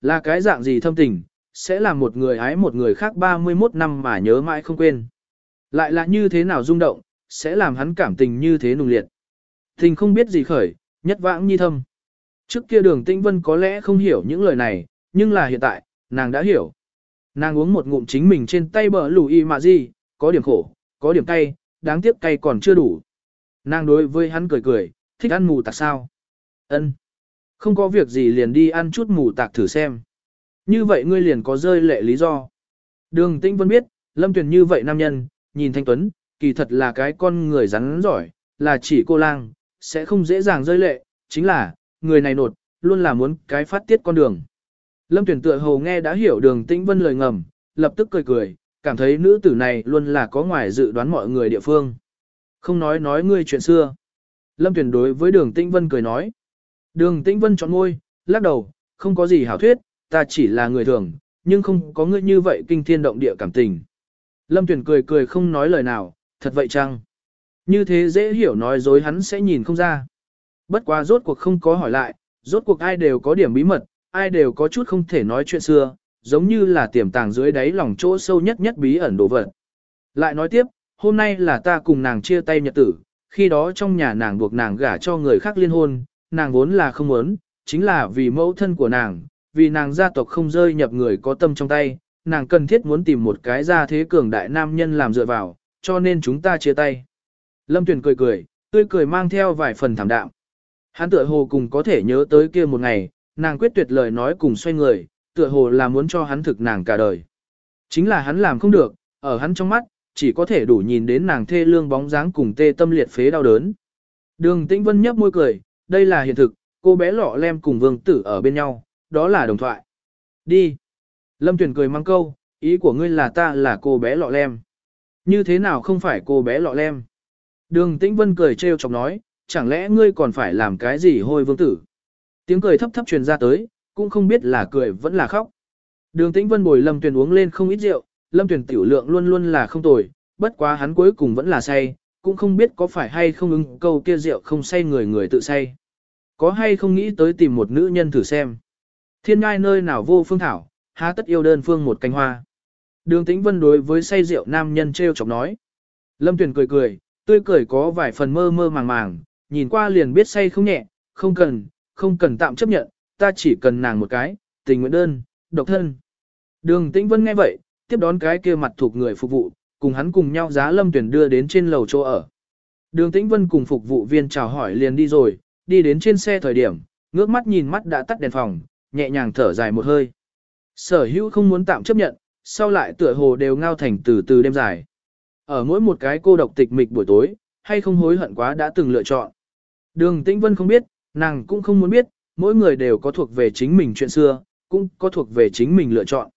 Là cái dạng gì thâm tình, sẽ làm một người ái một người khác 31 năm mà nhớ mãi không quên. Lại là như thế nào rung động, sẽ làm hắn cảm tình như thế nùng liệt. Tình không biết gì khởi, nhất vãng như thâm. Trước kia đường tĩnh vân có lẽ không hiểu những lời này, nhưng là hiện tại, nàng đã hiểu. Nàng uống một ngụm chính mình trên tay bờ lù y mà gì, có điểm khổ, có điểm cay, đáng tiếc cay còn chưa đủ. Nàng đối với hắn cười cười, thích ăn mù tạc sao? Ân, không có việc gì liền đi ăn chút mù tạc thử xem. Như vậy ngươi liền có rơi lệ lý do. Đường Tĩnh Vân biết, Lâm Tuyền như vậy nam nhân, nhìn Thanh Tuấn, kỳ thật là cái con người rắn giỏi, là chỉ cô lang, sẽ không dễ dàng rơi lệ, chính là, người này nột, luôn là muốn cái phát tiết con đường. Lâm Tuyền tựa hồ nghe đã hiểu đường Tĩnh Vân lời ngầm, lập tức cười cười, cảm thấy nữ tử này luôn là có ngoài dự đoán mọi người địa phương. Không nói nói ngươi chuyện xưa. Lâm Tuyền đối với đường Tĩnh Vân cười nói. Đường Tĩnh Vân chọn ngôi, lắc đầu, không có gì hảo thuyết, ta chỉ là người thường, nhưng không có ngươi như vậy kinh thiên động địa cảm tình. Lâm Tuyền cười cười không nói lời nào, thật vậy chăng? Như thế dễ hiểu nói dối hắn sẽ nhìn không ra. Bất quá rốt cuộc không có hỏi lại, rốt cuộc ai đều có điểm bí mật, ai đều có chút không thể nói chuyện xưa, giống như là tiềm tàng dưới đáy lòng chỗ sâu nhất nhất bí ẩn đồ vật. Lại nói tiếp, hôm nay là ta cùng nàng chia tay nhật tử, khi đó trong nhà nàng buộc nàng gả cho người khác liên hôn, nàng vốn là không muốn, chính là vì mẫu thân của nàng, vì nàng gia tộc không rơi nhập người có tâm trong tay, nàng cần thiết muốn tìm một cái gia thế cường đại nam nhân làm dựa vào, cho nên chúng ta chia tay. Lâm Tuyền cười cười, tươi cười mang theo vài phần thảm đạm. Hắn tựa hồ cùng có thể nhớ tới kia một ngày, nàng quyết tuyệt lời nói cùng xoay người, tựa hồ là muốn cho hắn thực nàng cả đời. Chính là hắn làm không được, ở hắn trong mắt, chỉ có thể đủ nhìn đến nàng thê lương bóng dáng cùng tê tâm liệt phế đau đớn. Đường Tĩnh Vân nhấp môi cười, đây là hiện thực, cô bé lọ lem cùng vương tử ở bên nhau, đó là đồng thoại. Đi. Lâm Tuyền cười mang câu, ý của ngươi là ta là cô bé lọ lem. Như thế nào không phải cô bé lọ lem? Đường Tĩnh Vân cười trêu chọc nói, chẳng lẽ ngươi còn phải làm cái gì hôi vương tử? Tiếng cười thấp thấp truyền ra tới, cũng không biết là cười vẫn là khóc. Đường Tĩnh Vân bồi Lâm Tuyền uống lên không ít rượu, Lâm Tuyền tiểu lượng luôn luôn là không tồi, bất quá hắn cuối cùng vẫn là say, cũng không biết có phải hay không ứng câu kia rượu không say người người tự say. Có hay không nghĩ tới tìm một nữ nhân thử xem. Thiên ngai nơi nào vô phương thảo, há tất yêu đơn phương một cánh hoa. Đường Tĩnh Vân đối với say rượu nam nhân treo chọc nói. Lâm Tuyền cười cười, tươi cười có vài phần mơ mơ màng màng, nhìn qua liền biết say không nhẹ, không cần, không cần tạm chấp nhận, ta chỉ cần nàng một cái, tình nguyện đơn, độc thân. Đường Tĩnh Vân nghe vậy, tiếp đón cái kia mặt thuộc người phục vụ, cùng hắn cùng nhau giá Lâm Tuyền đưa đến trên lầu chỗ ở. Đường Tĩnh Vân cùng phục vụ viên chào hỏi liền đi rồi, đi đến trên xe thời điểm, ngước mắt nhìn mắt đã tắt đèn phòng, nhẹ nhàng thở dài một hơi. Sở hữu không muốn tạm chấp nhận, sau lại tựa hồ đều ngao thành từ từ đêm dài. Ở mỗi một cái cô độc tịch mịch buổi tối, hay không hối hận quá đã từng lựa chọn. Đường Tĩnh Vân không biết, nàng cũng không muốn biết, mỗi người đều có thuộc về chính mình chuyện xưa, cũng có thuộc về chính mình lựa chọn.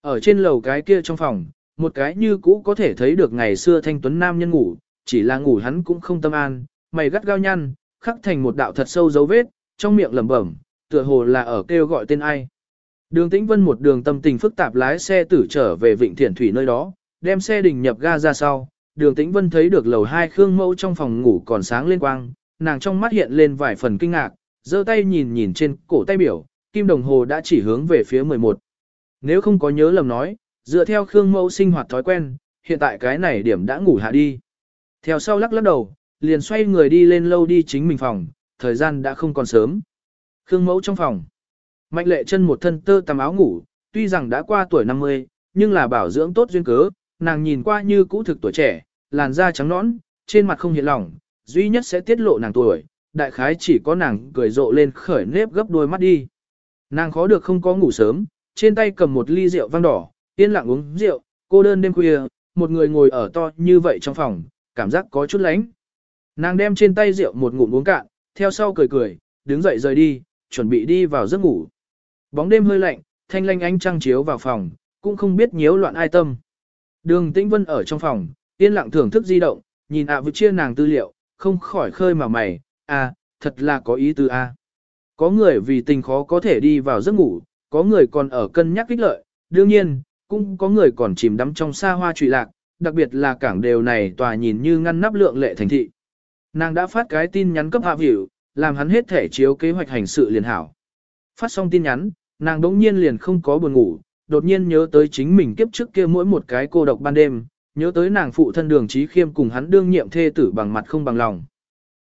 Ở trên lầu cái kia trong phòng, một cái như cũ có thể thấy được ngày xưa thanh tuấn nam nhân ngủ, chỉ là ngủ hắn cũng không tâm an, mày gắt gao nhăn, khắc thành một đạo thật sâu dấu vết, trong miệng lẩm bẩm, tựa hồ là ở kêu gọi tên ai. Đường Tĩnh Vân một đường tâm tình phức tạp lái xe tử trở về Vịnh Thiển Thủy nơi đó, đem xe đình nhập ga ra sau. Đường Tĩnh Vân thấy được lầu hai Khương Mẫu trong phòng ngủ còn sáng lên quang, nàng trong mắt hiện lên vài phần kinh ngạc, giơ tay nhìn nhìn trên cổ tay biểu, kim đồng hồ đã chỉ hướng về phía 11. Nếu không có nhớ lầm nói, dựa theo Khương Mẫu sinh hoạt thói quen, hiện tại cái này điểm đã ngủ hạ đi. Theo sau lắc lắc đầu, liền xoay người đi lên lâu đi chính mình phòng, thời gian đã không còn sớm. Khương Mẫu trong phòng. Mạnh lệ chân một thân tơ tằm áo ngủ, tuy rằng đã qua tuổi 50, nhưng là bảo dưỡng tốt duyên cớ, nàng nhìn qua như cũ thực tuổi trẻ, làn da trắng nõn, trên mặt không hiện lỏng, duy nhất sẽ tiết lộ nàng tuổi, đại khái chỉ có nàng cười rộ lên khởi nếp gấp đôi mắt đi. Nàng khó được không có ngủ sớm, trên tay cầm một ly rượu vang đỏ, yên lặng uống rượu, cô đơn đêm khuya, một người ngồi ở to như vậy trong phòng, cảm giác có chút lánh. Nàng đem trên tay rượu một ngụm uống cạn, theo sau cười cười, đứng dậy rời đi, chuẩn bị đi vào giấc ngủ. Bóng đêm hơi lạnh, thanh lanh ánh trăng chiếu vào phòng, cũng không biết nhiễu loạn ai tâm. Đường Tĩnh Vân ở trong phòng, yên lặng thưởng thức di động, nhìn ạ à chia nàng tư liệu, không khỏi khơi mà mày, à, thật là có ý tư a. À. Có người vì tình khó có thể đi vào giấc ngủ, có người còn ở cân nhắc kích lợi, đương nhiên, cũng có người còn chìm đắm trong xa hoa trụy lạc, đặc biệt là cảng đều này tòa nhìn như ngăn nắp lượng lệ thành thị. Nàng đã phát cái tin nhắn cấp hạ biểu, làm hắn hết thể chiếu kế hoạch hành sự liền hảo. Phát xong tin nhắn, Nàng đỗng nhiên liền không có buồn ngủ, đột nhiên nhớ tới chính mình kiếp trước kia mỗi một cái cô độc ban đêm, nhớ tới nàng phụ thân đường trí khiêm cùng hắn đương nhiệm thê tử bằng mặt không bằng lòng.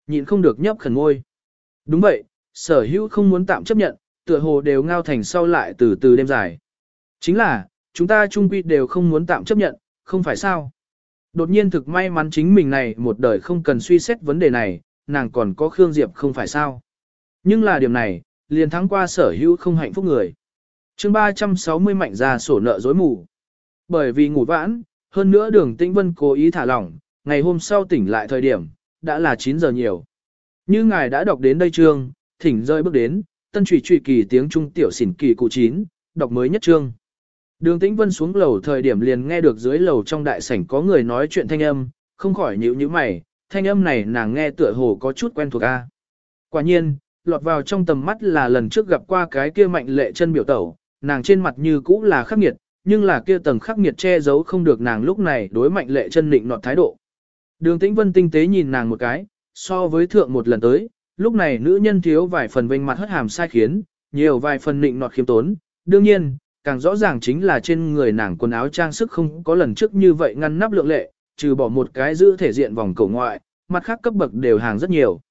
Nhịn không được nhấp khẩn ngôi. Đúng vậy, sở hữu không muốn tạm chấp nhận, tựa hồ đều ngao thành sau lại từ từ đêm dài. Chính là, chúng ta chung quy đều không muốn tạm chấp nhận, không phải sao. Đột nhiên thực may mắn chính mình này một đời không cần suy xét vấn đề này, nàng còn có Khương Diệp không phải sao. Nhưng là điểm này, liền thắng qua sở hữu không hạnh phúc người. chương 360 mạnh ra sổ nợ dối mù. Bởi vì ngủ vãn, hơn nữa đường tĩnh vân cố ý thả lỏng, ngày hôm sau tỉnh lại thời điểm, đã là 9 giờ nhiều. Như ngài đã đọc đến đây chương, thỉnh rơi bước đến, tân trùy trùy kỳ tiếng trung tiểu xỉn kỳ cụ 9, đọc mới nhất chương. Đường tĩnh vân xuống lầu thời điểm liền nghe được dưới lầu trong đại sảnh có người nói chuyện thanh âm, không khỏi nhíu nhíu mày, thanh âm này nàng nghe tựa hồ có chút quen thuộc a. Quả nhiên, lọt vào trong tầm mắt là lần trước gặp qua cái kia mạnh lệ chân biểu tẩu, nàng trên mặt như cũ là khắc nghiệt, nhưng là kia tầng khắc nghiệt che giấu không được nàng lúc này đối mạnh lệ chân định nọt thái độ. Đường tĩnh vân tinh tế nhìn nàng một cái, so với thượng một lần tới, lúc này nữ nhân thiếu vài phần vinh mặt hất hàm sai khiến, nhiều vài phần định nọt khiêm tốn, đương nhiên, càng rõ ràng chính là trên người nàng quần áo trang sức không có lần trước như vậy ngăn nắp lượng lệ, trừ bỏ một cái giữ thể diện vòng cổ ngoại, mặt khác cấp bậc đều hàng rất nhiều.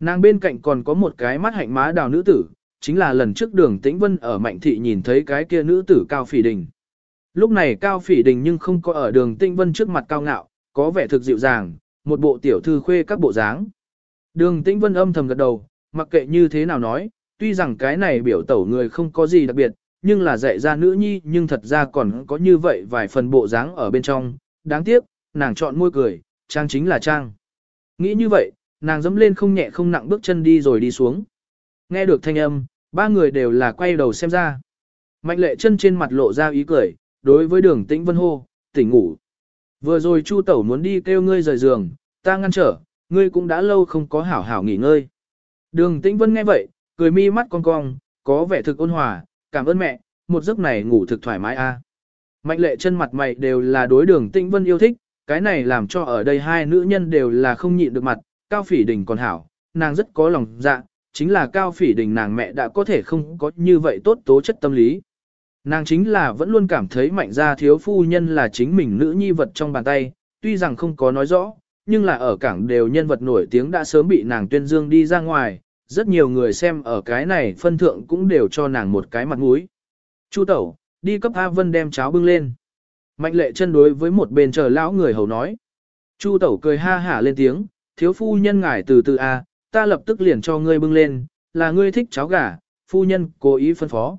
Nàng bên cạnh còn có một cái mắt hạnh má đào nữ tử, chính là lần trước đường tĩnh vân ở mạnh thị nhìn thấy cái kia nữ tử cao phỉ đình. Lúc này cao phỉ đình nhưng không có ở đường tĩnh vân trước mặt cao ngạo, có vẻ thực dịu dàng, một bộ tiểu thư khuê các bộ dáng. Đường tĩnh vân âm thầm gật đầu, mặc kệ như thế nào nói, tuy rằng cái này biểu tẩu người không có gì đặc biệt, nhưng là dạy ra nữ nhi nhưng thật ra còn có như vậy vài phần bộ dáng ở bên trong, đáng tiếc, nàng chọn môi cười, trang chính là trang. Nghĩ như vậy, nàng dẫm lên không nhẹ không nặng bước chân đi rồi đi xuống. Nghe được thanh âm, ba người đều là quay đầu xem ra. Mạnh lệ chân trên mặt lộ ra ý cười, đối với đường tĩnh vân hô, tỉnh ngủ. Vừa rồi chu tẩu muốn đi kêu ngươi rời giường, ta ngăn trở, ngươi cũng đã lâu không có hảo hảo nghỉ ngơi. Đường tĩnh vân nghe vậy, cười mi mắt cong cong, có vẻ thực ôn hòa, cảm ơn mẹ, một giấc này ngủ thực thoải mái a. Mạnh lệ chân mặt mày đều là đối đường tĩnh vân yêu thích, cái này làm cho ở đây hai nữ nhân đều là không nhịn được mặt, cao phỉ đình còn hảo, nàng rất có lòng dạ, chính là cao phỉ đình nàng mẹ đã có thể không có như vậy tốt tố chất tâm lý. Nàng chính là vẫn luôn cảm thấy mạnh gia thiếu phu nhân là chính mình nữ nhi vật trong bàn tay, tuy rằng không có nói rõ, nhưng là ở cảng đều nhân vật nổi tiếng đã sớm bị nàng tuyên dương đi ra ngoài, rất nhiều người xem ở cái này phân thượng cũng đều cho nàng một cái mặt mũi. Chu tẩu, đi cấp A Vân đem cháo bưng lên. Mạnh lệ chân đối với một bên chờ lão người hầu nói. Chu tẩu cười ha hả lên tiếng, thiếu phu nhân ngải từ từ A, ta lập tức liền cho ngươi bưng lên, là ngươi thích cháo gà, phu nhân cố ý phân phó.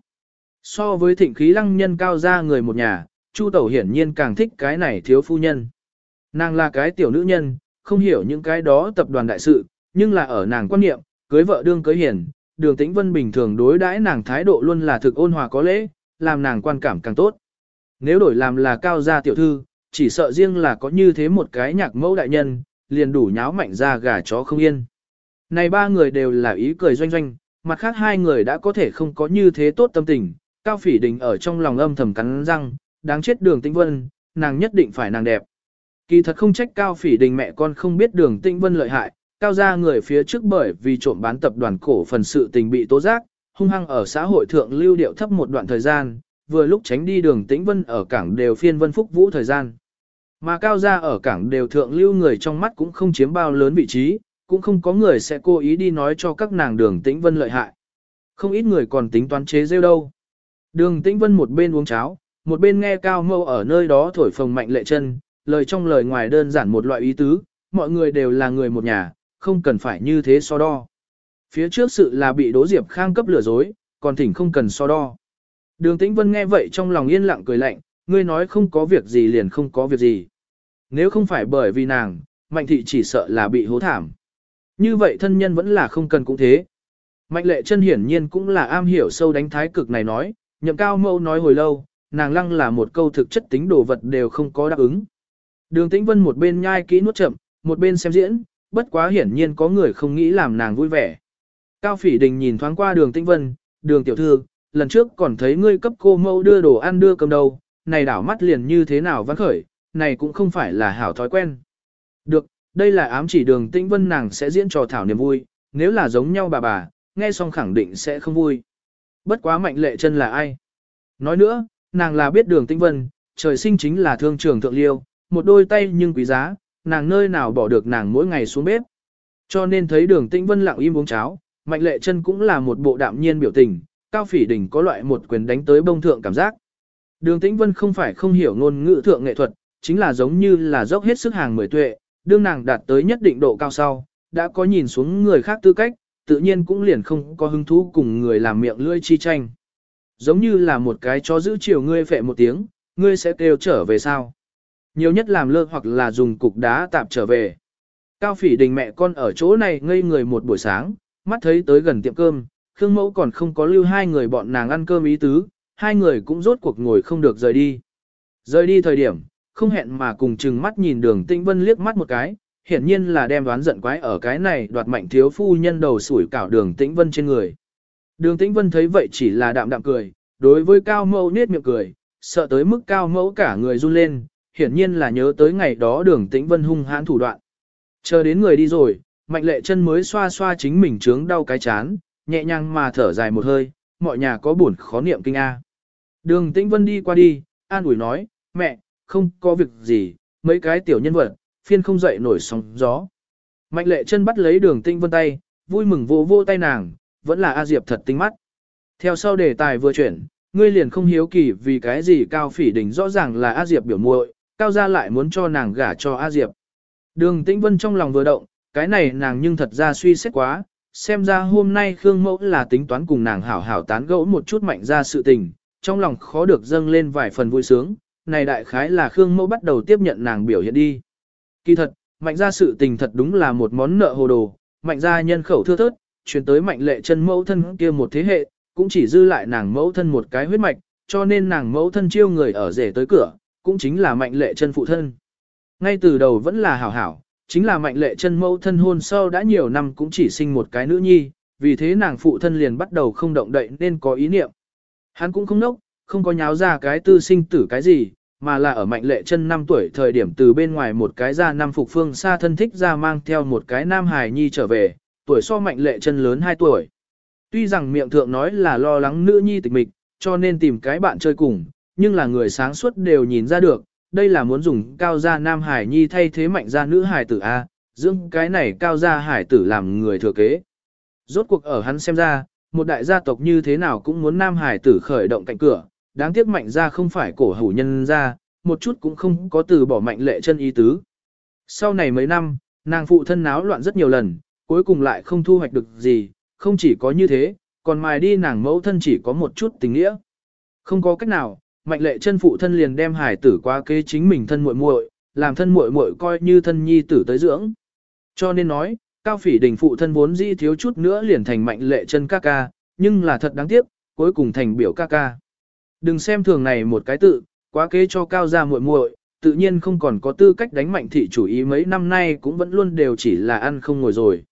So với thịnh khí lăng nhân cao ra người một nhà, Chu tẩu hiển nhiên càng thích cái này thiếu phu nhân. Nàng là cái tiểu nữ nhân, không hiểu những cái đó tập đoàn đại sự, nhưng là ở nàng quan niệm, cưới vợ đương cưới hiền, đường tĩnh vân bình thường đối đãi nàng thái độ luôn là thực ôn hòa có lễ, làm nàng quan cảm càng tốt. Nếu đổi làm là cao gia tiểu thư, chỉ sợ riêng là có như thế một cái nhạc mẫu đại nhân, liền đủ nháo mạnh ra gà chó không yên. Này ba người đều là ý cười doanh doanh, mặt khác hai người đã có thể không có như thế tốt tâm tình, cao phỉ đình ở trong lòng âm thầm cắn răng, đáng chết đường tĩnh vân, nàng nhất định phải nàng đẹp. Kỳ thật không trách cao phỉ đình mẹ con không biết đường tĩnh vân lợi hại, cao gia người phía trước bởi vì trộm bán tập đoàn cổ phần sự tình bị tố giác, hung hăng ở xã hội thượng lưu điệu thấp một đoạn thời gian, vừa lúc tránh đi đường tĩnh vân ở cảng đều phiên vân phúc vũ thời gian. Mà cao gia ở cảng đều thượng lưu người trong mắt cũng không chiếm bao lớn vị trí, cũng không có người sẽ cố ý đi nói cho các nàng đường tĩnh vân lợi hại. Không ít người còn tính toán chế rêu đâu. Đường tĩnh vân một bên uống cháo, một bên nghe cao mâu ở nơi đó thổi phồng mạnh lệ chân, lời trong lời ngoài đơn giản một loại ý tứ, mọi người đều là người một nhà, không cần phải như thế so đo. Phía trước sự là bị Đỗ Diệp Khang cấp lừa dối, còn thỉnh không cần so đo. Đường Tĩnh Vân nghe vậy trong lòng yên lặng cười lạnh, ngươi nói không có việc gì liền không có việc gì. Nếu không phải bởi vì nàng, Mạnh Thị chỉ sợ là bị hố thảm. Như vậy thân nhân vẫn là không cần cũng thế. Mạnh lệ chân hiển nhiên cũng là am hiểu sâu đánh thái cực này nói, nhậm cao mâu nói hồi lâu, nàng lăng là một câu thực chất tính đồ vật đều không có đáp ứng. Đường Tĩnh Vân một bên nhai kỹ nuốt chậm, một bên xem diễn, bất quá hiển nhiên có người không nghĩ làm nàng vui vẻ. Cao Phỉ Đình nhìn thoáng qua đường Tĩnh Vân, đường tiểu thư, lần trước còn thấy ngươi cấp cô mâu đưa đồ ăn đưa cầm đầu, này đảo mắt liền như thế nào vẫn khởi, này cũng không phải là hảo thói quen. Được, đây là ám chỉ đường Tĩnh Vân nàng sẽ diễn trò thảo niềm vui, nếu là giống nhau bà bà, nghe xong khẳng định sẽ không vui. bất quá mạnh lệ chân là ai. Nói nữa, nàng là biết đường tĩnh vân, trời sinh chính là thương trường thượng liêu, một đôi tay nhưng quý giá, nàng nơi nào bỏ được nàng mỗi ngày xuống bếp. Cho nên thấy đường tĩnh vân lặng im uống cháo, mạnh lệ chân cũng là một bộ đạm nhiên biểu tình, cao phỉ đỉnh có loại một quyền đánh tới bông thượng cảm giác. Đường tĩnh vân không phải không hiểu ngôn ngữ thượng nghệ thuật, chính là giống như là dốc hết sức hàng mười tuệ, đương nàng đạt tới nhất định độ cao sau, đã có nhìn xuống người khác tư cách, tự nhiên cũng liền không có hứng thú cùng người làm miệng lưỡi chi tranh. Giống như là một cái chó giữ chiều ngươi phệ một tiếng, ngươi sẽ kêu trở về sao. Nhiều nhất làm lơ hoặc là dùng cục đá tạp trở về. Cao phỉ đình mẹ con ở chỗ này ngây người một buổi sáng, mắt thấy tới gần tiệm cơm, Khương Mẫu còn không có lưu hai người bọn nàng ăn cơm ý tứ, hai người cũng rốt cuộc ngồi không được rời đi. Rời đi thời điểm, không hẹn mà cùng chừng mắt nhìn đường tĩnh vân liếc mắt một cái, hiển nhiên là đem đoán giận quái ở cái này đoạt mạnh thiếu phu nhân đầu sủi cảo đường tĩnh vân trên người. Đường tĩnh vân thấy vậy chỉ là đạm đạm cười, đối với cao mẫu nết miệng cười, sợ tới mức cao mẫu cả người run lên, hiển nhiên là nhớ tới ngày đó đường tĩnh vân hung hãn thủ đoạn. Chờ đến người đi rồi, mạnh lệ chân mới xoa xoa chính mình trướng đau cái chán, nhẹ nhàng mà thở dài một hơi, mọi nhà có buồn khó niệm kinh A. Đường tĩnh vân đi qua đi, an ủi nói, mẹ, không có việc gì, mấy cái tiểu nhân vật, phiên không dậy nổi sóng gió. Mạnh lệ chân bắt lấy đường tĩnh vân tay, vui mừng vô vô tay nàng, vẫn là A Diệp thật tinh mắt. Theo sau đề tài vừa chuyển, ngươi liền không hiếu kỳ vì cái gì cao phỉ đỉnh rõ ràng là A Diệp biểu muội, cao gia lại muốn cho nàng gả cho A Diệp. Đường tĩnh vân trong lòng vừa động, cái này nàng nhưng thật ra suy xét quá, xem ra hôm nay Khương Mẫu là tính toán cùng nàng hảo hảo tán gẫu một chút mạnh ra sự tình, trong lòng khó được dâng lên vài phần vui sướng, này đại khái là Khương Mẫu bắt đầu tiếp nhận nàng biểu hiện đi. Kỳ thật, mạnh ra sự tình thật đúng là một món nợ hồ đồ, mạnh ra nhân khẩu thưa thớt, chuyển tới mạnh lệ chân mẫu thân kia một thế hệ, cũng chỉ dư lại nàng mẫu thân một cái huyết mạch, cho nên nàng mẫu thân chiêu người ở rể tới cửa, cũng chính là mạnh lệ chân phụ thân. Ngay từ đầu vẫn là hảo hảo, chính là mạnh lệ chân mẫu thân hôn sau đã nhiều năm cũng chỉ sinh một cái nữ nhi, vì thế nàng phụ thân liền bắt đầu không động đậy nên có ý niệm. Hắn cũng không nốc, không có nháo ra cái tư sinh tử cái gì, mà là ở mạnh lệ chân 5 tuổi thời điểm từ bên ngoài một cái ra năm phục phương xa thân thích ra mang theo một cái nam hài nhi trở về, tuổi so mạnh lệ chân lớn 2 tuổi. Tuy rằng miệng thượng nói là lo lắng nữ nhi tịch mịch, cho nên tìm cái bạn chơi cùng, nhưng là người sáng suốt đều nhìn ra được, đây là muốn dùng cao gia nam hải nhi thay thế mạnh gia nữ hải tử A, dưỡng cái này cao gia hải tử làm người thừa kế. Rốt cuộc ở hắn xem ra, một đại gia tộc như thế nào cũng muốn nam hải tử khởi động cạnh cửa, đáng tiếc mạnh gia không phải cổ hủ nhân gia, một chút cũng không có từ bỏ mạnh lệ chân ý tứ. Sau này mấy năm, nàng phụ thân náo loạn rất nhiều lần, cuối cùng lại không thu hoạch được gì, không chỉ có như thế, còn mài đi nàng mẫu thân chỉ có một chút tình nghĩa. Không có cách nào, mạnh lệ chân phụ thân liền đem hải tử qua kế chính mình thân muội muội, làm thân muội muội coi như thân nhi tử tới dưỡng. Cho nên nói, cao phỉ đình phụ thân vốn dĩ thiếu chút nữa liền thành mạnh lệ chân ca ca, nhưng là thật đáng tiếc, cuối cùng thành biểu ca ca. Đừng xem thường này một cái tự, quá kế cho cao gia muội muội, tự nhiên không còn có tư cách đánh mạnh thị chủ ý mấy năm nay cũng vẫn luôn đều chỉ là ăn không ngồi rồi.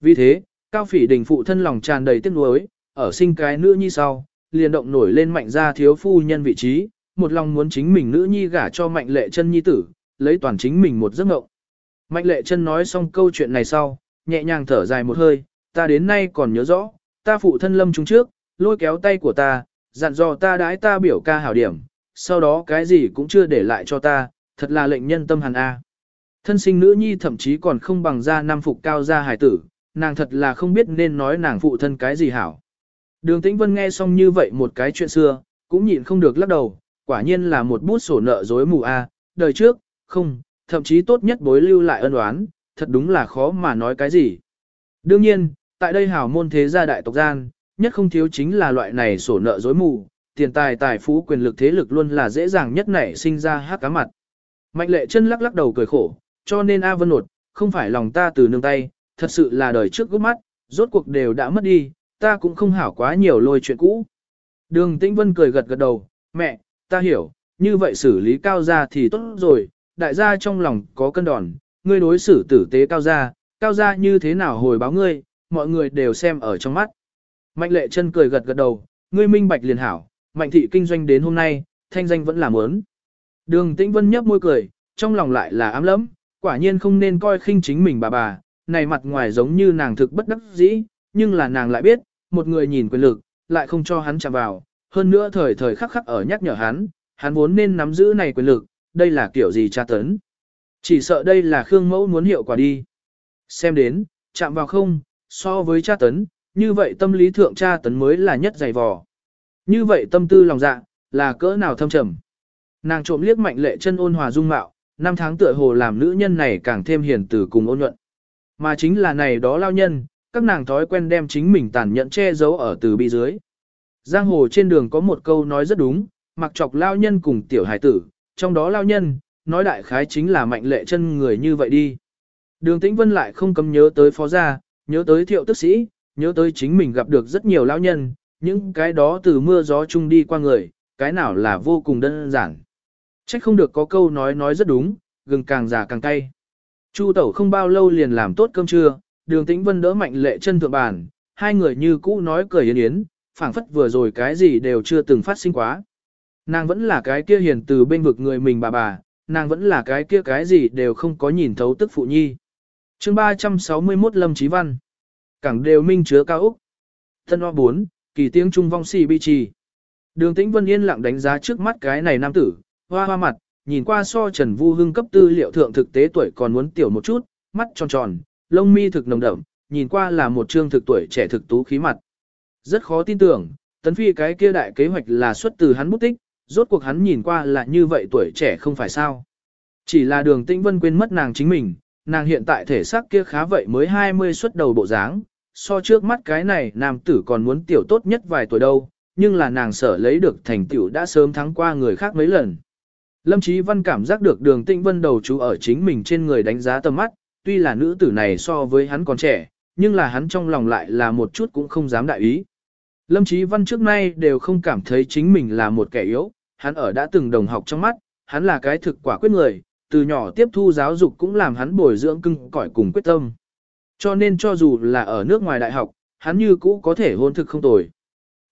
Vì thế, cao phỉ đình phụ thân lòng tràn đầy tiếc nuối, ở sinh cái nữ nhi sau, liền động nổi lên mạnh gia thiếu phu nhân vị trí, một lòng muốn chính mình nữ nhi gả cho mạnh lệ chân nhi tử, lấy toàn chính mình một giấc ngộng. Mạnh lệ chân nói xong câu chuyện này sau, nhẹ nhàng thở dài một hơi, ta đến nay còn nhớ rõ, ta phụ thân lâm chúng trước, lôi kéo tay của ta, dặn dò ta đãi ta biểu ca hảo điểm, sau đó cái gì cũng chưa để lại cho ta, thật là lệnh nhân tâm hàn A. Thân sinh nữ nhi thậm chí còn không bằng ra nam phục cao gia hải tử, nàng thật là không biết nên nói nàng phụ thân cái gì hảo. Đường Tĩnh Vân nghe xong như vậy một cái chuyện xưa, cũng nhịn không được lắc đầu, quả nhiên là một bút sổ nợ dối mù a, đời trước, không, thậm chí tốt nhất bối lưu lại ân oán, thật đúng là khó mà nói cái gì. Đương nhiên, tại đây hảo môn thế gia đại tộc gian, nhất không thiếu chính là loại này sổ nợ dối mù, tiền tài tài phú quyền lực thế lực luôn là dễ dàng nhất nảy sinh ra hát cá mặt. Mạnh lệ chân lắc lắc đầu cười khổ, cho nên A Vân nột, không phải lòng ta từ nương tay, thật sự là đời trước gốc mắt, rốt cuộc đều đã mất đi, ta cũng không hảo quá nhiều lôi chuyện cũ. Đường Tĩnh Vân cười gật gật đầu, mẹ, ta hiểu, như vậy xử lý cao gia thì tốt rồi, đại gia trong lòng có cân đòn, ngươi đối xử tử tế cao gia, cao gia như thế nào hồi báo ngươi, mọi người đều xem ở trong mắt. Mạnh lệ chân cười gật gật đầu, ngươi minh bạch liền hảo, mạnh thị kinh doanh đến hôm nay, thanh danh vẫn là muốn. Đường Tĩnh Vân nhấp môi cười, trong lòng lại là ám lắm, quả nhiên không nên coi khinh chính mình bà bà, này mặt ngoài giống như nàng thực bất đắc dĩ, nhưng là nàng lại biết, một người nhìn quyền lực, lại không cho hắn chạm vào, hơn nữa thời thời khắc khắc ở nhắc nhở hắn, hắn vốn nên nắm giữ này quyền lực, đây là kiểu gì tra tấn. Chỉ sợ đây là Khương Mẫu muốn hiệu quả đi. Xem đến, chạm vào không, so với tra tấn, như vậy tâm lý thượng tra tấn mới là nhất dày vò. Như vậy tâm tư lòng dạ, là cỡ nào thâm trầm. Nàng trộm liếc mạnh lệ chân ôn hòa dung mạo, năm tháng tựa hồ làm nữ nhân này càng thêm hiền từ cùng ôn nhuận. Mà chính là này đó lao nhân, các nàng thói quen đem chính mình tàn nhẫn che giấu ở từ bi dưới. Giang hồ trên đường có một câu nói rất đúng, mặc chọc lao nhân cùng tiểu hải tử, trong đó lao nhân, nói đại khái chính là mạnh lệ chân người như vậy đi. Đường Tĩnh Vân lại không cấm nhớ tới phó gia, nhớ tới thiệu tức sĩ, nhớ tới chính mình gặp được rất nhiều lao nhân, những cái đó từ mưa gió chung đi qua người, cái nào là vô cùng đơn giản. Trách không được có câu nói nói rất đúng, gừng càng già càng cay. Chu tẩu không bao lâu liền làm tốt cơm trưa, đường tĩnh vân đỡ mạnh lệ chân thượng bàn, hai người như cũ nói cười yến yến, phảng phất vừa rồi cái gì đều chưa từng phát sinh quá. Nàng vẫn là cái kia hiền từ bên vực người mình bà bà, nàng vẫn là cái kia cái gì đều không có nhìn thấu tức phụ nhi. chương 361 Lâm Chí Văn Cảng đều minh chứa cao Úc Thân hoa 4, kỳ tiếng trung vong si bi trì. Đường tĩnh vân yên lặng đánh giá trước mắt cái này nam tử, hoa hoa mặt, nhìn qua so Trần Vu Hưng cấp tư liệu thượng thực tế tuổi còn muốn tiểu một chút, mắt tròn tròn, lông mi thực nồng đậm, nhìn qua là một trương thực tuổi trẻ thực tú khí mặt. Rất khó tin tưởng, tấn phi cái kia đại kế hoạch là xuất từ hắn bút tích, rốt cuộc hắn nhìn qua là như vậy tuổi trẻ không phải sao. Chỉ là đường tĩnh vân quên mất nàng chính mình, nàng hiện tại thể xác kia khá vậy mới 20 xuất đầu bộ dáng, so trước mắt cái này nam tử còn muốn tiểu tốt nhất vài tuổi đâu, nhưng là nàng sở lấy được thành tiểu đã sớm thắng qua người khác mấy lần. Lâm Chí Văn cảm giác được đường tĩnh vân đầu chú ở chính mình trên người đánh giá tầm mắt, tuy là nữ tử này so với hắn còn trẻ, nhưng là hắn trong lòng lại là một chút cũng không dám đại ý. Lâm Chí Văn trước nay đều không cảm thấy chính mình là một kẻ yếu, hắn ở đã từng đồng học trong mắt, hắn là cái thực quả quyết người, từ nhỏ tiếp thu giáo dục cũng làm hắn bồi dưỡng cưng cỏi cùng quyết tâm. Cho nên cho dù là ở nước ngoài đại học, hắn như cũ có thể hôn thực không tồi.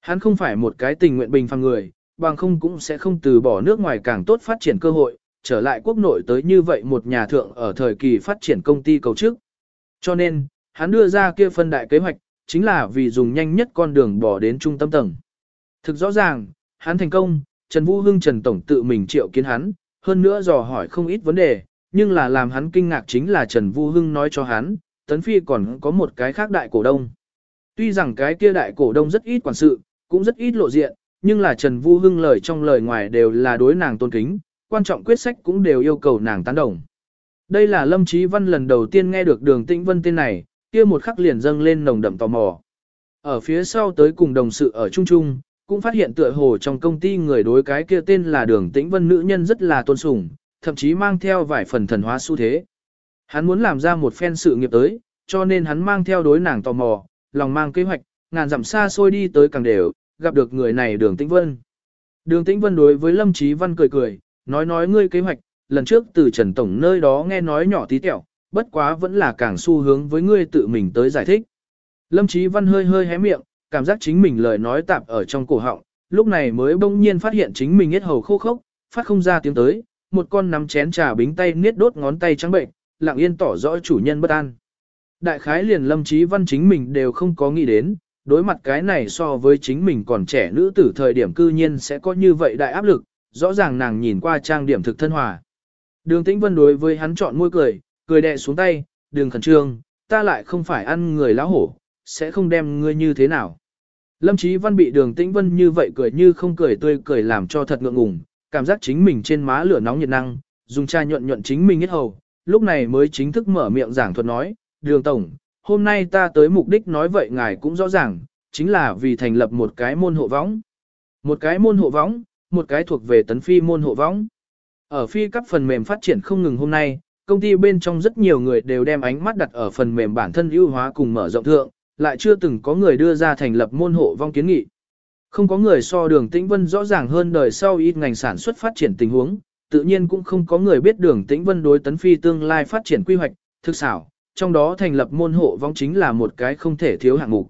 Hắn không phải một cái tình nguyện bình phàm người, bằng không cũng sẽ không từ bỏ nước ngoài càng tốt phát triển cơ hội, trở lại quốc nội tới như vậy một nhà thượng ở thời kỳ phát triển công ty cầu chức. Cho nên, hắn đưa ra kia phân đại kế hoạch, chính là vì dùng nhanh nhất con đường bỏ đến trung tâm tầng. Thực rõ ràng, hắn thành công, Trần Vũ Hưng Trần Tổng tự mình triệu kiến hắn, hơn nữa dò hỏi không ít vấn đề, nhưng là làm hắn kinh ngạc chính là Trần Vũ Hưng nói cho hắn, Tấn Phi còn có một cái khác đại cổ đông. Tuy rằng cái kia đại cổ đông rất ít quản sự, cũng rất ít lộ diện, nhưng là Trần Vu Hưng lời trong lời ngoài đều là đối nàng tôn kính, quan trọng quyết sách cũng đều yêu cầu nàng tán đồng. Đây là Lâm Chí Văn lần đầu tiên nghe được đường Tĩnh Vân tên này, kia một khắc liền dâng lên nồng đậm tò mò. Ở phía sau tới cùng đồng sự ở Trung Trung, cũng phát hiện tựa hồ trong công ty người đối cái kia tên là đường Tĩnh Vân nữ nhân rất là tôn sùng, thậm chí mang theo vài phần thần hóa xu thế. Hắn muốn làm ra một phen sự nghiệp tới, cho nên hắn mang theo đối nàng tò mò, lòng mang kế hoạch, ngàn dặm xa xôi đi tới càng đều, gặp được người này đường Tĩnh Vân. Đường Tĩnh Vân đối với Lâm Chí Văn cười cười, nói nói ngươi kế hoạch, lần trước từ Trần Tổng nơi đó nghe nói nhỏ tí tẹo, bất quá vẫn là càng xu hướng với ngươi tự mình tới giải thích. Lâm Chí Văn hơi hơi hé miệng, cảm giác chính mình lời nói tạp ở trong cổ họng, lúc này mới bỗng nhiên phát hiện chính mình hết hầu khô khốc, phát không ra tiếng tới, một con nắm chén trà bính tay niết đốt ngón tay trắng bệnh, lặng yên tỏ rõ chủ nhân bất an. Đại khái liền Lâm Chí Văn chính mình đều không có nghĩ đến, đối mặt cái này so với chính mình còn trẻ nữ tử thời điểm cư nhiên sẽ có như vậy đại áp lực, rõ ràng nàng nhìn qua trang điểm thực thân hòa. Đường Tĩnh Vân đối với hắn chọn môi cười, cười đè xuống tay, đường khẩn trương, ta lại không phải ăn người lão hổ, sẽ không đem ngươi như thế nào. Lâm Chí Văn bị đường Tĩnh Vân như vậy cười như không cười tươi cười làm cho thật ngượng ngùng, cảm giác chính mình trên má lửa nóng nhiệt năng, dùng chai nhuận nhuận chính mình hết hầu, lúc này mới chính thức mở miệng giảng thuật nói, đường tổng, hôm nay ta tới mục đích nói vậy ngài cũng rõ ràng, chính là vì thành lập một cái môn hộ võng. Một cái môn hộ võng, một cái thuộc về tấn phi môn hộ võng. Ở phi các phần mềm phát triển không ngừng hôm nay, công ty bên trong rất nhiều người đều đem ánh mắt đặt ở phần mềm bản thân ưu hóa cùng mở rộng thượng, lại chưa từng có người đưa ra thành lập môn hộ vong kiến nghị. Không có người so đường tĩnh vân rõ ràng hơn đời sau ít ngành sản xuất phát triển tình huống, tự nhiên cũng không có người biết đường tĩnh vân đối tấn phi tương lai phát triển quy hoạch, thực xảo, trong đó thành lập môn hộ vong chính là một cái không thể thiếu hạng mục.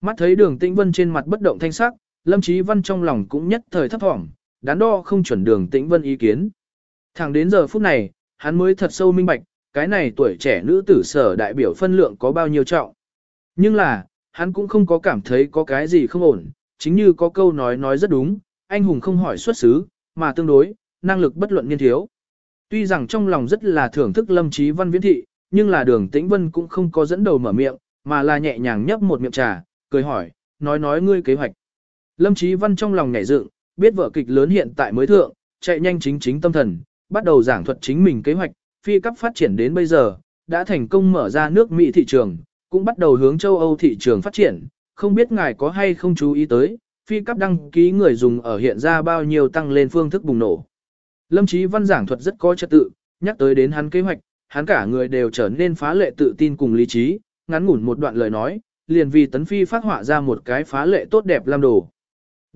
Mắt thấy đường tĩnh vân trên mặt bất động thanh sắc, lâm Chí văn trong lòng cũng nhất thời thấp thỏm, đắn đo không chuẩn đường tĩnh vân ý kiến. Thẳng đến giờ phút này, hắn mới thật sâu minh bạch, cái này tuổi trẻ nữ tử sở đại biểu phân lượng có bao nhiêu trọng. Nhưng là, hắn cũng không có cảm thấy có cái gì không ổn, chính như có câu nói nói rất đúng, anh hùng không hỏi xuất xứ, mà tương đối, năng lực bất luận niên thiếu. Tuy rằng trong lòng rất là thưởng thức lâm trí văn viễn thị, nhưng là đường tĩnh vân cũng không có dẫn đầu mở miệng, mà là nhẹ nhàng nhấp một miệng trà, cười hỏi, nói nói ngươi kế hoạch. Lâm Chí văn trong lòng nhảy dựng, biết vở kịch lớn hiện tại mới thượng, chạy nhanh chính chính tâm thần, bắt đầu giảng thuật chính mình kế hoạch, phi cấp phát triển đến bây giờ, đã thành công mở ra nước Mỹ thị trường, cũng bắt đầu hướng châu Âu thị trường phát triển, không biết ngài có hay không chú ý tới, phi cấp đăng ký người dùng ở hiện ra bao nhiêu tăng lên phương thức bùng nổ. Lâm Chí Văn giảng thuật rất có trật tự, nhắc tới đến hắn kế hoạch, hắn cả người đều trở nên phá lệ tự tin cùng lý trí, ngắn ngủn một đoạn lời nói, liền vì tấn phi phát họa ra một cái phá lệ tốt đẹp lam đồ.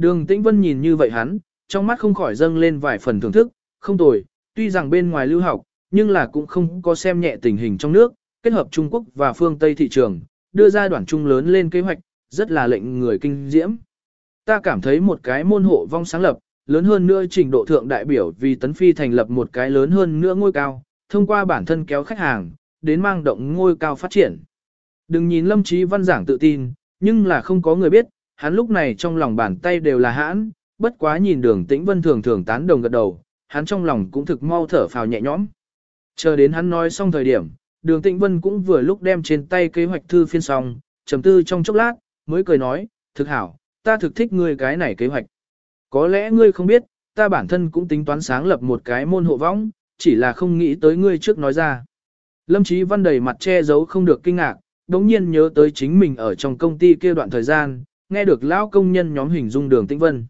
Đường Tĩnh Vân nhìn như vậy hắn, trong mắt không khỏi dâng lên vài phần thưởng thức, không tồi, tuy rằng bên ngoài lưu học, nhưng là cũng không có xem nhẹ tình hình trong nước, kết hợp Trung Quốc và phương Tây thị trường, đưa ra đoạn trung lớn lên kế hoạch, rất là lệnh người kinh diễm. Ta cảm thấy một cái môn hộ vong sáng lập, lớn hơn nữa trình độ thượng đại biểu vì Tấn Phi thành lập một cái lớn hơn nữa ngôi cao, thông qua bản thân kéo khách hàng, đến mang động ngôi cao phát triển. Đừng nhìn Lâm Chí Văn giảng tự tin, nhưng là không có người biết, hắn lúc này trong lòng bàn tay đều là hãn, bất quá nhìn đường tĩnh vân thường thường tán đồng gật đầu, hắn trong lòng cũng thực mau thở phào nhẹ nhõm. Chờ đến hắn nói xong thời điểm, đường tĩnh vân cũng vừa lúc đem trên tay kế hoạch thư phiên xong, trầm tư trong chốc lát, mới cười nói, thực hảo, ta thực thích ngươi cái này kế hoạch. Có lẽ ngươi không biết, ta bản thân cũng tính toán sáng lập một cái môn hộ võng, chỉ là không nghĩ tới ngươi trước nói ra. Lâm Chí Văn đầy mặt che giấu không được kinh ngạc, đống nhiên nhớ tới chính mình ở trong công ty kia đoạn thời gian, nghe được lão công nhân nhóm hình dung đường tĩnh vân.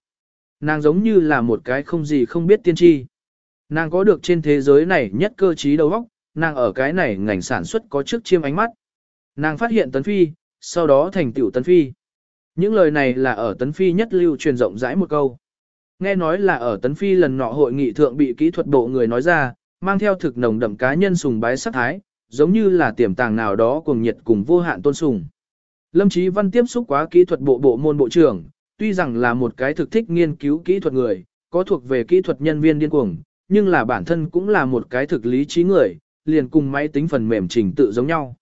Nàng giống như là một cái không gì không biết tiên tri. Nàng có được trên thế giới này nhất cơ trí đầu óc, nàng ở cái này ngành sản xuất có trước chiêm ánh mắt. Nàng phát hiện tấn phi, sau đó thành tiểu tấn phi. Những lời này là ở tấn phi nhất lưu truyền rộng rãi một câu. Nghe nói là ở tấn phi lần nọ hội nghị thượng bị kỹ thuật bộ người nói ra, mang theo thực nồng đậm cá nhân sùng bái sắc thái, giống như là tiềm tàng nào đó cùng nhiệt cùng vô hạn tôn sùng. Lâm Chí Văn tiếp xúc quá kỹ thuật bộ bộ môn bộ trưởng, tuy rằng là một cái thực thích nghiên cứu kỹ thuật người, có thuộc về kỹ thuật nhân viên điên cuồng, nhưng là bản thân cũng là một cái thực lý trí người, liền cùng máy tính phần mềm trình tự giống nhau.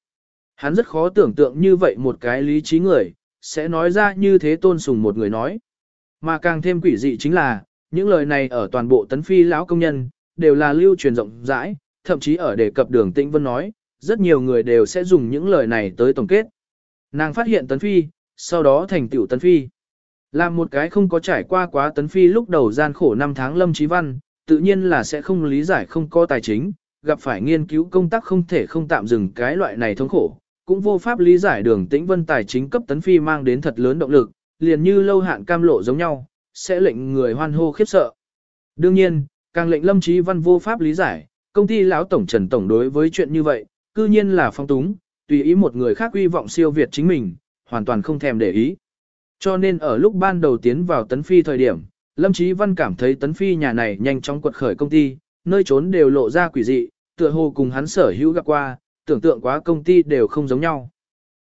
Hắn rất khó tưởng tượng như vậy một cái lý trí người, sẽ nói ra như thế tôn sùng một người nói. Mà càng thêm quỷ dị chính là, những lời này ở toàn bộ tấn phi lão công nhân, đều là lưu truyền rộng rãi, thậm chí ở đề cập đường tĩnh vân nói, rất nhiều người đều sẽ dùng những lời này tới tổng kết. Nàng phát hiện tấn phi, sau đó thành tiểu tấn phi. Làm một cái không có trải qua quá tấn phi lúc đầu gian khổ năm tháng lâm trí văn, tự nhiên là sẽ không lý giải không có tài chính, gặp phải nghiên cứu công tác không thể không tạm dừng cái loại này thống khổ, cũng vô pháp lý giải đường tĩnh vân tài chính cấp tấn phi mang đến thật lớn động lực, liền như lâu hạn cam lộ giống nhau, sẽ lệnh người hoan hô khiếp sợ. Đương nhiên, càng lệnh lâm trí văn vô pháp lý giải, công ty lão tổng trần tổng đối với chuyện như vậy, cư nhiên là phong túng, tùy ý một người khác uy vọng siêu việt chính mình, hoàn toàn không thèm để ý. Cho nên ở lúc ban đầu tiến vào tấn phi thời điểm, Lâm Chí Văn cảm thấy tấn phi nhà này nhanh chóng quật khởi công ty, nơi trốn đều lộ ra quỷ dị, tựa hồ cùng hắn sở hữu gặp qua, tưởng tượng quá công ty đều không giống nhau.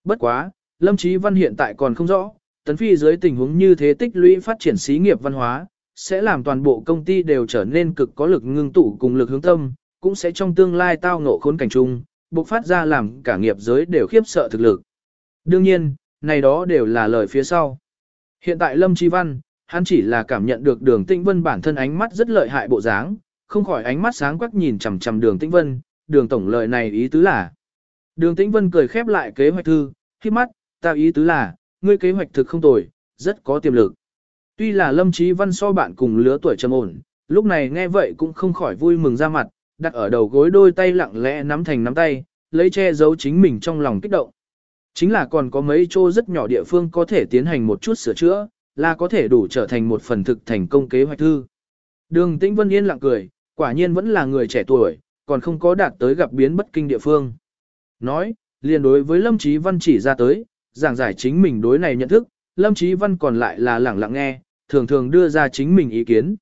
Bất quá, Lâm Chí Văn hiện tại còn không rõ, tấn phi dưới tình huống như thế tích lũy phát triển xí nghiệp văn hóa, sẽ làm toàn bộ công ty đều trở nên cực có lực ngưng tụ cùng lực hướng tâm, cũng sẽ trong tương lai tao ngộ khốn cảnh chung, bộc phát ra làm cả nghiệp giới đều khiếp sợ thực lực. Đương nhiên, này đó đều là lời phía sau. Hiện tại Lâm Chi Văn, hắn chỉ là cảm nhận được đường tĩnh vân bản thân ánh mắt rất lợi hại bộ dáng, không khỏi ánh mắt sáng quắc nhìn chằm chằm đường tĩnh vân, đường tổng lời này ý tứ là. Đường tĩnh vân cười khép lại kế hoạch thư, khi mắt, ta ý tứ là, ngươi kế hoạch thực không tồi, rất có tiềm lực. Tuy là Lâm Chí Văn so bạn cùng lứa tuổi trầm ổn, lúc này nghe vậy cũng không khỏi vui mừng ra mặt, đặt ở đầu gối đôi tay lặng lẽ nắm thành nắm tay, lấy che giấu chính mình trong lòng kích động. Chính là còn có mấy chỗ rất nhỏ địa phương có thể tiến hành một chút sửa chữa, là có thể đủ trở thành một phần thực thành công kế hoạch thư. Đường Tĩnh Vân yên lặng cười, quả nhiên vẫn là người trẻ tuổi, còn không có đạt tới gặp biến bất kinh địa phương. Nói, liền đối với Lâm Chí Văn chỉ ra tới, giảng giải chính mình đối này nhận thức, Lâm Chí Văn còn lại là lẳng lặng nghe, thường thường đưa ra chính mình ý kiến.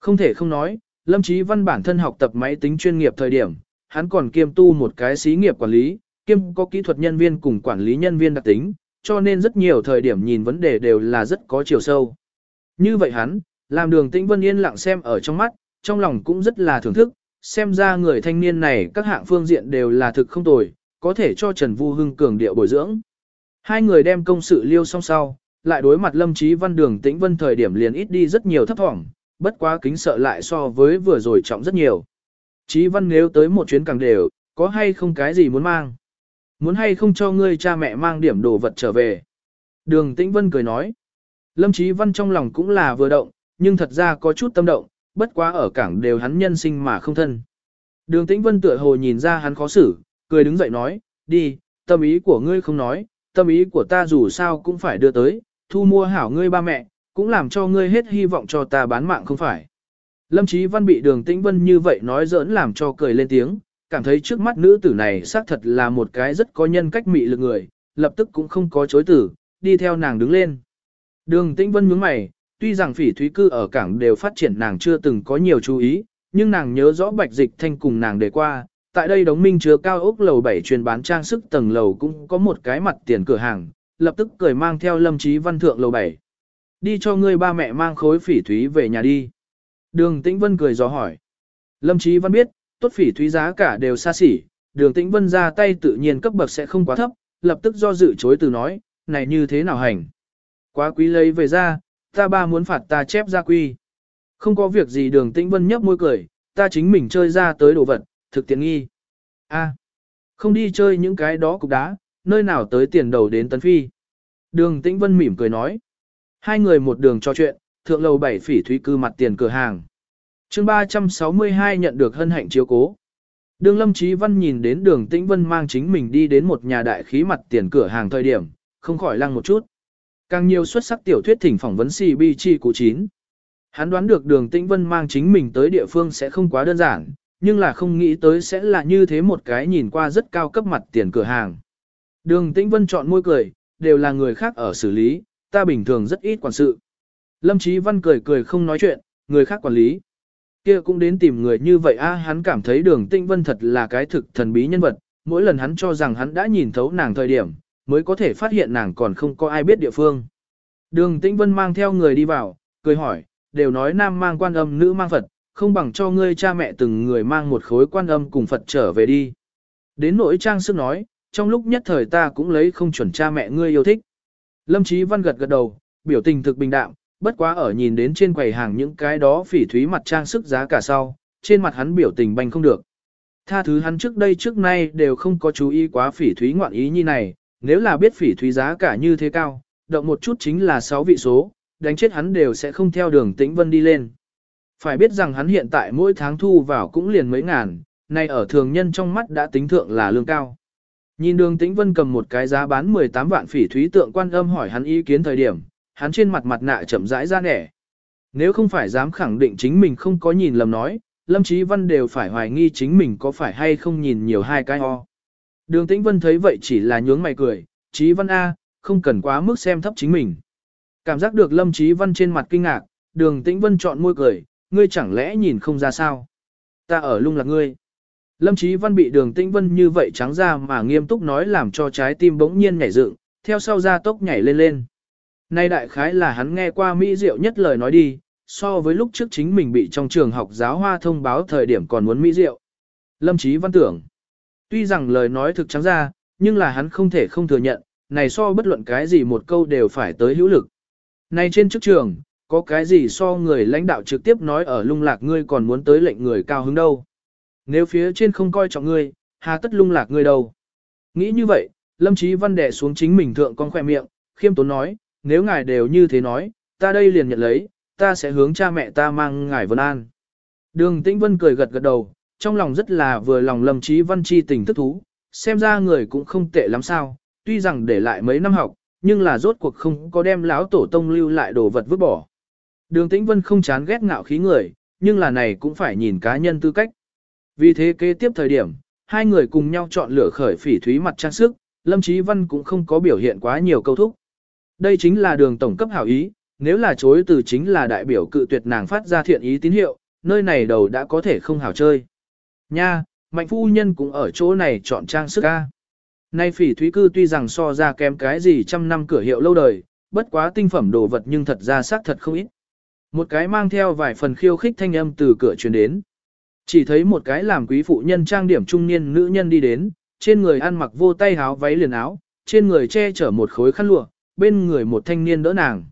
Không thể không nói, Lâm Chí Văn bản thân học tập máy tính chuyên nghiệp thời điểm, hắn còn kiêm tu một cái xí nghiệp quản lý, kiêm có kỹ thuật nhân viên cùng quản lý nhân viên đặc tính, cho nên rất nhiều thời điểm nhìn vấn đề đều là rất có chiều sâu. Như vậy hắn, làm đường tĩnh vân yên lặng xem ở trong mắt, trong lòng cũng rất là thưởng thức, xem ra người thanh niên này các hạng phương diện đều là thực không tồi, có thể cho Trần Vu Hưng cường điệu bồi dưỡng. Hai người đem công sự liêu song sau, lại đối mặt Lâm Chí Văn đường tĩnh vân thời điểm liền ít đi rất nhiều thấp thỏm, bất quá kính sợ lại so với vừa rồi trọng rất nhiều. Chí Văn nếu tới một chuyến càng đều, có hay không cái gì muốn mang? Muốn hay không cho ngươi cha mẹ mang điểm đồ vật trở về? Đường Tĩnh Vân cười nói. Lâm Chí Văn trong lòng cũng là vừa động, nhưng thật ra có chút tâm động, bất quá ở cảng đều hắn nhân sinh mà không thân. Đường Tĩnh Vân tựa hồ nhìn ra hắn khó xử, cười đứng dậy nói, đi, tâm ý của ngươi không nói, tâm ý của ta dù sao cũng phải đưa tới, thu mua hảo ngươi ba mẹ, cũng làm cho ngươi hết hy vọng cho ta bán mạng không phải. Lâm Chí Văn bị đường Tĩnh Vân như vậy nói giỡn làm cho cười lên tiếng, cảm thấy trước mắt nữ tử này xác thật là một cái rất có nhân cách mị lực người, lập tức cũng không có chối tử, đi theo nàng đứng lên. Đường Tĩnh Vân nhướng mày, tuy rằng phỉ thúy cư ở cảng đều phát triển nàng chưa từng có nhiều chú ý, nhưng nàng nhớ rõ bạch dịch thanh cùng nàng đề qua, tại đây đống minh chứa cao ốc lầu 7 chuyên bán trang sức tầng lầu cũng có một cái mặt tiền cửa hàng, lập tức cười mang theo lâm trí văn thượng lầu 7. Đi cho ngươi ba mẹ mang khối phỉ thúy về nhà đi. Đường Tĩnh Vân cười gió hỏi. Lâm Chí văn biết, tốt phỉ thúy giá cả đều xa xỉ, đường Tĩnh Vân ra tay tự nhiên cấp bậc sẽ không quá thấp, lập tức do dự chối từ nói, này như thế nào hành. Quá quý lấy về ra, ta ba muốn phạt ta chép ra quy. Không có việc gì đường Tĩnh Vân nhấp môi cười, ta chính mình chơi ra tới đồ vật, thực tiện nghi. A, không đi chơi những cái đó cục đá, nơi nào tới tiền đầu đến tấn phi. Đường Tĩnh Vân mỉm cười nói. Hai người một đường trò chuyện, thượng lầu bảy phỉ thúy cư mặt tiền cửa hàng. chương 362 nhận được hân hạnh chiếu cố. Đường Lâm Chí Văn nhìn đến đường Tĩnh Vân mang chính mình đi đến một nhà đại khí mặt tiền cửa hàng thời điểm, không khỏi lăng một chút. Càng nhiều xuất sắc tiểu thuyết thỉnh phỏng vấn CB chi cụ 9. Hắn đoán được đường Tĩnh Vân mang chính mình tới địa phương sẽ không quá đơn giản, nhưng là không nghĩ tới sẽ là như thế một cái nhìn qua rất cao cấp mặt tiền cửa hàng. Đường Tĩnh Vân chọn môi cười, đều là người khác ở xử lý, ta bình thường rất ít quản sự. Lâm Chí Văn cười cười không nói chuyện, người khác quản lý. kia cũng đến tìm người như vậy a hắn cảm thấy đường Tĩnh Vân thật là cái thực thần bí nhân vật, mỗi lần hắn cho rằng hắn đã nhìn thấu nàng thời điểm, mới có thể phát hiện nàng còn không có ai biết địa phương. Đường Tĩnh Vân mang theo người đi vào, cười hỏi, đều nói nam mang quan âm nữ mang Phật, không bằng cho ngươi cha mẹ từng người mang một khối quan âm cùng Phật trở về đi. Đến nỗi trang sức nói, trong lúc nhất thời ta cũng lấy không chuẩn cha mẹ ngươi yêu thích. Lâm Chí Văn gật gật đầu, biểu tình thực bình đạm, bất quá ở nhìn đến trên quầy hàng những cái đó phỉ thúy mặt trang sức giá cả sau, trên mặt hắn biểu tình banh không được. Tha thứ hắn trước đây trước nay đều không có chú ý quá phỉ thúy ngoạn ý như này, nếu là biết phỉ thúy giá cả như thế cao, động một chút chính là 6 vị số, đánh chết hắn đều sẽ không theo đường tĩnh vân đi lên. Phải biết rằng hắn hiện tại mỗi tháng thu vào cũng liền mấy ngàn, nay ở thường nhân trong mắt đã tính thượng là lương cao. Nhìn đường tĩnh vân cầm một cái giá bán 18 vạn phỉ thúy tượng quan âm hỏi hắn ý kiến thời điểm, hắn trên mặt mặt nạ chậm rãi ra nẻ. Nếu không phải dám khẳng định chính mình không có nhìn lầm nói, Lâm Chí Văn đều phải hoài nghi chính mình có phải hay không nhìn nhiều hai cái ho. Đường Tĩnh Vân thấy vậy chỉ là nhướng mày cười, Chí Văn A, không cần quá mức xem thấp chính mình. Cảm giác được Lâm Chí Văn trên mặt kinh ngạc, đường Tĩnh Vân chọn môi cười, ngươi chẳng lẽ nhìn không ra sao? Ta ở lung lạc ngươi. Lâm Chí Văn bị đường Tĩnh Vân như vậy trắng ra mà nghiêm túc nói làm cho trái tim bỗng nhiên nhảy dựng, theo sau ra tốc nhảy lên lên. Nay đại khái là hắn nghe qua Mỹ Diệu nhất lời nói đi, so với lúc trước chính mình bị trong trường học giáo hoa thông báo thời điểm còn muốn Mỹ Diệu. Lâm Chí Văn tưởng, tuy rằng lời nói thực trắng ra, nhưng là hắn không thể không thừa nhận, này so bất luận cái gì một câu đều phải tới hữu lực. Này trên chức trường, có cái gì so người lãnh đạo trực tiếp nói ở lung lạc ngươi còn muốn tới lệnh người cao hứng đâu. Nếu phía trên không coi trọng ngươi, hà tất lung lạc ngươi đâu. Nghĩ như vậy, Lâm Chí Văn đè xuống chính mình thượng con khoe miệng, khiêm tốn nói, nếu ngài đều như thế nói, ta đây liền nhận lấy, ta sẽ hướng cha mẹ ta mang ngài vân an. Đường Tĩnh Vân cười gật gật đầu, trong lòng rất là vừa lòng Lâm Chí Văn chi tình thức thú, xem ra người cũng không tệ lắm sao, tuy rằng để lại mấy năm học, nhưng là rốt cuộc không có đem lão tổ tông lưu lại đồ vật vứt bỏ. Đường Tĩnh Vân không chán ghét ngạo khí người, nhưng là này cũng phải nhìn cá nhân tư cách. Vì thế kế tiếp thời điểm, hai người cùng nhau chọn lựa khởi phỉ thúy mặt trang sức, Lâm Chí Văn cũng không có biểu hiện quá nhiều câu thúc. Đây chính là đường tổng cấp hảo ý, nếu là chối từ chính là đại biểu cự tuyệt nàng phát ra thiện ý tín hiệu, nơi này đầu đã có thể không hảo chơi. Nha, mạnh phu nhân cũng ở chỗ này chọn trang sức ca. Nay phỉ thúy cư tuy rằng so ra kém cái gì trăm năm cửa hiệu lâu đời, bất quá tinh phẩm đồ vật nhưng thật ra xác thật không ít. Một cái mang theo vài phần khiêu khích thanh âm từ cửa truyền đến. Chỉ thấy một cái làm quý phụ nhân trang điểm trung niên nữ nhân đi đến, trên người ăn mặc vô tay áo váy liền áo, trên người che chở một khối khăn lụa, bên người một thanh niên đỡ nàng.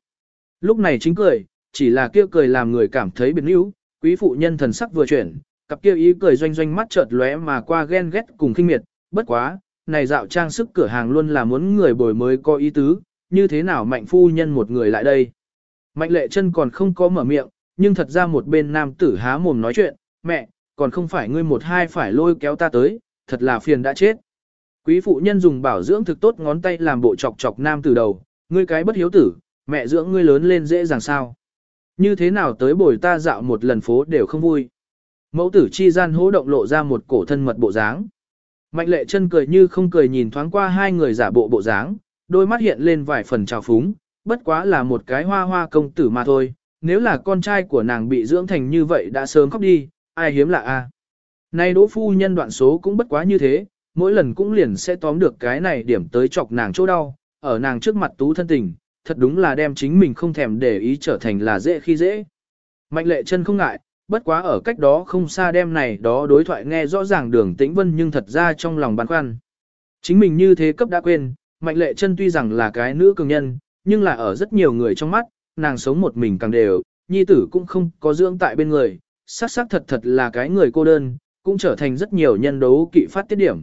Lúc này chính cười, chỉ là kia cười làm người cảm thấy biệt níu, quý phụ nhân thần sắc vừa chuyển, cặp kia ý cười doanh doanh mắt chợt lóe mà qua ghen ghét cùng kinh miệt, bất quá, này dạo trang sức cửa hàng luôn là muốn người bồi mới có ý tứ, như thế nào mạnh phu nhân một người lại đây. Mạnh lệ chân còn không có mở miệng, nhưng thật ra một bên nam tử há mồm nói chuyện, mẹ, còn không phải ngươi một hai phải lôi kéo ta tới, thật là phiền đã chết. Quý phụ nhân dùng bảo dưỡng thực tốt ngón tay làm bộ chọc chọc nam tử đầu, ngươi cái bất hiếu tử, mẹ dưỡng ngươi lớn lên dễ dàng sao. Như thế nào tới bồi ta dạo một lần phố đều không vui. Mẫu tử chi gian hố động lộ ra một cổ thân mật bộ dáng. Mạnh lệ chân cười như không cười nhìn thoáng qua hai người giả bộ bộ dáng, đôi mắt hiện lên vài phần trào phúng, bất quá là một cái hoa hoa công tử mà thôi, nếu là con trai của nàng bị dưỡng thành như vậy đã sớm khóc đi, ai hiếm lạ a. Nay đỗ phu nhân đoạn số cũng bất quá như thế, mỗi lần cũng liền sẽ tóm được cái này điểm tới chọc nàng chỗ đau, ở nàng trước mặt tú thân tình, thật đúng là đem chính mình không thèm để ý trở thành là dễ khi dễ. Mạnh lệ chân không ngại, bất quá ở cách đó không xa đem này đó đối thoại nghe rõ ràng đường tĩnh vân nhưng thật ra trong lòng băn khoăn. Chính mình như thế cấp đã quên, mạnh lệ chân tuy rằng là cái nữ cường nhân, nhưng là ở rất nhiều người trong mắt, nàng sống một mình càng đều, nhi tử cũng không có dưỡng tại bên người, xác xác thật thật là cái người cô đơn, cũng trở thành rất nhiều nhân đấu kỵ phát tiết điểm.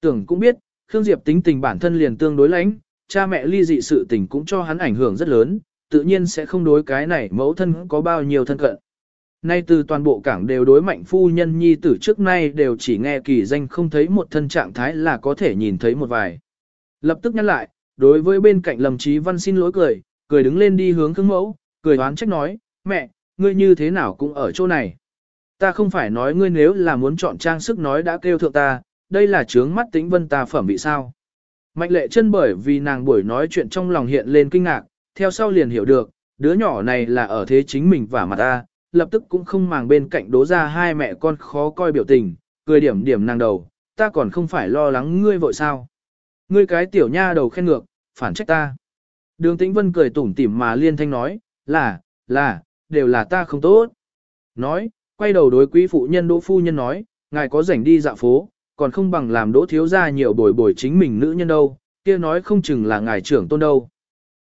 Tưởng cũng biết, Khương Diệp tính tình bản thân liền tương đối lãnh, cha mẹ ly dị sự tình cũng cho hắn ảnh hưởng rất lớn, tự nhiên sẽ không đối cái này mẫu thân có bao nhiêu thân cận. Nay từ toàn bộ cảng đều đối mạnh phu nhân nhi tử trước nay đều chỉ nghe kỳ danh không thấy một thân trạng thái là có thể nhìn thấy một vài. Lập tức nhắc lại, đối với bên cạnh lầm trí văn xin lỗi cười, cười đứng lên đi hướng khương mẫu, cười đoán trách nói, mẹ, ngươi như thế nào cũng ở chỗ này. Ta không phải nói ngươi nếu là muốn chọn trang sức nói đã kêu thượng ta, đây là trướng mắt tính vân ta phẩm bị sao. Mạnh lệ chân bởi vì nàng buổi nói chuyện trong lòng hiện lên kinh ngạc, theo sau liền hiểu được, đứa nhỏ này là ở thế chính mình và mặt ta, lập tức cũng không màng bên cạnh đố ra hai mẹ con khó coi biểu tình, cười điểm điểm nàng đầu, ta còn không phải lo lắng ngươi vội sao. Ngươi cái tiểu nha đầu khen ngược, phản trách ta. Đường Tĩnh Vân cười tủm tỉm mà liên thanh nói, là, là, đều là ta không tốt. Nói, quay đầu đối quý phụ nhân đỗ phu nhân nói, ngài có rảnh đi dạo phố, còn không bằng làm đỗ thiếu ra nhiều bồi bồi chính mình nữ nhân đâu, kia nói không chừng là ngài trưởng tôn đâu.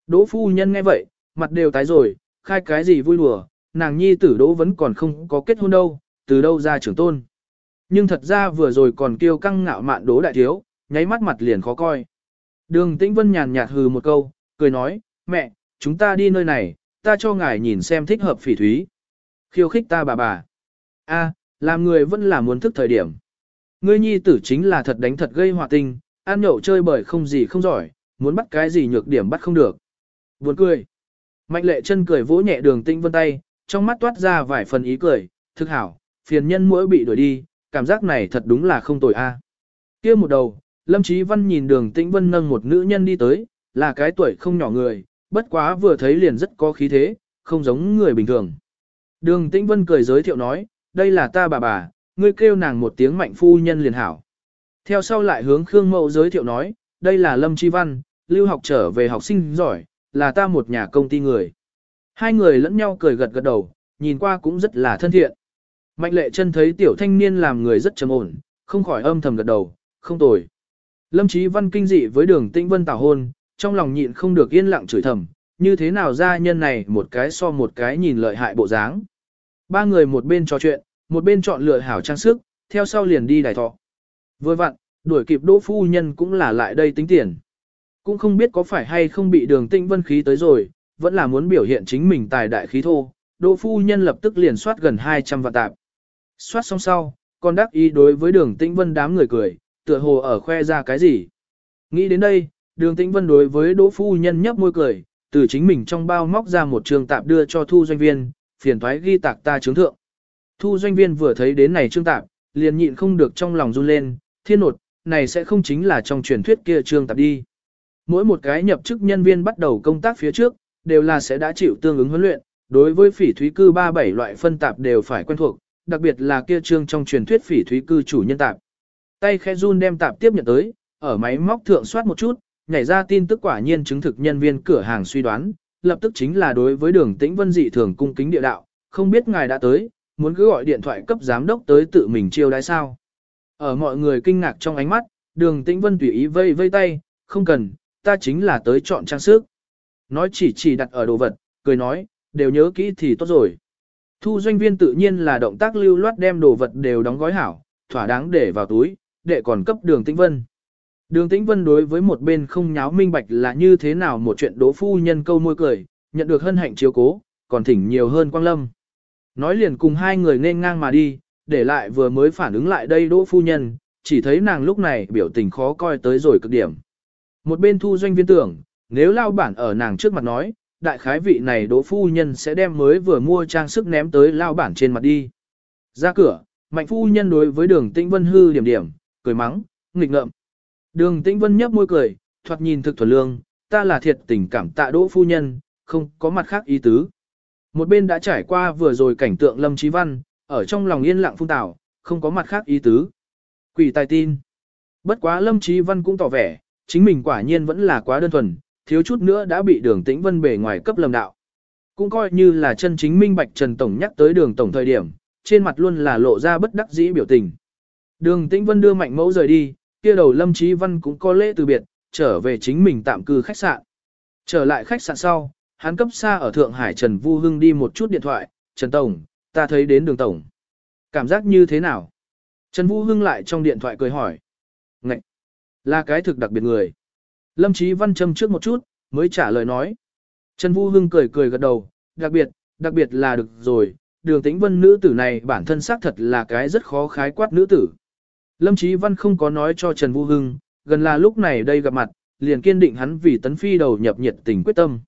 Đỗ phu nhân nghe vậy, mặt đều tái rồi, khai cái gì vui đùa, nàng nhi tử đỗ vẫn còn không có kết hôn đâu, từ đâu ra trưởng tôn. Nhưng thật ra vừa rồi còn kêu căng ngạo mạn đỗ đại thiếu, nháy mắt mặt liền khó coi. Đường tĩnh vân nhàn nhạt hừ một câu, cười nói, mẹ, chúng ta đi nơi này, ta cho ngài nhìn xem thích hợp phỉ thúy. Khiêu khích ta bà bà. a làm người vẫn là muốn thức thời điểm. Ngươi nhi tử chính là thật đánh thật gây họa tinh, ăn nhậu chơi bời không gì không giỏi, muốn bắt cái gì nhược điểm bắt không được. Buồn cười. Mạnh lệ chân cười vỗ nhẹ đường tinh vân tay, trong mắt toát ra vài phần ý cười, thực hảo, phiền nhân mỗi bị đuổi đi, cảm giác này thật đúng là không tồi a. Kia một đầu, Lâm Chí Văn nhìn đường tĩnh vân nâng một nữ nhân đi tới, là cái tuổi không nhỏ người, bất quá vừa thấy liền rất có khí thế, không giống người bình thường. Đường tĩnh vân cười giới thiệu nói, đây là ta bà bà, ngươi kêu nàng một tiếng mạnh phu nhân liền hảo. Theo sau lại hướng Khương Mậu giới thiệu nói, đây là Lâm Chi Văn, lưu học trở về học sinh giỏi, là ta một nhà công ty người. Hai người lẫn nhau cười gật gật đầu, nhìn qua cũng rất là thân thiện. Mạnh lệ chân thấy tiểu thanh niên làm người rất trầm ổn, không khỏi âm thầm gật đầu, không tồi. Lâm Chí Văn kinh dị với đường tĩnh vân tảo hôn, trong lòng nhịn không được yên lặng chửi thầm, như thế nào ra nhân này một cái so một cái nhìn lợi hại bộ dáng. Ba người một bên trò chuyện, một bên chọn lựa hảo trang sức, theo sau liền đi đài thọ. Vừa vặn, đuổi kịp đỗ phu nhân cũng là lại đây tính tiền. Cũng không biết có phải hay không bị đường tinh vân khí tới rồi, vẫn là muốn biểu hiện chính mình tài đại khí thô, đỗ phu nhân lập tức liền soát gần 200 vạn tạp. Soát xong sau, còn đắc ý đối với đường tinh vân đám người cười, tựa hồ ở khoe ra cái gì. Nghĩ đến đây, đường tĩnh vân đối với đỗ phu nhân nhấp môi cười, từ chính mình trong bao móc ra một trường tạp đưa cho thu doanh viên, phiền thoái ghi tạc ta chứng thượng. Thu doanh viên vừa thấy đến này trương tạp, liền nhịn không được trong lòng run lên, thiên nột, này sẽ không chính là trong truyền thuyết kia trương tạp đi. Mỗi một cái nhập chức nhân viên bắt đầu công tác phía trước, đều là sẽ đã chịu tương ứng huấn luyện, đối với phỉ thúy cư 37 loại phân tạp đều phải quen thuộc, đặc biệt là kia trương trong truyền thuyết phỉ thúy cư chủ nhân tạp. Tay khẽ run đem tạp tiếp nhận tới, ở máy móc thượng soát một chút, nhảy ra tin tức quả nhiên chứng thực nhân viên cửa hàng suy đoán, lập tức chính là đối với đường tĩnh vân dị thường cung kính địa đạo, không biết ngài đã tới, muốn cứ gọi điện thoại cấp giám đốc tới tự mình chiêu đãi sao. Ở mọi người kinh ngạc trong ánh mắt, đường tĩnh vân tùy ý vây vây tay, không cần, ta chính là tới chọn trang sức. nói chỉ chỉ đặt ở đồ vật, cười nói, đều nhớ kỹ thì tốt rồi. Thu doanh viên tự nhiên là động tác lưu loát đem đồ vật đều đóng gói hảo, thỏa đáng để vào túi, để còn cấp đường tĩnh vân. Đường tĩnh vân đối với một bên không nháo minh bạch là như thế nào một chuyện đỗ phu nhân câu môi cười, nhận được hân hạnh chiếu cố, còn thỉnh nhiều hơn quang lâm. Nói liền cùng hai người nên ngang mà đi, để lại vừa mới phản ứng lại đây đỗ phu nhân, chỉ thấy nàng lúc này biểu tình khó coi tới rồi cực điểm. Một bên thu doanh viên tưởng, nếu lao bản ở nàng trước mặt nói, đại khái vị này đỗ phu nhân sẽ đem mới vừa mua trang sức ném tới lao bản trên mặt đi. Ra cửa, mạnh phu nhân đối với đường tĩnh vân hư điểm điểm, cười mắng, nghịch ngợm. Đường tĩnh vân nhấp môi cười, thoạt nhìn thực thuần lương, ta là thiệt tình cảm tạ đỗ phu nhân, không có mặt khác ý tứ. Một bên đã trải qua vừa rồi cảnh tượng lâm Chí văn, ở trong lòng yên lặng phung tảo, không có mặt khác ý tứ. Quỷ tài tin. Bất quá lâm Chí văn cũng tỏ vẻ, chính mình quả nhiên vẫn là quá đơn thuần, thiếu chút nữa đã bị đường tĩnh vân bề ngoài cấp lầm đạo. Cũng coi như là chân chính minh bạch Trần Tổng nhắc tới đường Tổng thời điểm, trên mặt luôn là lộ ra bất đắc dĩ biểu tình. Đường tĩnh vân đưa mạnh mẫu rời đi, kia đầu lâm Chí văn cũng có lễ từ biệt, trở về chính mình tạm cư khách sạn. Trở lại khách sạn sau, hắn cấp xa ở Thượng Hải Trần Vu Hưng đi một chút điện thoại, Trần Tổng, ta thấy đến đường Tổng. Cảm giác như thế nào? Trần Vu Hưng lại trong điện thoại cười hỏi. Ngậy! Là cái thực đặc biệt người. Lâm Chí Văn châm trước một chút, mới trả lời nói. Trần Vu Hưng cười cười gật đầu, đặc biệt, đặc biệt là được rồi, đường tĩnh vân nữ tử này bản thân xác thật là cái rất khó khái quát nữ tử. Lâm Chí Văn không có nói cho Trần Vu Hưng, gần là lúc này đây gặp mặt, liền kiên định hắn vì tấn phi đầu nhập nhiệt tình quyết tâm.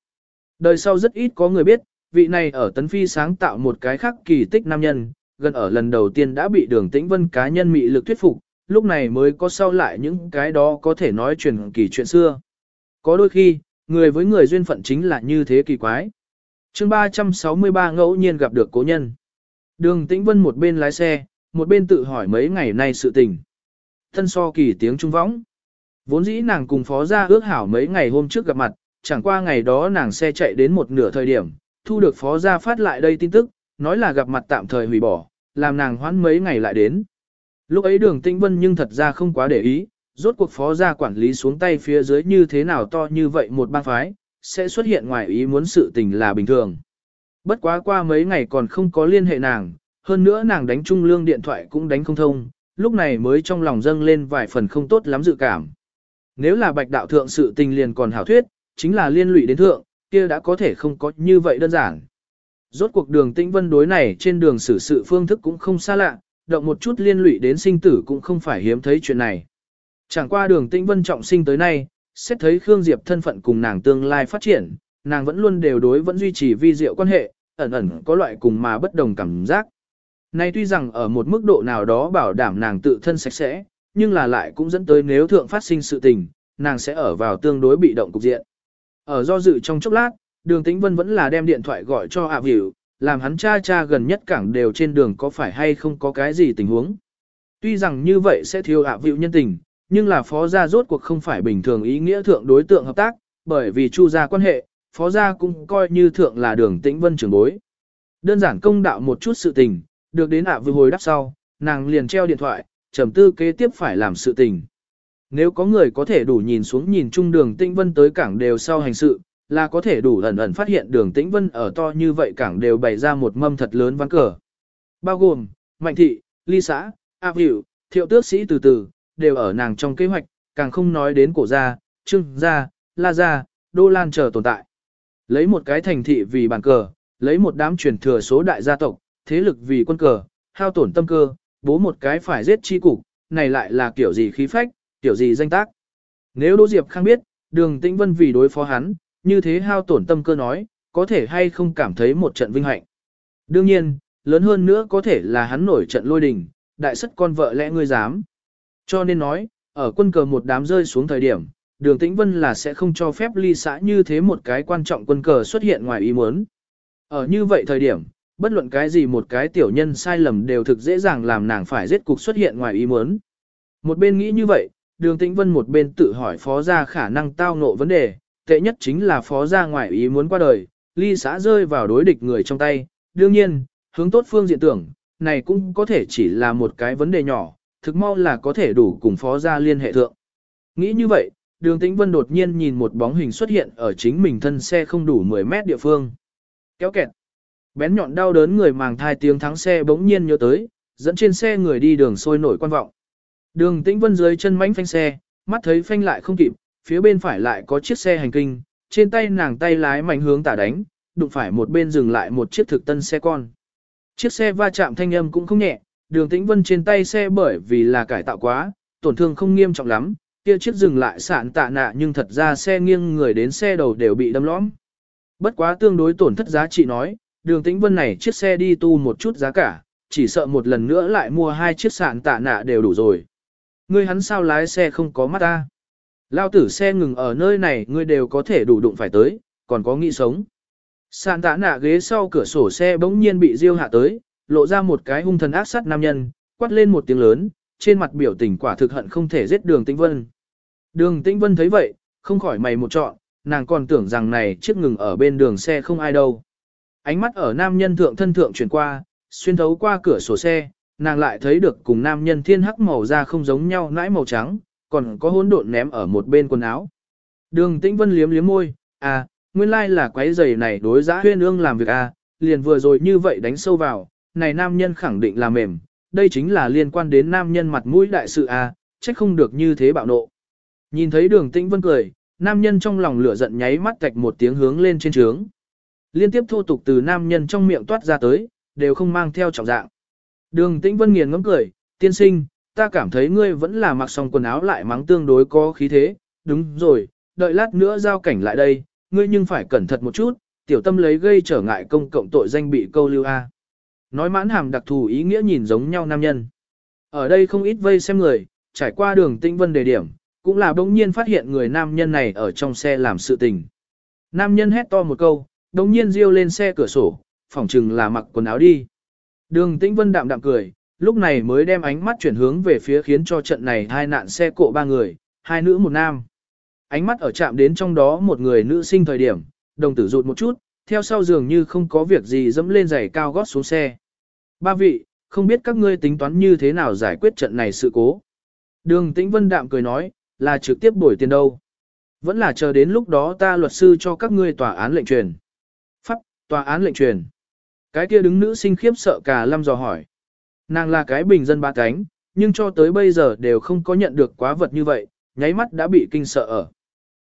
Đời sau rất ít có người biết, vị này ở tấn phi sáng tạo một cái khác kỳ tích nam nhân, gần ở lần đầu tiên đã bị đường tĩnh vân cá nhân mị lực thuyết phục, lúc này mới có sau lại những cái đó có thể nói truyền kỳ chuyện xưa. Có đôi khi, người với người duyên phận chính là như thế kỳ quái. chương 363 ngẫu nhiên gặp được cố nhân. Đường tĩnh vân một bên lái xe, một bên tự hỏi mấy ngày nay sự tình. Thân so kỳ tiếng trung võng. Vốn dĩ nàng cùng phó gia ước hảo mấy ngày hôm trước gặp mặt, chẳng qua ngày đó nàng xe chạy đến một nửa thời điểm, thu được phó gia phát lại đây tin tức, nói là gặp mặt tạm thời hủy bỏ, làm nàng hoãn mấy ngày lại đến. Lúc ấy đường tĩnh vân nhưng thật ra không quá để ý, rốt cuộc phó gia quản lý xuống tay phía dưới như thế nào to như vậy một bang phái, sẽ xuất hiện ngoài ý muốn sự tình là bình thường. Bất quá qua mấy ngày còn không có liên hệ nàng, hơn nữa nàng đánh trung lương điện thoại cũng đánh không thông, lúc này mới trong lòng dâng lên vài phần không tốt lắm dự cảm. Nếu là bạch đạo thượng sự tình liền còn hảo thuyết, chính là liên lụy đến thượng, kia đã có thể không có như vậy đơn giản. Rốt cuộc đường tĩnh vân đối này trên đường xử sự phương thức cũng không xa lạ, động một chút liên lụy đến sinh tử cũng không phải hiếm thấy chuyện này. Chẳng qua đường tĩnh vân trọng sinh tới nay, xét thấy Khương Diệp thân phận cùng nàng tương lai phát triển, nàng vẫn luôn đều đối vẫn duy trì vi diệu quan hệ, ẩn ẩn có loại cùng mà bất đồng cảm giác. Nay tuy rằng ở một mức độ nào đó bảo đảm nàng tự thân sạch sẽ, nhưng là lại cũng dẫn tới nếu thượng phát sinh sự tình, nàng sẽ ở vào tương đối bị động cục diện. Ở do dự trong chốc lát, đường tĩnh vân vẫn là đem điện thoại gọi cho ạ à làm hắn cha cha gần nhất cảng đều trên đường có phải hay không có cái gì tình huống. Tuy rằng như vậy sẽ thiếu ạ à nhân tình, nhưng là phó gia rốt cuộc không phải bình thường ý nghĩa thượng đối tượng hợp tác, bởi vì chu gia quan hệ, phó gia cũng coi như thượng là đường tĩnh vân trưởng bối. Đơn giản công đạo một chút sự tình, được đến ạ à hồi đáp sau, nàng liền treo điện thoại, trầm tư kế tiếp phải làm sự tình. Nếu có người có thể đủ nhìn xuống nhìn chung đường tĩnh vân tới cảng đều sau hành sự, là có thể đủ ẩn ẩn phát hiện đường tĩnh vân ở to như vậy cảng đều bày ra một mâm thật lớn ván cờ. Bao gồm, Mạnh Thị, Ly Xã, A Hiệu, Thiệu Tước Sĩ từ từ, đều ở nàng trong kế hoạch, càng không nói đến cổ gia, trưng gia, la gia, đô lan chờ tồn tại. Lấy một cái thành thị vì bàn cờ, lấy một đám truyền thừa số đại gia tộc, thế lực vì quân cờ, hao tổn tâm cơ, bố một cái phải giết chi cục, này lại là kiểu gì khí phách, kiểu gì danh tác. Nếu Đỗ Diệp Khang biết, đường tĩnh vân vì đối phó hắn, như thế hao tổn tâm cơ nói, có thể hay không cảm thấy một trận vinh hạnh. Đương nhiên, lớn hơn nữa có thể là hắn nổi trận lôi đình, đại sất con vợ lẽ ngươi dám. Cho nên nói, ở quân cờ một đám rơi xuống thời điểm, đường tĩnh vân là sẽ không cho phép ly xã như thế một cái quan trọng quân cờ xuất hiện ngoài ý muốn. Ở như vậy thời điểm, bất luận cái gì một cái tiểu nhân sai lầm đều thực dễ dàng làm nàng phải giết cục xuất hiện ngoài ý muốn. Một bên nghĩ như vậy, đường tĩnh vân một bên tự hỏi phó ra khả năng tao ngộ vấn đề, tệ nhất chính là phó ra ngoài ý muốn qua đời, ly xã rơi vào đối địch người trong tay. Đương nhiên, hướng tốt phương diện tưởng, này cũng có thể chỉ là một cái vấn đề nhỏ, thực mau là có thể đủ cùng phó ra liên hệ thượng. Nghĩ như vậy, đường tĩnh vân đột nhiên nhìn một bóng hình xuất hiện ở chính mình thân xe không đủ 10 mét địa phương. Kéo kẹt. Bén nhọn đau đớn người màng thai tiếng thắng xe bỗng nhiên nhớ tới, dẫn trên xe người đi đường sôi nổi quan vọng. Đường tĩnh vân dưới chân mánh phanh xe, mắt thấy phanh lại không kịp, phía bên phải lại có chiếc xe hành kinh, trên tay nàng tay lái mạnh hướng tả đánh, đụng phải một bên dừng lại một chiếc thực tân xe con. Chiếc xe va chạm thanh âm cũng không nhẹ, đường tĩnh vân trên tay xe bởi vì là cải tạo quá, tổn thương không nghiêm trọng lắm, kia chiếc dừng lại sạn tạ nạ nhưng thật ra xe nghiêng người đến xe đầu đều bị đâm lõm. Bất quá tương đối tổn thất giá trị nói, đường tĩnh vân này chiếc xe đi tu một chút giá cả, chỉ sợ một lần nữa lại mua hai chiếc sạn tạ nạ đều đủ rồi. Ngươi hắn sao lái xe không có mắt ta? Lao tử xe ngừng ở nơi này ngươi đều có thể đủ đụng phải tới, còn có nghĩ sống. Sạn tạ nạ ghế sau cửa sổ xe bỗng nhiên bị diêu hạ tới, lộ ra một cái hung thần ác sát nam nhân, quát lên một tiếng lớn, trên mặt biểu tình quả thực hận không thể giết đường tĩnh vân. Đường tĩnh vân thấy vậy, không khỏi mày một trọn, nàng còn tưởng rằng này chiếc ngừng ở bên đường xe không ai đâu. Ánh mắt ở nam nhân thượng thân thượng chuyển qua, xuyên thấu qua cửa sổ xe, nàng lại thấy được cùng nam nhân thiên hắc màu da không giống nhau nãi màu trắng, còn có hỗn độn ném ở một bên quần áo. Đường tĩnh vân liếm liếm môi, à, nguyên lai là quái giày này đối giã huyên ương làm việc à, liền vừa rồi như vậy đánh sâu vào, này nam nhân khẳng định là mềm, đây chính là liên quan đến nam nhân mặt mũi đại sự à, trách không được như thế bạo nộ. Nhìn thấy đường tĩnh vân cười, nam nhân trong lòng lửa giận nháy mắt tạch một tiếng hướng lên trên trướng. Liên tiếp thô tục từ nam nhân trong miệng toát ra tới, đều không mang theo trọng dạng. Đường tĩnh vân nghiền ngẫm cười, tiên sinh, ta cảm thấy ngươi vẫn là mặc xong quần áo lại mắng tương đối có khí thế, đúng rồi, đợi lát nữa giao cảnh lại đây, ngươi nhưng phải cẩn thận một chút, tiểu tâm lấy gây trở ngại công cộng tội danh bị câu lưu A. Nói mãn hàm đặc thù ý nghĩa nhìn giống nhau nam nhân. Ở đây không ít vây xem người, trải qua đường tĩnh vân đề điểm, cũng là bỗng nhiên phát hiện người nam nhân này ở trong xe làm sự tình. Nam nhân hét to một câu, đồng nhiên riêu lên xe cửa sổ, phỏng chừng là mặc quần áo đi. Đường tĩnh vân đạm đạm cười, lúc này mới đem ánh mắt chuyển hướng về phía khiến cho trận này hai nạn xe cộ ba người, hai nữ một nam. Ánh mắt ở chạm đến trong đó một người nữ sinh thời điểm, đồng tử rụt một chút, theo sau dường như không có việc gì dẫm lên giày cao gót xuống xe. Ba vị, không biết các ngươi tính toán như thế nào giải quyết trận này sự cố. Đường tĩnh vân đạm cười nói, là trực tiếp bồi tiền đâu. Vẫn là chờ đến lúc đó ta luật sư cho các ngươi tòa án lệnh truyền. Tòa án lệnh truyền. Cái kia đứng nữ sinh khiếp sợ cả lâm dò hỏi. Nàng là cái bình dân ba cánh, nhưng cho tới bây giờ đều không có nhận được quá vật như vậy, nháy mắt đã bị kinh sợ ở.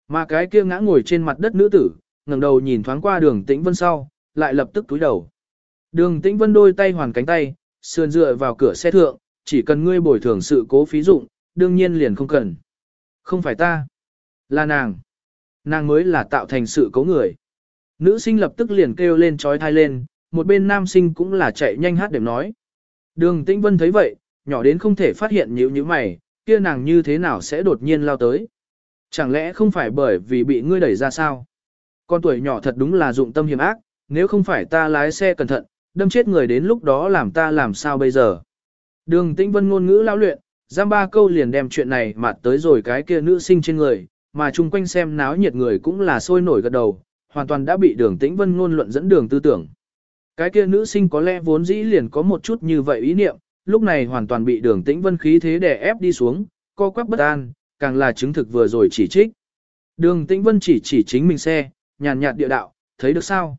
Mà cái kia ngã ngồi trên mặt đất nữ tử, ngẩng đầu nhìn thoáng qua đường tĩnh vân sau, lại lập tức túi đầu. Đường tĩnh vân đôi tay hoàn cánh tay, sườn dựa vào cửa xe thượng, chỉ cần ngươi bồi thường sự cố phí dụng, đương nhiên liền không cần. Không phải ta, là nàng. Nàng mới là tạo thành sự cố người. Nữ sinh lập tức liền kêu lên trói thai lên, một bên nam sinh cũng là chạy nhanh hát đệm nói. Đường Tĩnh Vân thấy vậy, nhỏ đến không thể phát hiện nhíu như mày, kia nàng như thế nào sẽ đột nhiên lao tới. Chẳng lẽ không phải bởi vì bị ngươi đẩy ra sao? Con tuổi nhỏ thật đúng là dụng tâm hiểm ác, nếu không phải ta lái xe cẩn thận, đâm chết người đến lúc đó làm ta làm sao bây giờ? Đường Tĩnh Vân ngôn ngữ lao luyện, giam ba câu liền đem chuyện này mặt tới rồi cái kia nữ sinh trên người, mà chung quanh xem náo nhiệt người cũng là sôi nổi gật đầu, hoàn toàn đã bị đường Tĩnh Vân ngôn luận dẫn đường tư tưởng. Cái kia nữ sinh có lẽ vốn dĩ liền có một chút như vậy ý niệm, lúc này hoàn toàn bị đường tĩnh vân khí thế đè ép đi xuống, co quắp bất an, càng là chứng thực vừa rồi chỉ trích. Đường tĩnh vân chỉ chỉ chính mình xe, nhàn nhạt địa đạo, thấy được sao?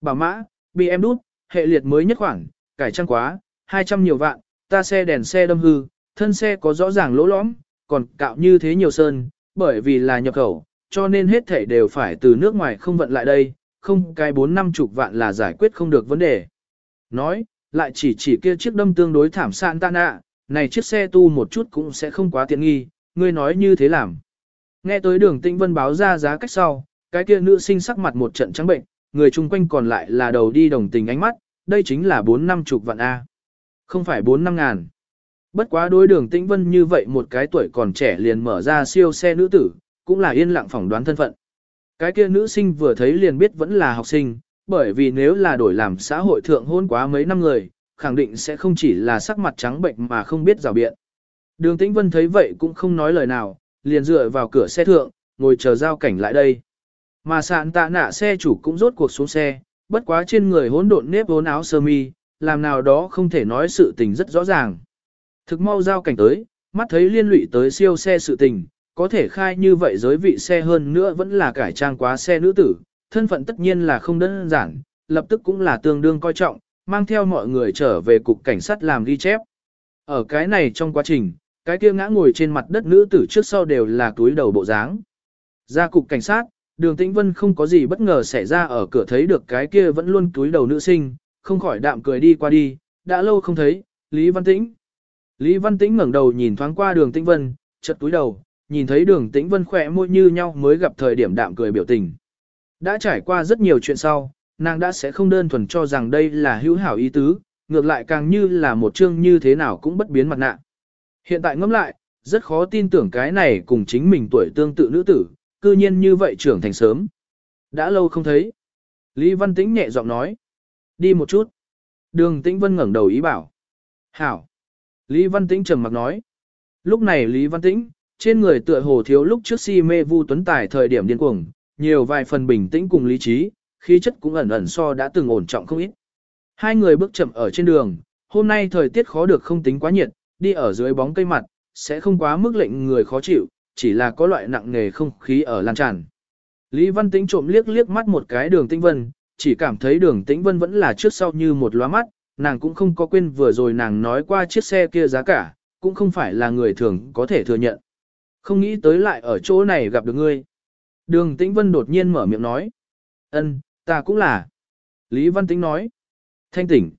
Bảo mã, bị em đút, hệ liệt mới nhất khoảng, cải trang quá, 200 nhiều vạn, ta xe đèn xe đâm hư, thân xe có rõ ràng lỗ lõm, còn cạo như thế nhiều sơn, bởi vì là nhập khẩu, cho nên hết thể đều phải từ nước ngoài không vận lại đây, không cái bốn năm chục vạn là giải quyết không được vấn đề. Nói, lại chỉ chỉ kia chiếc đâm tương đối thảm sạn ta nạ, này chiếc xe tu một chút cũng sẽ không quá tiện nghi, ngươi nói như thế làm. Nghe tới đường tĩnh vân báo ra giá cách sau, cái kia nữ sinh sắc mặt một trận trắng bệnh, người chung quanh còn lại là đầu đi đồng tình ánh mắt, đây chính là bốn năm chục vạn A. Không phải bốn năm ngàn. Bất quá đối đường tĩnh vân như vậy một cái tuổi còn trẻ liền mở ra siêu xe nữ tử, cũng là yên lặng phỏng đoán thân phận. Cái kia nữ sinh vừa thấy liền biết vẫn là học sinh, bởi vì nếu là đổi làm xã hội thượng hôn quá mấy năm người, khẳng định sẽ không chỉ là sắc mặt trắng bệnh mà không biết rào biện. Đường Tĩnh Vân thấy vậy cũng không nói lời nào, liền dựa vào cửa xe thượng, ngồi chờ giao cảnh lại đây. Mà sạn tạ nạ xe chủ cũng rốt cuộc xuống xe, bất quá trên người hỗn độn nếp hốn áo sơ mi, làm nào đó không thể nói sự tình rất rõ ràng. Thực mau giao cảnh tới, mắt thấy liên lụy tới siêu xe sự tình, có thể khai như vậy giới vị xe hơn nữa vẫn là cải trang quá xe nữ tử, thân phận tất nhiên là không đơn giản, lập tức cũng là tương đương coi trọng, mang theo mọi người trở về cục cảnh sát làm ghi chép. Ở cái này trong quá trình, cái kia ngã ngồi trên mặt đất nữ tử trước sau đều là túi đầu bộ dáng. Ra cục cảnh sát, đường tĩnh vân không có gì bất ngờ xảy ra ở cửa thấy được cái kia vẫn luôn túi đầu nữ sinh, không khỏi đạm cười đi qua đi, đã lâu không thấy, Lý Văn Tĩnh. Lý Văn Tĩnh ngẩng đầu nhìn thoáng qua đường tĩnh vân, chợt túi đầu, nhìn thấy đường tĩnh vân khỏe môi như nhau mới gặp thời điểm đạm cười biểu tình. Đã trải qua rất nhiều chuyện sau, nàng đã sẽ không đơn thuần cho rằng đây là hữu hảo ý tứ, ngược lại càng như là một chương như thế nào cũng bất biến mặt nạ. Hiện tại ngẫm lại, rất khó tin tưởng cái này cùng chính mình tuổi tương tự nữ tử, cư nhiên như vậy trưởng thành sớm. Đã lâu không thấy. Lý Văn Tĩnh nhẹ giọng nói. Đi một chút. Đường Tĩnh Vân ngẩng đầu ý bảo. Hảo. Lý Văn Tĩnh trầm mặc nói. Lúc này Lý Văn Tĩnh, trên người tựa hồ thiếu lúc trước si mê Vu Tuấn Tài thời điểm điên cuồng, nhiều vài phần bình tĩnh cùng lý trí, khí chất cũng ẩn ẩn so đã từng ổn trọng không ít. Hai người bước chậm ở trên đường, hôm nay thời tiết khó được không tính quá nhiệt, đi ở dưới bóng cây mặt, sẽ không quá mức lệnh người khó chịu, chỉ là có loại nặng nề không khí ở lan tràn. Lý Văn Tĩnh trộm liếc liếc mắt một cái đường tĩnh vân, chỉ cảm thấy đường tĩnh vân vẫn là trước sau như một lóa mắt, nàng cũng không có quên vừa rồi nàng nói qua chiếc xe kia giá cả, cũng không phải là người thường có thể thừa nhận. Không nghĩ tới lại ở chỗ này gặp được ngươi. Đường Tĩnh Vân đột nhiên mở miệng nói. ân, ta cũng là. Lý Văn Tĩnh nói. Thanh tỉnh.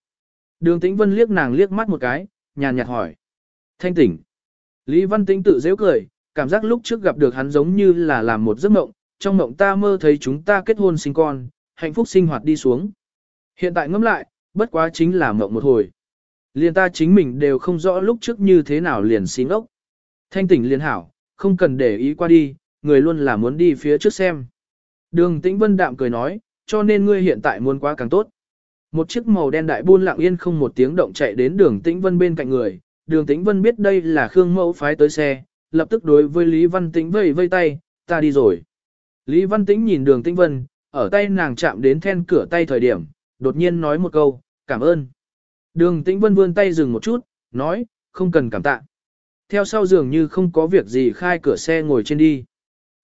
Đường Tĩnh Vân liếc nàng liếc mắt một cái, nhàn nhạt hỏi. Thanh tỉnh. Lý Văn Tĩnh tự dễ cười, cảm giác lúc trước gặp được hắn giống như là làm một giấc mộng, trong mộng ta mơ thấy chúng ta kết hôn sinh con, hạnh phúc sinh hoạt đi xuống. Hiện tại ngẫm lại, bất quá chính là mộng một hồi. Liền ta chính mình đều không rõ lúc trước như thế nào liền xin ốc. Thanh tỉnh liền hảo, không cần để ý qua đi, người luôn là muốn đi phía trước xem. Đường tĩnh vân đạm cười nói, cho nên ngươi hiện tại muốn quá càng tốt. Một chiếc màu đen đại buôn lặng yên không một tiếng động chạy đến đường tĩnh vân bên cạnh người, đường tĩnh vân biết đây là Khương Mẫu phái tới xe, lập tức đối với Lý Văn Tĩnh vây vây tay, ta đi rồi. Lý Văn Tĩnh nhìn đường tĩnh vân, ở tay nàng chạm đến then cửa tay thời điểm, đột nhiên nói một câu, cảm ơn. Đường tĩnh vân vươn tay dừng một chút, nói, không cần cảm tạ. Theo sau dường như không có việc gì khai cửa xe ngồi trên đi.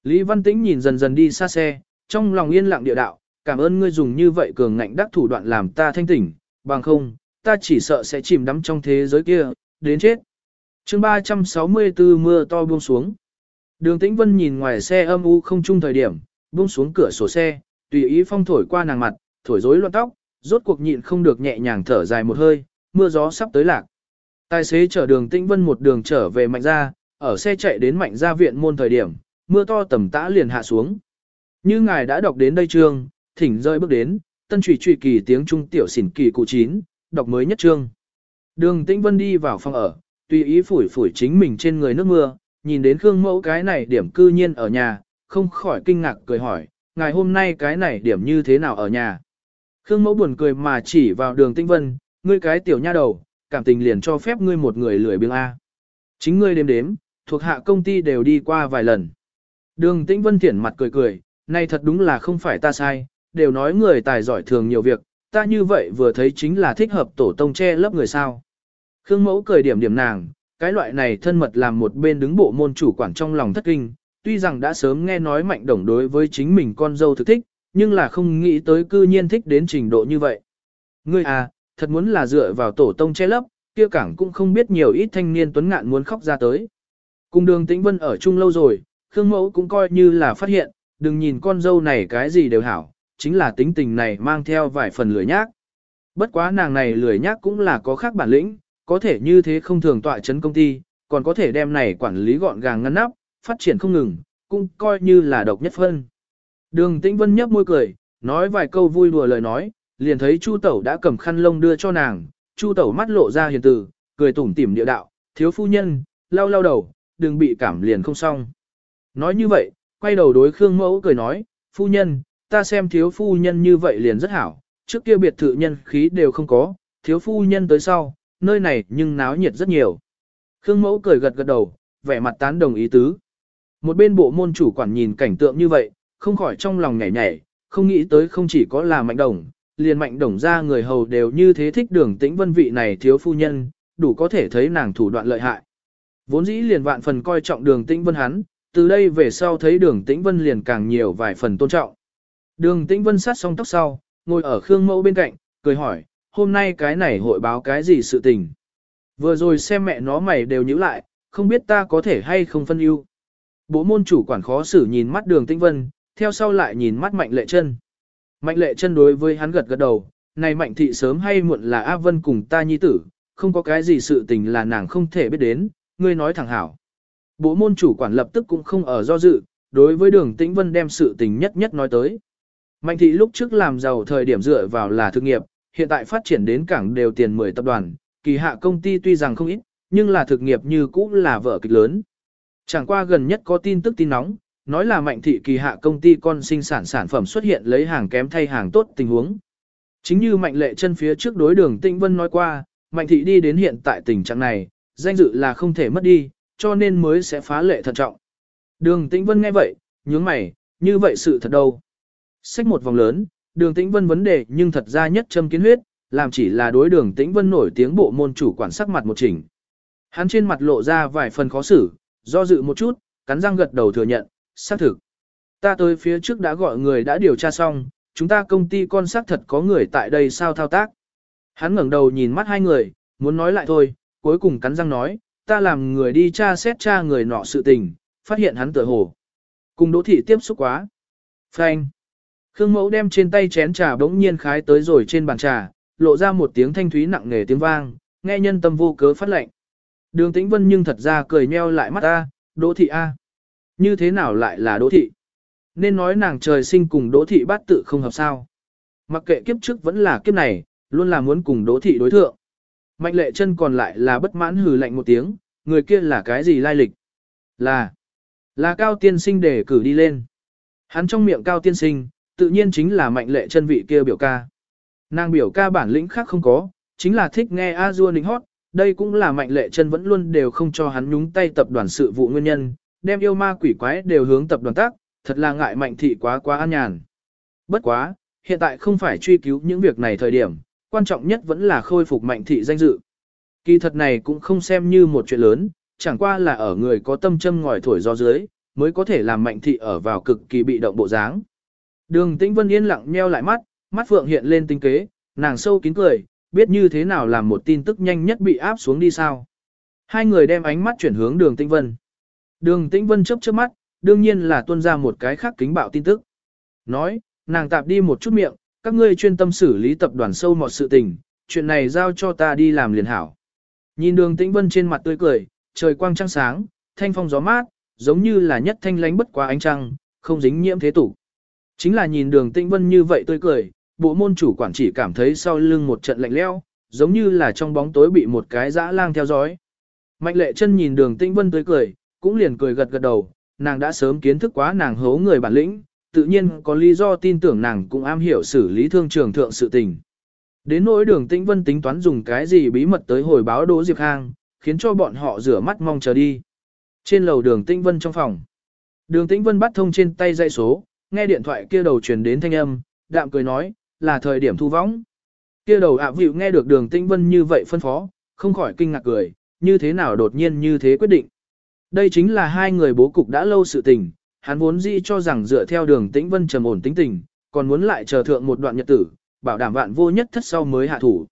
Lý Văn Tĩnh nhìn dần dần đi xa xe, trong lòng yên lặng địa đạo, cảm ơn ngươi dùng như vậy cường ngạnh đắc thủ đoạn làm ta thanh tỉnh, bằng không, ta chỉ sợ sẽ chìm đắm trong thế giới kia, đến chết. chương 364 mưa to buông xuống. Đường Tĩnh Vân nhìn ngoài xe âm u không chung thời điểm, buông xuống cửa sổ xe, tùy ý phong thổi qua nàng mặt, thổi rối loạn tóc, rốt cuộc nhịn không được nhẹ nhàng thở dài một hơi, mưa gió sắp tới lạc. Tài xế chở đường Tĩnh Vân một đường trở về mạnh gia, ở xe chạy đến mạnh gia viện môn thời điểm, mưa to tầm tã liền hạ xuống. Như ngài đã đọc đến đây chương, thỉnh rơi bước đến, tân trùy trùy kỳ tiếng trung tiểu xỉn kỳ cụ chín, đọc mới nhất chương. Đường Tĩnh Vân đi vào phòng ở, tùy ý phủi phủi chính mình trên người nước mưa, nhìn đến Khương Mẫu cái này điểm cư nhiên ở nhà, không khỏi kinh ngạc cười hỏi, ngài hôm nay cái này điểm như thế nào ở nhà. Khương Mẫu buồn cười mà chỉ vào đường Tĩnh Vân, ngươi cái tiểu nha đầu, cảm tình liền cho phép ngươi một người lười biếng A. Chính ngươi đếm đếm, thuộc hạ công ty đều đi qua vài lần. Đường Tĩnh Vân thiển mặt cười cười, này thật đúng là không phải ta sai, đều nói người tài giỏi thường nhiều việc, ta như vậy vừa thấy chính là thích hợp tổ tông che lấp người sao. Khương Mẫu cười điểm điểm nàng, cái loại này thân mật làm một bên đứng bộ môn chủ quản trong lòng thất kinh, tuy rằng đã sớm nghe nói mạnh đồng đối với chính mình con dâu thực thích, nhưng là không nghĩ tới cư nhiên thích đến trình độ như vậy. Ngươi à, thật muốn là dựa vào tổ tông che lấp, kia cảng cũng không biết nhiều ít thanh niên tuấn ngạn muốn khóc ra tới. Cùng đường tĩnh vân ở chung lâu rồi, Khương Mẫu cũng coi như là phát hiện, đừng nhìn con dâu này cái gì đều hảo, chính là tính tình này mang theo vài phần lười nhác. Bất quá nàng này lười nhác cũng là có khác bản lĩnh, có thể như thế không thường tọa chấn công ty, còn có thể đem này quản lý gọn gàng ngăn nắp, phát triển không ngừng, cũng coi như là độc nhất phân. Đường Tĩnh Vân nhấp môi cười, nói vài câu vui đùa lời nói, liền thấy Chu Tẩu đã cầm khăn lông đưa cho nàng, Chu Tẩu mắt lộ ra hiền từ, cười tủm tỉm địa đạo, thiếu phu nhân, lau lau đầu, đừng bị cảm liền không xong. Nói như vậy, quay đầu đối Khương Mẫu cười nói, phu nhân, ta xem thiếu phu nhân như vậy liền rất hảo, trước kia biệt thự nhân khí đều không có, thiếu phu nhân tới sau, nơi này nhưng náo nhiệt rất nhiều. Khương Mẫu cười gật gật đầu, vẻ mặt tán đồng ý tứ. Một bên bộ môn chủ quản nhìn cảnh tượng như vậy, không khỏi trong lòng nhảy nhảy, không nghĩ tới không chỉ có là mạnh đồng, liền mạnh đồng ra người hầu đều như thế thích đường tĩnh vân vị này thiếu phu nhân, đủ có thể thấy nàng thủ đoạn lợi hại. Vốn dĩ liền vạn phần coi trọng đường tĩnh vân hắn, từ đây về sau thấy đường tĩnh vân liền càng nhiều vài phần tôn trọng. Đường tĩnh vân sát xong tóc sau, ngồi ở Khương Mẫu bên cạnh, cười hỏi, hôm nay cái này hội báo cái gì sự tình. Vừa rồi xem mẹ nó mày đều nhíu lại, không biết ta có thể hay không phân ưu. Bố môn chủ quản khó xử nhìn mắt đường tĩnh vân, theo sau lại nhìn mắt mạnh lệ chân. Mạnh lệ chân đối với hắn gật gật đầu, này mạnh thị sớm hay muộn là A Vân cùng ta nhi tử, không có cái gì sự tình là nàng không thể biết đến, ngươi nói thẳng hảo. Bộ môn chủ quản lập tức cũng không ở do dự, đối với đường tĩnh vân đem sự tình nhất nhất nói tới. Mạnh thị lúc trước làm giàu thời điểm dựa vào là thực nghiệp, hiện tại phát triển đến cảng đều tiền 10 tập đoàn, kỳ hạ công ty tuy rằng không ít, nhưng là thực nghiệp như cũ là vợ kịch lớn. Chẳng qua gần nhất có tin tức tin nóng, nói là mạnh thị kỳ hạ công ty con sinh sản sản phẩm xuất hiện lấy hàng kém thay hàng tốt tình huống. Chính như mạnh lệ chân phía trước đối đường Tĩnh Vân nói qua, mạnh thị đi đến hiện tại tình trạng này, danh dự là không thể mất đi, cho nên mới sẽ phá lệ thận trọng. Đường Tĩnh Vân nghe vậy, nhướng mày, như vậy sự thật đâu. Xách một vòng lớn, đường Tĩnh Vân vấn đề nhưng thật ra nhất châm kiến huyết, làm chỉ là đối đường Tĩnh Vân nổi tiếng bộ môn chủ quản sắc mặt một chỉnh. Hắn trên mặt lộ ra vài phần khó xử, do dự một chút, cắn răng gật đầu thừa nhận, xác thực. Ta tới phía trước đã gọi người đã điều tra xong, chúng ta công ty con xác thật có người tại đây sao thao tác. Hắn ngẩng đầu nhìn mắt hai người, muốn nói lại thôi, cuối cùng cắn răng nói, ta làm người đi tra xét tra người nọ sự tình, phát hiện hắn tựa hồ. Cùng đỗ thị tiếp xúc quá. Phanh. Khương mẫu đem trên tay chén trà bỗng nhiên khái tới rồi trên bàn trà, lộ ra một tiếng thanh thúy nặng nề tiếng vang, nghe nhân tâm vô cớ phát lệnh. Đường tĩnh vân nhưng thật ra cười nheo lại mắt ta, đỗ thị A. Như thế nào lại là đỗ thị? Nên nói nàng trời sinh cùng đỗ thị bát tự không hợp sao. Mặc kệ kiếp trước vẫn là kiếp này, luôn là muốn cùng đỗ thị đối thượng. Mạnh lệ chân còn lại là bất mãn hừ lạnh một tiếng, người kia là cái gì lai lịch? Là, là cao tiên sinh để cử đi lên. Hắn trong miệng cao tiên sinh, tự nhiên chính là mạnh lệ chân vị kia biểu ca. Nàng biểu ca bản lĩnh khác không có, chính là thích nghe a dua nịnh hót, đây cũng là mạnh lệ chân vẫn luôn đều không cho hắn nhúng tay tập đoàn sự vụ nguyên nhân, đem yêu ma quỷ quái đều hướng tập đoàn tác, thật là ngại mạnh thị quá quá an nhàn. Bất quá, hiện tại không phải truy cứu những việc này thời điểm, quan trọng nhất vẫn là khôi phục mạnh thị danh dự. Kỳ thật này cũng không xem như một chuyện lớn, chẳng qua là ở người có tâm châm ngòi thổi do dưới, mới có thể làm mạnh thị ở vào cực kỳ bị động bộ dáng. Đường Tĩnh Vân yên lặng nheo lại mắt, mắt phượng hiện lên tinh kế, nàng sâu kín cười, biết như thế nào làm một tin tức nhanh nhất bị áp xuống đi sao. Hai người đem ánh mắt chuyển hướng đường Tĩnh Vân. Đường Tĩnh Vân chớp chớp mắt, đương nhiên là tuân ra một cái khác kính bạo tin tức. Nói, nàng tạp đi một chút miệng, các ngươi chuyên tâm xử lý tập đoàn sâu mọt sự tình, chuyện này giao cho ta đi làm liền hảo. Nhìn đường tĩnh vân trên mặt tươi cười, trời quang trăng sáng, thanh phong gió mát, giống như là nhất thanh lánh bất quá ánh trăng, không dính nhiễm thế tục. Chính là nhìn đường tĩnh vân như vậy tươi cười, bộ môn chủ quản chỉ cảm thấy sau lưng một trận lạnh leo, giống như là trong bóng tối bị một cái dã lang theo dõi. Mạnh lệ chân nhìn đường tĩnh vân tươi cười, cũng liền cười gật gật đầu, nàng đã sớm kiến thức quá nàng hố người bản lĩnh, tự nhiên có lý do tin tưởng nàng cũng am hiểu xử lý thương trường thượng sự tình. Đến nỗi đường tĩnh vân tính toán dùng cái gì bí mật tới hồi báo Đỗ Diệp Khang, khiến cho bọn họ rửa mắt mong chờ đi. Trên lầu đường tĩnh vân trong phòng. Đường tĩnh vân bắt thông trên tay dây số, nghe điện thoại kia đầu truyền đến thanh âm, đạm cười nói, là thời điểm thu võng. Kia đầu ạ à vịu nghe được đường tĩnh vân như vậy phân phó, không khỏi kinh ngạc cười, như thế nào đột nhiên như thế quyết định. Đây chính là hai người bố cục đã lâu sự tình, hắn vốn dĩ cho rằng dựa theo đường tĩnh vân trầm ổn tính tình, còn muốn lại chờ thượng một đoạn nhật tử, bảo đảm vạn vô nhất thất sau mới hạ thủ.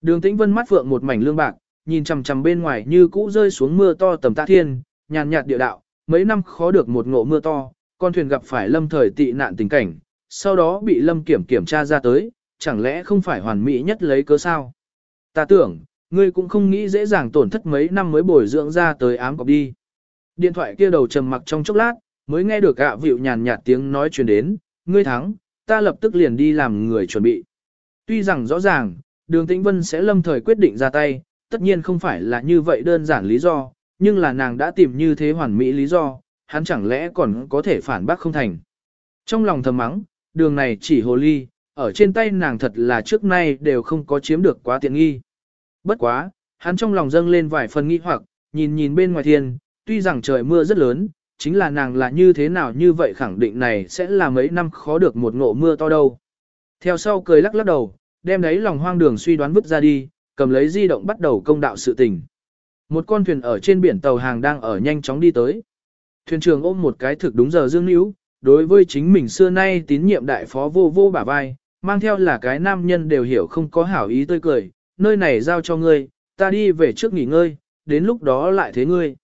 Đường tĩnh vân mắt phượng một mảnh lương bạc, nhìn chằm chằm bên ngoài như cũ rơi xuống mưa to tầm tạ thiên, nhàn nhạt địa đạo, mấy năm khó được một ngộ mưa to, con thuyền gặp phải lâm thời tị nạn tình cảnh, sau đó bị lâm kiểm kiểm tra ra tới, chẳng lẽ không phải hoàn mỹ nhất lấy cớ sao? Ta tưởng, ngươi cũng không nghĩ dễ dàng tổn thất mấy năm mới bồi dưỡng ra tới ám cọc đi. Điện thoại kia đầu trầm mặc trong chốc lát, mới nghe được ạ vịu nhàn nhạt tiếng nói truyền đến, ngươi thắng, ta lập tức liền đi làm người chuẩn bị. Tuy rằng rõ ràng, đường tĩnh vân sẽ lâm thời quyết định ra tay, tất nhiên không phải là như vậy đơn giản lý do, nhưng là nàng đã tìm như thế hoàn mỹ lý do, hắn chẳng lẽ còn có thể phản bác không thành. Trong lòng thầm mắng, đường này chỉ hồ ly, ở trên tay nàng thật là trước nay đều không có chiếm được quá tiện nghi. Bất quá, hắn trong lòng dâng lên vài phần nghi hoặc, nhìn nhìn bên ngoài thiên, tuy rằng trời mưa rất lớn, chính là nàng là như thế nào như vậy khẳng định này sẽ là mấy năm khó được một ngộ mưa to đâu. Theo sau cười lắc lắc đầu, đem đấy lòng hoang đường suy đoán vứt ra đi, cầm lấy di động bắt đầu công đạo sự tình. Một con thuyền ở trên biển tàu hàng đang ở nhanh chóng đi tới. Thuyền trưởng ôm một cái thực đúng giờ dương níu, đối với chính mình xưa nay tín nhiệm đại phó vô vô bả vai, mang theo là cái nam nhân đều hiểu không có hảo ý tươi cười, nơi này giao cho ngươi, ta đi về trước nghỉ ngơi, đến lúc đó lại thế ngươi.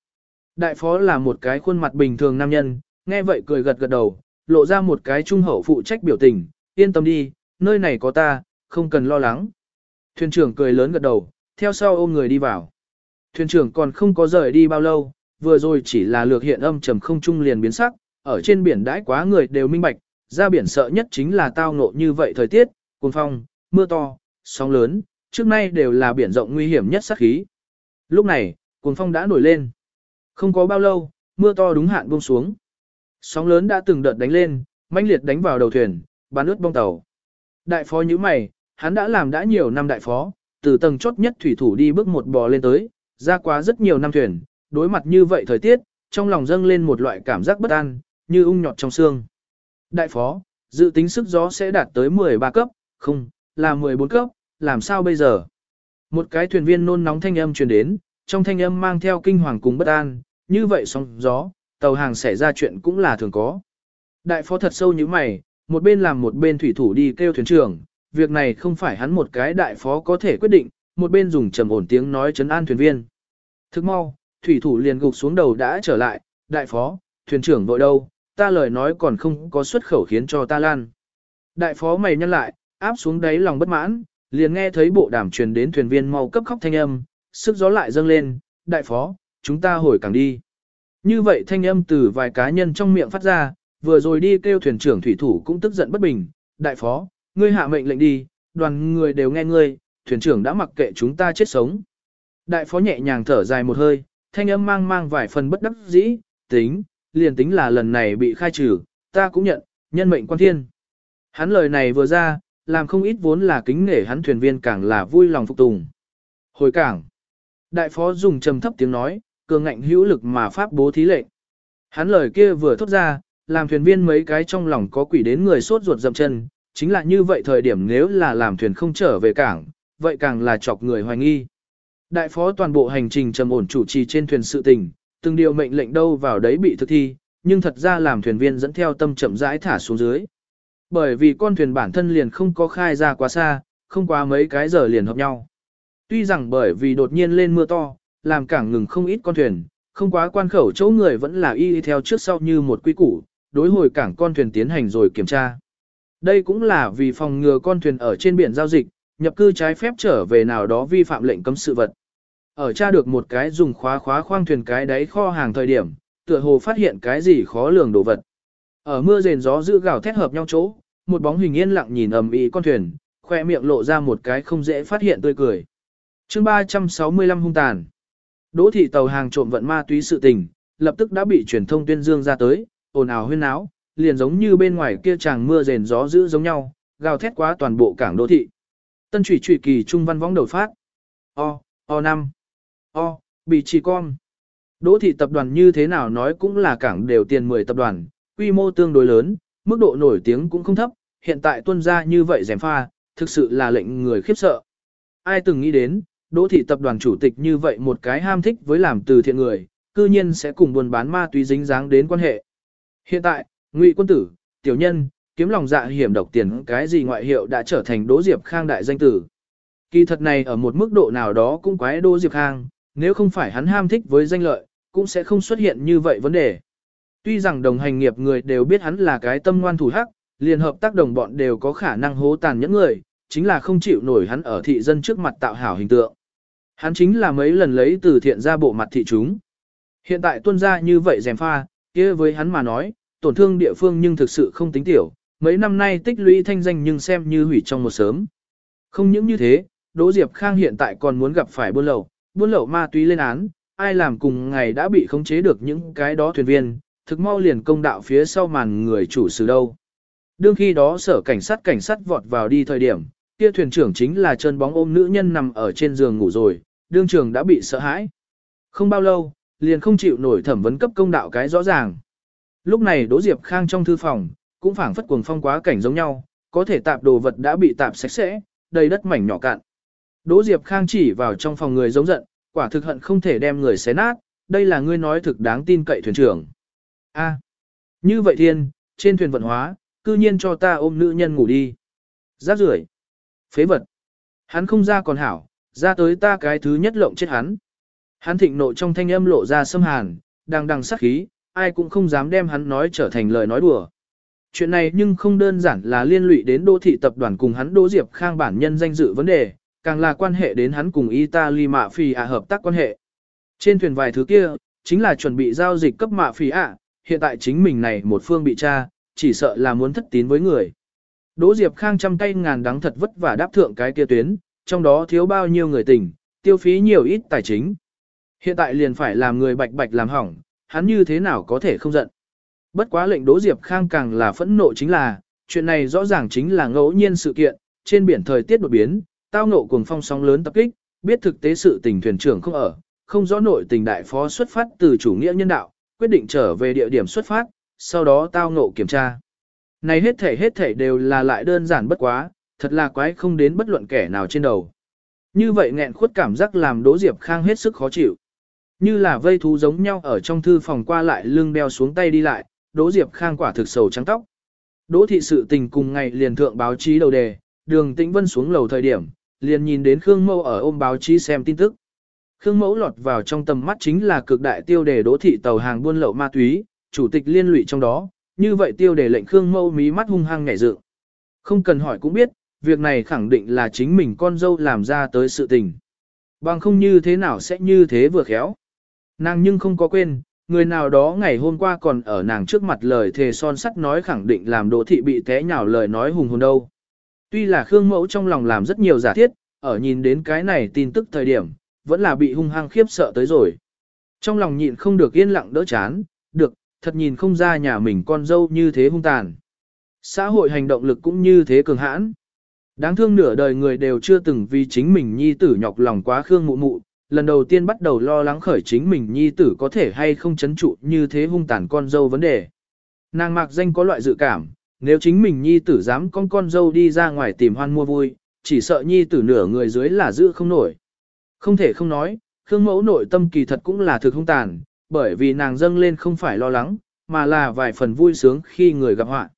Đại phó là một cái khuôn mặt bình thường nam nhân, nghe vậy cười gật gật đầu, lộ ra một cái trung hậu phụ trách biểu tình, yên tâm đi, nơi này có ta, không cần lo lắng. Thuyền trưởng cười lớn gật đầu, theo sau ôm người đi vào. Thuyền trưởng còn không có rời đi bao lâu, vừa rồi chỉ là lược hiện âm trầm không trung liền biến sắc, ở trên biển đãi quá người đều minh bạch, ra biển sợ nhất chính là tao ngộ như vậy thời tiết, cuồng phong, mưa to, sóng lớn, trước nay đều là biển rộng nguy hiểm nhất sát khí. Lúc này, cuồng phong đã nổi lên. Không có bao lâu, mưa to đúng hạn buông xuống. Sóng lớn đã từng đợt đánh lên, mãnh liệt đánh vào đầu thuyền, bắn ướt bong tàu. Đại phó như mày, hắn đã làm đã nhiều năm đại phó, từ tầng chốt nhất thủy thủ đi bước một bò lên tới, ra quá rất nhiều năm thuyền, đối mặt như vậy thời tiết, trong lòng dâng lên một loại cảm giác bất an, như ung nhọt trong xương. Đại phó, dự tính sức gió sẽ đạt tới 13 cấp, không, là 14 cấp, làm sao bây giờ? Một cái thuyền viên nôn nóng thanh âm truyền đến, trong thanh âm mang theo kinh hoàng cùng bất an, như vậy sóng gió, tàu hàng xảy ra chuyện cũng là thường có. Đại phó thật sâu như mày, một bên làm một bên thủy thủ đi kêu thuyền trưởng, việc này không phải hắn một cái đại phó có thể quyết định, một bên dùng trầm ổn tiếng nói chấn an thuyền viên. Thức mau, thủy thủ liền gục xuống đầu đã trở lại, đại phó, thuyền trưởng vội đâu, ta lời nói còn không có xuất khẩu khiến cho ta lan. Đại phó mày nhăn lại, áp xuống đáy lòng bất mãn, liền nghe thấy bộ đàm truyền đến thuyền viên mau cấp khóc thanh âm, sức gió lại dâng lên, đại phó, chúng ta hồi càng đi. Như vậy thanh âm từ vài cá nhân trong miệng phát ra, vừa rồi đi kêu thuyền trưởng thủy thủ cũng tức giận bất bình, đại phó, ngươi hạ mệnh lệnh đi, đoàn người đều nghe ngươi, thuyền trưởng đã mặc kệ chúng ta chết sống. Đại phó nhẹ nhàng thở dài một hơi, thanh âm mang mang vài phần bất đắc dĩ, tính, liền tính là lần này bị khai trừ, ta cũng nhận, nhân mệnh quan thiên. Hắn lời này vừa ra, làm không ít vốn là kính nể hắn thuyền viên càng là vui lòng phục tùng. Hồi cảng, đại phó dùng trầm thấp tiếng nói, cường ngạnh hữu lực mà pháp bố thí lệnh. Hắn lời kia vừa thốt ra, làm thuyền viên mấy cái trong lòng có quỷ đến người sốt ruột dậm chân, chính là như vậy thời điểm nếu là làm thuyền không trở về cảng, vậy càng là chọc người hoài nghi. Đại phó toàn bộ hành trình trầm ổn chủ trì trên thuyền sự tình, từng điều mệnh lệnh đâu vào đấy bị thực thi, nhưng thật ra làm thuyền viên dẫn theo tâm chậm rãi thả xuống dưới. Bởi vì con thuyền bản thân liền không có khai ra quá xa, không quá mấy cái giờ liền hợp nhau. Tuy rằng bởi vì đột nhiên lên mưa to, làm cảng ngừng không ít con thuyền, không quá quan khẩu chỗ người vẫn là y theo trước sau như một quy củ, đối hồi cảng con thuyền tiến hành rồi kiểm tra. Đây cũng là vì phòng ngừa con thuyền ở trên biển giao dịch, nhập cư trái phép trở về nào đó vi phạm lệnh cấm sự vật. Ở tra được một cái dùng khóa khóa khoang thuyền cái đáy kho hàng thời điểm, tựa hồ phát hiện cái gì khó lường đồ vật. Ở mưa rền gió giữ gào thét hợp nhau chỗ, một bóng hình yên lặng nhìn ầm ĩ con thuyền, khoe miệng lộ ra một cái không dễ phát hiện tươi cười. Chương 365 hung tàn. Đỗ thị tàu hàng trộm vận ma túy sự tình, lập tức đã bị truyền thông tuyên dương ra tới, ồn ào huyên náo, liền giống như bên ngoài kia chàng mưa rền gió dữ giống nhau, gào thét quá toàn bộ cảng đô thị. Tân trụy trụy kỳ trung văn võng đầu phát. O, O năm. O, bị trì con. Đỗ thị tập đoàn như thế nào nói cũng là cảng đều tiền 10 tập đoàn, quy mô tương đối lớn, mức độ nổi tiếng cũng không thấp, hiện tại tuân ra như vậy rèm pha, thực sự là lệnh người khiếp sợ. Ai từng nghĩ đến, Đỗ thị tập đoàn chủ tịch như vậy một cái ham thích với làm từ thiện người, cư nhiên sẽ cùng buôn bán ma túy dính dáng đến quan hệ. Hiện tại, Ngụy quân tử, tiểu nhân, kiếm lòng dạ hiểm độc tiền cái gì ngoại hiệu đã trở thành Đỗ Diệp Khang đại danh tử. Kỳ thật này ở một mức độ nào đó cũng quái Đỗ Diệp Khang, nếu không phải hắn ham thích với danh lợi, cũng sẽ không xuất hiện như vậy vấn đề. Tuy rằng đồng hành nghiệp người đều biết hắn là cái tâm ngoan thủ hắc, liền hợp tác đồng bọn đều có khả năng hố tàn những người, chính là không chịu nổi hắn ở thị dân trước mặt tạo hảo hình tượng. Hắn chính là mấy lần lấy từ thiện ra bộ mặt thị chúng. Hiện tại tuân ra như vậy dèm pha, kia với hắn mà nói, tổn thương địa phương nhưng thực sự không tính tiểu, mấy năm nay tích lũy thanh danh nhưng xem như hủy trong một sớm. Không những như thế, Đỗ Diệp Khang hiện tại còn muốn gặp phải buôn lậu, buôn lậu ma túy lên án, ai làm cùng ngày đã bị khống chế được những cái đó thuyền viên, thực mau liền công đạo phía sau màn người chủ sự đâu. Đương khi đó sở cảnh sát cảnh sát vọt vào đi thời điểm, kia thuyền trưởng chính là chân bóng ôm nữ nhân nằm ở trên giường ngủ rồi, đương trường đã bị sợ hãi. Không bao lâu, liền không chịu nổi thẩm vấn cấp công đạo cái rõ ràng. Lúc này Đỗ Diệp Khang trong thư phòng, cũng phảng phất cuồng phong quá cảnh giống nhau, có thể tạp đồ vật đã bị tạp sạch sẽ, đầy đất mảnh nhỏ cạn. Đỗ Diệp Khang chỉ vào trong phòng người giống giận, quả thực hận không thể đem người xé nát, đây là ngươi nói thực đáng tin cậy thuyền trưởng. A, như vậy thiên, trên thuyền vận hóa, cư nhiên cho ta ôm nữ nhân ngủ đi. Giác rưởi phế vật. Hắn không ra còn hảo, ra tới ta cái thứ nhất lộng chết hắn. Hắn thịnh nộ trong thanh âm lộ ra xâm hàn, đang đằng sát khí, ai cũng không dám đem hắn nói trở thành lời nói đùa. Chuyện này nhưng không đơn giản là liên lụy đến đô thị tập đoàn cùng hắn Đỗ Diệp Khang bản nhân danh dự vấn đề, càng là quan hệ đến hắn cùng Italy mạ Phi ạ hợp tác quan hệ. Trên thuyền vài thứ kia, chính là chuẩn bị giao dịch cấp mạ Phi ạ, hiện tại chính mình này một phương bị tra, chỉ sợ là muốn thất tín với người. Đỗ Diệp Khang trăm tay ngàn đắng thật vất vả đáp thượng cái kia tuyến, trong đó thiếu bao nhiêu người tình, tiêu phí nhiều ít tài chính. Hiện tại liền phải làm người bạch bạch làm hỏng, hắn như thế nào có thể không giận. Bất quá lệnh Đỗ Diệp Khang càng là phẫn nộ chính là, chuyện này rõ ràng chính là ngẫu nhiên sự kiện, trên biển thời tiết đột biến, tao ngộ cuồng phong sóng lớn tập kích, biết thực tế sự tình thuyền trưởng không ở, không rõ nội tình đại phó xuất phát từ chủ nghĩa nhân đạo, quyết định trở về địa điểm xuất phát, sau đó tao ngộ kiểm tra. Này hết thể hết thể đều là lại đơn giản bất quá, thật là quái không đến bất luận kẻ nào trên đầu. Như vậy nghẹn khuất cảm giác làm Đỗ Diệp Khang hết sức khó chịu. Như là vây thú giống nhau ở trong thư phòng qua lại lưng đeo xuống tay đi lại, Đỗ Diệp Khang quả thực sầu trắng tóc. Đỗ thị sự tình cùng ngày liền thượng báo chí đầu đề, đường tĩnh vân xuống lầu thời điểm, liền nhìn đến Khương Mẫu ở ôm báo chí xem tin tức. Khương Mẫu lọt vào trong tầm mắt chính là cực đại tiêu đề Đỗ thị tàu hàng buôn lậu ma túy, chủ tịch liên lụy trong đó, như vậy tiêu đề lệnh Khương Mẫu mí mắt hung hăng nhảy dựng. Không cần hỏi cũng biết, việc này khẳng định là chính mình con dâu làm ra tới sự tình. Bằng không như thế nào sẽ như thế vừa khéo. Nàng nhưng không có quên, người nào đó ngày hôm qua còn ở nàng trước mặt lời thề son sắt nói khẳng định làm đỗ thị bị té nhào lời nói hùng hồn đâu. Tuy là Khương Mẫu trong lòng làm rất nhiều giả thiết, ở nhìn đến cái này tin tức thời điểm, vẫn là bị hung hăng khiếp sợ tới rồi. Trong lòng nhịn không được yên lặng đỡ chán, được, thật nhìn không ra nhà mình con dâu như thế hung tàn. Xã hội hành động lực cũng như thế cường hãn. Đáng thương nửa đời người đều chưa từng vì chính mình nhi tử nhọc lòng quá Khương mụ mụ, lần đầu tiên bắt đầu lo lắng khởi chính mình nhi tử có thể hay không chấn trụ như thế hung tàn con dâu vấn đề. Nàng mạc danh có loại dự cảm, nếu chính mình nhi tử dám con con dâu đi ra ngoài tìm hoan mua vui, chỉ sợ nhi tử nửa người dưới là giữ không nổi. Không thể không nói, Khương mẫu nội tâm kỳ thật cũng là thực hung tàn, bởi vì nàng dâng lên không phải lo lắng, mà là vài phần vui sướng khi người gặp họa.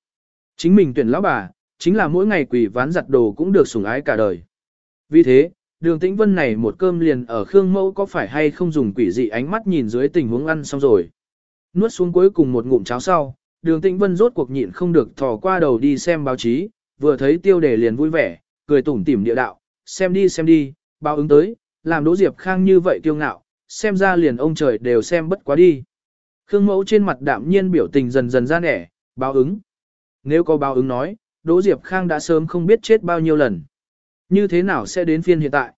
Chính mình tuyển lão bà, chính là mỗi ngày quỷ ván giặt đồ cũng được sủng ái cả đời. Vì thế, đường tĩnh vân này một cơm liền ở Khương Mẫu có phải hay không dùng quỷ dị ánh mắt nhìn dưới tình huống ăn xong rồi. Nuốt xuống cuối cùng một ngụm cháo sau, đường tĩnh vân rốt cuộc nhịn không được thò qua đầu đi xem báo chí, vừa thấy tiêu đề liền vui vẻ, cười tủm tỉm địa đạo, xem đi xem đi, báo ứng tới, làm Đỗ Diệp Khang như vậy kiêu ngạo, xem ra liền ông trời đều xem bất quá đi. Khương Mẫu trên mặt đạm nhiên biểu tình dần dần ra nẻ, báo ứng. Nếu có báo ứng nói, Đỗ Diệp Khang đã sớm không biết chết bao nhiêu lần. Như thế nào sẽ đến phiên hiện tại?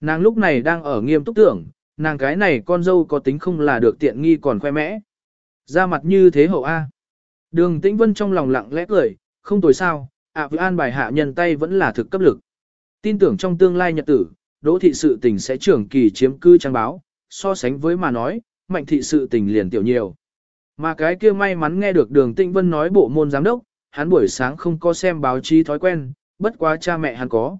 Nàng lúc này đang ở nghiêm túc tưởng, nàng cái này con dâu có tính không là được tiện nghi còn khoe mẽ. Ra mặt như thế hậu A. Đường Tĩnh Vân trong lòng lặng lẽ cười, không tồi sao, ạ vừa an bài hạ nhân tay vẫn là thực cấp lực. Tin tưởng trong tương lai nhật tử, đỗ thị sự tình sẽ trưởng kỳ chiếm cư trang báo, so sánh với mà nói, mạnh thị sự tình liền tiểu nhiều. Mà cái kia may mắn nghe được đường Tĩnh Vân nói bộ môn giám đốc, hắn buổi sáng không có xem báo chí thói quen, bất quá cha mẹ hắn có.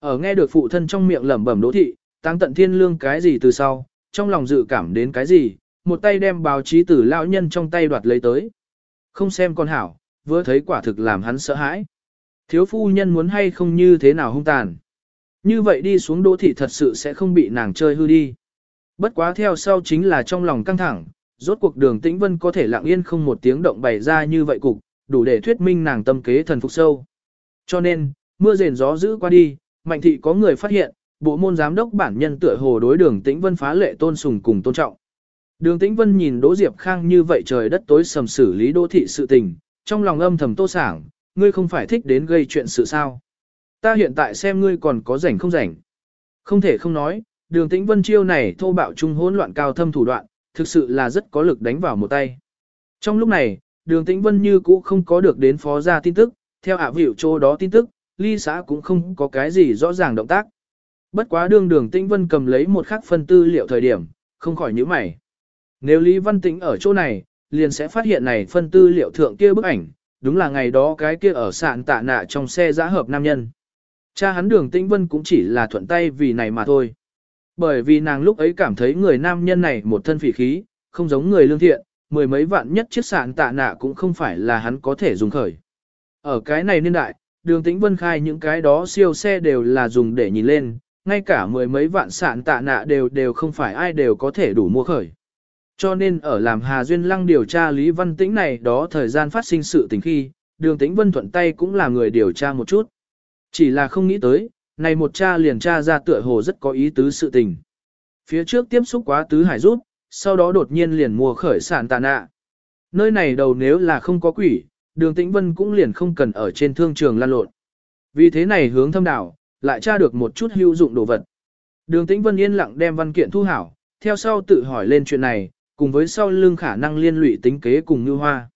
Ở nghe được phụ thân trong miệng lẩm bẩm đỗ thị, tăng tận thiên lương cái gì từ sau, trong lòng dự cảm đến cái gì, một tay đem báo chí từ lão nhân trong tay đoạt lấy tới. Không xem con hảo, vừa thấy quả thực làm hắn sợ hãi. Thiếu phu nhân muốn hay không như thế nào hung tàn. Như vậy đi xuống đỗ thị thật sự sẽ không bị nàng chơi hư đi. Bất quá theo sau chính là trong lòng căng thẳng, rốt cuộc đường tĩnh vân có thể lặng yên không một tiếng động bày ra như vậy cục, đủ để thuyết minh nàng tâm kế thần phục sâu. Cho nên, mưa rền gió giữ qua đi, mạnh thị có người phát hiện, bộ môn giám đốc bản nhân tựa hồ đối đường tĩnh vân phá lệ tôn sùng cùng tôn trọng. Đường tĩnh vân nhìn Đỗ Diệp Khang như vậy trời đất tối sầm xử lý đỗ thị sự tình, trong lòng âm thầm tô sảng, ngươi không phải thích đến gây chuyện sự sao. Ta hiện tại xem ngươi còn có rảnh không rảnh. Không thể không nói, đường tĩnh vân chiêu này thô bạo trung hỗn loạn cao thâm thủ đoạn, thực sự là rất có lực đánh vào một tay. Trong lúc này, đường tĩnh vân như cũ không có được đến phó gia tin tức, theo ạ à vịu chỗ đó tin tức, ly xã cũng không có cái gì rõ ràng động tác. Bất quá Đường đường tĩnh vân cầm lấy một khắc phân tư liệu thời điểm, không khỏi nhíu mày. Nếu Lý Văn Tĩnh ở chỗ này, liền sẽ phát hiện này phân tư liệu thượng kia bức ảnh, đúng là ngày đó cái kia ở sạn tạ nạ trong xe giã hợp nam nhân. Cha hắn đường tĩnh vân cũng chỉ là thuận tay vì này mà thôi. Bởi vì nàng lúc ấy cảm thấy người nam nhân này một thân phỉ khí, không giống người lương thiện, mười mấy vạn nhất chiếc sạn tạ nạ cũng không phải là hắn có thể dùng khởi. Ở cái này niên đại, đường tĩnh vân khai những cái đó siêu xe đều là dùng để nhìn lên, ngay cả mười mấy vạn sạn tạ nạ đều đều không phải ai đều có thể đủ mua khởi. Cho nên ở làm Hà Duyên Lăng điều tra Lý Văn Tĩnh này đó thời gian phát sinh sự tình khi, đường tĩnh vân thuận tay cũng là người điều tra một chút. Chỉ là không nghĩ tới, này một cha liền tra ra tựa hồ rất có ý tứ sự tình. Phía trước tiếp xúc quá tứ hải rút, sau đó đột nhiên liền mua khởi sản tà nạ. Nơi này đầu nếu là không có quỷ, đường tĩnh vân cũng liền không cần ở trên thương trường lan lộn. Vì thế này hướng thâm đảo, lại tra được một chút hữu dụng đồ vật. Đường tĩnh vân yên lặng đem văn kiện thu hảo, theo sau tự hỏi lên chuyện này, cùng với sau lưng khả năng liên lụy tính kế cùng như hoa.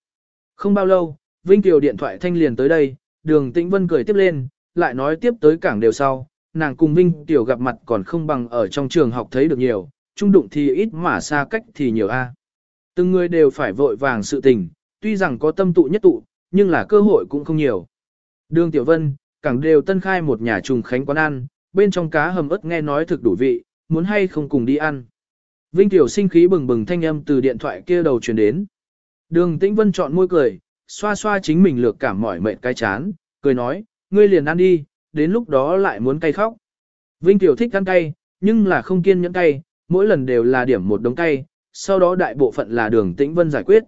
Không bao lâu, Vinh Kiều điện thoại thanh liền tới đây, đường tĩnh vân cười tiếp lên, lại nói tiếp tới cảng đều sau, nàng cùng Vinh tiểu gặp mặt còn không bằng ở trong trường học thấy được nhiều, trung đụng thì ít mà xa cách thì nhiều a. Từng người đều phải vội vàng sự tình, tuy rằng có tâm tụ nhất tụ, nhưng là cơ hội cũng không nhiều. Đường Tiểu Vân, cảng đều tân khai một nhà trùng khánh quán ăn, bên trong cá hầm ớt nghe nói thực đủ vị, muốn hay không cùng đi ăn. Vinh Tiểu sinh khí bừng bừng thanh âm từ điện thoại kia đầu truyền đến. Đường Tĩnh Vân chọn môi cười, xoa xoa chính mình lược cảm mỏi mệt cái chán, cười nói, ngươi liền ăn đi, đến lúc đó lại muốn cay khóc. Vinh Tiểu thích ăn cay, nhưng là không kiên nhẫn cay, mỗi lần đều là điểm một đống cay, sau đó đại bộ phận là đường Tĩnh Vân giải quyết.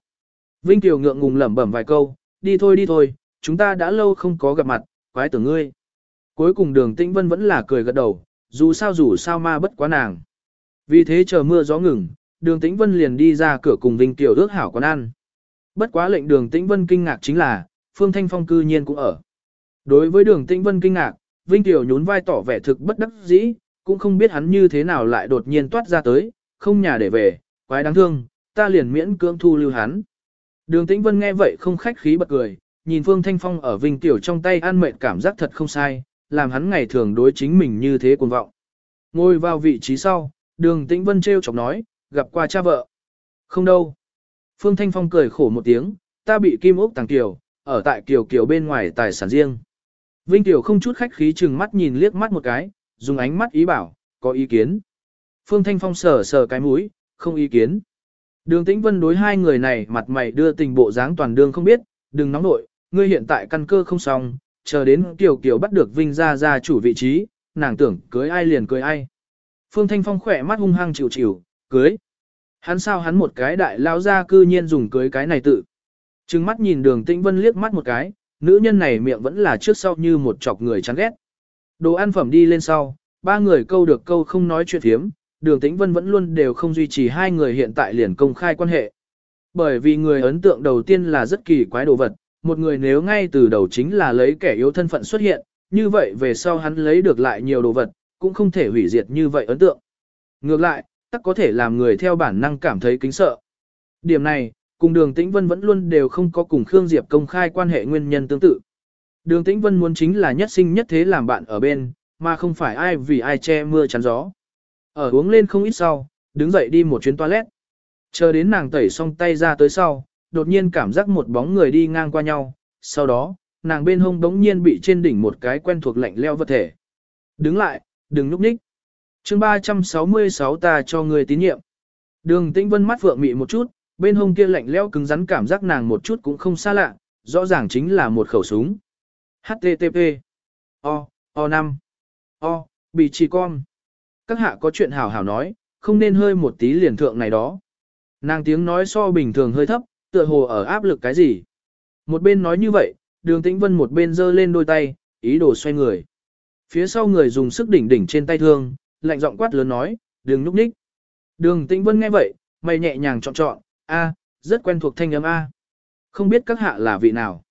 Vinh Tiểu ngượng ngùng lẩm bẩm vài câu, đi thôi đi thôi, chúng ta đã lâu không có gặp mặt, quái tưởng ngươi. Cuối cùng đường Tĩnh Vân vẫn là cười gật đầu, dù sao dù sao ma bất quá nàng. Vì thế chờ mưa gió ngừng, đường Tĩnh Vân liền đi ra cửa cùng Vinh Tiểu ước hảo quán ăn. Bất quá lệnh đường Tĩnh Vân kinh ngạc chính là, Phương Thanh Phong cư nhiên cũng ở. Đối với đường Tĩnh Vân kinh ngạc, Vinh Tiểu nhún vai tỏ vẻ thực bất đắc dĩ, cũng không biết hắn như thế nào lại đột nhiên toát ra tới, không nhà để về, quái đáng thương, ta liền miễn cưỡng thu lưu hắn. Đường Tĩnh Vân nghe vậy không khách khí bật cười, nhìn Phương Thanh Phong ở Vinh Tiểu trong tay an mệt cảm giác thật không sai, làm hắn ngày thường đối chính mình như thế cuồng vọng. Ngồi vào vị trí sau, đường Tĩnh Vân treo chọc nói, gặp qua cha vợ. Không đâu. Phương Thanh Phong cười khổ một tiếng, ta bị Kim Úc Tàng Kiều, ở tại Kiều Kiều bên ngoài tài sản riêng. Vinh Tiểu không chút khách khí chừng mắt nhìn liếc mắt một cái, dùng ánh mắt ý bảo, có ý kiến. Phương Thanh Phong sờ sờ cái mũi, không ý kiến. Đường Tĩnh Vân đối hai người này mặt mày đưa tình bộ dáng toàn đương không biết, đừng nóng nội, ngươi hiện tại căn cơ không xong, chờ đến Kiều Kiều bắt được Vinh ra ra chủ vị trí, nàng tưởng cưới ai liền cưới ai. Phương Thanh Phong khỏe mắt hung hăng chịu chịu, cưới. Hắn sao hắn một cái đại lao ra cư nhiên dùng cưới cái này tự. Trừng mắt nhìn đường Tĩnh Vân liếc mắt một cái, nữ nhân này miệng vẫn là trước sau như một chọc người chán ghét. Đồ ăn phẩm đi lên sau, ba người câu được câu không nói chuyện thiếm, đường tĩnh vân vẫn luôn đều không duy trì hai người hiện tại liền công khai quan hệ. Bởi vì người ấn tượng đầu tiên là rất kỳ quái đồ vật, một người nếu ngay từ đầu chính là lấy kẻ yếu thân phận xuất hiện, như vậy về sau hắn lấy được lại nhiều đồ vật, cũng không thể hủy diệt như vậy ấn tượng. Ngược lại, tắc có thể làm người theo bản năng cảm thấy kính sợ. Điểm này, cùng đường tĩnh vân vẫn luôn đều không có cùng Khương Diệp công khai quan hệ nguyên nhân tương tự. Đường tĩnh vân muốn chính là nhất sinh nhất thế làm bạn ở bên, mà không phải ai vì ai che mưa chắn gió. Ở uống lên không ít sau, đứng dậy đi một chuyến toilet. Chờ đến nàng tẩy xong tay ra tới sau, đột nhiên cảm giác một bóng người đi ngang qua nhau, sau đó, nàng bên hông đống nhiên bị trên đỉnh một cái quen thuộc lạnh leo vật thể. Đứng lại, đừng núp ních. chương 366 ta cho người tín nhiệm. Đường tĩnh vân mắt vượng mị một chút, bên hông kia lạnh leo cứng rắn cảm giác nàng một chút cũng không xa lạ, rõ ràng chính là một khẩu súng. HTTP O, O5 O, bị trì con. Các hạ có chuyện hảo hảo nói, không nên hơi một tí liền thượng này đó. Nàng tiếng nói so bình thường hơi thấp, tựa hồ ở áp lực cái gì. Một bên nói như vậy, đường tĩnh vân một bên giơ lên đôi tay, ý đồ xoay người. Phía sau người dùng sức đỉnh đỉnh trên tay thương, lạnh giọng quát lớn nói, đừng núc ních. Đường tĩnh vân nghe vậy, mày nhẹ nhàng chọn chọn, a, rất quen thuộc thanh âm a. Không biết các hạ là vị nào.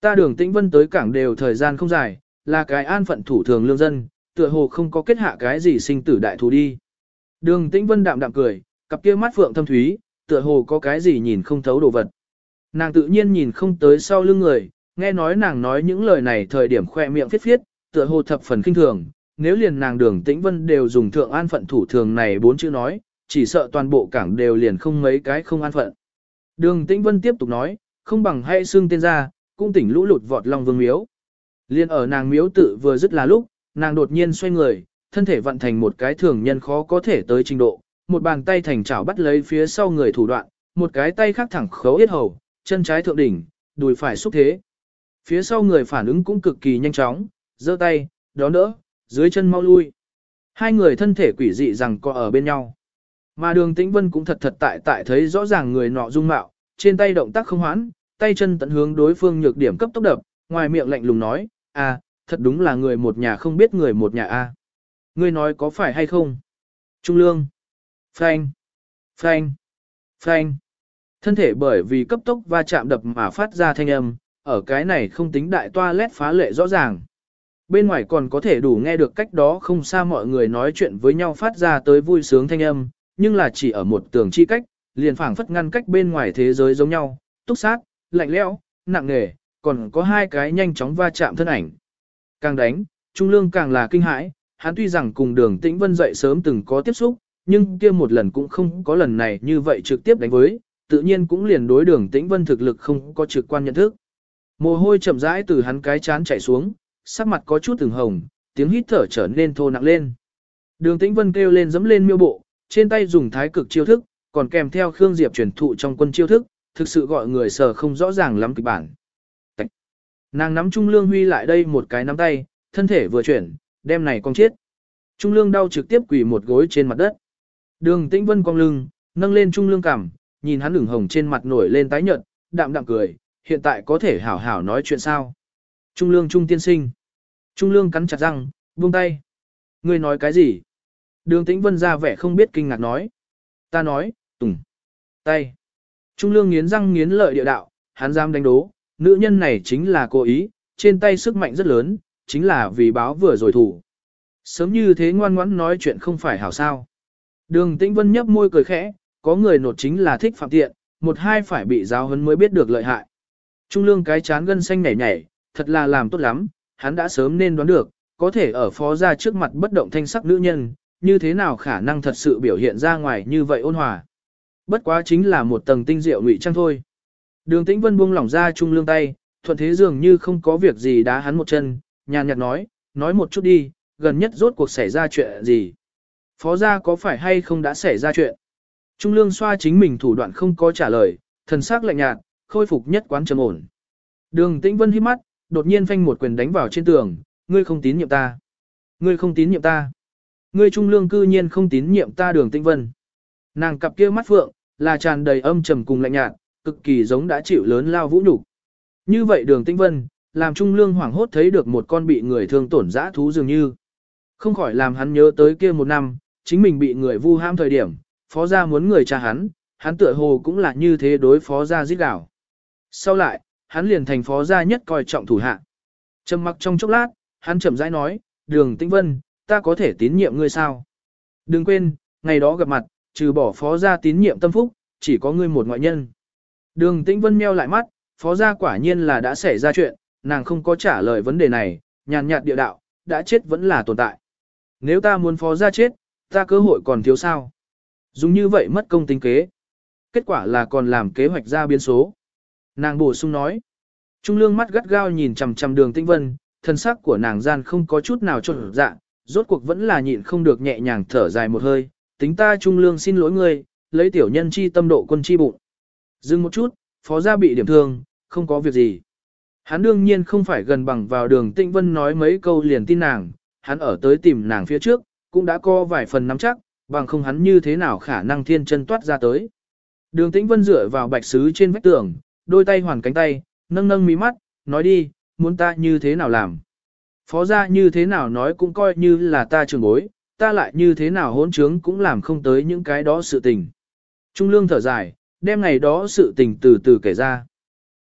Ta đường tĩnh vân tới cảng đều thời gian không dài, là cái an phận thủ thường lương dân, tựa hồ không có kết hạ cái gì sinh tử đại thù đi. Đường tĩnh vân đạm đạm cười, cặp kia mắt phượng thâm thúy, tựa hồ có cái gì nhìn không thấu đồ vật. Nàng tự nhiên nhìn không tới sau lưng người, nghe nói nàng nói những lời này thời điểm khoe miệng phiết phiết, tựa hồ thập phần kinh thường, nếu liền nàng đường tĩnh vân đều dùng thượng an phận thủ thường này bốn chữ nói, chỉ sợ toàn bộ cảng đều liền không mấy cái không an phận. Đường tĩnh vân tiếp tục nói, không bằng hay xương tên ra, cung tỉnh lũ lụt vọt long vương miếu. Liên ở nàng miếu tự vừa dứt là lúc, nàng đột nhiên xoay người, thân thể vận thành một cái thường nhân khó có thể tới trình độ, một bàn tay thành chảo bắt lấy phía sau người thủ đoạn, một cái tay khác thẳng khấu yết hầu, chân trái thượng đỉnh, đùi phải xúc thế. Phía sau người phản ứng cũng cực kỳ nhanh chóng, giơ tay, đón đỡ, dưới chân mau lui. Hai người thân thể quỷ dị rằng có ở bên nhau. Mà đường tĩnh vân cũng thật thật tại tại thấy rõ ràng người nọ dung mạo, trên tay động tác không hoãn, tay chân tận hướng đối phương nhược điểm cấp tốc đập, ngoài miệng lạnh lùng nói, à, thật đúng là người một nhà không biết người một nhà a. Ngươi nói có phải hay không? Trung lương. Phanh. Phanh. Phanh. Thân thể bởi vì cấp tốc va chạm đập mà phát ra thanh âm, ở cái này không tính đại toilet phá lệ rõ ràng. Bên ngoài còn có thể đủ nghe được cách đó không xa mọi người nói chuyện với nhau phát ra tới vui sướng thanh âm, nhưng là chỉ ở một tường chi cách, liền phảng phất ngăn cách bên ngoài thế giới giống nhau, túc sát, lạnh lẽo, nặng nề, còn có hai cái nhanh chóng va chạm thân ảnh. Càng đánh, Trung Lương càng là kinh hãi, hắn tuy rằng cùng đường tĩnh vân dậy sớm từng có tiếp xúc, nhưng kia một lần cũng không có lần này như vậy trực tiếp đánh với, tự nhiên cũng liền đối đường tĩnh vân thực lực không có trực quan nhận thức. Mồ hôi chậm rãi từ hắn cái chán chảy xuống, sắc mặt có chút từng hồng, tiếng hít thở trở nên thô nặng lên. Đường tĩnh vân kêu lên dẫm lên miêu bộ, trên tay dùng thái cực chiêu thức, còn kèm theo Khương Diệp truyền thụ trong quân chiêu thức, thực sự gọi người sờ không rõ ràng lắm kịch bản. Tạch. Nàng nắm Trung Lương Huy lại đây một cái nắm tay, thân thể vừa chuyển, đem này con chết. Trung Lương đau trực tiếp quỳ một gối trên mặt đất. Đường Tĩnh Vân cong lưng, nâng lên Trung Lương cằm, nhìn hắn ửng hồng trên mặt nổi lên tái nhợt, đạm đạm cười, hiện tại có thể hảo hảo nói chuyện sao? Trung Lương Trung tiên sinh. Trung Lương cắn chặt răng, buông tay. Ngươi nói cái gì? Đường Tĩnh Vân ra vẻ không biết kinh ngạc nói. Ta nói, tùng, tay. Trung Lương nghiến răng nghiến lợi địa đạo, hắn dám đánh đố, nữ nhân này chính là cố ý, trên tay sức mạnh rất lớn, chính là vì báo vừa rồi thủ. Sớm như thế ngoan ngoãn nói chuyện không phải hảo sao. Đường Tĩnh Vân nhấp môi cười khẽ, có người nột chính là thích phạm tiện, một hai phải bị giáo huấn mới biết được lợi hại. Trung lương cái chán gân xanh nhảy nhảy, thật là làm tốt lắm, hắn đã sớm nên đoán được, có thể ở phó ra trước mặt bất động thanh sắc nữ nhân, như thế nào khả năng thật sự biểu hiện ra ngoài như vậy ôn hòa. Bất quá chính là một tầng tinh diệu ngụy trang thôi. Đường Tĩnh Vân buông lỏng ra trung lương tay, thuận thế dường như không có việc gì đá hắn một chân, nhàn nhạt nói, nói một chút đi, gần nhất rốt cuộc xảy ra chuyện gì. Phó gia có phải hay không đã xảy ra chuyện? Trung lương xoa chính mình thủ đoạn không có trả lời, thần sắc lạnh nhạt, khôi phục nhất quán trầm ổn. Đường Tĩnh Vân hít mắt, đột nhiên phanh một quyền đánh vào trên tường, ngươi không tín nhiệm ta. Ngươi không tín nhiệm ta. Ngươi trung lương cư nhiên không tín nhiệm ta đường Tĩnh Vân. Nàng cặp kia mắt phượng, là tràn đầy âm trầm cùng lạnh nhạt, cực kỳ giống đã chịu lớn lao vũ nhục. Như vậy đường Tĩnh Vân, làm trung lương hoảng hốt thấy được một con bị người thương tổn dã thú dường như. Không khỏi làm hắn nhớ tới kia một năm, chính mình bị người vu ham thời điểm, phó gia muốn người cha hắn, hắn tựa hồ cũng là như thế đối phó gia giết đảo. Sau lại, hắn liền thành phó gia nhất coi trọng thủ hạ. Trầm mặc trong chốc lát, hắn chậm rãi nói, đường tĩnh vân, ta có thể tín nhiệm ngươi sao? Đừng quên, ngày đó gặp mặt, trừ bỏ phó gia tín nhiệm tâm phúc, chỉ có ngươi một ngoại nhân. Đường tĩnh vân meo lại mắt, phó gia quả nhiên là đã xảy ra chuyện, nàng không có trả lời vấn đề này, nhàn nhạt địa đạo, đã chết vẫn là tồn tại. Nếu ta muốn phó gia chết, ta cơ hội còn thiếu sao? Dùng như vậy mất công tính kế. Kết quả là còn làm kế hoạch ra biến số. Nàng bổ sung nói. Trung lương mắt gắt gao nhìn chằm chằm đường tĩnh vân, thân sắc của nàng gian không có chút nào trộn dạ, rốt cuộc vẫn là nhịn không được nhẹ nhàng thở dài một hơi. Tính ta trung lương xin lỗi ngươi, lấy tiểu nhân chi tâm độ quân chi bụng. Dừng một chút, phó gia bị điểm thương, không có việc gì. Hắn đương nhiên không phải gần bằng vào đường tinh vân nói mấy câu liền tin nàng, hắn ở tới tìm nàng phía trước, cũng đã có vài phần nắm chắc, bằng không hắn như thế nào khả năng thiên chân toát ra tới. Đường tĩnh vân dựa vào bạch sứ trên vách tường, đôi tay hoàn cánh tay, nâng nâng mí mắt, nói đi, muốn ta như thế nào làm. Phó gia như thế nào nói cũng coi như là ta trường bối, ta lại như thế nào hỗn trướng cũng làm không tới những cái đó sự tình. Trung lương thở dài, đem ngày đó sự tình từ từ kể ra.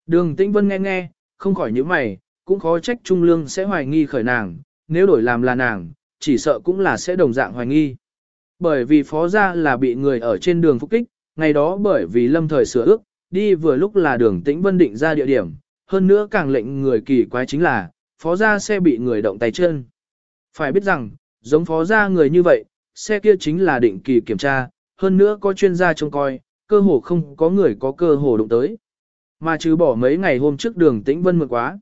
Đường tĩnh vân nghe nghe, không khỏi những mày, cũng khó trách Trung lương sẽ hoài nghi khởi nàng, nếu đổi làm là nàng, chỉ sợ cũng là sẽ đồng dạng hoài nghi. Bởi vì phó gia là bị người ở trên đường phục kích, ngày đó bởi vì lâm thời sửa ước, đi vừa lúc là đường tĩnh vân định ra địa điểm, hơn nữa càng lệnh người kỳ quái chính là, phó gia xe bị người động tay chân. Phải biết rằng, giống phó gia người như vậy, xe kia chính là định kỳ kiểm tra, hơn nữa có chuyên gia trông coi, cơ hồ không có người có cơ hồ đụng tới. Mà trừ bỏ mấy ngày hôm trước đường tĩnh vân mượn quá.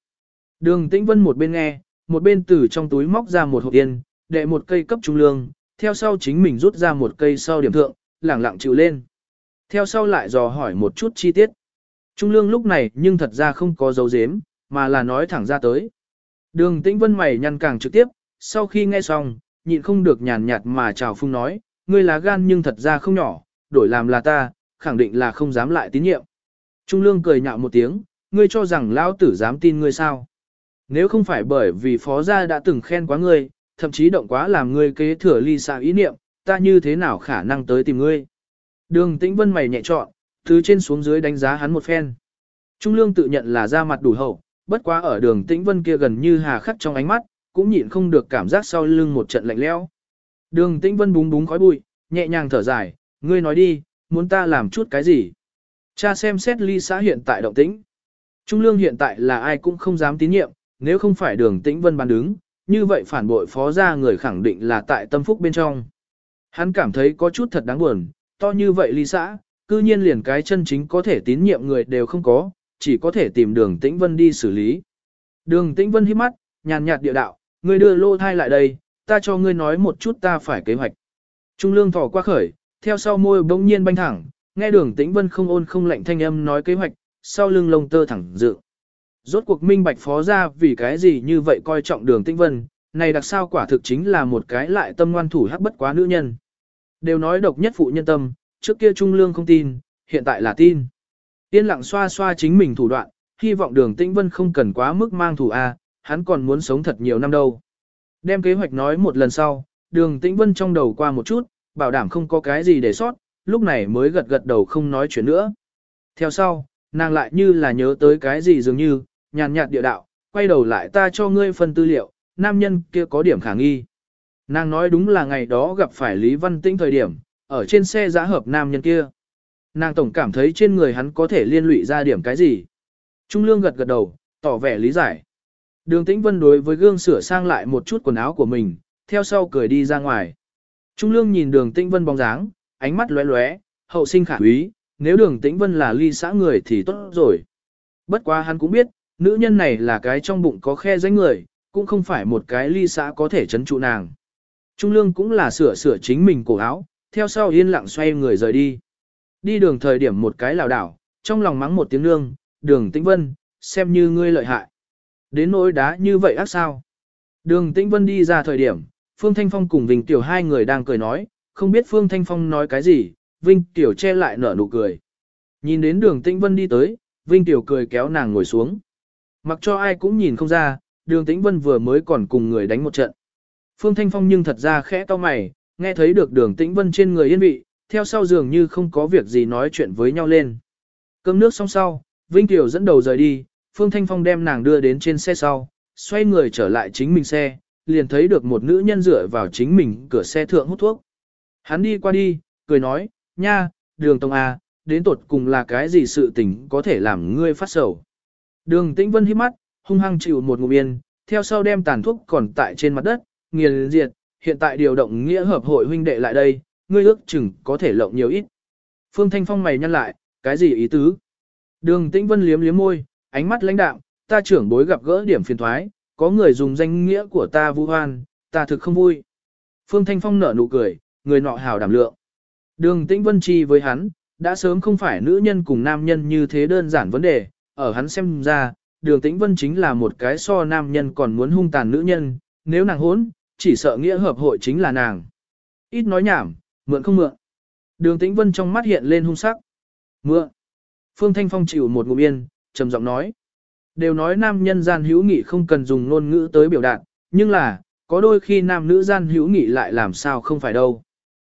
Đường tĩnh vân một bên nghe, một bên từ trong túi móc ra một hộp tiền, đệ một cây cấp trung lương, theo sau chính mình rút ra một cây sau điểm thượng, lẳng lặng chịu lên. theo sau lại dò hỏi một chút chi tiết. Trung lương lúc này nhưng thật ra không có dấu dếm, mà là nói thẳng ra tới. Đường tĩnh vân mày nhăn càng trực tiếp, sau khi nghe xong, nhịn không được nhàn nhạt mà chào phung nói, ngươi là gan nhưng thật ra không nhỏ, đổi làm là ta, khẳng định là không dám lại tín nhiệm. Trung lương cười nhạo một tiếng, ngươi cho rằng lão tử dám tin ngươi sao. Nếu không phải bởi vì phó gia đã từng khen quá ngươi, thậm chí động quá làm ngươi kế thừa ly xa ý niệm, ta như thế nào khả năng tới tìm ngươi. Đường tĩnh vân mày nhẹ trọn, từ trên xuống dưới đánh giá hắn một phen. Trung lương tự nhận là ra mặt đủ hậu, bất quá ở đường tĩnh vân kia gần như hà khắc trong ánh mắt, cũng nhịn không được cảm giác sau lưng một trận lạnh lẽo. Đường tĩnh vân búng búng khói bụi, nhẹ nhàng thở dài, ngươi nói đi, muốn ta làm chút cái gì? Cha xem xét ly xã hiện tại động tĩnh. Trung lương hiện tại là ai cũng không dám tín nhiệm, nếu không phải đường tĩnh vân bàn đứng, như vậy phản bội phó ra người khẳng định là tại tâm phúc bên trong. Hắn cảm thấy có chút thật đáng buồn, to như vậy ly xã, cư nhiên liền cái chân chính có thể tín nhiệm người đều không có, chỉ có thể tìm đường tĩnh vân đi xử lý. Đường tĩnh vân hít mắt, nhàn nhạt địa đạo, ngươi đưa lô thai lại đây, ta cho ngươi nói một chút ta phải kế hoạch. Trung lương thỏ qua khởi, theo sau môi bỗng nhiên banh thẳng, nghe đường tĩnh vân không ôn không lạnh thanh âm nói kế hoạch, sau lưng lông tơ thẳng dự. Rốt cuộc minh bạch phó ra vì cái gì như vậy coi trọng đường tĩnh vân, này đặc sao quả thực chính là một cái lại tâm ngoan thủ hắc bất quá nữ nhân. Đều nói độc nhất phụ nhân tâm, trước kia trung lương không tin, hiện tại là tin. Yên lặng xoa xoa chính mình thủ đoạn, hy vọng đường tĩnh vân không cần quá mức mang thủ A, hắn còn muốn sống thật nhiều năm đâu. Đem kế hoạch nói một lần sau, đường tĩnh vân trong đầu qua một chút, bảo đảm không có cái gì để sót, lúc này mới gật gật đầu không nói chuyện nữa. Theo sau, nàng lại như là nhớ tới cái gì dường như, nhàn nhạt địa đạo, quay đầu lại ta cho ngươi phân tư liệu, nam nhân kia có điểm khả nghi. Nàng nói đúng là ngày đó gặp phải Lý Văn Tĩnh thời điểm, ở trên xe giã hợp nam nhân kia. Nàng tổng cảm thấy trên người hắn có thể liên lụy ra điểm cái gì. Trung Lương gật gật đầu, tỏ vẻ lý giải. Đường Tĩnh Vân đối với gương sửa sang lại một chút quần áo của mình, theo sau cười đi ra ngoài. Trung Lương nhìn đường Tĩnh Vân bóng dáng, ánh mắt lóe lóe, hậu sinh khả quý, nếu đường Tĩnh Vân là ly xã người thì tốt rồi. Bất quá hắn cũng biết, nữ nhân này là cái trong bụng có khe danh người, cũng không phải một cái ly xã có thể chấn trụ nàng. Trung Lương cũng là sửa sửa chính mình cổ áo, theo sau yên lặng xoay người rời đi. Đi đường thời điểm một cái lảo đảo, trong lòng mắng một tiếng nương, đường tĩnh vân, xem như ngươi lợi hại. Đến nỗi đá như vậy ác sao. Đường tĩnh vân đi ra thời điểm, Phương Thanh Phong cùng Vinh Tiểu hai người đang cười nói, không biết Phương Thanh Phong nói cái gì, Vinh Tiểu che lại nở nụ cười. Nhìn đến đường tĩnh vân đi tới, Vinh Tiểu cười kéo nàng ngồi xuống. Mặc cho ai cũng nhìn không ra, đường tĩnh vân vừa mới còn cùng người đánh một trận. Phương Thanh Phong nhưng thật ra khẽ to mày, nghe thấy được đường tĩnh vân trên người yên vị, theo sau dường như không có việc gì nói chuyện với nhau lên. Cơm nước xong sau, Vinh Tiểu dẫn đầu rời đi, Phương Thanh Phong đem nàng đưa đến trên xe sau, xoay người trở lại chính mình xe, liền thấy được một nữ nhân dựa vào chính mình cửa xe thượng hút thuốc. Hắn đi qua đi, cười nói, nha, đường tông à, đến tột cùng là cái gì sự tình có thể làm ngươi phát sầu. Đường tĩnh vân hít mắt, hung hăng chịu một ngụm yên, theo sau đem tàn thuốc còn tại trên mặt đất, nghiền diệt, hiện tại điều động nghĩa hợp hội huynh đệ lại đây, ngươi ước chừng có thể lộng nhiều ít. Phương Thanh Phong mày nhăn lại, cái gì ý tứ? Đường Tĩnh Vân liếm liếm môi, ánh mắt lãnh đạm, ta trưởng bối gặp gỡ điểm phiền thoái, có người dùng danh nghĩa của ta vu hoan, ta thực không vui. Phương Thanh Phong nở nụ cười, người nọ hào đảm lượng. Đường Tĩnh Vân chi với hắn, đã sớm không phải nữ nhân cùng nam nhân như thế đơn giản vấn đề, ở hắn xem ra, đường Tĩnh Vân chính là một cái so nam nhân còn muốn hung tàn nữ nhân, nếu nàng hốn, chỉ sợ nghĩa hợp hội chính là nàng. Ít nói nhảm, mượn không mượn. Đường Tĩnh Vân trong mắt hiện lên hung sắc. Mượn. Phương Thanh Phong chịu một ngụm yên, trầm giọng nói. Đều nói nam nhân gian hữu nghị không cần dùng ngôn ngữ tới biểu đạt, nhưng là, có đôi khi nam nữ gian hữu nghị lại làm sao không phải đâu.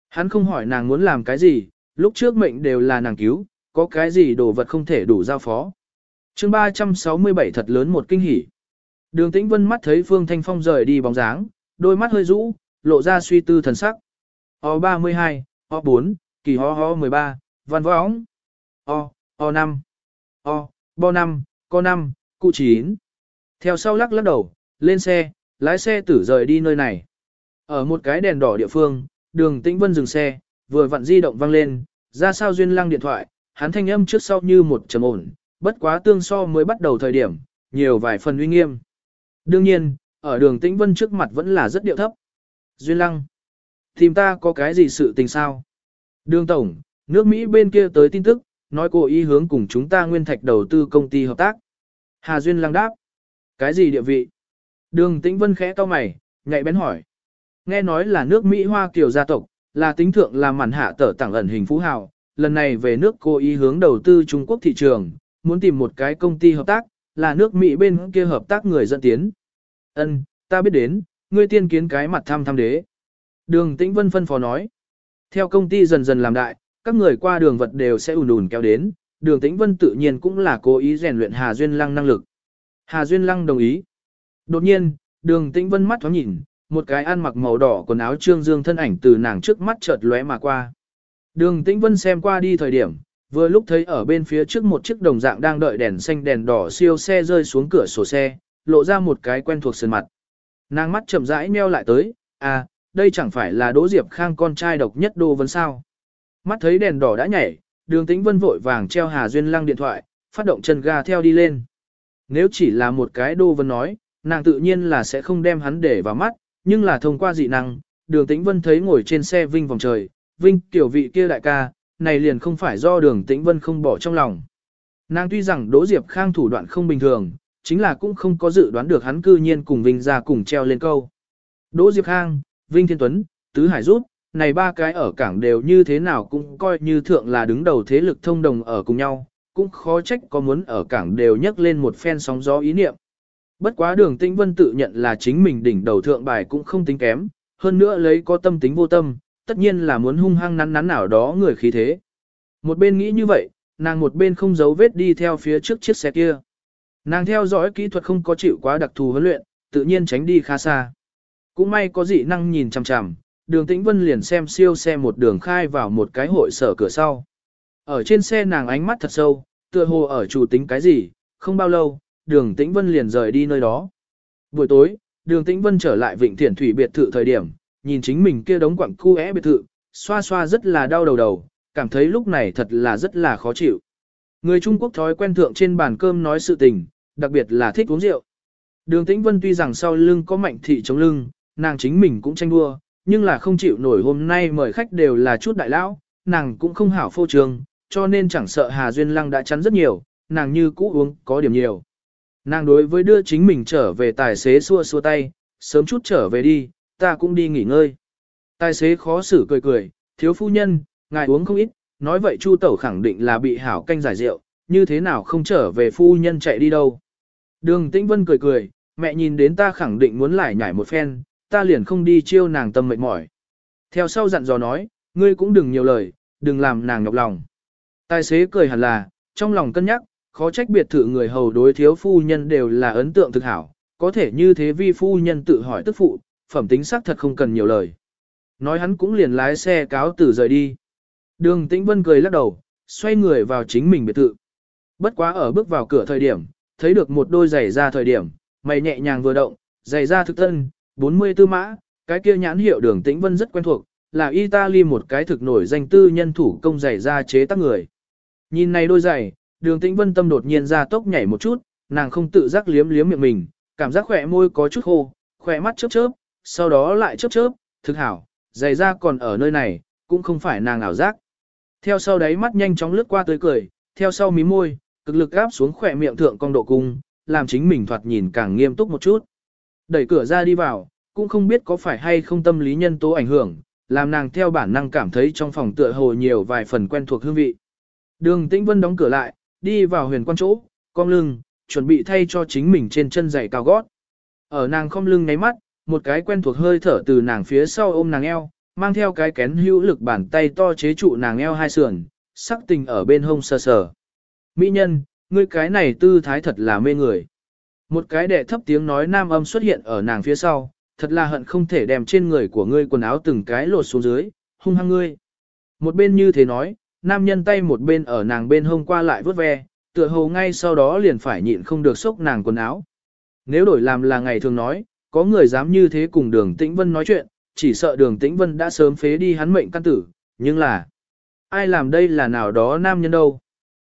Hắn không hỏi nàng muốn làm cái gì, lúc trước mệnh đều là nàng cứu, có cái gì đồ vật không thể đủ giao phó. chương 367 thật lớn một kinh hỉ. Đường Tĩnh Vân mắt thấy Phương Thanh Phong rời đi bóng dáng, đôi mắt hơi rũ, lộ ra suy tư thần sắc. O32, O4, kỳ ho ho 13, văn võng. O, O5, O, bo năm, co năm, cụ chín, Theo sau lắc lắc đầu, lên xe, lái xe tử rời đi nơi này. Ở một cái đèn đỏ địa phương, đường tĩnh vân dừng xe, vừa vặn di động vang lên, ra sao duyên lăng điện thoại, hắn thanh âm trước sau như một trầm ổn, bất quá tương so mới bắt đầu thời điểm, nhiều vài phần uy nghiêm. Đương nhiên, ở đường tĩnh vân trước mặt vẫn là rất điệu thấp. Duyên lăng. Tìm ta có cái gì sự tình sao? Đường Tổng, Nước Mỹ bên kia tới tin tức, nói cô ý hướng cùng chúng ta nguyên thạch đầu tư công ty hợp tác. Hà Duyên lăng đáp. Cái gì địa vị? Đường Tĩnh Vân khẽ to mày, nhạy bén hỏi. Nghe nói là nước Mỹ Hoa Kiều gia tộc, là tính thượng là màn hạ tở tặng ẩn hình phú hào, lần này về nước cô ý hướng đầu tư Trung Quốc thị trường, muốn tìm một cái công ty hợp tác, là nước Mỹ bên kia hợp tác người dẫn tiến. Ân, ta biết đến, ngươi tiên kiến cái mặt tham tham đế. Đường Tĩnh Vân phân phó nói. Theo công ty dần dần làm đại, các người qua đường vật đều sẽ ùn ùn kéo đến, đường Tĩnh Vân tự nhiên cũng là cố ý rèn luyện Hà Duyên Lăng năng lực. Hà Duyên Lăng đồng ý. Đột nhiên, đường Tĩnh Vân mắt thoáng nhìn, một cái ăn mặc màu đỏ quần áo trương dương thân ảnh từ nàng trước mắt chợt lóe mà qua. Đường Tĩnh Vân xem qua đi thời điểm, vừa lúc thấy ở bên phía trước một chiếc đồng dạng đang đợi đèn xanh đèn đỏ siêu xe rơi xuống cửa sổ xe, lộ ra một cái quen thuộc sơn mặt. Nàng mắt chậm rãi nheo lại tới, à, đây chẳng phải là Đỗ Diệp Khang con trai độc nhất đô vấn sao. Mắt thấy đèn đỏ đã nhảy, đường tĩnh vân vội vàng treo Hà Duyên Lăng điện thoại, phát động chân ga theo đi lên. Nếu chỉ là một cái đô vân nói, nàng tự nhiên là sẽ không đem hắn để vào mắt, nhưng là thông qua dị năng, đường tĩnh vân thấy ngồi trên xe vinh vòng trời, vinh tiểu vị kia đại ca, này liền không phải do đường tĩnh vân không bỏ trong lòng. Nàng tuy rằng Đỗ Diệp Khang thủ đoạn không bình thường, chính là cũng không có dự đoán được hắn cư nhiên cùng Vinh ra cùng treo lên câu. Đỗ Diệp Khang, Vinh Thiên Tuấn, Tứ Hải Rút, này ba cái ở cảng đều như thế nào cũng coi như thượng là đứng đầu thế lực thông đồng ở cùng nhau, cũng khó trách có muốn ở cảng đều nhấc lên một phen sóng gió ý niệm. Bất quá đường tĩnh vân tự nhận là chính mình đỉnh đầu thượng bài cũng không tính kém, hơn nữa lấy có tâm tính vô tâm, tất nhiên là muốn hung hăng nắn nắn nào đó người khí thế. Một bên nghĩ như vậy, nàng một bên không giấu vết đi theo phía trước chiếc xe kia. Nàng theo dõi kỹ thuật không có chịu quá đặc thù huấn luyện, tự nhiên tránh đi khá xa. Cũng may có dị năng nhìn chằm chằm, đường tĩnh vân liền xem siêu xe một đường khai vào một cái hội sở cửa sau. Ở trên xe nàng ánh mắt thật sâu, tựa hồ ở chủ tính cái gì, không bao lâu, đường tĩnh vân liền rời đi nơi đó. Buổi tối, đường tĩnh vân trở lại vịnh thiển thủy biệt thự thời điểm, nhìn chính mình kia đống quặng cu é biệt thự, xoa xoa rất là đau đầu đầu, cảm thấy lúc này thật là rất là khó chịu. Người Trung Quốc thói quen thượng trên bàn cơm nói sự tình, đặc biệt là thích uống rượu. Đường Tĩnh Vân tuy rằng sau lưng có mạnh thị chống lưng, nàng chính mình cũng tranh đua, nhưng là không chịu nổi hôm nay mời khách đều là chút đại lão, nàng cũng không hảo phô trương, cho nên chẳng sợ Hà Duyên Lăng đã chắn rất nhiều, nàng như cũ uống có điểm nhiều. Nàng đối với đưa chính mình trở về tài xế xua xua tay, sớm chút trở về đi, ta cũng đi nghỉ ngơi. Tài xế khó xử cười cười, thiếu phu nhân, ngài uống không ít, nói vậy Chu Tẩu khẳng định là bị hảo canh giải rượu, như thế nào không trở về phu nhân chạy đi đâu. Đường Tĩnh Vân cười cười, mẹ nhìn đến ta khẳng định muốn lại nhảy một phen, ta liền không đi chiêu nàng tâm mệt mỏi. Theo sau dặn dò nói, ngươi cũng đừng nhiều lời, đừng làm nàng nhọc lòng. Tài xế cười hẳn là, trong lòng cân nhắc, khó trách biệt thự người hầu đối thiếu phu nhân đều là ấn tượng thực hảo, có thể như thế vi phu nhân tự hỏi tức phụ, phẩm tính xác thật không cần nhiều lời. Nói hắn cũng liền lái xe cáo tử rời đi. Đường Tĩnh Vân cười lắc đầu, xoay người vào chính mình biệt thự. Bất quá ở bước vào cửa thời điểm, thấy được một đôi giày ra thời điểm, mày nhẹ nhàng vừa động, giày ra thực thân, 44 mã, cái kia nhãn hiệu đường Tĩnh Vân rất quen thuộc, là Italy một cái thực nổi danh tư nhân thủ công giày ra chế tác người. Nhìn này đôi giày, đường Tĩnh Vân tâm đột nhiên ra tốc nhảy một chút, nàng không tự giác liếm liếm miệng mình, cảm giác khỏe môi có chút khô, khỏe mắt chớp chớp, sau đó lại chớp chớp, thực hảo, giày ra còn ở nơi này, cũng không phải nàng ảo giác. Theo sau đấy mắt nhanh chóng lướt qua tới cười, theo sau mí môi, cực lực áp xuống khỏe miệng thượng cong độ cung, làm chính mình thoạt nhìn càng nghiêm túc một chút. Đẩy cửa ra đi vào, cũng không biết có phải hay không tâm lý nhân tố ảnh hưởng, làm nàng theo bản năng cảm thấy trong phòng tựa hồ nhiều vài phần quen thuộc hương vị. Đường Tĩnh Vân đóng cửa lại, đi vào huyền quan chỗ, cong lưng, chuẩn bị thay cho chính mình trên chân giày cao gót. Ở nàng cong lưng ngáy mắt, một cái quen thuộc hơi thở từ nàng phía sau ôm nàng eo, mang theo cái kén hữu lực bàn tay to chế trụ nàng eo hai sườn, sắc tình ở bên hông sờ sờ. Mỹ nhân, ngươi cái này tư thái thật là mê người. Một cái đệ thấp tiếng nói nam âm xuất hiện ở nàng phía sau, thật là hận không thể đem trên người của ngươi quần áo từng cái lột xuống dưới, hung hăng ngươi. Một bên như thế nói, nam nhân tay một bên ở nàng bên hông qua lại vớt ve, tựa hồ ngay sau đó liền phải nhịn không được sốc nàng quần áo. Nếu đổi làm là ngày thường nói, có người dám như thế cùng đường tĩnh vân nói chuyện, chỉ sợ đường tĩnh vân đã sớm phế đi hắn mệnh căn tử, nhưng là, ai làm đây là nào đó nam nhân đâu.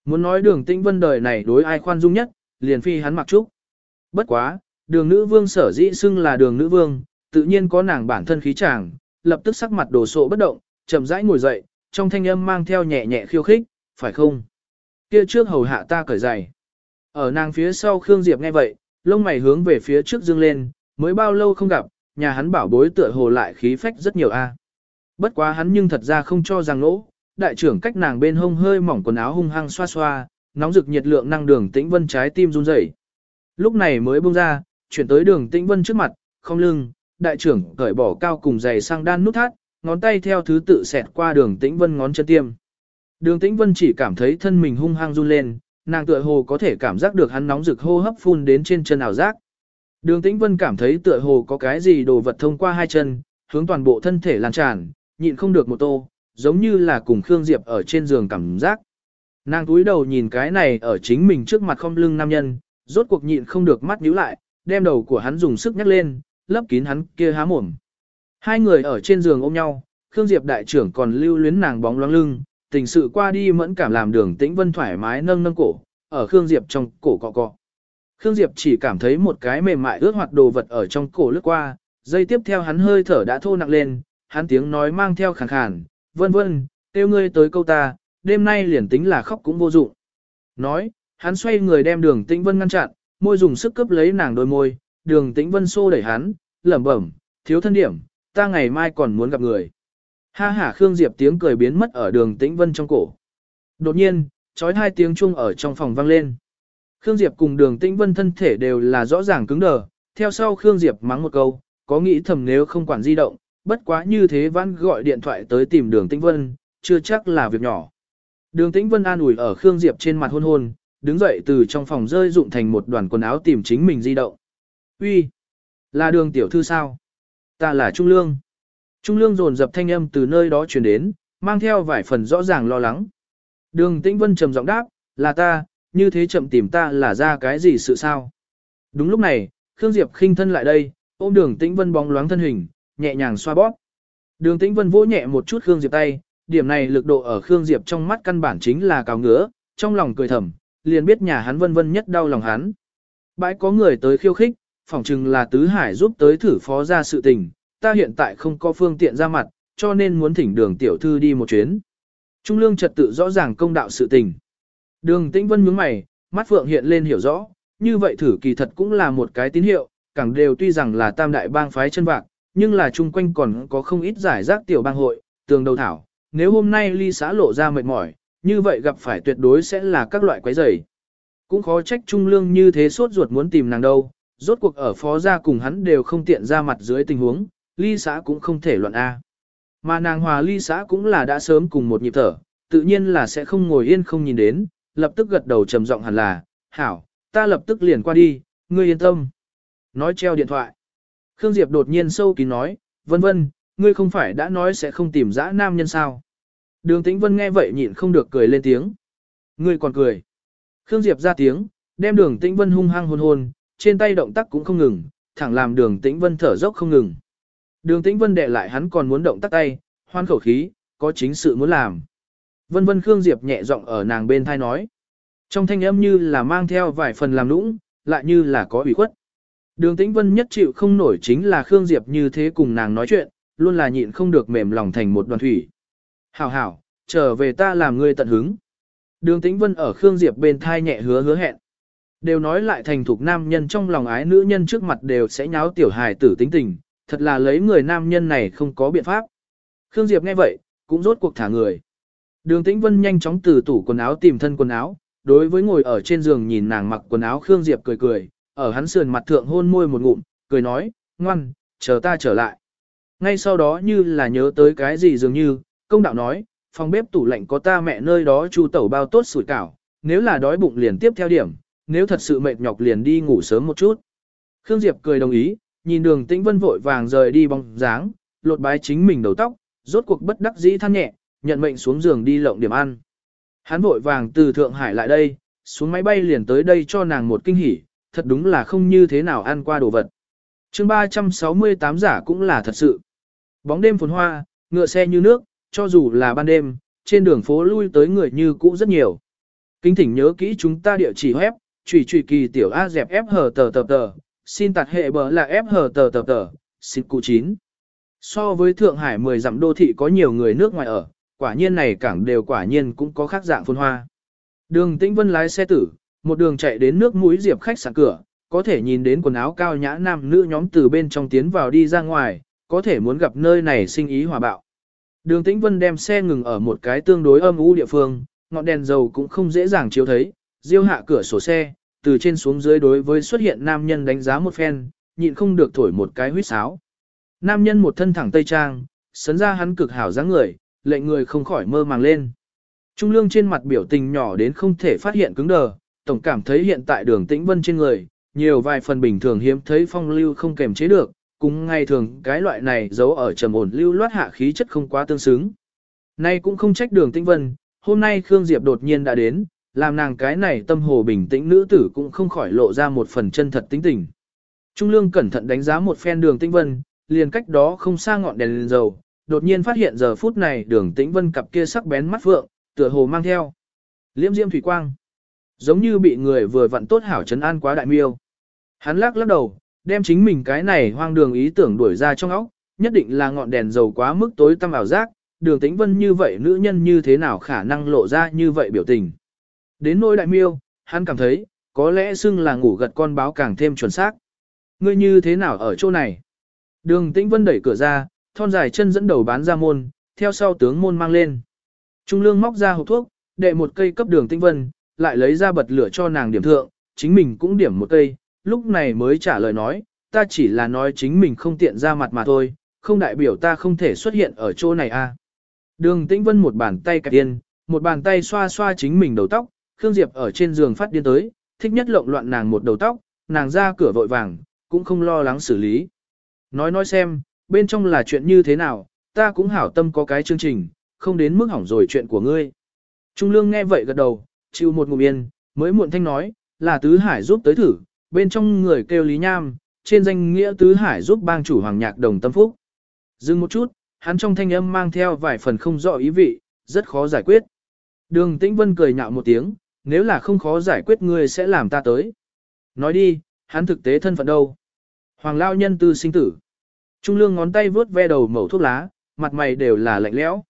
Muốn nói đường tĩnh vân đời này đối ai khoan dung nhất, liền phi hắn mặc trúc. Bất quá, đường nữ vương sở dĩ xưng là đường nữ vương, tự nhiên có nàng bản thân khí chàng, lập tức sắc mặt đồ sộ bất động, chậm rãi ngồi dậy, trong thanh âm mang theo nhẹ nhẹ khiêu khích, phải không? Kia trước hầu hạ ta cởi giày. Ở nàng phía sau Khương Diệp nghe vậy, lông mày hướng về phía trước dương lên, mới bao lâu không gặp, nhà hắn bảo bối tựa hồ lại khí phách rất nhiều a. À. Bất quá hắn nhưng thật ra không cho rằng nỗ, đại trưởng cách nàng bên hông hơi mỏng quần áo hung hăng xoa xoa, nóng rực nhiệt lượng năng đường tĩnh vân trái tim run rẩy. Lúc này mới buông ra, chuyển tới đường tĩnh vân trước mặt, không lưng, đại trưởng cởi bỏ cao cùng giày sang đan nút thắt, ngón tay theo thứ tự xẹt qua đường tĩnh vân ngón chân tiêm. Đường tĩnh vân chỉ cảm thấy thân mình hung hăng run lên, nàng tựa hồ có thể cảm giác được hắn nóng rực hô hấp phun đến trên chân ảo giác. Đường tĩnh vân cảm thấy tựa hồ có cái gì đồ vật thông qua hai chân, hướng toàn bộ thân thể lan tràn, nhịn không được một tô, giống như là cùng Khương Diệp ở trên giường cảm giác. Nàng túi đầu nhìn cái này ở chính mình trước mặt không lưng nam nhân, rốt cuộc nhịn không được mắt nhíu lại, đem đầu của hắn dùng sức nhắc lên, lấp kín hắn kia há mồm. Hai người ở trên giường ôm nhau, Khương Diệp đại trưởng còn lưu luyến nàng bóng loáng lưng, tình sự qua đi mẫn cảm làm đường tĩnh vân thoải mái nâng nâng cổ, ở Khương Diệp trong cổ cọ cọ. Khương Diệp chỉ cảm thấy một cái mềm mại ướt hoạt đồ vật ở trong cổ lướt qua, dây tiếp theo hắn hơi thở đã thô nặng lên, hắn tiếng nói mang theo khàn khàn, vân vân, tiêu ngươi tới câu ta, đêm nay liền tính là khóc cũng vô dụng. Nói, hắn xoay người đem đường tĩnh vân ngăn chặn, môi dùng sức cướp lấy nàng đôi môi, đường tĩnh vân xô đẩy hắn, lẩm bẩm, thiếu thân điểm, ta ngày mai còn muốn gặp người. Ha ha Khương Diệp tiếng cười biến mất ở đường tĩnh vân trong cổ. Đột nhiên, trói hai tiếng chuông ở trong phòng vang lên. Khương Diệp cùng đường tĩnh vân thân thể đều là rõ ràng cứng đờ, theo sau Khương Diệp mắng một câu, có nghĩ thầm nếu không quản di động, bất quá như thế vẫn gọi điện thoại tới tìm đường tĩnh vân, chưa chắc là việc nhỏ. Đường tĩnh vân an ủi ở Khương Diệp trên mặt hôn hôn, đứng dậy từ trong phòng rơi dụng thành một đoàn quần áo tìm chính mình di động. Uy, Là đường tiểu thư sao? Ta là Trung Lương. Trung Lương dồn dập thanh âm từ nơi đó truyền đến, mang theo vài phần rõ ràng lo lắng. Đường Tĩnh Vân trầm giọng đáp, là ta, như thế chậm tìm ta là ra cái gì sự sao? Đúng lúc này, Khương Diệp khinh thân lại đây, ôm đường Tĩnh Vân bóng loáng thân hình, nhẹ nhàng xoa bóp. Đường Tĩnh Vân vỗ nhẹ một chút Khương Diệp tay, điểm này lực độ ở Khương Diệp trong mắt căn bản chính là cào ngứa, trong lòng cười thầm, liền biết nhà hắn vân vân nhất đau lòng hắn. Bãi có người tới khiêu khích, phỏng chừng là Tứ Hải giúp tới thử phó ra sự tình, ta hiện tại không có phương tiện ra mặt, cho nên muốn thỉnh đường tiểu thư đi một chuyến. Trung lương trật tự rõ ràng công đạo sự tình. Đường tĩnh vân nhướng mày, mắt phượng hiện lên hiểu rõ, như vậy thử kỳ thật cũng là một cái tín hiệu, càng đều tuy rằng là tam đại bang phái chân bạc, nhưng là chung quanh còn có không ít giải rác tiểu bang hội, tường đầu thảo. Nếu hôm nay ly xã lộ ra mệt mỏi, như vậy gặp phải tuyệt đối sẽ là các loại quái rầy. Cũng khó trách Trung Lương như thế sốt ruột muốn tìm nàng đâu, rốt cuộc ở phó gia cùng hắn đều không tiện ra mặt dưới tình huống, ly xã cũng không thể luận A. Mà nàng hòa ly xã cũng là đã sớm cùng một nhịp thở, tự nhiên là sẽ không ngồi yên không nhìn đến, lập tức gật đầu trầm giọng hẳn là, hảo, ta lập tức liền qua đi, ngươi yên tâm. Nói treo điện thoại. Khương Diệp đột nhiên sâu kín nói, vân vân, ngươi không phải đã nói sẽ không tìm dã nam nhân sao. Đường Tĩnh Vân nghe vậy nhịn không được cười lên tiếng. Ngươi còn cười. Khương Diệp ra tiếng, đem đường Tĩnh Vân hung hăng hôn hôn, trên tay động tác cũng không ngừng, thẳng làm đường Tĩnh Vân thở dốc không ngừng. Đường Tĩnh Vân đệ lại hắn còn muốn động tác tay, hoan khẩu khí, có chính sự muốn làm. Vân Vân Khương Diệp nhẹ giọng ở nàng bên thai nói. Trong thanh âm như là mang theo vài phần làm nũng, lại như là có ủy khuất. Đường Tĩnh Vân nhất chịu không nổi chính là Khương Diệp như thế cùng nàng nói chuyện, luôn là nhịn không được mềm lòng thành một đoàn thủy. Hảo hảo, trở về ta làm ngươi tận hứng. Đường Tĩnh Vân ở Khương Diệp bên thai nhẹ hứa hứa hẹn. Đều nói lại thành thục nam nhân trong lòng ái nữ nhân trước mặt đều sẽ nháo tiểu hài tử tính tình, thật là lấy người nam nhân này không có biện pháp. Khương Diệp nghe vậy, cũng rốt cuộc thả người. Đường Tĩnh Vân nhanh chóng từ tủ quần áo tìm thân quần áo, đối với ngồi ở trên giường nhìn nàng mặc quần áo Khương Diệp cười cười, ở hắn sườn mặt thượng hôn môi một ngụm, cười nói, ngoan, chờ ta trở lại. Ngay sau đó như là nhớ tới cái gì dường như, công đạo nói, phòng bếp tủ lạnh có ta mẹ nơi đó chu tẩu bao tốt sủi cảo, nếu là đói bụng liền tiếp theo điểm, nếu thật sự mệt nhọc liền đi ngủ sớm một chút. Khương Diệp cười đồng ý, nhìn đường tĩnh vân vội vàng rời đi bóng dáng, lột bái chính mình đầu tóc, rốt cuộc bất đắc dĩ than nhẹ, nhận mệnh xuống giường đi lộng điểm ăn. Hắn vội vàng từ Thượng Hải lại đây, xuống máy bay liền tới đây cho nàng một kinh hỉ, thật đúng là không như thế nào ăn qua đồ vật. chương 368 giả cũng là thật sự. Bóng đêm phồn hoa, ngựa xe như nước, cho dù là ban đêm, trên đường phố lui tới người như cũ rất nhiều. Kính thỉnh nhớ kỹ chúng ta địa chỉ web, trùy trùy kỳ tiểu A dẹp F hờ tờ tờ tờ, xin tạt hệ bờ là F hờ tờ tờ tờ, xin cụ 9. So với Thượng Hải 10 dặm đô thị có nhiều người nước ngoài ở, quả nhiên này cảng đều quả nhiên cũng có khác dạng phồn hoa. Đường Tĩnh Vân lái xe tử, một đường chạy đến nước mũi diệp khách sạn cửa, có thể nhìn đến quần áo cao nhã nam nữ nhóm từ bên trong tiến vào đi ra ngoài, có thể muốn gặp nơi này sinh ý hòa bạo. Đường Tĩnh Vân đem xe ngừng ở một cái tương đối âm u địa phương, ngọn đèn dầu cũng không dễ dàng chiếu thấy, diêu hạ cửa sổ xe, từ trên xuống dưới đối với xuất hiện nam nhân đánh giá một phen, nhịn không được thổi một cái huýt sáo. Nam nhân một thân thẳng tây trang, sấn ra hắn cực hảo dáng người, lệnh người không khỏi mơ màng lên. Trung lương trên mặt biểu tình nhỏ đến không thể phát hiện cứng đờ, tổng cảm thấy hiện tại đường tĩnh vân trên người, nhiều vài phần bình thường hiếm thấy phong lưu không kềm chế được, cùng ngày thường cái loại này giấu ở trầm ổn lưu loát hạ khí chất không quá tương xứng. Nay cũng không trách đường tĩnh vân, hôm nay Khương Diệp đột nhiên đã đến, làm nàng cái này tâm hồ bình tĩnh nữ tử cũng không khỏi lộ ra một phần chân thật tính tình. Trung lương cẩn thận đánh giá một phen đường tĩnh vân, liền cách đó không xa ngọn đèn lên dầu, đột nhiên phát hiện giờ phút này đường tĩnh vân cặp kia sắc bén mắt vượng, tựa hồ mang theo. Liễm diêm thủy quang. Giống như bị người vừa vặn tốt hảo chấn an quá đại miêu. Hắn lắc lắc đầu, đem chính mình cái này hoang đường ý tưởng đuổi ra trong óc, nhất định là ngọn đèn dầu quá mức tối tăm ảo giác, đường tĩnh vân như vậy nữ nhân như thế nào khả năng lộ ra như vậy biểu tình. Đến nỗi đại miêu, hắn cảm thấy, có lẽ xưng là ngủ gật con báo càng thêm chuẩn xác. Ngươi như thế nào ở chỗ này? Đường tĩnh vân đẩy cửa ra, thon dài chân dẫn đầu bán ra môn, theo sau tướng môn mang lên. Trung lương móc ra hộp thuốc, đệ một cây cấp đường tĩnh vân, lại lấy ra bật lửa cho nàng điểm thượng, chính mình cũng điểm một cây, lúc này mới trả lời nói, ta chỉ là nói chính mình không tiện ra mặt mà thôi, không đại biểu ta không thể xuất hiện ở chỗ này a. À. Đường Tĩnh Vân một bàn tay cạp điên, một bàn tay xoa xoa chính mình đầu tóc, Khương Diệp ở trên giường phát điên tới, thích nhất lộn loạn nàng một đầu tóc, nàng ra cửa vội vàng, cũng không lo lắng xử lý. Nói nói xem, bên trong là chuyện như thế nào, ta cũng hảo tâm có cái chương trình, không đến mức hỏng rồi chuyện của ngươi. Trung Lương nghe vậy gật đầu, chịu một ngụm yên, mới muộn thanh nói, là Tứ Hải giúp tới thử, bên trong người kêu Lý Nham, trên danh nghĩa Tứ Hải giúp bang chủ Hoàng Nhạc Đồng Tâm Phúc. Dừng một chút, hắn trong thanh âm mang theo vài phần không rõ ý vị, rất khó giải quyết. Đường Tĩnh Vân cười nhạo một tiếng, nếu là không khó giải quyết ngươi sẽ làm ta tới. Nói đi, hắn thực tế thân phận đâu? Hoàng Lao nhân tư sinh tử. Trung lương ngón tay vướt ve đầu mẩu thuốc lá, mặt mày đều là lạnh lẽo.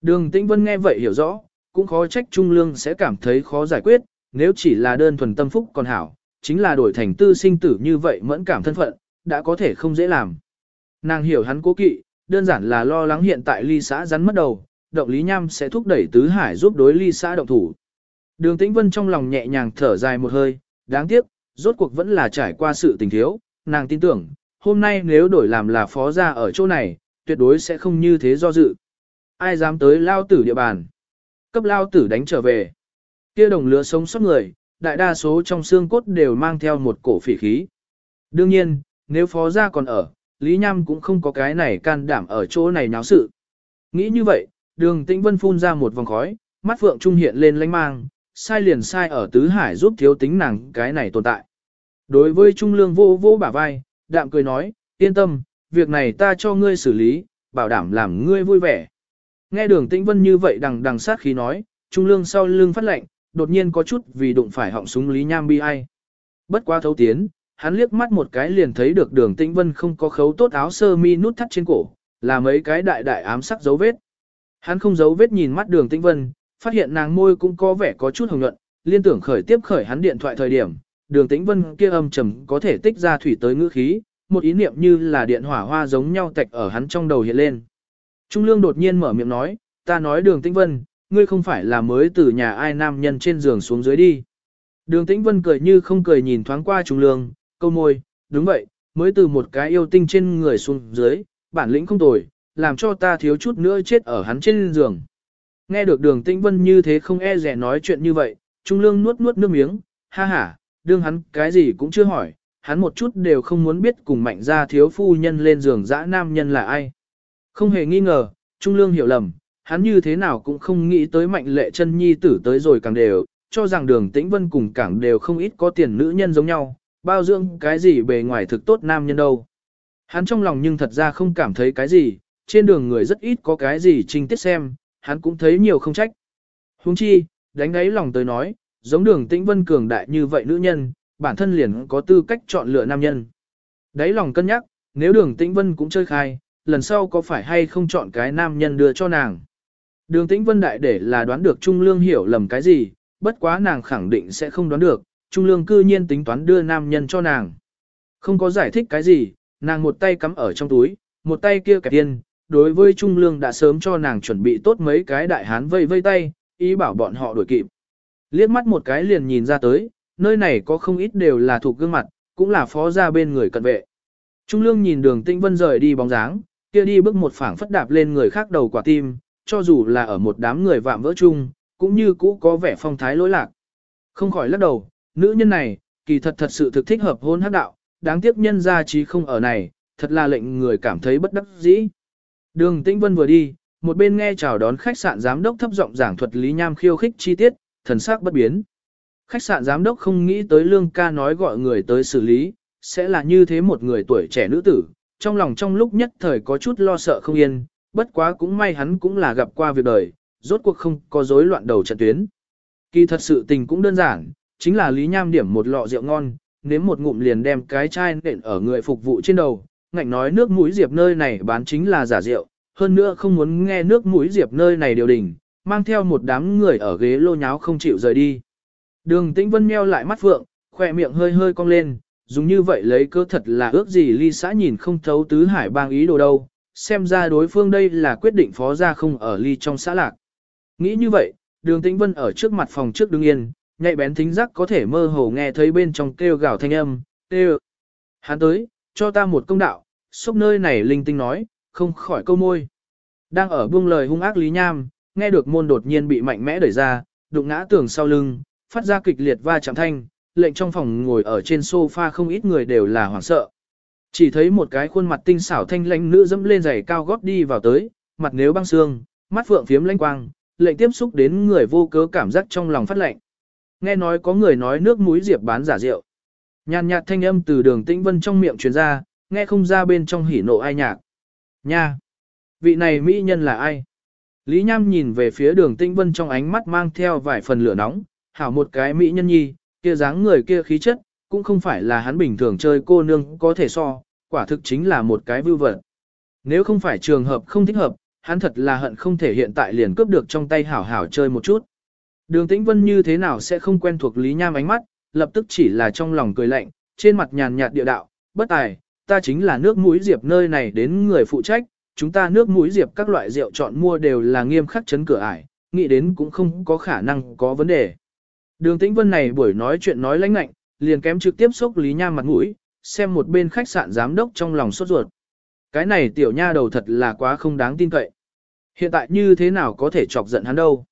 Đường Tĩnh Vân nghe vậy hiểu rõ, cũng khó trách Trung lương sẽ cảm thấy khó giải quyết, nếu chỉ là đơn thuần tâm phúc còn hảo, chính là đổi thành tư sinh tử như vậy mẫn cảm thân phận, đã có thể không dễ làm. Nàng hiểu hắn cố kỵ, đơn giản là lo lắng hiện tại ly xã rắn mất đầu, động lý nham sẽ thúc đẩy tứ hải giúp đối ly xã động thủ. Đường tĩnh vân trong lòng nhẹ nhàng thở dài một hơi, đáng tiếc, rốt cuộc vẫn là trải qua sự tình thiếu, nàng tin tưởng, hôm nay nếu đổi làm là phó gia ở chỗ này, tuyệt đối sẽ không như thế do dự. Ai dám tới lao tử địa bàn? Cấp lao tử đánh trở về. Kia đồng lứa sống sót người, đại đa số trong xương cốt đều mang theo một cổ phỉ khí. Đương nhiên, nếu phó gia còn ở, Lý Nham cũng không có cái này can đảm ở chỗ này náo sự. Nghĩ như vậy, đường tĩnh vân phun ra một vòng khói, mắt phượng trung hiện lên lánh mang, sai liền sai ở tứ hải giúp thiếu tính nàng cái này tồn tại. Đối với trung lương vô vô bả vai, đạm cười nói, yên tâm, việc này ta cho ngươi xử lý, bảo đảm làm ngươi vui vẻ. Nghe đường tĩnh vân như vậy đằng đằng sát khí nói, trung lương sau lưng phát lệnh, đột nhiên có chút vì đụng phải họng súng Lý Nham bi ai. Bất quá thấu tiến, hắn liếc mắt một cái liền thấy được đường tĩnh vân không có khấu tốt áo sơ mi nút thắt trên cổ, là mấy cái đại đại ám sắc dấu vết. Hắn không giấu vết nhìn mắt đường tĩnh vân, phát hiện nàng môi cũng có vẻ có chút hồng nhuận, liên tưởng khởi tiếp khởi hắn điện thoại thời điểm, đường tĩnh vân kia âm trầm có thể tích ra thủy tới ngữ khí, một ý niệm như là điện hỏa hoa giống nhau tạch ở hắn trong đầu hiện lên. Trung lương đột nhiên mở miệng nói, ta nói đường tĩnh vân, ngươi không phải là mới từ nhà ai nam nhân trên giường xuống dưới đi. Đường tĩnh vân cười như không cười nhìn thoáng qua trung lương, câu môi, đúng vậy, mới từ một cái yêu tinh trên người xuống dưới, bản lĩnh không tồi, làm cho ta thiếu chút nữa chết ở hắn trên giường. Nghe được đường tĩnh vân như thế không e rẻ nói chuyện như vậy, Trung Lương nuốt nuốt nước miếng, ha ha, đương hắn cái gì cũng chưa hỏi, hắn một chút đều không muốn biết cùng mạnh ra thiếu phu nhân lên giường dã nam nhân là ai. Không hề nghi ngờ, Trung Lương hiểu lầm, hắn như thế nào cũng không nghĩ tới mạnh lệ chân nhi tử tới rồi càng đều, cho rằng đường tĩnh vân cùng cảng đều không ít có tiền nữ nhân giống nhau, bao dưỡng cái gì bề ngoài thực tốt nam nhân đâu. Hắn trong lòng nhưng thật ra không cảm thấy cái gì, trên đường người rất ít có cái gì trinh tiết xem, hắn cũng thấy nhiều không trách. Huống chi, đánh đáy lòng tới nói, giống đường tĩnh vân cường đại như vậy nữ nhân, bản thân liền có tư cách chọn lựa nam nhân. Đáy lòng cân nhắc, nếu đường tĩnh vân cũng chơi khai, lần sau có phải hay không chọn cái nam nhân đưa cho nàng. Đường Tĩnh Vân đại để là đoán được Trung Lương hiểu lầm cái gì, bất quá nàng khẳng định sẽ không đoán được, Trung Lương cư nhiên tính toán đưa nam nhân cho nàng. Không có giải thích cái gì, nàng một tay cắm ở trong túi, một tay kia kẹp tiền, đối với Trung Lương đã sớm cho nàng chuẩn bị tốt mấy cái đại hán vây vây tay, ý bảo bọn họ đuổi kịp. Liếc mắt một cái liền nhìn ra tới, nơi này có không ít đều là thuộc gương mặt, cũng là phó gia bên người cận vệ. Trung Lương nhìn đường Tĩnh Vân rời đi bóng dáng, kia đi bước một phảng phất đạp lên người khác đầu quả tim, cho dù là ở một đám người vạm vỡ chung, cũng như cũ có vẻ phong thái lỗi lạc. Không khỏi lắc đầu, nữ nhân này, kỳ thật thật sự thực thích hợp hôn hắc đạo, đáng tiếc nhân gia trí không ở này, thật là lệnh người cảm thấy bất đắc dĩ. Đường Tĩnh Vân vừa đi, một bên nghe chào đón khách sạn giám đốc thấp giọng giảng thuật Lý Nham khiêu khích chi tiết, thần sắc bất biến. Khách sạn giám đốc không nghĩ tới lương ca nói gọi người tới xử lý, sẽ là như thế một người tuổi trẻ nữ tử, trong lòng trong lúc nhất thời có chút lo sợ không yên, bất quá cũng may hắn cũng là gặp qua việc đời, rốt cuộc không có rối loạn đầu trận tuyến. Kỳ thật sự tình cũng đơn giản, chính là Lý Nham điểm một lọ rượu ngon, nếm một ngụm liền đem cái chai nện ở người phục vụ trên đầu, ngạnh nói nước mũi diệp nơi này bán chính là giả rượu, hơn nữa không muốn nghe nước mũi diệp nơi này điều đình, mang theo một đám người ở ghế lô nháo không chịu rời đi. Đường Tĩnh Vân meo lại mắt phượng, khỏe miệng hơi hơi cong lên, dùng như vậy lấy cơ thật là ước gì ly xã nhìn không thấu tứ hải bang ý đồ đâu, xem ra đối phương đây là quyết định phó ra không ở ly trong xã lạc. Nghĩ như vậy, đường tĩnh vân ở trước mặt phòng trước đứng yên, nhạy bén thính giác có thể mơ hồ nghe thấy bên trong kêu gào thanh âm, kêu. Hắn tới, cho ta một công đạo, xúc nơi này linh tinh nói, không khỏi câu môi. Đang ở buông lời hung ác Lý Nham, nghe được môn đột nhiên bị mạnh mẽ đẩy ra, đụng ngã tường sau lưng, phát ra kịch liệt va chạm thanh, lệnh trong phòng ngồi ở trên sofa không ít người đều là hoảng sợ. Chỉ thấy một cái khuôn mặt tinh xảo thanh lãnh nữ dẫm lên giày cao gót đi vào tới, mặt nếu băng xương, mắt phượng phiếm lanh quang, lệnh tiếp xúc đến người vô cớ cảm giác trong lòng phát lạnh. Nghe nói có người nói nước muối diệp bán giả rượu. Nhàn nhạt thanh âm từ đường tĩnh vân trong miệng truyền ra, nghe không ra bên trong hỉ nộ ai nhạc. Nha! Vị này mỹ nhân là ai? Lý Nham nhìn về phía đường tĩnh vân trong ánh mắt mang theo vài phần lửa nóng, hảo một cái mỹ nhân nhi, kia dáng người kia khí chất, cũng không phải là hắn bình thường chơi cô nương có thể so, quả thực chính là một cái vưu vật. Nếu không phải trường hợp không thích hợp, hắn thật là hận không thể hiện tại liền cướp được trong tay hảo hảo chơi một chút. Đường Tĩnh Vân như thế nào sẽ không quen thuộc Lý Nham ánh mắt, lập tức chỉ là trong lòng cười lạnh, trên mặt nhàn nhạt địa đạo, bất tài, ta chính là nước mũi diệp nơi này đến người phụ trách, chúng ta nước mũi diệp các loại rượu chọn mua đều là nghiêm khắc chấn cửa ải, nghĩ đến cũng không có khả năng có vấn đề. Đường Tĩnh Vân này buổi nói chuyện nói lãnh lạnh, liền kém trực tiếp xúc Lý Nham mặt mũi, xem một bên khách sạn giám đốc trong lòng sốt ruột. Cái này tiểu nha đầu thật là quá không đáng tin cậy. Hiện tại như thế nào có thể chọc giận hắn đâu.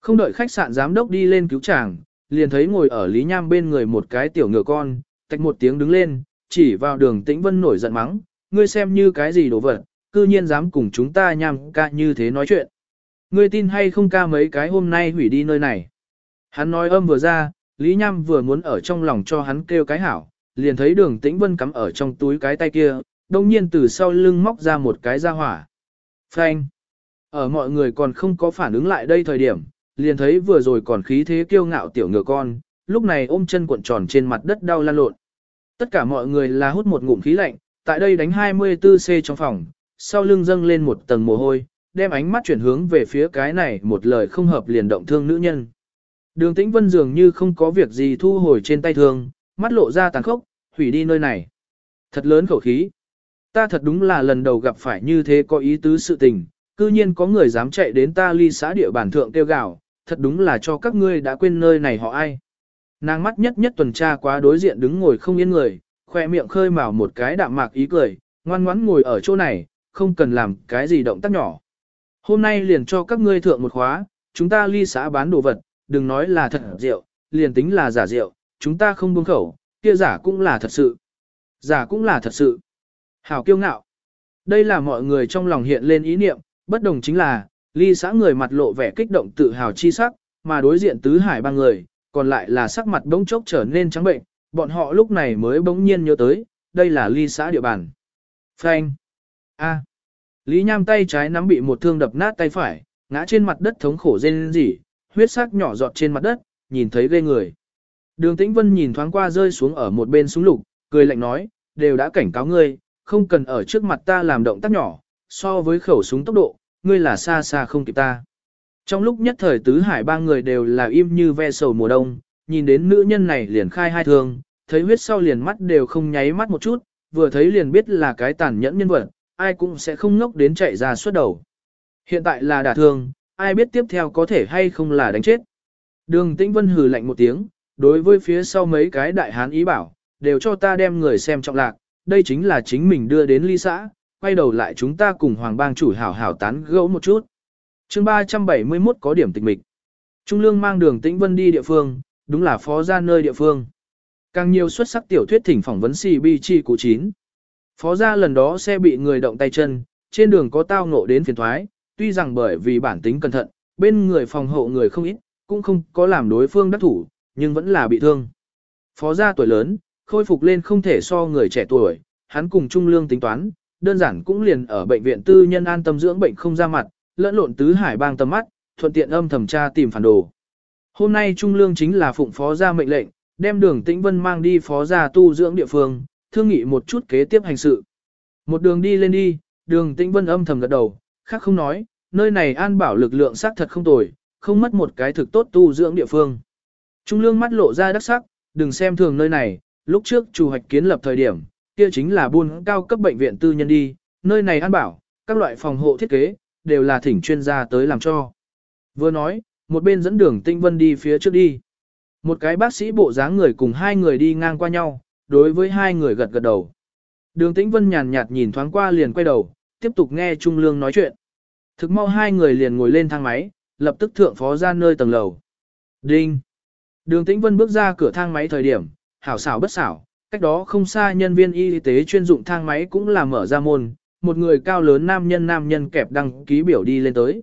Không đợi khách sạn giám đốc đi lên cứu chàng, liền thấy ngồi ở Lý Nham bên người một cái tiểu ngựa con, tạch một tiếng đứng lên, chỉ vào đường tĩnh vân nổi giận mắng, ngươi xem như cái gì đồ vật, cư nhiên dám cùng chúng ta nham ca như thế nói chuyện. Ngươi tin hay không ca mấy cái hôm nay hủy đi nơi này. Hắn nói âm vừa ra, Lý Nham vừa muốn ở trong lòng cho hắn kêu cái hảo, liền thấy đường tĩnh vân cắm ở trong túi cái tay kia, đồng nhiên từ sau lưng móc ra một cái ra hỏa. Phanh! Ở mọi người còn không có phản ứng lại đây thời điểm, liền thấy vừa rồi còn khí thế kiêu ngạo tiểu ngựa con, lúc này ôm chân cuộn tròn trên mặt đất đau lan lộn. Tất cả mọi người là hút một ngụm khí lạnh, tại đây đánh 24C trong phòng, sau lưng dâng lên một tầng mồ hôi, đem ánh mắt chuyển hướng về phía cái này một lời không hợp liền động thương nữ nhân. Đường tĩnh vân dường như không có việc gì thu hồi trên tay thương, mắt lộ ra tàn khốc, hủy đi nơi này. Thật lớn khẩu khí. Ta thật đúng là lần đầu gặp phải như thế có ý tứ sự tình, cư nhiên có người dám chạy đến ta ly xã địa bản thượng tiêu gạo, thật đúng là cho các ngươi đã quên nơi này họ ai. Nàng mắt nhất nhất tuần tra quá đối diện đứng ngồi không yên người, khoe miệng khơi mào một cái đạm mạc ý cười, ngoan ngoãn ngồi ở chỗ này, không cần làm cái gì động tác nhỏ. Hôm nay liền cho các ngươi thượng một khóa, chúng ta ly xã bán đồ vật, đừng nói là thật rượu, liền tính là giả rượu, chúng ta không buông khẩu, kia giả cũng là thật sự. Giả cũng là thật sự. Hảo kiêu ngạo. Đây là mọi người trong lòng hiện lên ý niệm, bất đồng chính là, ly xã người mặt lộ vẻ kích động tự hào chi sắc, mà đối diện tứ hải ba người, còn lại là sắc mặt bỗng chốc trở nên trắng bệnh, bọn họ lúc này mới bỗng nhiên nhớ tới, đây là ly xã địa bàn. Frank. A. Lý Nham tay trái nắm bị một thương đập nát tay phải, ngã trên mặt đất thống khổ rên rỉ, huyết sắc nhỏ giọt trên mặt đất, nhìn thấy ghê người. Đường Tĩnh Vân nhìn thoáng qua rơi xuống ở một bên súng lục, cười lạnh nói, đều đã cảnh cáo ngươi, không cần ở trước mặt ta làm động tác nhỏ, so với khẩu súng tốc độ, ngươi là xa xa không kịp ta. Trong lúc nhất thời tứ hải ba người đều là im như ve sầu mùa đông, nhìn đến nữ nhân này liền khai hai thương, thấy huyết sau liền mắt đều không nháy mắt một chút, vừa thấy liền biết là cái tàn nhẫn nhân vật, ai cũng sẽ không ngốc đến chạy ra suốt đầu. Hiện tại là đả thương, ai biết tiếp theo có thể hay không là đánh chết. Đường Tĩnh Vân hừ lạnh một tiếng, đối với phía sau mấy cái đại hán ý bảo, đều cho ta đem người xem trọng lạc, đây chính là chính mình đưa đến ly xã, quay đầu lại chúng ta cùng hoàng bang chủ hảo hảo tán gẫu một chút. chương 371 có điểm tịch mịch. Trung lương mang đường Tĩnh Vân đi địa phương, đúng là phó gia nơi địa phương. Càng nhiều xuất sắc tiểu thuyết thỉnh phỏng vấn CBG chi cụ 9. Phó gia lần đó xe bị người động tay chân, trên đường có tao ngộ đến phiền thoái, tuy rằng bởi vì bản tính cẩn thận, bên người phòng hộ người không ít, cũng không có làm đối phương đắc thủ, nhưng vẫn là bị thương. Phó gia tuổi lớn, khôi phục lên không thể so người trẻ tuổi, hắn cùng Trung Lương tính toán, đơn giản cũng liền ở bệnh viện tư nhân an tâm dưỡng bệnh không ra mặt, lẫn lộn tứ hải bang tầm mắt, thuận tiện âm thầm tra tìm phản đồ. Hôm nay Trung Lương chính là phụng phó gia mệnh lệnh, đem đường Tĩnh Vân mang đi phó gia tu dưỡng địa phương, thương nghị một chút kế tiếp hành sự. Một đường đi lên đi, đường Tĩnh Vân âm thầm gật đầu, khác không nói, nơi này an bảo lực lượng xác thật không tồi, không mất một cái thực tốt tu dưỡng địa phương. Trung lương mắt lộ ra đắc sắc, đừng xem thường nơi này, lúc trước chủ hoạch kiến lập thời điểm, kia chính là buôn cao cấp bệnh viện tư nhân đi, nơi này an bảo, các loại phòng hộ thiết kế, đều là thỉnh chuyên gia tới làm cho. Vừa nói, một bên dẫn đường Tinh Vân đi phía trước đi. Một cái bác sĩ bộ dáng người cùng hai người đi ngang qua nhau, đối với hai người gật gật đầu. Đường Tĩnh Vân nhàn nhạt nhìn thoáng qua liền quay đầu, tiếp tục nghe Trung Lương nói chuyện. Thực mau hai người liền ngồi lên thang máy, lập tức thượng phó ra nơi tầng lầu. Đinh! Đường Tĩnh Vân bước ra cửa thang máy thời điểm, hảo xảo bất xảo, cách đó không xa nhân viên y tế chuyên dụng thang máy cũng là mở ra môn, một người cao lớn nam nhân nam nhân kẹp đăng ký biểu đi lên tới.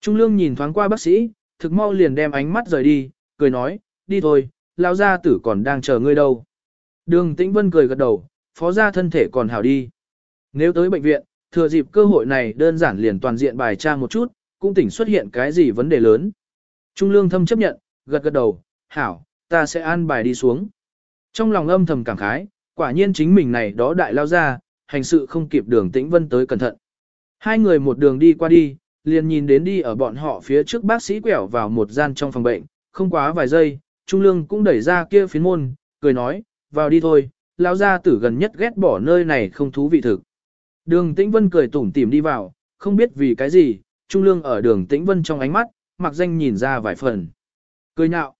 Trung Lương nhìn thoáng qua bác sĩ, thực mau liền đem ánh mắt rời đi, cười nói, đi thôi, lão gia tử còn đang chờ ngươi đâu. Đường Tĩnh Vân cười gật đầu, phó gia thân thể còn hảo đi. Nếu tới bệnh viện, thừa dịp cơ hội này đơn giản liền toàn diện bài tra một chút, cũng tỉnh xuất hiện cái gì vấn đề lớn. Trung lương thâm chấp nhận, gật gật đầu, hảo, ta sẽ an bài đi xuống. Trong lòng âm thầm cảm khái, quả nhiên chính mình này đó đại lao ra, hành sự không kịp đường tĩnh vân tới cẩn thận. Hai người một đường đi qua đi, liền nhìn đến đi ở bọn họ phía trước bác sĩ quẹo vào một gian trong phòng bệnh, không quá vài giây, Trung Lương cũng đẩy ra kia phiến môn, cười nói, vào đi thôi, lão gia tử gần nhất ghét bỏ nơi này không thú vị thực. Đường Tĩnh Vân cười tủm tỉm đi vào, không biết vì cái gì, Trung Lương ở đường Tĩnh Vân trong ánh mắt, mặc danh nhìn ra vài phần. Cười nhạo.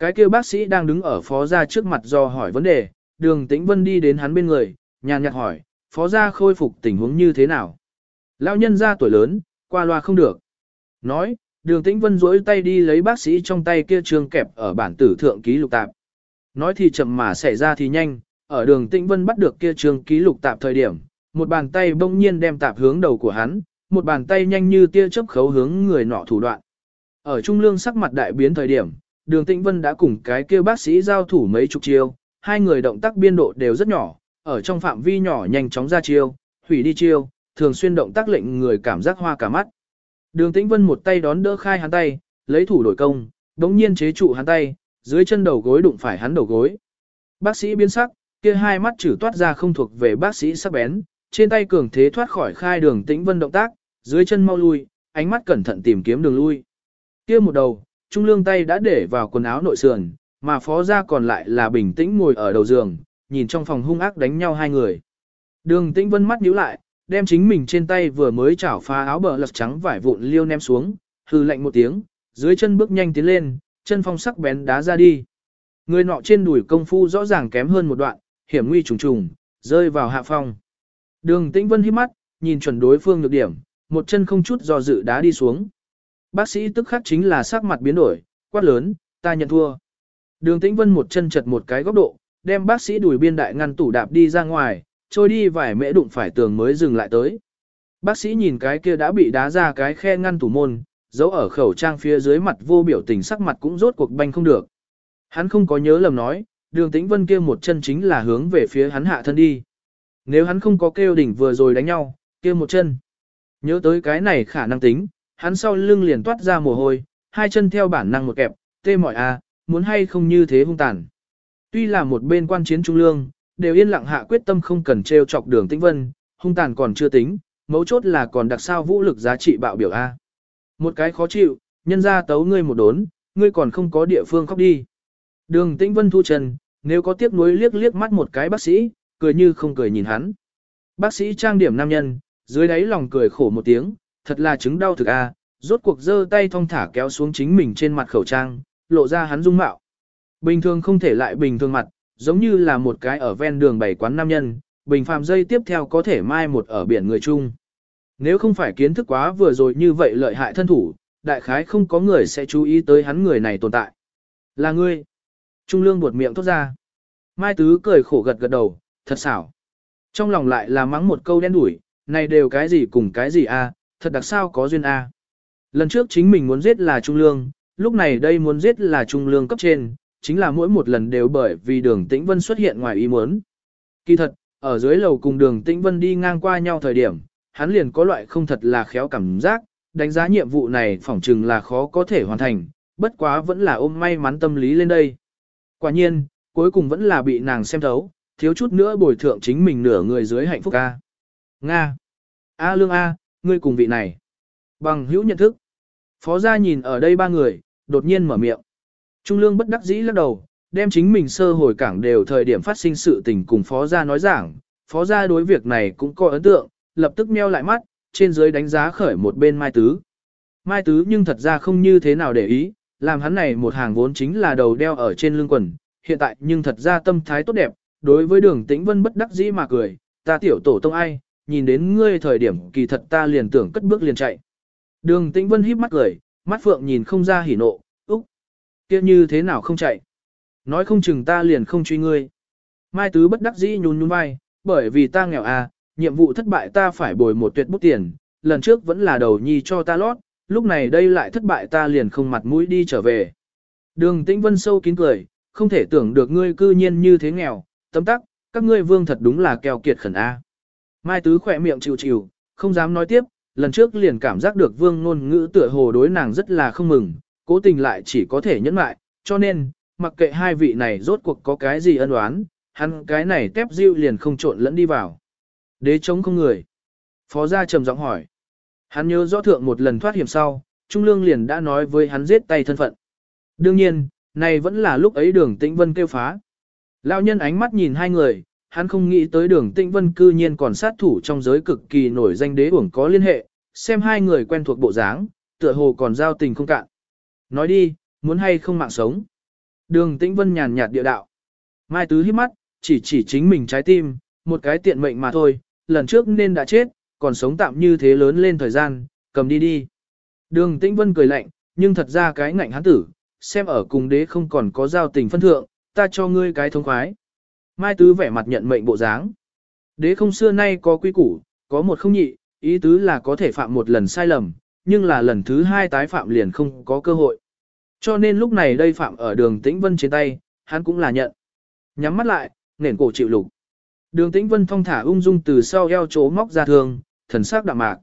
Cái kia bác sĩ đang đứng ở phó gia trước mặt do hỏi vấn đề, đường Tĩnh Vân đi đến hắn bên người, nhàn nhạt hỏi, phó gia khôi phục tình huống như thế nào? Lão nhân gia tuổi lớn, qua loa không được. Nói, đường Tĩnh Vân duỗi tay đi lấy bác sĩ trong tay kia trường kẹp ở bản tử thượng ký lục tạp. Nói thì chậm mà xảy ra thì nhanh, ở đường Tĩnh Vân bắt được kia trường ký lục tạp thời điểm, một bàn tay bỗng nhiên đem tạp hướng đầu của hắn, một bàn tay nhanh như tia chớp khấu hướng người nọ thủ đoạn. Ở trung lương sắc mặt đại biến thời điểm, đường tĩnh vân đã cùng cái kia bác sĩ giao thủ mấy chục chiêu, hai người động tác biên độ đều rất nhỏ, ở trong phạm vi nhỏ nhanh chóng ra chiêu, hủy đi chiêu, thường xuyên động tác lệnh người cảm giác hoa cả mắt. Đường tĩnh vân một tay đón đỡ khai hắn tay, lấy thủ đổi công, đống nhiên chế trụ hắn tay, dưới chân đầu gối đụng phải hắn đầu gối. Bác sĩ biến sắc, kia hai mắt chử toát ra không thuộc về bác sĩ sắc bén, trên tay cường thế thoát khỏi khai đường tĩnh vân động tác, dưới chân mau lui, ánh mắt cẩn thận tìm kiếm đường lui. Kia một đầu, trung lương tay đã để vào quần áo nội sườn, mà phó gia còn lại là bình tĩnh ngồi ở đầu giường, nhìn trong phòng hung ác đánh nhau hai người. Đường tĩnh vân mắt nhíu lại, đem chính mình trên tay vừa mới chảo phá áo bờ lật trắng vải vụn liêu ném xuống, hư lạnh một tiếng, dưới chân bước nhanh tiến lên, chân phong sắc bén đá ra đi. Người nọ trên đùi công phu rõ ràng kém hơn một đoạn, hiểm nguy trùng trùng, rơi vào hạ phong. Đường Tĩnh Vân hít mắt, nhìn chuẩn đối phương được điểm, một chân không chút do dự đá đi xuống. Bác sĩ tức khắc chính là sắc mặt biến đổi, quát lớn, ta nhận thua. Đường Tĩnh Vân một chân chật một cái góc độ, đem bác sĩ đuổi biên đại ngăn tủ đạp đi ra ngoài, trôi đi vài mễ đụng phải tường mới dừng lại tới. Bác sĩ nhìn cái kia đã bị đá ra cái khe ngăn tủ môn, giấu ở khẩu trang phía dưới mặt vô biểu tình sắc mặt cũng rốt cuộc banh không được. Hắn không có nhớ lầm nói, đường tĩnh vân kia một chân chính là hướng về phía hắn hạ thân đi. Nếu hắn không có kêu đỉnh vừa rồi đánh nhau, kêu một chân. Nhớ tới cái này khả năng tính, hắn sau lưng liền toát ra mồ hôi, hai chân theo bản năng một kẹp, tê mỏi a, à, muốn hay không như thế hung tàn. Tuy là một bên quan chiến trung lương, đều yên lặng hạ quyết tâm không cần trêu chọc đường tĩnh vân, hung tàn còn chưa tính, mấu chốt là còn đặc sao vũ lực giá trị bạo biểu a. Một cái khó chịu, Nhân ra tấu ngươi một đốn, ngươi còn không có địa phương khóc đi. Đường Tĩnh Vân thu chân, nếu có tiếc nuối liếc liếc mắt một cái bác sĩ, cười như không cười nhìn hắn. Bác sĩ trang điểm nam nhân, dưới đáy lòng cười khổ một tiếng, thật là chứng đau thực a, rốt cuộc giơ tay thong thả kéo xuống chính mình trên mặt khẩu trang, lộ ra hắn dung mạo. Bình thường không thể lại bình thường mặt, giống như là một cái ở ven đường bảy quán nam nhân, bình phàm dây tiếp theo có thể mai một ở biển người chung. Nếu không phải kiến thức quá vừa rồi như vậy lợi hại thân thủ, đại khái không có người sẽ chú ý tới hắn người này tồn tại. Là ngươi. Trung lương buột miệng thốt ra. Mai Tứ cười khổ gật gật đầu, thật xảo. Trong lòng lại là mắng một câu đen đủi, này đều cái gì cùng cái gì a, thật đặc sao có duyên a. Lần trước chính mình muốn giết là Trung Lương, lúc này đây muốn giết là Trung Lương cấp trên, chính là mỗi một lần đều bởi vì đường Tĩnh Vân xuất hiện ngoài ý muốn. Kỳ thật, ở dưới lầu cùng đường Tĩnh Vân đi ngang qua nhau thời điểm, hắn liền có loại không thật là khéo cảm giác, đánh giá nhiệm vụ này phỏng chừng là khó có thể hoàn thành, bất quá vẫn là ôm may mắn tâm lý lên đây. Quả nhiên, cuối cùng vẫn là bị nàng xem thấu, thiếu chút nữa bồi thượng chính mình nửa người dưới hạnh phúc a Nga. A lương A, ngươi cùng vị này. Bằng hữu nhận thức. Phó gia nhìn ở đây ba người, đột nhiên mở miệng. Trung lương bất đắc dĩ lắc đầu, đem chính mình sơ hồi cảng đều thời điểm phát sinh sự tình cùng phó gia nói giảng. Phó gia đối việc này cũng có ấn tượng, lập tức meo lại mắt, trên dưới đánh giá khởi một bên Mai Tứ. Mai Tứ nhưng thật ra không như thế nào để ý, làm hắn này một hàng vốn chính là đầu đeo ở trên lưng quần, hiện tại nhưng thật ra tâm thái tốt đẹp, đối với đường tĩnh vân bất đắc dĩ mà cười, ta tiểu tổ tông ai, nhìn đến ngươi thời điểm kỳ thật ta liền tưởng cất bước liền chạy. Đường tĩnh vân híp mắt cười, mắt phượng nhìn không ra hỉ nộ, úc, kia như thế nào không chạy. Nói không chừng ta liền không truy ngươi. Mai tứ bất đắc dĩ nhún nhún vai, bởi vì ta nghèo à, nhiệm vụ thất bại ta phải bồi một tuyệt bút tiền, lần trước vẫn là đầu nhi cho ta lót, lúc này đây lại thất bại ta liền không mặt mũi đi trở về. Đường tĩnh vân sâu kín cười, không thể tưởng được ngươi cư nhiên như thế nghèo, tấm tắc, các ngươi vương thật đúng là keo kiệt khẩn A. Mai Tứ khỏe miệng chịu chịu, không dám nói tiếp, lần trước liền cảm giác được vương ngôn ngữ tựa hồ đối nàng rất là không mừng, cố tình lại chỉ có thể nhẫn lại, cho nên, mặc kệ hai vị này rốt cuộc có cái gì ân oán, hắn cái này tép diêu liền không trộn lẫn đi vào. Đế chống không người. Phó gia trầm giọng hỏi. Hắn nhớ rõ thượng một lần thoát hiểm sau, Trung Lương liền đã nói với hắn giết tay thân phận. Đương nhiên, này vẫn là lúc ấy đường tĩnh vân kêu phá. Lão nhân ánh mắt nhìn hai người, hắn không nghĩ tới đường tĩnh vân cư nhiên còn sát thủ trong giới cực kỳ nổi danh đế uổng có liên hệ, xem hai người quen thuộc bộ dáng, tựa hồ còn giao tình không cạn. Nói đi, muốn hay không mạng sống. Đường tĩnh vân nhàn nhạt địa đạo. Mai tứ hít mắt, chỉ chỉ chính mình trái tim, một cái tiện mệnh mà thôi, lần trước nên đã chết, còn sống tạm như thế lớn lên thời gian, cầm đi đi. Đường tĩnh vân cười lạnh, nhưng thật ra cái ngạnh hắn tử, xem ở cùng đế không còn có giao tình phân thượng, ta cho ngươi cái thông khoái. Mai Tứ vẻ mặt nhận mệnh bộ dáng. Đế không xưa nay có quy củ, có một không nhị, ý tứ là có thể phạm một lần sai lầm, nhưng là lần thứ hai tái phạm liền không có cơ hội. Cho nên lúc này đây phạm ở đường Tĩnh Vân trên tay, hắn cũng là nhận. Nhắm mắt lại, nền cổ chịu lục. Đường Tĩnh Vân thong thả ung dung từ sau eo chỗ móc ra thường, thần sắc đạm mạc.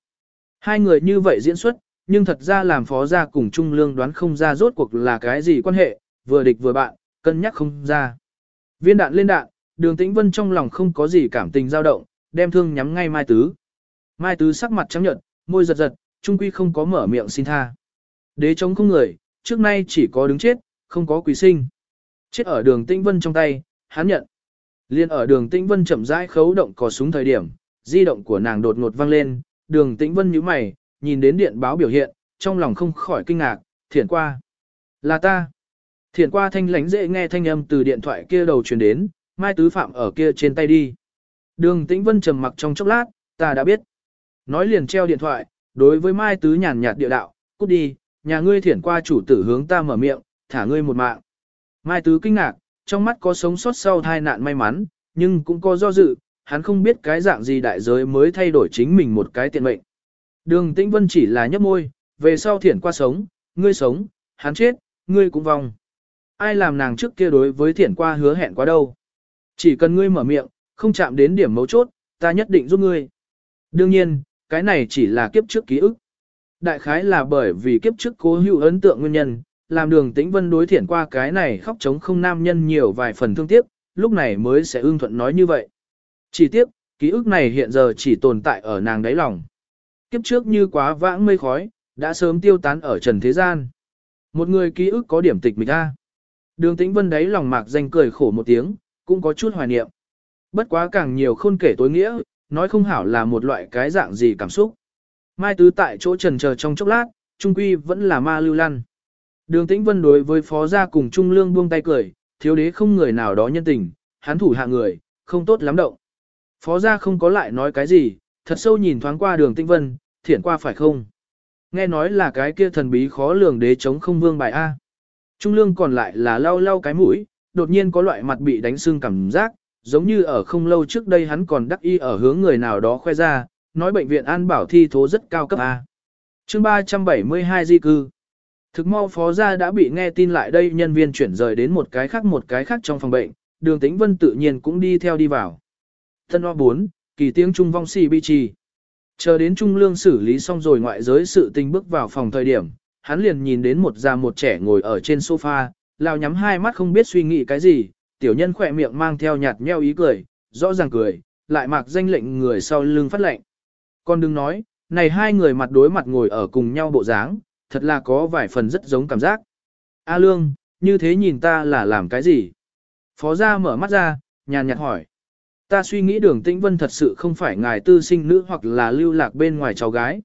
Hai người như vậy diễn xuất, nhưng thật ra làm phó gia cùng Trung Lương đoán không ra rốt cuộc là cái gì quan hệ, vừa địch vừa bạn, cân nhắc không ra. Viên đạn lên đạn, đường tĩnh vân trong lòng không có gì cảm tình dao động, đem thương nhắm ngay Mai Tứ. Mai Tứ sắc mặt trắng nhợt, môi giật giật, trung quy không có mở miệng xin tha. Đế chống không người, trước nay chỉ có đứng chết, không có quý sinh. Chết ở đường tĩnh vân trong tay, hắn nhận. Liên ở đường tĩnh vân chậm rãi khấu động cò súng thời điểm, di động của nàng đột ngột vang lên, đường tĩnh vân nhíu mày, nhìn đến điện báo biểu hiện, trong lòng không khỏi kinh ngạc, Thiển qua. Là ta. Thiển qua thanh lánh dễ nghe thanh âm từ điện thoại kia đầu truyền đến, Mai Tứ Phạm ở kia trên tay đi. Đường Tĩnh Vân trầm mặc trong chốc lát, ta đã biết. Nói liền treo điện thoại, đối với Mai Tứ nhàn nhạt địa đạo, cút đi, nhà ngươi thiển qua chủ tử hướng ta mở miệng, thả ngươi một mạng. Mai Tứ kinh ngạc, trong mắt có sống sót sau tai nạn may mắn, nhưng cũng có do dự, hắn không biết cái dạng gì đại giới mới thay đổi chính mình một cái tiện mệnh. Đường Tĩnh Vân chỉ là nhấp môi, về sau thiển qua sống, ngươi sống, hắn chết, ngươi cũng vong. Ai làm nàng trước kia đối với thiển qua hứa hẹn quá đâu. Chỉ cần ngươi mở miệng, không chạm đến điểm mấu chốt, ta nhất định giúp ngươi. Đương nhiên, cái này chỉ là kiếp trước ký ức. Đại khái là bởi vì kiếp trước cố hữu ấn tượng nguyên nhân, làm đường tĩnh vân đối thiển qua cái này khóc chống không nam nhân nhiều vài phần thương tiếc, lúc này mới sẽ ưng thuận nói như vậy. Chỉ tiếc, ký ức này hiện giờ chỉ tồn tại ở nàng đáy lòng. Kiếp trước như quá vãng mây khói, đã sớm tiêu tán ở trần thế gian. Một người ký ức có điểm tịch mịch a. Đường Tĩnh Vân đáy lòng mạc danh cười khổ một tiếng, cũng có chút hoài niệm. Bất quá càng nhiều khôn kể tối nghĩa, nói không hảo là một loại cái dạng gì cảm xúc. Mai Tứ tại chỗ trần chờ trong chốc lát, trung quy vẫn là ma lưu lăn. Đường Tĩnh Vân đối với phó gia cùng Trung Lương buông tay cười, thiếu đế không người nào đó nhân tình, hắn thủ hạ người, không tốt lắm động. Phó gia không có lại nói cái gì, thật sâu nhìn thoáng qua đường Tĩnh Vân, thiển qua phải không? Nghe nói là cái kia thần bí khó lường đế chống không vương bài A. Trung Lương còn lại là lau lau cái mũi, đột nhiên có loại mặt bị đánh sưng cảm giác, giống như ở không lâu trước đây hắn còn đắc y ở hướng người nào đó khoe ra, nói bệnh viện an bảo thi thố rất cao cấp A. chương 372 di cư. Thực mau phó gia đã bị nghe tin lại đây nhân viên chuyển rời đến một cái khác một cái khác trong phòng bệnh, đường tĩnh vân tự nhiên cũng đi theo đi vào. Thân O 4, kỳ tiếng trung vong xì bi trì. Chờ đến trung lương xử lý xong rồi ngoại giới sự tình bước vào phòng thời điểm, hắn liền nhìn đến một già một trẻ ngồi ở trên sofa, lao nhắm hai mắt không biết suy nghĩ cái gì, tiểu nhân khỏe miệng mang theo nhạt nheo ý cười, rõ ràng cười, lại mặc danh lệnh người sau lưng phát lệnh. Con đừng nói, này hai người mặt đối mặt ngồi ở cùng nhau bộ dáng, thật là có vài phần rất giống cảm giác. A Lương, như thế nhìn ta là làm cái gì? Phó gia mở mắt ra, nhàn nhạt hỏi. Ta suy nghĩ đường tĩnh vân thật sự không phải ngài tư sinh nữ hoặc là lưu lạc bên ngoài cháu gái.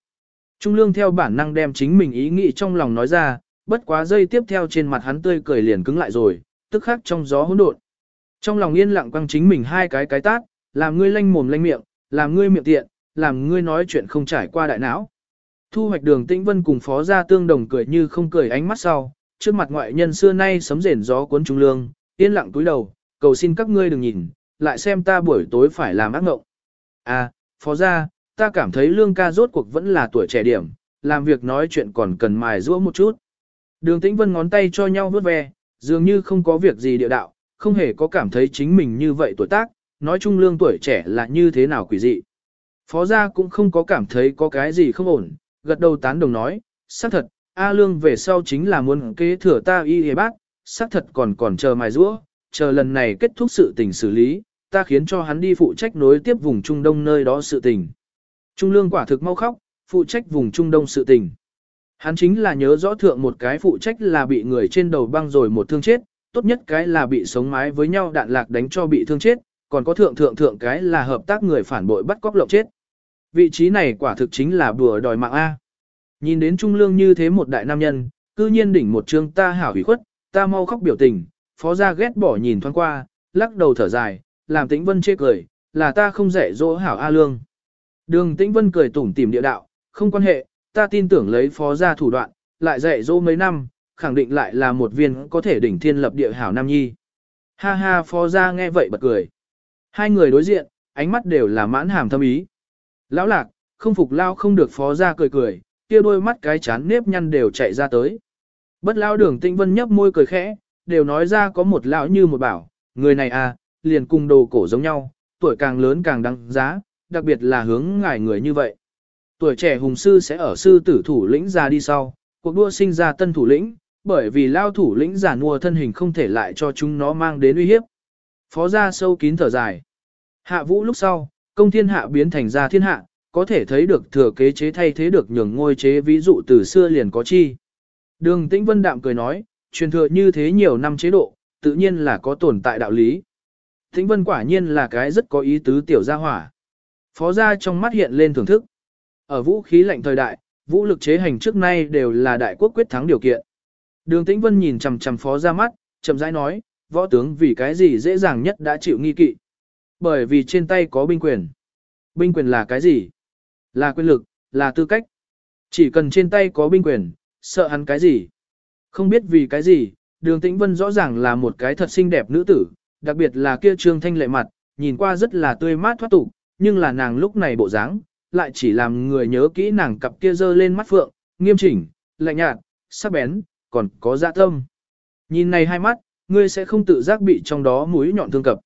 Trung lương theo bản năng đem chính mình ý nghĩ trong lòng nói ra, bất quá giây tiếp theo trên mặt hắn tươi cười liền cứng lại rồi, tức khắc trong gió hỗn độn. Trong lòng yên lặng quăng chính mình hai cái cái tát, làm ngươi lanh mồm lanh miệng, làm ngươi miệng tiện, làm ngươi nói chuyện không trải qua đại não. Thu hoạch đường tĩnh vân cùng phó gia tương đồng cười như không cười ánh mắt sau, trước mặt ngoại nhân xưa nay sấm rền gió cuốn trung lương, yên lặng túi đầu, cầu xin các ngươi đừng nhìn, lại xem ta buổi tối phải làm ác ngộng. À, phó gia, ta cảm thấy lương ca rốt cuộc vẫn là tuổi trẻ điểm, làm việc nói chuyện còn cần mài giũa một chút. Đường tĩnh vân ngón tay cho nhau vớt ve, dường như không có việc gì địa đạo, không hề có cảm thấy chính mình như vậy tuổi tác, nói chung lương tuổi trẻ là như thế nào quỷ dị. Phó gia cũng không có cảm thấy có cái gì không ổn, gật đầu tán đồng nói, xác thật, A Lương về sau chính là muốn kế thừa ta y hề bác, xác thật còn còn chờ mài rũa, chờ lần này kết thúc sự tình xử lý, ta khiến cho hắn đi phụ trách nối tiếp vùng Trung Đông nơi đó sự tình. Trung Lương quả thực mau khóc, phụ trách vùng Trung Đông sự tình. Hắn chính là nhớ rõ thượng một cái phụ trách là bị người trên đầu băng rồi một thương chết, tốt nhất cái là bị sống mái với nhau đạn lạc đánh cho bị thương chết, còn có thượng thượng thượng cái là hợp tác người phản bội bắt cóc lộng chết. Vị trí này quả thực chính là bùa đòi mạng A. Nhìn đến Trung Lương như thế một đại nam nhân, cư nhiên đỉnh một chương ta hảo hủy khuất, ta mau khóc biểu tình, phó gia ghét bỏ nhìn thoáng qua, lắc đầu thở dài, làm tĩnh vân chê cười, là ta không dạy dỗ hảo A Lương. Đường tĩnh vân cười tủm tỉm địa đạo, không quan hệ, ta tin tưởng lấy phó gia thủ đoạn, lại dạy dỗ mấy năm, khẳng định lại là một viên có thể đỉnh thiên lập địa hảo nam nhi. Ha ha phó gia nghe vậy bật cười. Hai người đối diện, ánh mắt đều là mãn hàm thâm ý. Lão lạc, không phục lao không được phó gia cười cười, kia đôi mắt cái chán nếp nhăn đều chạy ra tới. Bất lao đường tinh vân nhấp môi cười khẽ, đều nói ra có một lão như một bảo, người này à, liền cùng đồ cổ giống nhau, tuổi càng lớn càng đăng giá, đặc biệt là hướng ngài người như vậy. Tuổi trẻ hùng sư sẽ ở sư tử thủ lĩnh ra đi sau, cuộc đua sinh ra tân thủ lĩnh, bởi vì lao thủ lĩnh giả mua thân hình không thể lại cho chúng nó mang đến uy hiếp. Phó gia sâu kín thở dài. Hạ vũ lúc sau, công thiên hạ biến thành ra thiên hạ, có thể thấy được thừa kế chế thay thế được nhường ngôi chế ví dụ từ xưa liền có chi. Đường Tĩnh Vân đạm cười nói, truyền thừa như thế nhiều năm chế độ, tự nhiên là có tồn tại đạo lý. Tĩnh Vân quả nhiên là cái rất có ý tứ tiểu gia hỏa. Phó gia trong mắt hiện lên thưởng thức. Ở vũ khí lạnh thời đại, vũ lực chế hành trước nay đều là đại quốc quyết thắng điều kiện. Đường Tĩnh Vân nhìn chằm chằm phó ra mắt, chậm rãi nói, võ tướng vì cái gì dễ dàng nhất đã chịu nghi kỵ. Bởi vì trên tay có binh quyền. Binh quyền là cái gì? Là quyền lực, là tư cách. Chỉ cần trên tay có binh quyền, sợ hắn cái gì? Không biết vì cái gì, đường tĩnh vân rõ ràng là một cái thật xinh đẹp nữ tử, đặc biệt là kia trương thanh lệ mặt, nhìn qua rất là tươi mát thoát tục, nhưng là nàng lúc này bộ dáng, lại chỉ làm người nhớ kỹ nàng cặp kia dơ lên mắt phượng, nghiêm chỉnh, lạnh nhạt, sắc bén, còn có dạ tâm. Nhìn này hai mắt, ngươi sẽ không tự giác bị trong đó mũi nhọn thương cập.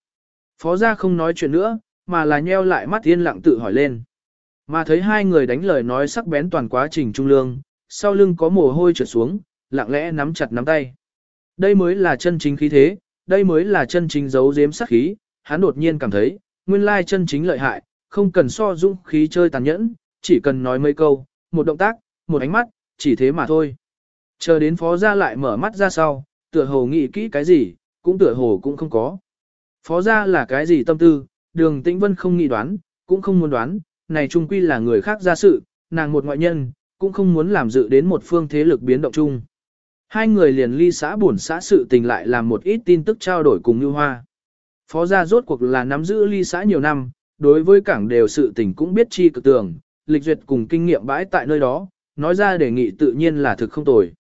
Phó gia không nói chuyện nữa, mà là nheo lại mắt yên lặng tự hỏi lên. Mà thấy hai người đánh lời nói sắc bén toàn quá trình trung lương, sau lưng có mồ hôi trượt xuống, lặng lẽ nắm chặt nắm tay. Đây mới là chân chính khí thế, đây mới là chân chính giấu giếm sắc khí, hắn đột nhiên cảm thấy, nguyên lai chân chính lợi hại, không cần so dũng khí chơi tàn nhẫn, chỉ cần nói mấy câu, một động tác, một ánh mắt, chỉ thế mà thôi. Chờ đến phó gia lại mở mắt ra sau, tựa hồ nghĩ kỹ cái gì, cũng tựa hồ cũng không có. Phó gia là cái gì tâm tư, đường tĩnh vân không nghĩ đoán, cũng không muốn đoán, này trung quy là người khác ra sự, nàng một ngoại nhân, cũng không muốn làm dự đến một phương thế lực biến động chung. Hai người liền ly xã buồn xã sự tình lại làm một ít tin tức trao đổi cùng Như Hoa. Phó gia rốt cuộc là nắm giữ ly xã nhiều năm, đối với cảng đều sự tình cũng biết chi cực tường, lịch duyệt cùng kinh nghiệm bãi tại nơi đó, nói ra đề nghị tự nhiên là thực không tồi.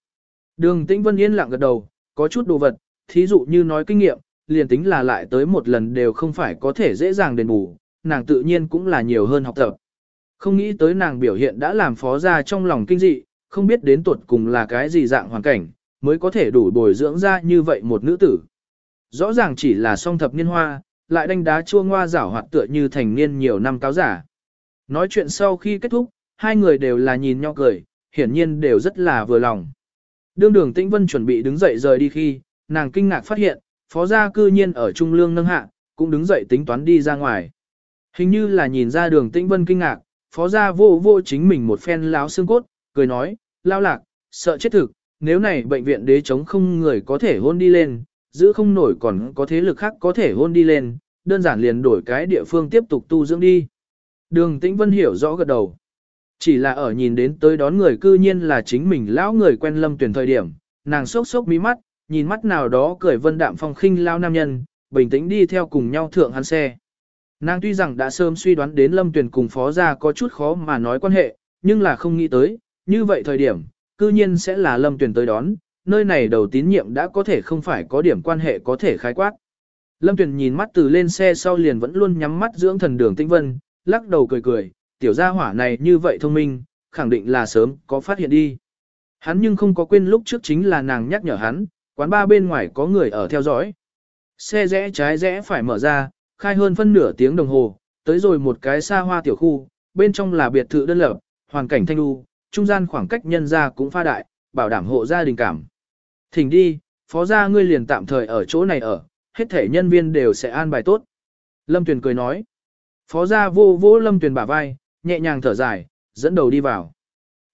Đường Tĩnh Vân yên lặng gật đầu, có chút đồ vật, thí dụ như nói kinh nghiệm, liền tính là lại tới một lần đều không phải có thể dễ dàng đền bù, nàng tự nhiên cũng là nhiều hơn học tập. Không nghĩ tới nàng biểu hiện đã làm phó ra trong lòng kinh dị, không biết đến tuột cùng là cái gì dạng hoàn cảnh, mới có thể đủ bồi dưỡng ra như vậy một nữ tử. Rõ ràng chỉ là song thập niên hoa, lại đánh đá chua ngoa giảo hoạt tựa như thành niên nhiều năm cáo giả. Nói chuyện sau khi kết thúc, hai người đều là nhìn nhau cười, hiển nhiên đều rất là vừa lòng. Đương đường Tĩnh Vân chuẩn bị đứng dậy rời đi khi, nàng kinh ngạc phát hiện, phó gia cư nhiên ở trung lương nâng hạ, cũng đứng dậy tính toán đi ra ngoài. Hình như là nhìn ra đường Tĩnh Vân kinh ngạc, phó gia vô vô chính mình một phen láo xương cốt, cười nói, lao lạc, sợ chết thực, nếu này bệnh viện đế chống không người có thể hôn đi lên, giữ không nổi còn có thế lực khác có thể hôn đi lên, đơn giản liền đổi cái địa phương tiếp tục tu dưỡng đi. Đường Tĩnh Vân hiểu rõ gật đầu. Chỉ là ở nhìn đến tới đón người cư nhiên là chính mình lão người quen lâm tuyển thời điểm, nàng sốc sốc mí mắt, nhìn mắt nào đó cười vân đạm phong khinh lao nam nhân, bình tĩnh đi theo cùng nhau thượng hắn xe. Nàng tuy rằng đã sớm suy đoán đến lâm tuyển cùng phó gia có chút khó mà nói quan hệ, nhưng là không nghĩ tới, như vậy thời điểm, cư nhiên sẽ là lâm tuyển tới đón, nơi này đầu tín nhiệm đã có thể không phải có điểm quan hệ có thể khái quát. Lâm Tuyền nhìn mắt từ lên xe sau liền vẫn luôn nhắm mắt dưỡng thần đường tinh vân, lắc đầu cười cười, tiểu gia hỏa này như vậy thông minh, khẳng định là sớm có phát hiện đi. Hắn nhưng không có quên lúc trước chính là nàng nhắc nhở hắn, quán ba bên ngoài có người ở theo dõi. Xe rẽ trái rẽ phải mở ra, khai hơn phân nửa tiếng đồng hồ, tới rồi một cái xa hoa tiểu khu, bên trong là biệt thự đơn lập, hoàn cảnh thanh lưu, trung gian khoảng cách nhân ra cũng pha đại, bảo đảm hộ gia đình cảm. Thỉnh đi, phó gia ngươi liền tạm thời ở chỗ này ở, hết thể nhân viên đều sẽ an bài tốt. Lâm Tuyền cười nói. Phó gia vô vô Lâm Tuyền bả vai, nhẹ nhàng thở dài, dẫn đầu đi vào.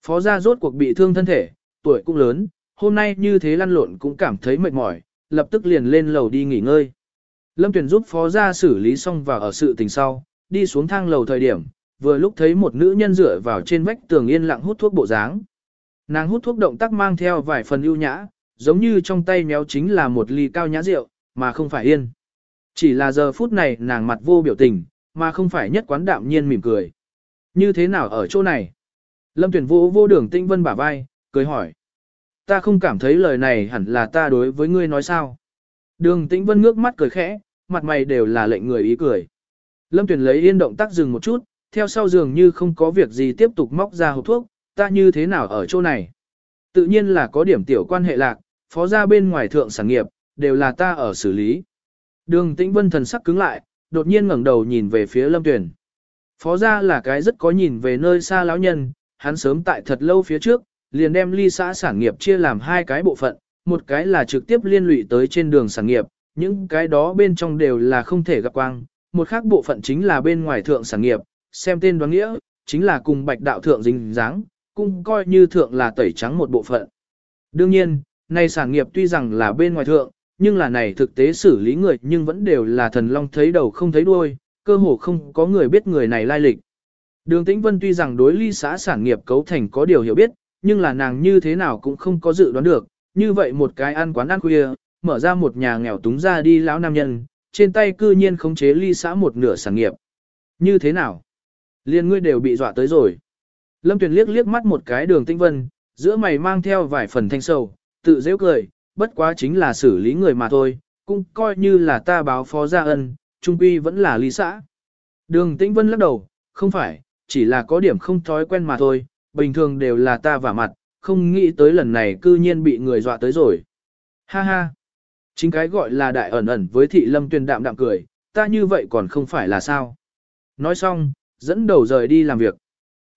Phó gia rốt cuộc bị thương thân thể, tuổi cũng lớn, hôm nay như thế lăn lộn cũng cảm thấy mệt mỏi, lập tức liền lên lầu đi nghỉ ngơi. Lâm Tuyền giúp phó gia xử lý xong và ở sự tình sau, đi xuống thang lầu thời điểm, vừa lúc thấy một nữ nhân dựa vào trên vách tường yên lặng hút thuốc bộ dáng. Nàng hút thuốc động tác mang theo vài phần ưu nhã, giống như trong tay méo chính là một ly cao nhã rượu, mà không phải yên. Chỉ là giờ phút này nàng mặt vô biểu tình, mà không phải nhất quán đạm nhiên mỉm cười. Như thế nào ở chỗ này? Lâm tuyển vô vô đường tinh vân bả vai, cười hỏi. Ta không cảm thấy lời này hẳn là ta đối với ngươi nói sao. Đường tĩnh vân ngước mắt cười khẽ, mặt mày đều là lệnh người ý cười. Lâm tuyển lấy yên động tác dừng một chút, theo sau giường như không có việc gì tiếp tục móc ra hộp thuốc, ta như thế nào ở chỗ này. Tự nhiên là có điểm tiểu quan hệ lạc, phó ra bên ngoài thượng sản nghiệp, đều là ta ở xử lý. Đường tĩnh vân thần sắc cứng lại, đột nhiên ngẩng đầu nhìn về phía lâm tuyển. Phó ra là cái rất có nhìn về nơi xa lão nhân, hắn sớm tại thật lâu phía trước, liền đem ly xã sản nghiệp chia làm hai cái bộ phận, một cái là trực tiếp liên lụy tới trên đường sản nghiệp, những cái đó bên trong đều là không thể gặp quang, một khác bộ phận chính là bên ngoài thượng sản nghiệp, xem tên đoán nghĩa, chính là cùng bạch đạo thượng dính dáng, cũng coi như thượng là tẩy trắng một bộ phận. Đương nhiên, này sản nghiệp tuy rằng là bên ngoài thượng, nhưng là này thực tế xử lý người nhưng vẫn đều là thần long thấy đầu không thấy đuôi, cơ hồ không có người biết người này lai lịch. Đường Tĩnh Vân tuy rằng đối ly xã sản nghiệp cấu thành có điều hiểu biết, nhưng là nàng như thế nào cũng không có dự đoán được, như vậy một cái ăn quán ăn khuya, mở ra một nhà nghèo túng ra đi lão nam nhân, trên tay cư nhiên khống chế ly xã một nửa sản nghiệp. Như thế nào? Liên ngươi đều bị dọa tới rồi. Lâm Tuyền liếc liếc mắt một cái đường Tĩnh Vân, giữa mày mang theo vài phần thanh sầu, tự dễ cười, bất quá chính là xử lý người mà thôi, cũng coi như là ta báo phó gia ân, trung quy vẫn là lý xã. Đường Tĩnh Vân lắc đầu, không phải, chỉ là có điểm không thói quen mà thôi, bình thường đều là ta vả mặt, không nghĩ tới lần này cư nhiên bị người dọa tới rồi. Ha ha, chính cái gọi là đại ẩn ẩn với thị lâm tuyên đạm đạm cười, ta như vậy còn không phải là sao. Nói xong, dẫn đầu rời đi làm việc.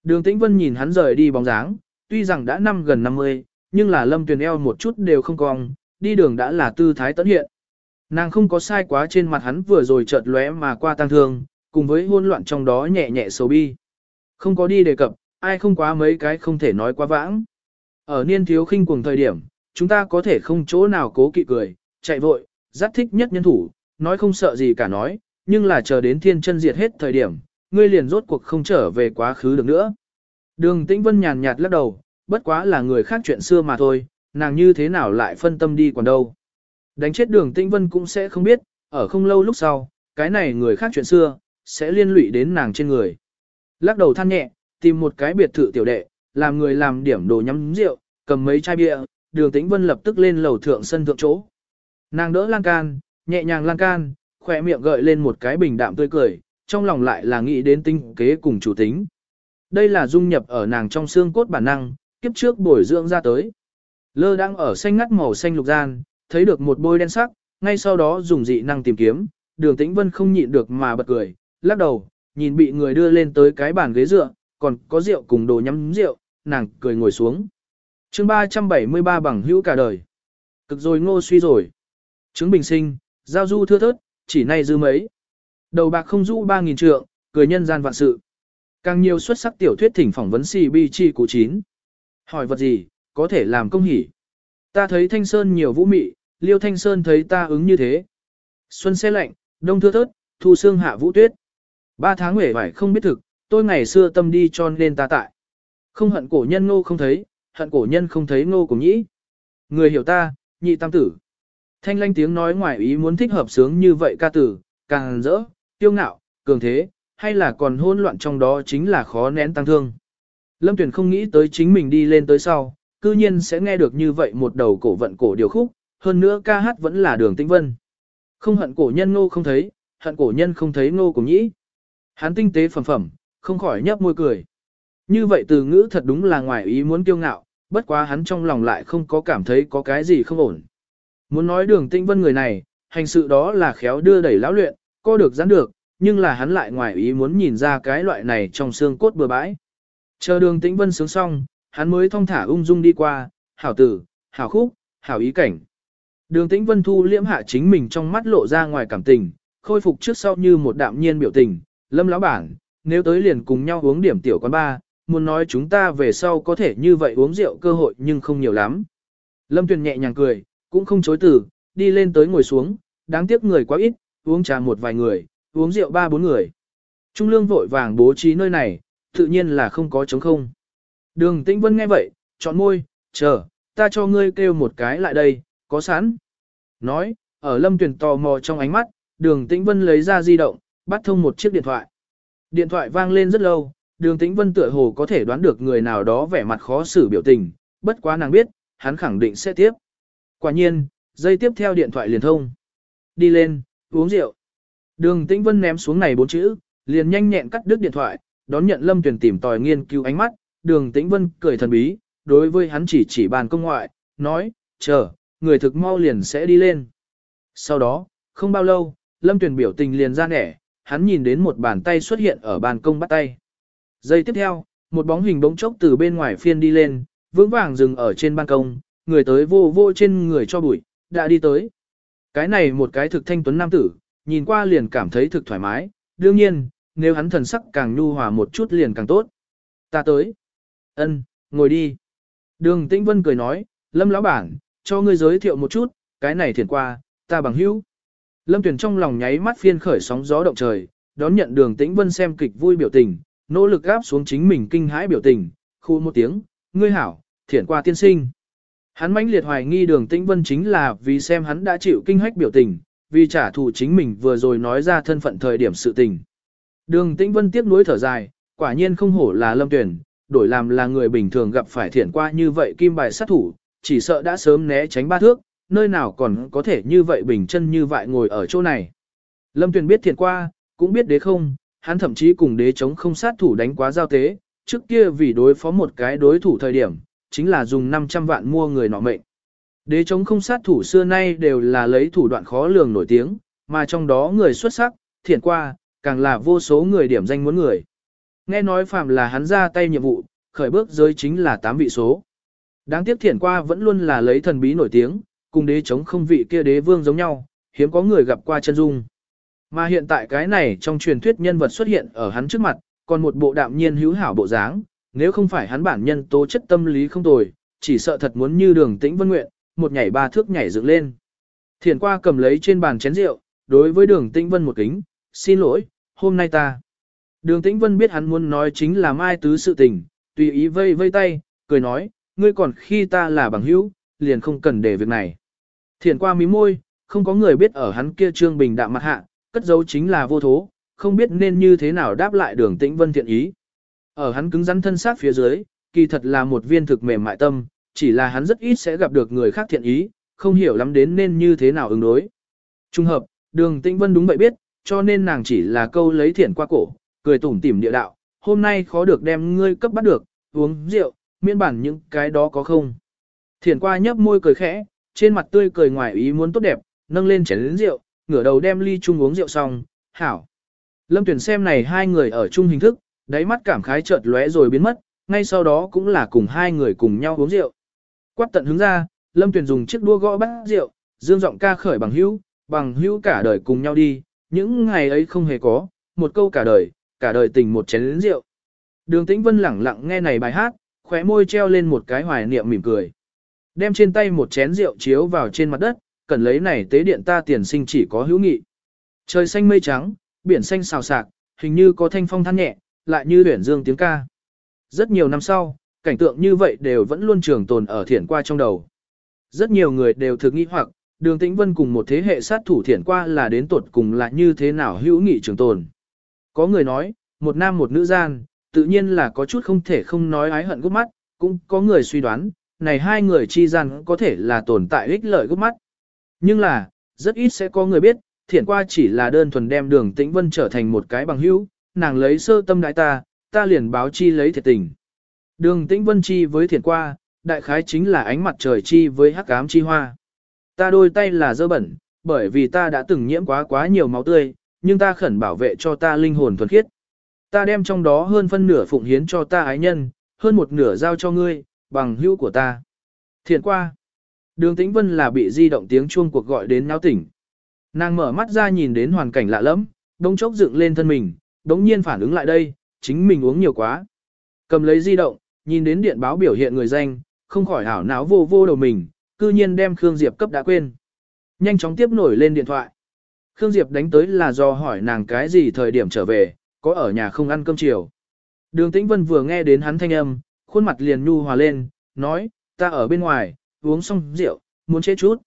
Đường Tĩnh Vân nhìn hắn rời đi bóng dáng, tuy rằng đã năm gần 50, nhưng là lâm tuyền eo một chút đều không cong, đi đường đã là tư thái tấn hiện. Nàng không có sai quá trên mặt hắn vừa rồi chợt lóe mà qua tăng thương, cùng với hôn loạn trong đó nhẹ nhẹ sầu bi. Không có đi đề cập, ai không quá mấy cái không thể nói quá vãng. Ở niên thiếu khinh cuồng thời điểm, chúng ta có thể không chỗ nào cố kỵ cười, chạy vội, rất thích nhất nhân thủ, nói không sợ gì cả nói, nhưng là chờ đến thiên chân diệt hết thời điểm, ngươi liền rốt cuộc không trở về quá khứ được nữa. Đường Tĩnh Vân nhàn nhạt lắc đầu, bất quá là người khác chuyện xưa mà thôi, nàng như thế nào lại phân tâm đi còn đâu. Đánh chết đường Tĩnh Vân cũng sẽ không biết, ở không lâu lúc sau, cái này người khác chuyện xưa, sẽ liên lụy đến nàng trên người. Lắc đầu than nhẹ, tìm một cái biệt thự tiểu đệ, làm người làm điểm đồ nhắm rượu, cầm mấy chai bia, đường Tĩnh Vân lập tức lên lầu thượng sân thượng chỗ. Nàng đỡ lan can, nhẹ nhàng lan can, khỏe miệng gợi lên một cái bình đạm tươi cười, trong lòng lại là nghĩ đến tinh kế cùng chủ tính. Đây là dung nhập ở nàng trong xương cốt bản năng, kiếp trước bồi dưỡng ra tới. Lơ đang ở xanh ngắt màu xanh lục gian, thấy được một bôi đen sắc, ngay sau đó dùng dị năng tìm kiếm, đường tĩnh vân không nhịn được mà bật cười, lắc đầu, nhìn bị người đưa lên tới cái bàn ghế dựa, còn có rượu cùng đồ nhắm rượu, nàng cười ngồi xuống. chương 373 bằng hữu cả đời. Cực rồi ngô suy rồi. Chứng bình sinh, giao du thưa thớt, chỉ nay dư mấy. Đầu bạc không rũ 3.000 trượng, cười nhân gian vạn sự. Càng nhiều xuất sắc tiểu thuyết thỉnh phỏng vấn CBG cụ 9. Hỏi vật gì, có thể làm công hỉ. Ta thấy Thanh Sơn nhiều vũ mị, Liêu Thanh Sơn thấy ta ứng như thế. Xuân xe lạnh, đông thưa thớt, thu xương hạ vũ tuyết. Ba tháng huệ vải không biết thực, tôi ngày xưa tâm đi cho nên ta tại. Không hận cổ nhân ngô không thấy, hận cổ nhân không thấy ngô cũng nhĩ. Người hiểu ta, nhị tam tử. Thanh lanh tiếng nói ngoài ý muốn thích hợp sướng như vậy ca tử, càng rỡ, tiêu ngạo, cường thế, hay là còn hôn loạn trong đó chính là khó nén tăng thương. Lâm Tuyền không nghĩ tới chính mình đi lên tới sau, cư nhiên sẽ nghe được như vậy một đầu cổ vận cổ điều khúc, hơn nữa ca hát vẫn là đường tinh vân. Không hận cổ nhân ngô không thấy, hận cổ nhân không thấy ngô cùng nhĩ. Hắn tinh tế phẩm phẩm, không khỏi nhấp môi cười. Như vậy từ ngữ thật đúng là ngoài ý muốn kiêu ngạo, bất quá hắn trong lòng lại không có cảm thấy có cái gì không ổn. Muốn nói đường tinh vân người này, hành sự đó là khéo đưa đẩy lão luyện, co được giãn được, nhưng là hắn lại ngoài ý muốn nhìn ra cái loại này trong xương cốt bừa bãi. Chờ đường tĩnh vân sướng xong, hắn mới thong thả ung dung đi qua, hảo tử, hảo khúc, hảo ý cảnh. Đường tĩnh vân thu liễm hạ chính mình trong mắt lộ ra ngoài cảm tình, khôi phục trước sau như một đạm nhiên biểu tình, lâm lão bản, nếu tới liền cùng nhau uống điểm tiểu quán ba, muốn nói chúng ta về sau có thể như vậy uống rượu cơ hội nhưng không nhiều lắm. Lâm Tuyền nhẹ nhàng cười, cũng không chối từ, đi lên tới ngồi xuống, đáng tiếc người quá ít, uống trà một vài người, uống rượu ba bốn người. Trung lương vội vàng bố trí nơi này, tự nhiên là không có chống không. Đường Tĩnh Vân nghe vậy, chọn môi, chờ, ta cho ngươi kêu một cái lại đây, có sẵn. Nói, ở lâm tuyển tò mò trong ánh mắt, đường Tĩnh Vân lấy ra di động, bắt thông một chiếc điện thoại. Điện thoại vang lên rất lâu, đường Tĩnh Vân tựa hồ có thể đoán được người nào đó vẻ mặt khó xử biểu tình, bất quá nàng biết, hắn khẳng định sẽ tiếp. Quả nhiên, dây tiếp theo điện thoại liền thông. Đi lên, uống rượu. Đường Tĩnh Vân ném xuống này bốn chữ, liền nhanh nhẹn cắt đứt điện thoại, đón nhận Lâm Tuyền tìm tòi nghiên cứu ánh mắt, Đường Tĩnh Vân cười thần bí, đối với hắn chỉ chỉ bàn công ngoại, nói, chờ, người thực mau liền sẽ đi lên. Sau đó, không bao lâu, Lâm Tuyền biểu tình liền ra nẻ, hắn nhìn đến một bàn tay xuất hiện ở bàn công bắt tay. Giây tiếp theo, một bóng hình bỗng chốc từ bên ngoài phiên đi lên, vững vàng dừng ở trên ban công, người tới vô vô trên người cho bụi, đã đi tới. Cái này một cái thực thanh tuấn nam tử, nhìn qua liền cảm thấy thực thoải mái, đương nhiên, nếu hắn thần sắc càng nhu hòa một chút liền càng tốt. Ta tới. Ân, ngồi đi. Đường Tĩnh Vân cười nói, Lâm lão bản, cho ngươi giới thiệu một chút, cái này thiền qua, ta bằng hữu. Lâm Tuyền trong lòng nháy mắt phiên khởi sóng gió động trời, đón nhận đường Tĩnh Vân xem kịch vui biểu tình, nỗ lực gáp xuống chính mình kinh hãi biểu tình, khu một tiếng, ngươi hảo, thiển qua tiên sinh. Hắn mãnh liệt hoài nghi đường Tĩnh Vân chính là vì xem hắn đã chịu kinh hách biểu tình, vì trả thù chính mình vừa rồi nói ra thân phận thời điểm sự tình. Đường Tĩnh Vân tiếp nối thở dài, quả nhiên không hổ là lâm tuyển, đổi làm là người bình thường gặp phải Thiển qua như vậy kim bài sát thủ, chỉ sợ đã sớm né tránh ba thước, nơi nào còn có thể như vậy bình chân như vậy ngồi ở chỗ này. Lâm tuyển biết Thiển qua, cũng biết đế không, hắn thậm chí cùng đế chống không sát thủ đánh quá giao tế, trước kia vì đối phó một cái đối thủ thời điểm, chính là dùng 500 vạn mua người nọ mệnh. Đế chống không sát thủ xưa nay đều là lấy thủ đoạn khó lường nổi tiếng, mà trong đó người xuất sắc, Thiển qua, càng là vô số người điểm danh muốn người. Nghe nói phạm là hắn ra tay nhiệm vụ, khởi bước giới chính là 8 vị số. Đáng tiếc thiển qua vẫn luôn là lấy thần bí nổi tiếng, cùng đế chống không vị kia đế vương giống nhau, hiếm có người gặp qua chân dung. Mà hiện tại cái này trong truyền thuyết nhân vật xuất hiện ở hắn trước mặt, còn một bộ đạm nhiên hữu hảo bộ dáng, nếu không phải hắn bản nhân tố chất tâm lý không tồi, chỉ sợ thật muốn như đường tĩnh vân nguyện, một nhảy ba thước nhảy dựng lên. Thiển qua cầm lấy trên bàn chén rượu, đối với đường tĩnh vân một kính, xin lỗi, hôm nay ta. Đường tĩnh vân biết hắn muốn nói chính là mai tứ sự tình, tùy ý vây vây tay, cười nói, ngươi còn khi ta là bằng hữu, liền không cần để việc này. Thiển qua mí môi, không có người biết ở hắn kia trương bình đạm mặt hạ, cất dấu chính là vô thố, không biết nên như thế nào đáp lại đường tĩnh vân thiện ý. Ở hắn cứng rắn thân xác phía dưới, kỳ thật là một viên thực mềm mại tâm, chỉ là hắn rất ít sẽ gặp được người khác thiện ý, không hiểu lắm đến nên như thế nào ứng đối. Trung hợp, đường tĩnh vân đúng vậy biết, cho nên nàng chỉ là câu lấy thiện qua cổ, cười tủm tỉm địa đạo, hôm nay khó được đem ngươi cấp bắt được, uống rượu, miễn bản những cái đó có không. Thiển qua nhấp môi cười khẽ, trên mặt tươi cười ngoài ý muốn tốt đẹp, nâng lên chén lĩnh rượu, ngửa đầu đem ly chung uống rượu xong, hảo. Lâm tuyển xem này hai người ở chung hình thức, đáy mắt cảm khái chợt lóe rồi biến mất, ngay sau đó cũng là cùng hai người cùng nhau uống rượu. Quát tận hướng ra, Lâm tuyển dùng chiếc đua gõ bát rượu, dương giọng ca khởi bằng hữu, bằng hữu cả đời cùng nhau đi, những ngày ấy không hề có, một câu cả đời, cả đời tình một chén lĩnh rượu. Đường Tĩnh Vân lẳng lặng nghe này bài hát, khóe môi treo lên một cái hoài niệm mỉm cười. Đem trên tay một chén rượu chiếu vào trên mặt đất, cần lấy này tế điện ta tiền sinh chỉ có hữu nghị. Trời xanh mây trắng, biển xanh xào sạc, hình như có thanh phong than nhẹ, lại như huyển dương tiếng ca. Rất nhiều năm sau, cảnh tượng như vậy đều vẫn luôn trường tồn ở thiển qua trong đầu. Rất nhiều người đều thực nghĩ hoặc, đường tĩnh vân cùng một thế hệ sát thủ thiển qua là đến tuột cùng là như thế nào hữu nghị trường tồn. Có người nói, một nam một nữ gian, tự nhiên là có chút không thể không nói ái hận gốc mắt, cũng có người suy đoán, này hai người chi gian có thể là tồn tại ích lợi gốc mắt. Nhưng là, rất ít sẽ có người biết, Thiển qua chỉ là đơn thuần đem đường tĩnh vân trở thành một cái bằng hữu, nàng lấy sơ tâm đại ta, ta liền báo chi lấy thiệt tình. Đường tĩnh vân chi với Thiển qua, đại khái chính là ánh mặt trời chi với hắc ám chi hoa. Ta đôi tay là dơ bẩn, bởi vì ta đã từng nhiễm quá quá nhiều máu tươi, nhưng ta khẩn bảo vệ cho ta linh hồn thuần khiết. Ta đem trong đó hơn phân nửa phụng hiến cho ta ái nhân, hơn một nửa giao cho ngươi, bằng hữu của ta. Thiện qua. Đường Tĩnh Vân là bị di động tiếng chuông cuộc gọi đến náo tỉnh. Nàng mở mắt ra nhìn đến hoàn cảnh lạ lẫm, đống chốc dựng lên thân mình, đống nhiên phản ứng lại đây, chính mình uống nhiều quá. Cầm lấy di động, nhìn đến điện báo biểu hiện người danh, không khỏi hảo náo vô vô đầu mình, cư nhiên đem Khương Diệp cấp đã quên. Nhanh chóng tiếp nổi lên điện thoại. Khương Diệp đánh tới là do hỏi nàng cái gì thời điểm trở về, có ở nhà không ăn cơm chiều. Đường Tĩnh Vân vừa nghe đến hắn thanh âm, khuôn mặt liền nhu hòa lên, nói, ta ở bên ngoài, uống xong rượu, muốn chế chút.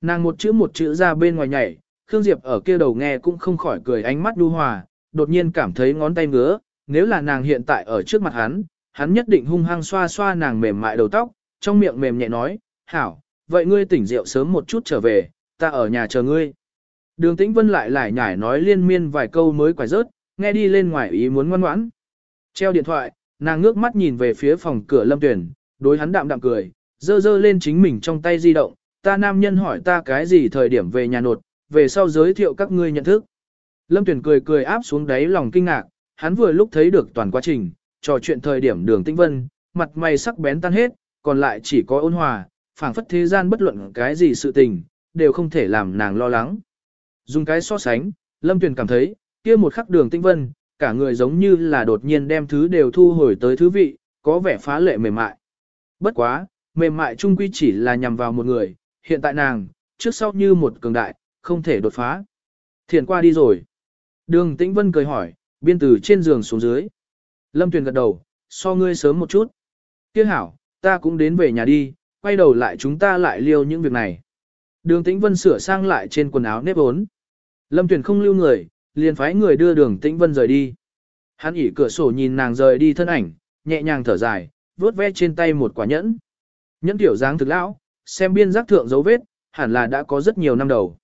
Nàng một chữ một chữ ra bên ngoài nhảy, Khương Diệp ở kia đầu nghe cũng không khỏi cười ánh mắt nhu hòa, đột nhiên cảm thấy ngón tay ngứa, nếu là nàng hiện tại ở trước mặt hắn, hắn nhất định hung hăng xoa xoa nàng mềm mại đầu tóc, trong miệng mềm nhẹ nói, hảo, vậy ngươi tỉnh rượu sớm một chút trở về, ta ở nhà chờ ngươi. Đường Tĩnh Vân lại lại nhải nói liên miên vài câu mới quải rớt, nghe đi lên ngoài ý muốn ngoan ngoãn. Treo điện thoại, nàng ngước mắt nhìn về phía phòng cửa Lâm Tuyển, đối hắn đạm đạm cười, dơ dơ lên chính mình trong tay di động, ta nam nhân hỏi ta cái gì thời điểm về nhà nột, về sau giới thiệu các ngươi nhận thức. Lâm Tuyển cười cười áp xuống đáy lòng kinh ngạc, hắn vừa lúc thấy được toàn quá trình, trò chuyện thời điểm đường tĩnh vân, mặt mày sắc bén tan hết, còn lại chỉ có ôn hòa, phảng phất thế gian bất luận cái gì sự tình, đều không thể làm nàng lo lắng. Dùng cái so sánh, Lâm Tuyền cảm thấy, kia một khắc đường tinh vân, cả người giống như là đột nhiên đem thứ đều thu hồi tới thứ vị, có vẻ phá lệ mềm mại. Bất quá, mềm mại trung quy chỉ là nhằm vào một người, hiện tại nàng, trước sau như một cường đại, không thể đột phá. Thiền qua đi rồi. Đường Tĩnh Vân cười hỏi, biên từ trên giường xuống dưới. Lâm Tuyền gật đầu, so ngươi sớm một chút. Tiếc hảo, ta cũng đến về nhà đi, quay đầu lại chúng ta lại liêu những việc này. Đường Tĩnh Vân sửa sang lại trên quần áo nếp ốn. Lâm Tuyền không lưu người, liền phái người đưa đường Tĩnh Vân rời đi. Hắn ỉ cửa sổ nhìn nàng rời đi thân ảnh, nhẹ nhàng thở dài, vuốt ve trên tay một quả nhẫn. Nhẫn tiểu dáng thực lão, xem biên giác thượng dấu vết, hẳn là đã có rất nhiều năm đầu.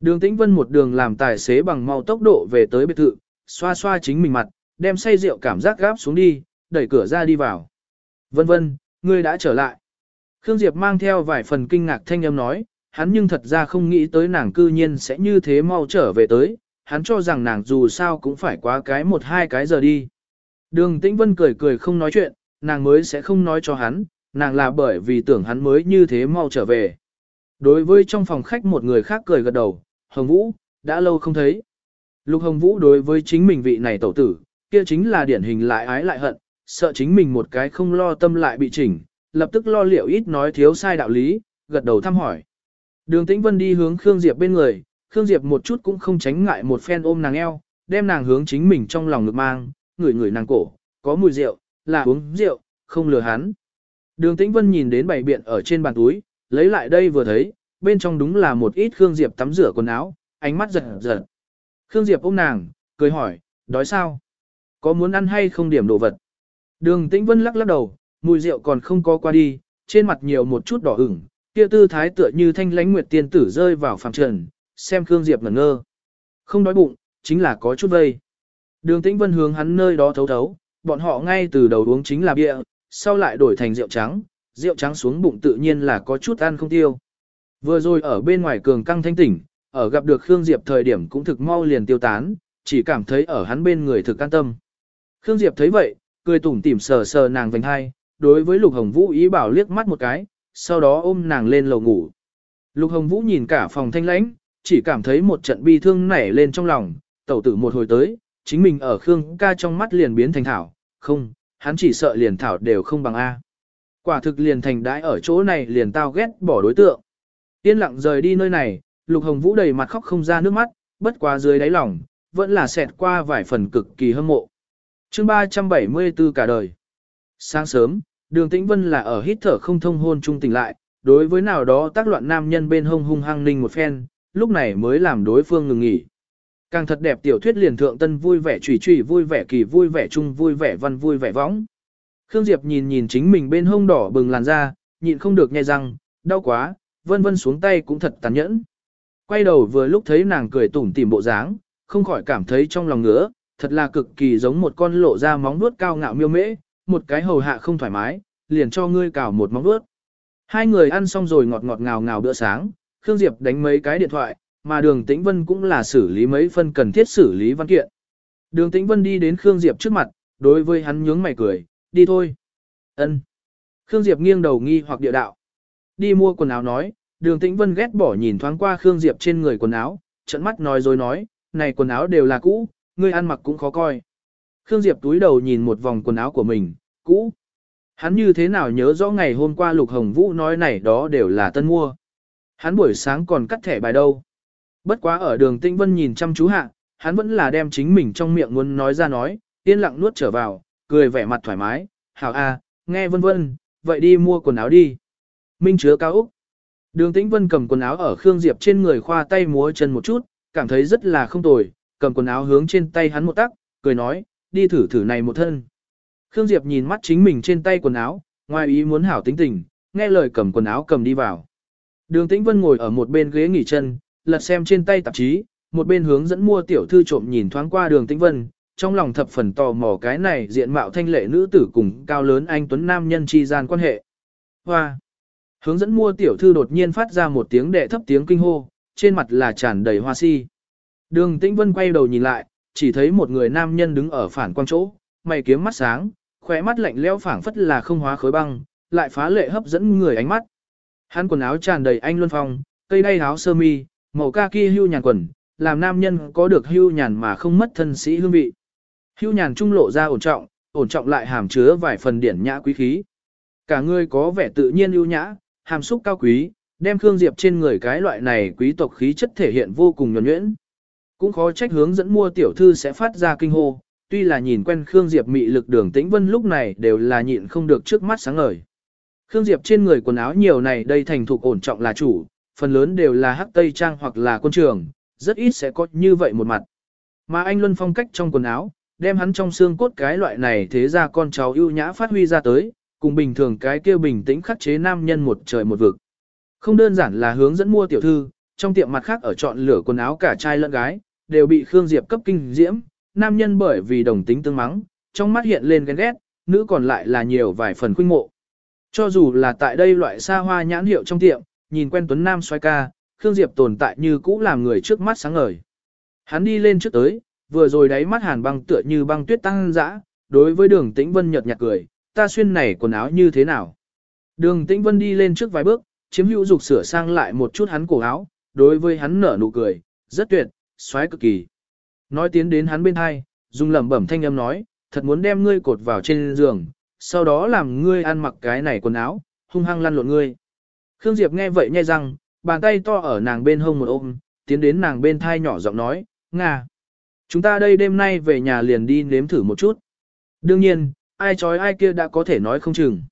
Đường Tĩnh Vân một đường làm tài xế bằng mau tốc độ về tới biệt thự, xoa xoa chính mình mặt, đem say rượu cảm giác gáp xuống đi, đẩy cửa ra đi vào. Vân vân, ngươi đã trở lại. Khương Diệp mang theo vài phần kinh ngạc thanh âm nói, hắn nhưng thật ra không nghĩ tới nàng cư nhiên sẽ như thế mau trở về tới, hắn cho rằng nàng dù sao cũng phải quá cái một hai cái giờ đi. Đường Tĩnh Vân cười cười không nói chuyện, nàng mới sẽ không nói cho hắn, nàng là bởi vì tưởng hắn mới như thế mau trở về. Đối với trong phòng khách một người khác cười gật đầu, Hồng Vũ, đã lâu không thấy. Lục Hồng Vũ đối với chính mình vị này tẩu tử, kia chính là điển hình lại ái lại hận, sợ chính mình một cái không lo tâm lại bị chỉnh, lập tức lo liệu ít nói thiếu sai đạo lý, gật đầu thăm hỏi. Đường Tĩnh Vân đi hướng Khương Diệp bên người, Khương Diệp một chút cũng không tránh ngại một phen ôm nàng eo, đem nàng hướng chính mình trong lòng ngực mang, ngửi ngửi nàng cổ, có mùi rượu, là uống rượu, không lừa hắn. Đường Tĩnh Vân nhìn đến bảy biện ở trên bàn túi, lấy lại đây vừa thấy, bên trong đúng là một ít Khương Diệp tắm rửa quần áo, ánh mắt giật giật. Khương Diệp ôm nàng, cười hỏi, đói sao? Có muốn ăn hay không điểm đồ vật? Đường Tĩnh Vân lắc lắc đầu, mùi rượu còn không có qua đi, trên mặt nhiều một chút đỏ ửng, kia tư thái tựa như thanh lãnh nguyệt tiên tử rơi vào phàm trần, xem Khương Diệp ngẩn ngơ. Không đói bụng, chính là có chút vây. Đường Tĩnh Vân hướng hắn nơi đó thấu thấu, bọn họ ngay từ đầu uống chính là bia, sau lại đổi thành rượu trắng, rượu trắng xuống bụng tự nhiên là có chút ăn không tiêu. Vừa rồi ở bên ngoài cường căng thanh tỉnh, ở gặp được Khương Diệp thời điểm cũng thực mau liền tiêu tán, chỉ cảm thấy ở hắn bên người thực an tâm. Khương Diệp thấy vậy, cười tủm tỉm sờ sờ nàng vành hai, đối với Lục Hồng Vũ ý bảo liếc mắt một cái, sau đó ôm nàng lên lầu ngủ. Lục Hồng Vũ nhìn cả phòng thanh lãnh, chỉ cảm thấy một trận bi thương nảy lên trong lòng, tẩu tử một hồi tới, chính mình ở Khương ca trong mắt liền biến thành thảo, không, hắn chỉ sợ liền thảo đều không bằng A. Quả thực liền thành đãi ở chỗ này liền tao ghét bỏ đối tượng. Yên lặng rời đi nơi này, Lục Hồng Vũ đầy mặt khóc không ra nước mắt, bất quá dưới đáy lòng, vẫn là xẹt qua vài phần cực kỳ hâm mộ. chương 374 cả đời. Sáng sớm, đường tĩnh vân là ở hít thở không thông hôn trung tỉnh lại, đối với nào đó tác loạn nam nhân bên hông hung hăng ninh một phen, lúc này mới làm đối phương ngừng nghỉ. Càng thật đẹp tiểu thuyết liền thượng tân vui vẻ trùy trùy vui vẻ kỳ vui vẻ chung vui vẻ văn vui vẻ võng. Khương Diệp nhìn nhìn chính mình bên hông đỏ bừng làn da, nhịn không được nhai răng, đau quá, vân vân xuống tay cũng thật tàn nhẫn. Quay đầu vừa lúc thấy nàng cười tủm tỉm bộ dáng, không khỏi cảm thấy trong lòng ngứa, thật là cực kỳ giống một con lộ ra móng nuốt cao ngạo miêu mễ, một cái hầu hạ không thoải mái, liền cho ngươi cào một móng vuốt. Hai người ăn xong rồi ngọt ngọt ngào ngào bữa sáng, Khương Diệp đánh mấy cái điện thoại, mà Đường Tĩnh Vân cũng là xử lý mấy phân cần thiết xử lý văn kiện. Đường Tĩnh Vân đi đến Khương Diệp trước mặt, đối với hắn nhướng mày cười, đi thôi. Ân. Khương Diệp nghiêng đầu nghi hoặc địa đạo. Đi mua quần áo nói, Đường Tĩnh Vân ghét bỏ nhìn thoáng qua Khương Diệp trên người quần áo, trận mắt nói rồi nói, này quần áo đều là cũ, ngươi ăn mặc cũng khó coi. Khương Diệp túi đầu nhìn một vòng quần áo của mình, cũ. Hắn như thế nào nhớ rõ ngày hôm qua Lục Hồng Vũ nói này đó đều là tân mua. Hắn buổi sáng còn cắt thẻ bài đâu. Bất quá ở đường Tĩnh Vân nhìn chăm chú hạ, hắn vẫn là đem chính mình trong miệng muốn nói ra nói, yên lặng nuốt trở vào, cười vẻ mặt thoải mái, hảo a, nghe vân vân, vậy đi mua quần áo đi. Minh chứa cao Úc. Đường Tĩnh Vân cầm quần áo ở Khương Diệp trên người khoa tay múa chân một chút, cảm thấy rất là không tồi, cầm quần áo hướng trên tay hắn một tắc, cười nói, đi thử thử này một thân. Khương Diệp nhìn mắt chính mình trên tay quần áo, ngoài ý muốn hảo tính tình, nghe lời cầm quần áo cầm đi vào. Đường Tĩnh Vân ngồi ở một bên ghế nghỉ chân, lật xem trên tay tạp chí, một bên hướng dẫn mua tiểu thư trộm nhìn thoáng qua đường Tĩnh Vân, trong lòng thập phần tò mò cái này diện mạo thanh lệ nữ tử cùng cao lớn anh tuấn nam nhân chi gian quan hệ. Hoa! Hướng dẫn mua tiểu thư đột nhiên phát ra một tiếng đệ thấp tiếng kinh hô, trên mặt là tràn đầy hoa si. Đường Tĩnh Vân quay đầu nhìn lại, chỉ thấy một người nam nhân đứng ở phản quang chỗ, mày kiếm mắt sáng, khóe mắt lạnh lẽo phảng phất là không hóa khối băng, lại phá lệ hấp dẫn người ánh mắt. Hắn quần áo tràn đầy anh luân phong, cây đay áo sơ mi, màu kaki hưu nhàn quần, làm nam nhân có được hưu nhàn mà không mất thân sĩ hương vị. Hưu nhàn trung lộ ra ổn trọng, ổn trọng lại hàm chứa vài phần điển nhã quý khí. Cả người có vẻ tự nhiên ưu nhã, hàm xúc cao quý, đem Khương Diệp trên người cái loại này quý tộc khí chất thể hiện vô cùng nhuần nhuyễn. Cũng khó trách hướng dẫn mua tiểu thư sẽ phát ra kinh hô, tuy là nhìn quen Khương Diệp mị lực đường tĩnh vân lúc này đều là nhịn không được trước mắt sáng ngời. Khương Diệp trên người quần áo nhiều này đây thành thục ổn trọng là chủ, phần lớn đều là hắc tây trang hoặc là quân trường, rất ít sẽ có như vậy một mặt. Mà anh Luân phong cách trong quần áo, đem hắn trong xương cốt cái loại này thế ra con cháu ưu nhã phát huy ra tới, cùng bình thường cái kia bình tĩnh khắc chế nam nhân một trời một vực. Không đơn giản là hướng dẫn mua tiểu thư, trong tiệm mặt khác ở chọn lửa quần áo cả trai lẫn gái, đều bị Khương Diệp cấp kinh diễm, nam nhân bởi vì đồng tính tương mắng, trong mắt hiện lên ghen ghét, nữ còn lại là nhiều vài phần khuynh mộ. Cho dù là tại đây loại xa hoa nhãn hiệu trong tiệm, nhìn quen tuấn nam xoay ca, Khương Diệp tồn tại như cũ làm người trước mắt sáng ngời. Hắn đi lên trước tới, vừa rồi đáy mắt hàn băng tựa như băng tuyết tăng dã, đối với đường tĩnh vân nhợt nhạt cười, ta xuyên này quần áo như thế nào. Đường tĩnh vân đi lên trước vài bước, chiếm hữu dục sửa sang lại một chút hắn cổ áo, đối với hắn nở nụ cười, rất tuyệt, xoáy cực kỳ. Nói tiến đến hắn bên hai, dùng lẩm bẩm thanh âm nói, thật muốn đem ngươi cột vào trên giường, sau đó làm ngươi ăn mặc cái này quần áo, hung hăng lăn lộn ngươi. Khương Diệp nghe vậy nhai răng, bàn tay to ở nàng bên hông một ôm, tiến đến nàng bên thai nhỏ giọng nói, Nga. Chúng ta đây đêm nay về nhà liền đi nếm thử một chút. Đương nhiên, ai chói ai kia đã có thể nói không chừng.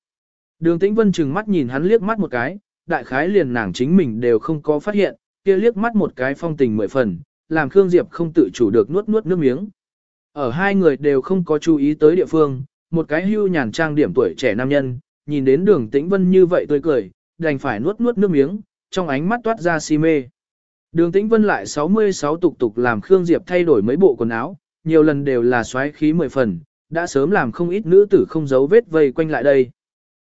Đường Tĩnh Vân chừng mắt nhìn hắn liếc mắt một cái, đại khái liền nàng chính mình đều không có phát hiện, kia liếc mắt một cái phong tình mười phần, làm Khương Diệp không tự chủ được nuốt nuốt nước miếng. Ở hai người đều không có chú ý tới địa phương, một cái hưu nhàn trang điểm tuổi trẻ nam nhân, nhìn đến đường Tĩnh Vân như vậy tươi cười, đành phải nuốt nuốt nước miếng, trong ánh mắt toát ra si mê. Đường Tĩnh Vân lại 66 tục tục làm Khương Diệp thay đổi mấy bộ quần áo, nhiều lần đều là xoáy khí mười phần, đã sớm làm không ít nữ tử không giấu vết vây quanh lại đây.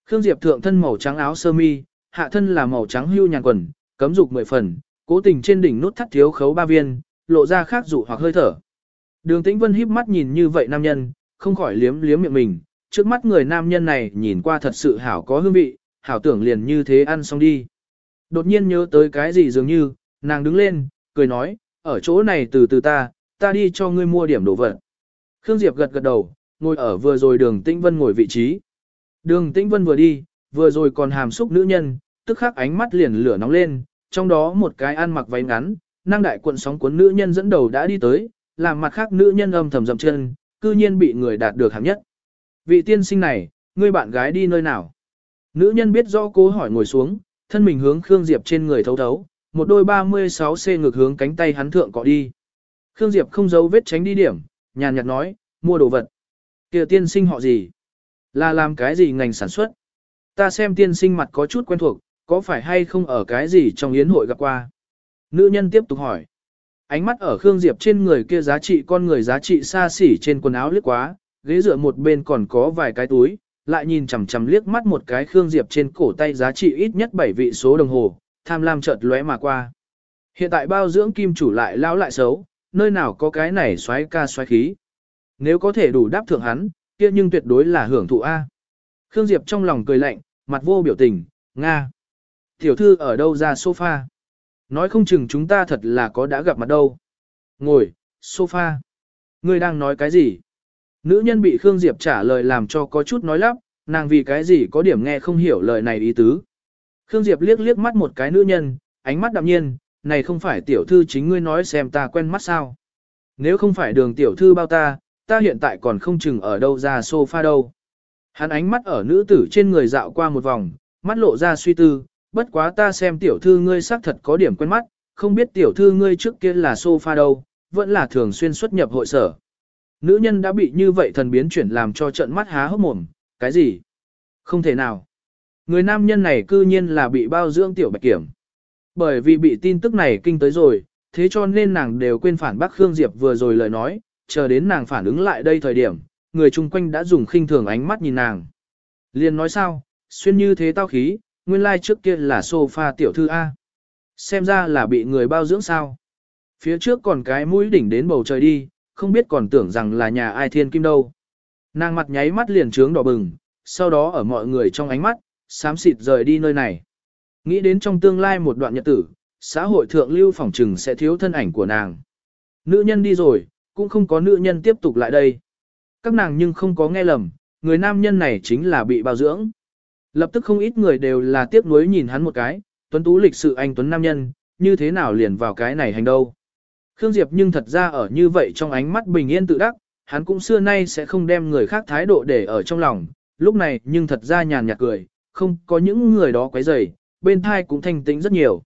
Khương Diệp thượng thân màu trắng áo sơ mi, hạ thân là màu trắng hưu nhàn quần, cấm dục mười phần, cố tình trên đỉnh nút thắt thiếu khấu ba viên, lộ ra khác dụ hoặc hơi thở. Đường Tĩnh Vân híp mắt nhìn như vậy nam nhân, không khỏi liếm liếm miệng mình, trước mắt người nam nhân này nhìn qua thật sự hảo có hương vị, hảo tưởng liền như thế ăn xong đi. Đột nhiên nhớ tới cái gì dường như, nàng đứng lên, cười nói, ở chỗ này từ từ ta, ta đi cho ngươi mua điểm đồ vật. Khương Diệp gật gật đầu, ngồi ở vừa rồi đường Tĩnh Vân ngồi vị trí. Đường Tĩnh Vân vừa đi, vừa rồi còn hàm xúc nữ nhân, tức khắc ánh mắt liền lửa nóng lên, trong đó một cái ăn mặc váy ngắn, năng đại cuộn sóng cuốn nữ nhân dẫn đầu đã đi tới, làm mặt khác nữ nhân âm thầm dậm chân, cư nhiên bị người đạt được hạng nhất. Vị tiên sinh này, ngươi bạn gái đi nơi nào? Nữ nhân biết rõ cố hỏi ngồi xuống, thân mình hướng Khương Diệp trên người thấu thấu, một đôi 36C ngược hướng cánh tay hắn thượng cọ đi. Khương Diệp không giấu vết tránh đi điểm, nhàn nhạt nói, mua đồ vật. Kìa tiên sinh họ gì? Là làm cái gì ngành sản xuất? Ta xem tiên sinh mặt có chút quen thuộc, có phải hay không ở cái gì trong yến hội gặp qua? Nữ nhân tiếp tục hỏi. Ánh mắt ở Khương Diệp trên người kia giá trị con người giá trị xa xỉ trên quần áo liếc quá, ghế dựa một bên còn có vài cái túi, lại nhìn chằm chằm liếc mắt một cái Khương Diệp trên cổ tay giá trị ít nhất 7 vị số đồng hồ, tham lam chợt lóe mà qua. Hiện tại bao dưỡng kim chủ lại lão lại xấu, nơi nào có cái này xoáy ca xoáy khí. Nếu có thể đủ đáp thượng hắn, kia nhưng tuyệt đối là hưởng thụ A. Khương Diệp trong lòng cười lạnh, mặt vô biểu tình, Nga. Tiểu thư ở đâu ra sofa? Nói không chừng chúng ta thật là có đã gặp mặt đâu. Ngồi, sofa. Ngươi đang nói cái gì? Nữ nhân bị Khương Diệp trả lời làm cho có chút nói lắp, nàng vì cái gì có điểm nghe không hiểu lời này ý tứ. Khương Diệp liếc liếc mắt một cái nữ nhân, ánh mắt đạm nhiên, này không phải tiểu thư chính ngươi nói xem ta quen mắt sao. Nếu không phải đường tiểu thư bao ta, ta hiện tại còn không chừng ở đâu ra sofa đâu. Hắn ánh mắt ở nữ tử trên người dạo qua một vòng, mắt lộ ra suy tư, bất quá ta xem tiểu thư ngươi xác thật có điểm quen mắt, không biết tiểu thư ngươi trước kia là sofa đâu, vẫn là thường xuyên xuất nhập hội sở. Nữ nhân đã bị như vậy thần biến chuyển làm cho trận mắt há hốc mồm, cái gì? Không thể nào. Người nam nhân này cư nhiên là bị bao dưỡng tiểu bạch kiểm. Bởi vì bị tin tức này kinh tới rồi, thế cho nên nàng đều quên phản bác Khương Diệp vừa rồi lời nói, chờ đến nàng phản ứng lại đây thời điểm, người chung quanh đã dùng khinh thường ánh mắt nhìn nàng. Liền nói sao, xuyên như thế tao khí, nguyên lai like trước kia là sofa tiểu thư A. Xem ra là bị người bao dưỡng sao. Phía trước còn cái mũi đỉnh đến bầu trời đi, không biết còn tưởng rằng là nhà ai thiên kim đâu. Nàng mặt nháy mắt liền trướng đỏ bừng, sau đó ở mọi người trong ánh mắt, xám xịt rời đi nơi này. Nghĩ đến trong tương lai một đoạn nhật tử, xã hội thượng lưu phỏng trừng sẽ thiếu thân ảnh của nàng. Nữ nhân đi rồi, cũng không có nữ nhân tiếp tục lại đây. Các nàng nhưng không có nghe lầm, người nam nhân này chính là bị bao dưỡng. Lập tức không ít người đều là tiếc nuối nhìn hắn một cái, tuấn tú lịch sự anh tuấn nam nhân, như thế nào liền vào cái này hành đâu. Khương Diệp nhưng thật ra ở như vậy trong ánh mắt bình yên tự đắc, hắn cũng xưa nay sẽ không đem người khác thái độ để ở trong lòng, lúc này nhưng thật ra nhàn nhạt cười, không có những người đó quấy rầy, bên thai cũng thanh tĩnh rất nhiều.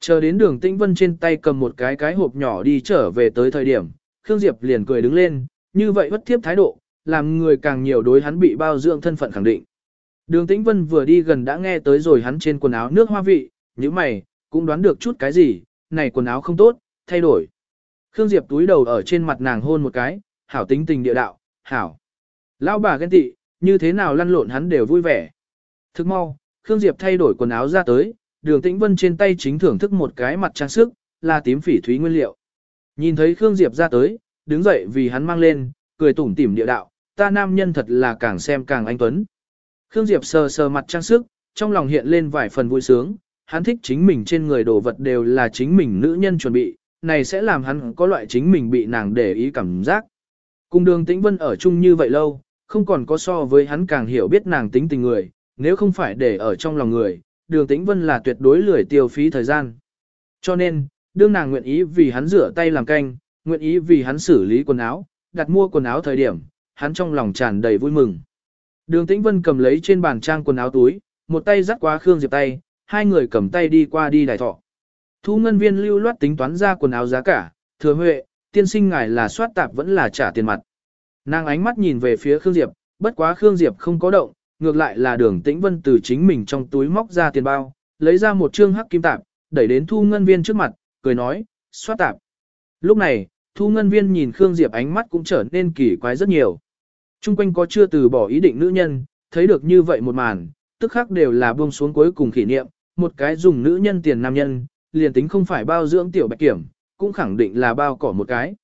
Chờ đến đường tĩnh vân trên tay cầm một cái cái hộp nhỏ đi trở về tới thời điểm, Khương Diệp liền cười đứng lên, như vậy bất thiếp thái độ, làm người càng nhiều đối hắn bị bao dưỡng thân phận khẳng định. Đường Tĩnh Vân vừa đi gần đã nghe tới rồi hắn trên quần áo nước hoa vị, như mày, cũng đoán được chút cái gì, này quần áo không tốt, thay đổi. Khương Diệp túi đầu ở trên mặt nàng hôn một cái, hảo tính tình địa đạo, hảo. Lão bà ghen tị, như thế nào lăn lộn hắn đều vui vẻ. Thức mau, Khương Diệp thay đổi quần áo ra tới, đường Tĩnh Vân trên tay chính thưởng thức một cái mặt trang sức, là tím phỉ thúy nguyên liệu. Nhìn thấy Khương Diệp ra tới, đứng dậy vì hắn mang lên, cười tủm tỉm địa đạo, ta nam nhân thật là càng xem càng anh tuấn. Khương Diệp sờ sờ mặt trang sức, trong lòng hiện lên vài phần vui sướng, hắn thích chính mình trên người đồ vật đều là chính mình nữ nhân chuẩn bị, này sẽ làm hắn có loại chính mình bị nàng để ý cảm giác. Cùng đường tĩnh vân ở chung như vậy lâu, không còn có so với hắn càng hiểu biết nàng tính tình người, nếu không phải để ở trong lòng người, đường tĩnh vân là tuyệt đối lười tiêu phí thời gian. Cho nên, đương nàng nguyện ý vì hắn rửa tay làm canh, nguyện ý vì hắn xử lý quần áo, đặt mua quần áo thời điểm, hắn trong lòng tràn đầy vui mừng. Đường Tĩnh Vân cầm lấy trên bàn trang quần áo túi, một tay dắt qua Khương Diệp tay, hai người cầm tay đi qua đi đài thọ. Thu ngân viên lưu loát tính toán ra quần áo giá cả, thừa huệ, tiên sinh ngài là soát tạp vẫn là trả tiền mặt. Nàng ánh mắt nhìn về phía Khương Diệp, bất quá Khương Diệp không có động, ngược lại là đường Tĩnh Vân từ chính mình trong túi móc ra tiền bao, lấy ra một trương hắc kim tạp, đẩy đến thu ngân viên trước mặt, cười nói, soát tạp. Lúc này, thu ngân viên nhìn Khương Diệp ánh mắt cũng trở nên kỳ quái rất nhiều. Trung quanh có chưa từ bỏ ý định nữ nhân, thấy được như vậy một màn, tức khắc đều là buông xuống cuối cùng kỷ niệm, một cái dùng nữ nhân tiền nam nhân, liền tính không phải bao dưỡng tiểu bạch kiểm, cũng khẳng định là bao cỏ một cái.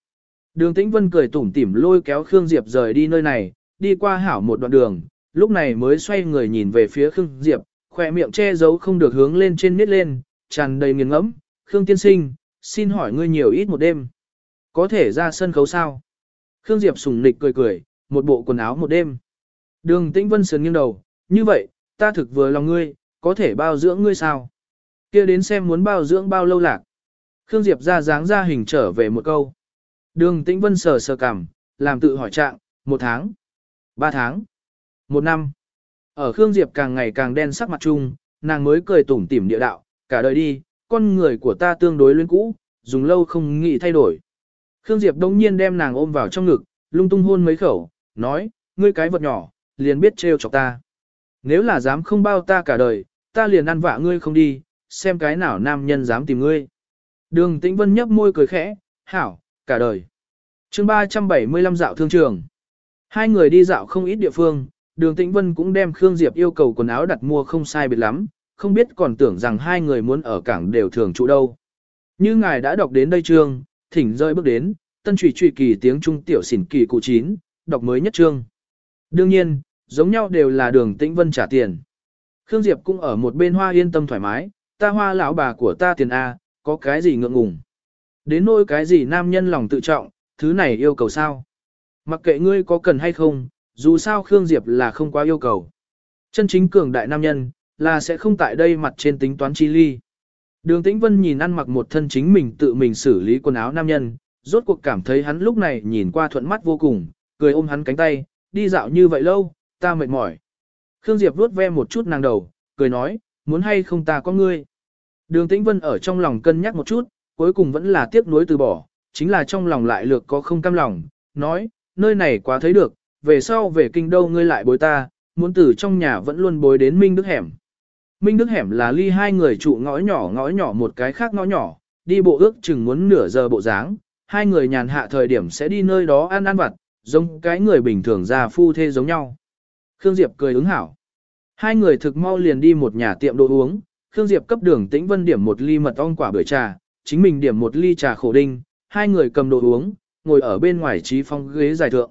Đường Tĩnh Vân cười tủm tỉm lôi kéo Khương Diệp rời đi nơi này, đi qua hảo một đoạn đường, lúc này mới xoay người nhìn về phía Khương Diệp, khỏe miệng che giấu không được hướng lên trên miết lên, tràn đầy nghiền ngẫm. Khương tiên sinh, xin hỏi ngươi nhiều ít một đêm. Có thể ra sân khấu sao? Khương Diệp sùng nịch cười cười, một bộ quần áo một đêm. Đường Tĩnh Vân sườn nghiêng đầu, như vậy, ta thực vừa lòng ngươi, có thể bao dưỡng ngươi sao? kia đến xem muốn bao dưỡng bao lâu lạc. Khương Diệp ra dáng ra hình trở về một câu. Đường Tĩnh Vân sờ sờ cằm, làm tự hỏi trạng, một tháng, ba tháng, một năm. Ở Khương Diệp càng ngày càng đen sắc mặt chung, nàng mới cười tủm tỉm địa đạo, cả đời đi, con người của ta tương đối luyến cũ, dùng lâu không nghĩ thay đổi. Khương Diệp đông nhiên đem nàng ôm vào trong ngực, lung tung hôn mấy khẩu, nói, ngươi cái vật nhỏ, liền biết trêu chọc ta. Nếu là dám không bao ta cả đời, ta liền ăn vạ ngươi không đi, xem cái nào nam nhân dám tìm ngươi. Đường Tĩnh Vân nhấp môi cười khẽ, hảo, cả đời. chương 375 dạo thương trường. Hai người đi dạo không ít địa phương, đường Tĩnh Vân cũng đem Khương Diệp yêu cầu quần áo đặt mua không sai biệt lắm, không biết còn tưởng rằng hai người muốn ở cảng đều thường trụ đâu. Như ngài đã đọc đến đây chương, thỉnh rơi bước đến, tân trùy trùy kỳ tiếng trung tiểu xỉn kỳ cụ chín đọc mới nhất chương. Đương nhiên, giống nhau đều là đường tĩnh vân trả tiền. Khương Diệp cũng ở một bên hoa yên tâm thoải mái, ta hoa lão bà của ta tiền A, có cái gì ngượng ngùng. Đến nỗi cái gì nam nhân lòng tự trọng, thứ này yêu cầu sao. Mặc kệ ngươi có cần hay không, dù sao Khương Diệp là không quá yêu cầu. Chân chính cường đại nam nhân, là sẽ không tại đây mặt trên tính toán chi ly. Đường Tĩnh Vân nhìn ăn mặc một thân chính mình tự mình xử lý quần áo nam nhân, rốt cuộc cảm thấy hắn lúc này nhìn qua thuận mắt vô cùng, cười ôm hắn cánh tay, đi dạo như vậy lâu, ta mệt mỏi. Khương Diệp vuốt ve một chút nàng đầu, cười nói, muốn hay không ta có ngươi. Đường Tĩnh Vân ở trong lòng cân nhắc một chút, cuối cùng vẫn là tiếc nuối từ bỏ, chính là trong lòng lại lược có không cam lòng, nói, nơi này quá thấy được, về sau về kinh đâu ngươi lại bối ta, muốn từ trong nhà vẫn luôn bối đến Minh Đức Hẻm. Minh Đức Hẻm là ly hai người trụ ngõ nhỏ ngõ nhỏ một cái khác ngõ nhỏ, đi bộ ước chừng muốn nửa giờ bộ dáng, hai người nhàn hạ thời điểm sẽ đi nơi đó ăn ăn vặt, giống cái người bình thường già phu thê giống nhau. Khương Diệp cười ứng hảo. Hai người thực mau liền đi một nhà tiệm đồ uống, Khương Diệp cấp đường tĩnh vân điểm một ly mật ong quả bưởi trà, chính mình điểm một ly trà khổ đinh, hai người cầm đồ uống, ngồi ở bên ngoài trí phong ghế dài thượng.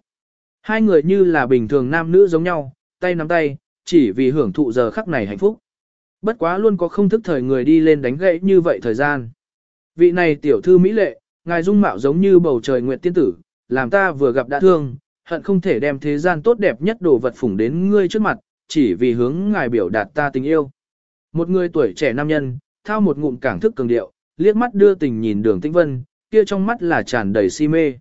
Hai người như là bình thường nam nữ giống nhau, tay nắm tay, chỉ vì hưởng thụ giờ khắc này hạnh phúc. Bất quá luôn có không thức thời người đi lên đánh gãy như vậy thời gian. Vị này tiểu thư Mỹ lệ, ngài dung mạo giống như bầu trời nguyệt tiên tử, làm ta vừa gặp đã thương, hận không thể đem thế gian tốt đẹp nhất đồ vật phủng đến ngươi trước mặt, chỉ vì hướng ngài biểu đạt ta tình yêu. Một người tuổi trẻ nam nhân, thao một ngụm cảng thức cường điệu, liếc mắt đưa tình nhìn đường tĩnh vân, kia trong mắt là tràn đầy si mê.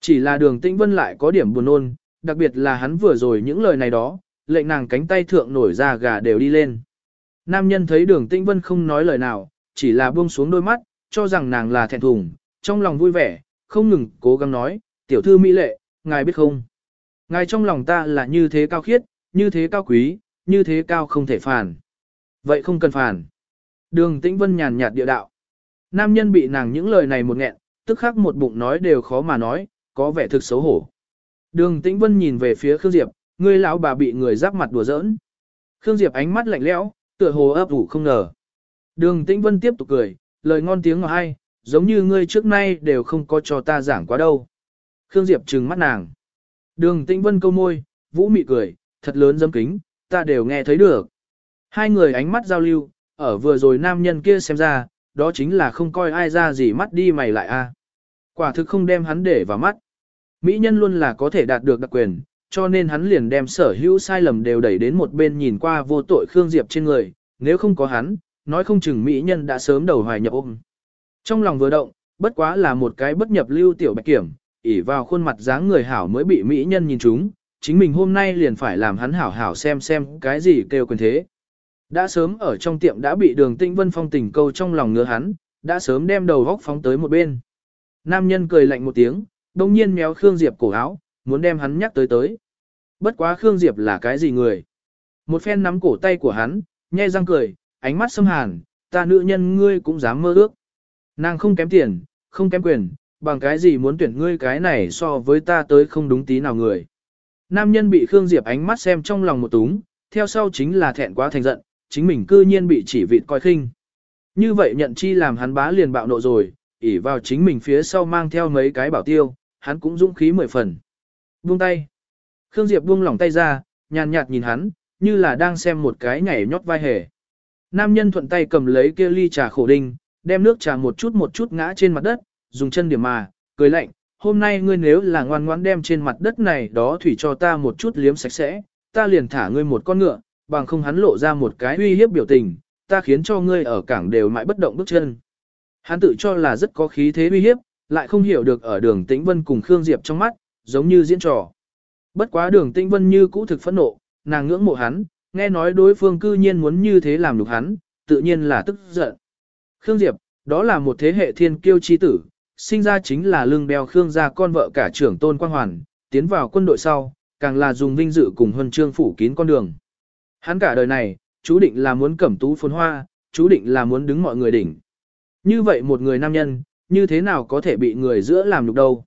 Chỉ là đường tĩnh vân lại có điểm buồn nôn, đặc biệt là hắn vừa rồi những lời này đó, lệnh nàng cánh tay thượng nổi ra gà đều đi lên. Nam nhân thấy đường tĩnh vân không nói lời nào, chỉ là buông xuống đôi mắt, cho rằng nàng là thẹn thùng, trong lòng vui vẻ, không ngừng cố gắng nói, tiểu thư mỹ lệ, ngài biết không? Ngài trong lòng ta là như thế cao khiết, như thế cao quý, như thế cao không thể phản. Vậy không cần phản. Đường tĩnh vân nhàn nhạt địa đạo. Nam nhân bị nàng những lời này một nghẹn, tức khắc một bụng nói đều khó mà nói, có vẻ thực xấu hổ. Đường tĩnh vân nhìn về phía Khương Diệp, người lão bà bị người giáp mặt đùa giỡn. Khương Diệp ánh mắt lạnh lẽo, tựa hồ ấp ủ không ngờ. Đường tĩnh vân tiếp tục cười, lời ngon tiếng ngọt hay, giống như ngươi trước nay đều không có cho ta giảng quá đâu. Khương Diệp trừng mắt nàng. Đường Tĩnh Vân câu môi, Vũ mị cười, thật lớn dâm kính, ta đều nghe thấy được. Hai người ánh mắt giao lưu, ở vừa rồi nam nhân kia xem ra, đó chính là không coi ai ra gì mắt đi mày lại a. À. Quả thực không đem hắn để vào mắt. Mỹ nhân luôn là có thể đạt được đặc quyền, cho nên hắn liền đem sở hữu sai lầm đều đẩy đến một bên nhìn qua vô tội Khương Diệp trên người, nếu không có hắn, nói không chừng mỹ nhân đã sớm đầu hoài nhập ôm. Trong lòng vừa động, bất quá là một cái bất nhập lưu tiểu bạch kiểm, ỉ vào khuôn mặt dáng người hảo mới bị mỹ nhân nhìn chúng, chính mình hôm nay liền phải làm hắn hảo hảo xem xem cái gì kêu quyền thế. Đã sớm ở trong tiệm đã bị đường tinh vân phong tình câu trong lòng ngứa hắn, đã sớm đem đầu góc phóng tới một bên. Nam nhân cười lạnh một tiếng, đông nhiên méo Khương Diệp cổ áo, muốn đem hắn nhắc tới tới. Bất quá Khương Diệp là cái gì người? Một phen nắm cổ tay của hắn, nhe răng cười, ánh mắt xâm hàn, ta nữ nhân ngươi cũng dám mơ ước. Nàng không kém tiền, không kém quyền, bằng cái gì muốn tuyển ngươi cái này so với ta tới không đúng tí nào người. Nam nhân bị Khương Diệp ánh mắt xem trong lòng một túng, theo sau chính là thẹn quá thành giận, chính mình cư nhiên bị chỉ vịt coi khinh. Như vậy nhận chi làm hắn bá liền bạo nộ rồi, ỉ vào chính mình phía sau mang theo mấy cái bảo tiêu, hắn cũng dũng khí mười phần. Buông tay. Khương Diệp buông lỏng tay ra, nhàn nhạt nhìn hắn, như là đang xem một cái nhảy nhót vai hề. Nam nhân thuận tay cầm lấy kia ly trà khổ đinh, đem nước trà một chút một chút ngã trên mặt đất, dùng chân điểm mà, cười lạnh, hôm nay ngươi nếu là ngoan ngoãn đem trên mặt đất này đó thủy cho ta một chút liếm sạch sẽ, ta liền thả ngươi một con ngựa, bằng không hắn lộ ra một cái uy hiếp biểu tình, ta khiến cho ngươi ở cảng đều mãi bất động bước chân. Hắn tự cho là rất có khí thế uy hiếp, lại không hiểu được ở đường Tĩnh Vân cùng Khương Diệp trong mắt, giống như diễn trò. Bất quá đường Tĩnh Vân như cũ thực phẫn nộ, nàng ngưỡng mộ hắn, nghe nói đối phương cư nhiên muốn như thế làm nhục hắn, tự nhiên là tức giận. Khương Diệp, đó là một thế hệ thiên kiêu chi tử, sinh ra chính là lương đeo Khương gia con vợ cả trưởng tôn quang hoàn, tiến vào quân đội sau, càng là dùng vinh dự cùng huân chương phủ kín con đường. Hắn cả đời này, chú định là muốn cẩm tú phồn hoa, chú định là muốn đứng mọi người đỉnh. Như vậy một người nam nhân, như thế nào có thể bị người giữa làm nhục đâu.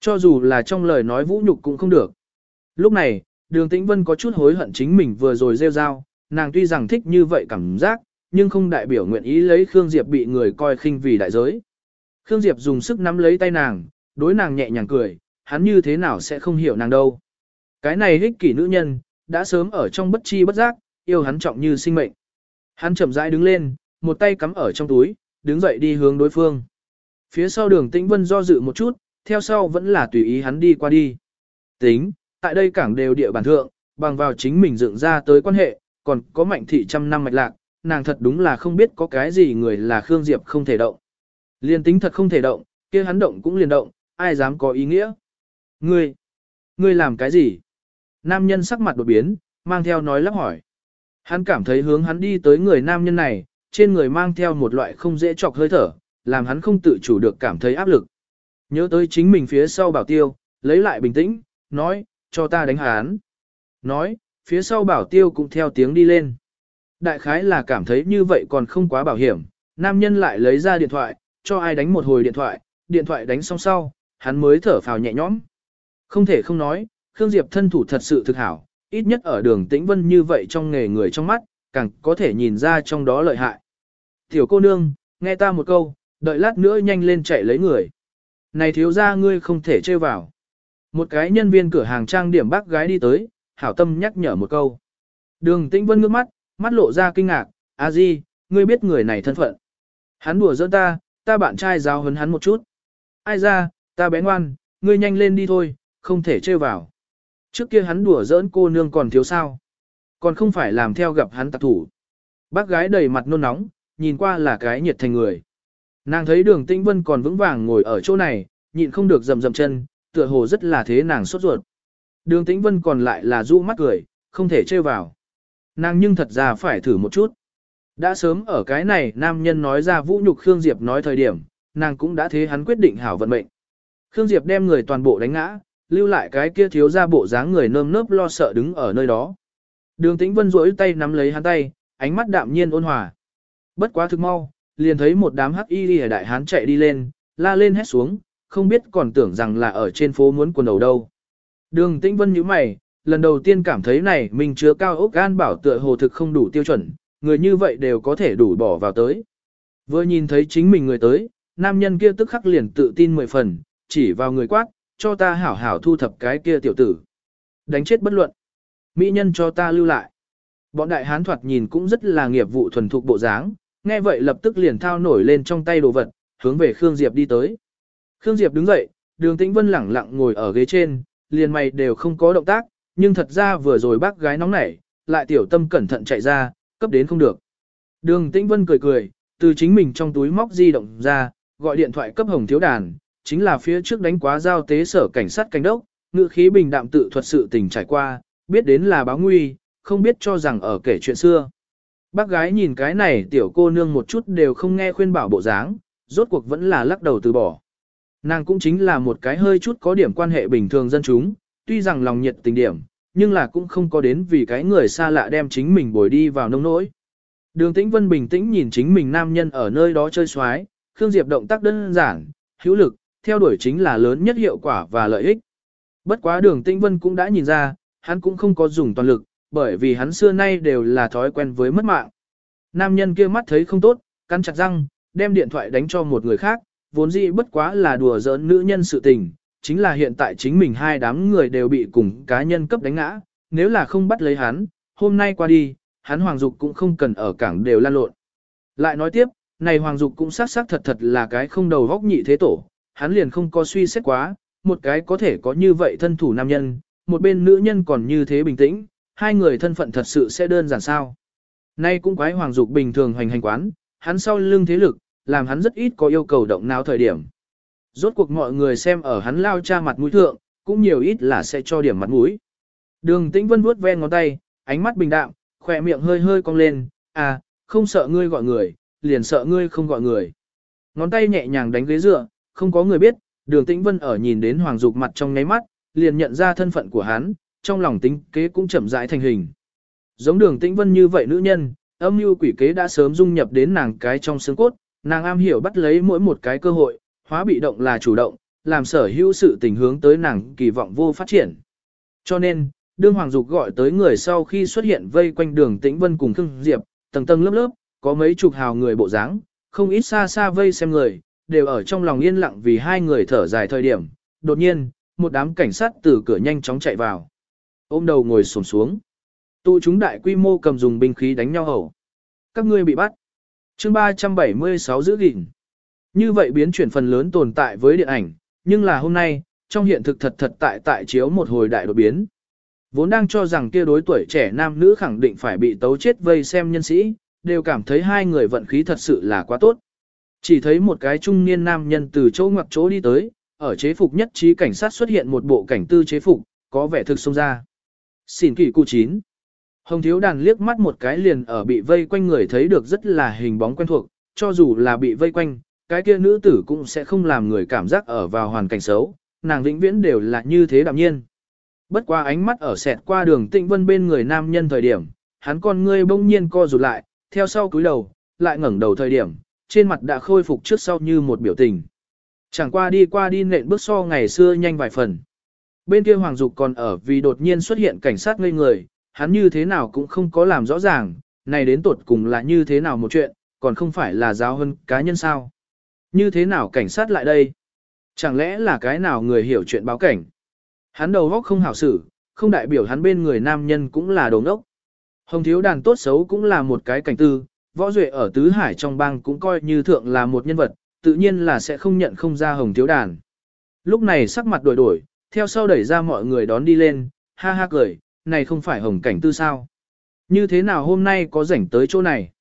Cho dù là trong lời nói vũ nhục cũng không được. Lúc này, đường tĩnh vân có chút hối hận chính mình vừa rồi rêu rao, nàng tuy rằng thích như vậy cảm giác, nhưng không đại biểu nguyện ý lấy Khương Diệp bị người coi khinh vì đại giới. Khương Diệp dùng sức nắm lấy tay nàng, đối nàng nhẹ nhàng cười, hắn như thế nào sẽ không hiểu nàng đâu. Cái này hích kỷ nữ nhân, đã sớm ở trong bất chi bất giác, yêu hắn trọng như sinh mệnh. Hắn chậm rãi đứng lên, một tay cắm ở trong túi, đứng dậy đi hướng đối phương. Phía sau đường tĩnh vân do dự một chút, theo sau vẫn là tùy ý hắn đi qua đi. Tính, tại đây cảng đều địa bàn thượng, bằng vào chính mình dựng ra tới quan hệ, còn có mạnh thị trăm năm mạch lạc, nàng thật đúng là không biết có cái gì người là Khương Diệp không thể động. Liên tính thật không thể động, kia hắn động cũng liền động, ai dám có ý nghĩa. Ngươi, ngươi làm cái gì? Nam nhân sắc mặt đột biến, mang theo nói lắp hỏi. Hắn cảm thấy hướng hắn đi tới người nam nhân này, trên người mang theo một loại không dễ chọc hơi thở, làm hắn không tự chủ được cảm thấy áp lực. Nhớ tới chính mình phía sau bảo tiêu, lấy lại bình tĩnh, nói, cho ta đánh hắn. Nói, phía sau bảo tiêu cũng theo tiếng đi lên. Đại khái là cảm thấy như vậy còn không quá bảo hiểm, nam nhân lại lấy ra điện thoại, cho ai đánh một hồi điện thoại, điện thoại đánh xong sau, hắn mới thở phào nhẹ nhõm. Không thể không nói, Khương Diệp thân thủ thật sự thực hảo, ít nhất ở đường tĩnh vân như vậy trong nghề người trong mắt, càng có thể nhìn ra trong đó lợi hại. Tiểu cô nương, nghe ta một câu, đợi lát nữa nhanh lên chạy lấy người. Này thiếu ra ngươi không thể chơi vào. Một cái nhân viên cửa hàng trang điểm bác gái đi tới, hảo tâm nhắc nhở một câu. Đường tĩnh vân ngước mắt, mắt lộ ra kinh ngạc, a di, ngươi biết người này thân phận. Hắn đùa giỡn ta, ta bạn trai giáo hấn hắn một chút. Ai ra, ta bé ngoan, ngươi nhanh lên đi thôi, không thể chơi vào. Trước kia hắn đùa giỡn cô nương còn thiếu sao. Còn không phải làm theo gặp hắn tạc thủ. Bác gái đầy mặt nôn nóng, nhìn qua là cái nhiệt thành người. Nàng thấy đường tĩnh vân còn vững vàng ngồi ở chỗ này, nhịn không được rầm rầm chân, tựa hồ rất là thế nàng sốt ruột. Đường tĩnh vân còn lại là du mắt cười, không thể chơi vào. Nàng nhưng thật ra phải thử một chút. Đã sớm ở cái này nam nhân nói ra vũ nhục Khương Diệp nói thời điểm, nàng cũng đã thế hắn quyết định hảo vận mệnh. Khương Diệp đem người toàn bộ đánh ngã, lưu lại cái kia thiếu ra bộ dáng người nơm nớp lo sợ đứng ở nơi đó. Đường Tĩnh Vân duỗi tay nắm lấy hắn tay, ánh mắt đạm nhiên ôn hòa. Bất quá thực mau, liền thấy một đám hắc y lìa đại hán chạy đi lên, la lên hét xuống, không biết còn tưởng rằng là ở trên phố muốn quần đầu đâu. Đường Tĩnh Vân nhíu mày, lần đầu tiên cảm thấy này mình chứa cao ốc gan bảo tựa hồ thực không đủ tiêu chuẩn, người như vậy đều có thể đủ bỏ vào tới. Vừa nhìn thấy chính mình người tới, nam nhân kia tức khắc liền tự tin mười phần, chỉ vào người quát, cho ta hảo hảo thu thập cái kia tiểu tử. Đánh chết bất luận. Mỹ nhân cho ta lưu lại. Bọn đại hán thoạt nhìn cũng rất là nghiệp vụ thuần thục bộ dáng, nghe vậy lập tức liền thao nổi lên trong tay đồ vật, hướng về Khương Diệp đi tới. Khương Diệp đứng dậy, đường tĩnh vân lẳng lặng ngồi ở ghế trên, liền mày đều không có động tác, nhưng thật ra vừa rồi bác gái nóng nảy, lại tiểu tâm cẩn thận chạy ra, cấp đến không được. Đường Tĩnh Vân cười cười, từ chính mình trong túi móc di động ra, gọi điện thoại cấp hồng thiếu đàn, chính là phía trước đánh quá giao tế sở cảnh sát cảnh đốc, ngựa khí bình đạm tự thuật sự tình trải qua, biết đến là báo nguy, không biết cho rằng ở kể chuyện xưa. Bác gái nhìn cái này tiểu cô nương một chút đều không nghe khuyên bảo bộ dáng, rốt cuộc vẫn là lắc đầu từ bỏ. Nàng cũng chính là một cái hơi chút có điểm quan hệ bình thường dân chúng, tuy rằng lòng nhiệt tình điểm, nhưng là cũng không có đến vì cái người xa lạ đem chính mình bồi đi vào nông nỗi. Đường Tĩnh Vân bình tĩnh nhìn chính mình nam nhân ở nơi đó chơi xoái, Khương Diệp động tác đơn giản, hữu lực, theo đuổi chính là lớn nhất hiệu quả và lợi ích. Bất quá đường Tĩnh Vân cũng đã nhìn ra, hắn cũng không có dùng toàn lực, bởi vì hắn xưa nay đều là thói quen với mất mạng. Nam nhân kia mắt thấy không tốt, cắn chặt răng, đem điện thoại đánh cho một người khác, vốn dĩ bất quá là đùa giỡn nữ nhân sự tình, chính là hiện tại chính mình hai đám người đều bị cùng cá nhân cấp đánh ngã, nếu là không bắt lấy hắn, hôm nay qua đi, hắn Hoàng Dục cũng không cần ở cảng đều lan lộn. Lại nói tiếp, này Hoàng Dục cũng xác xác thật thật là cái không đầu góc nhị thế tổ, hắn liền không có suy xét quá, một cái có thể có như vậy thân thủ nam nhân, một bên nữ nhân còn như thế bình tĩnh, hai người thân phận thật sự sẽ đơn giản sao. Nay cũng quái Hoàng Dục bình thường hoành hành quán, hắn sau lưng thế lực, làm hắn rất ít có yêu cầu động não thời điểm. Rốt cuộc mọi người xem ở hắn lao cha mặt mũi thượng, cũng nhiều ít là sẽ cho điểm mặt mũi. Đường Tĩnh Vân vuốt ven ngón tay, ánh mắt bình đạm, khỏe miệng hơi hơi cong lên, à, không sợ ngươi gọi người, liền sợ ngươi không gọi người. Ngón tay nhẹ nhàng đánh ghế dựa, không có người biết, đường Tĩnh Vân ở nhìn đến Hoàng Dục mặt trong ngáy mắt, liền nhận ra thân phận của hắn, trong lòng tính kế cũng chậm rãi thành hình. Giống đường Tĩnh Vân như vậy nữ nhân, âm mưu quỷ kế đã sớm dung nhập đến nàng cái trong xương cốt, nàng am hiểu bắt lấy mỗi một cái cơ hội, hóa bị động là chủ động, làm sở hữu sự tình hướng tới nàng kỳ vọng vô phát triển. Cho nên, đương Hoàng Dục gọi tới người sau khi xuất hiện vây quanh đường Tĩnh Vân cùng Khương Diệp, tầng tầng lớp lớp, có mấy chục hào người bộ dáng, không ít xa xa vây xem người, đều ở trong lòng yên lặng vì hai người thở dài thời điểm. Đột nhiên, một đám cảnh sát từ cửa nhanh chóng chạy vào. Ôm đầu ngồi xổm xuống. Tụ chúng đại quy mô cầm dùng binh khí đánh nhau hầu. Các ngươi bị bắt. Chương 376 giữ gìn. Như vậy biến chuyển phần lớn tồn tại với điện ảnh, nhưng là hôm nay, trong hiện thực thật thật tại tại chiếu một hồi đại đột biến. Vốn đang cho rằng kia đối tuổi trẻ nam nữ khẳng định phải bị tấu chết vây xem nhân sĩ, đều cảm thấy hai người vận khí thật sự là quá tốt. Chỉ thấy một cái trung niên nam nhân từ chỗ ngoặc chỗ đi tới, ở chế phục nhất trí cảnh sát xuất hiện một bộ cảnh tư chế phục, có vẻ thực xông ra. Xin kỷ cụ chín. Hồng thiếu đàn liếc mắt một cái liền ở bị vây quanh người thấy được rất là hình bóng quen thuộc, cho dù là bị vây quanh, cái kia nữ tử cũng sẽ không làm người cảm giác ở vào hoàn cảnh xấu, nàng vĩnh viễn đều là như thế đạm nhiên. Bất qua ánh mắt ở sẹt qua đường tịnh vân bên người nam nhân thời điểm, hắn con ngươi bỗng nhiên co rụt lại, theo sau cúi đầu, lại ngẩng đầu thời điểm, trên mặt đã khôi phục trước sau như một biểu tình. Chẳng qua đi qua đi nện bước so ngày xưa nhanh vài phần. Bên kia Hoàng Dục còn ở vì đột nhiên xuất hiện cảnh sát ngây người, hắn như thế nào cũng không có làm rõ ràng, này đến tột cùng là như thế nào một chuyện, còn không phải là giáo hơn cá nhân sao. Như thế nào cảnh sát lại đây? Chẳng lẽ là cái nào người hiểu chuyện báo cảnh? Hắn đầu góc không hảo xử, không đại biểu hắn bên người nam nhân cũng là đồ ngốc. Hồng thiếu đàn tốt xấu cũng là một cái cảnh tư, võ duệ ở tứ hải trong bang cũng coi như thượng là một nhân vật, tự nhiên là sẽ không nhận không ra hồng thiếu đàn. Lúc này sắc mặt đổi đổi, theo sau đẩy ra mọi người đón đi lên, ha ha cười, này không phải hồng cảnh tư sao. Như thế nào hôm nay có rảnh tới chỗ này?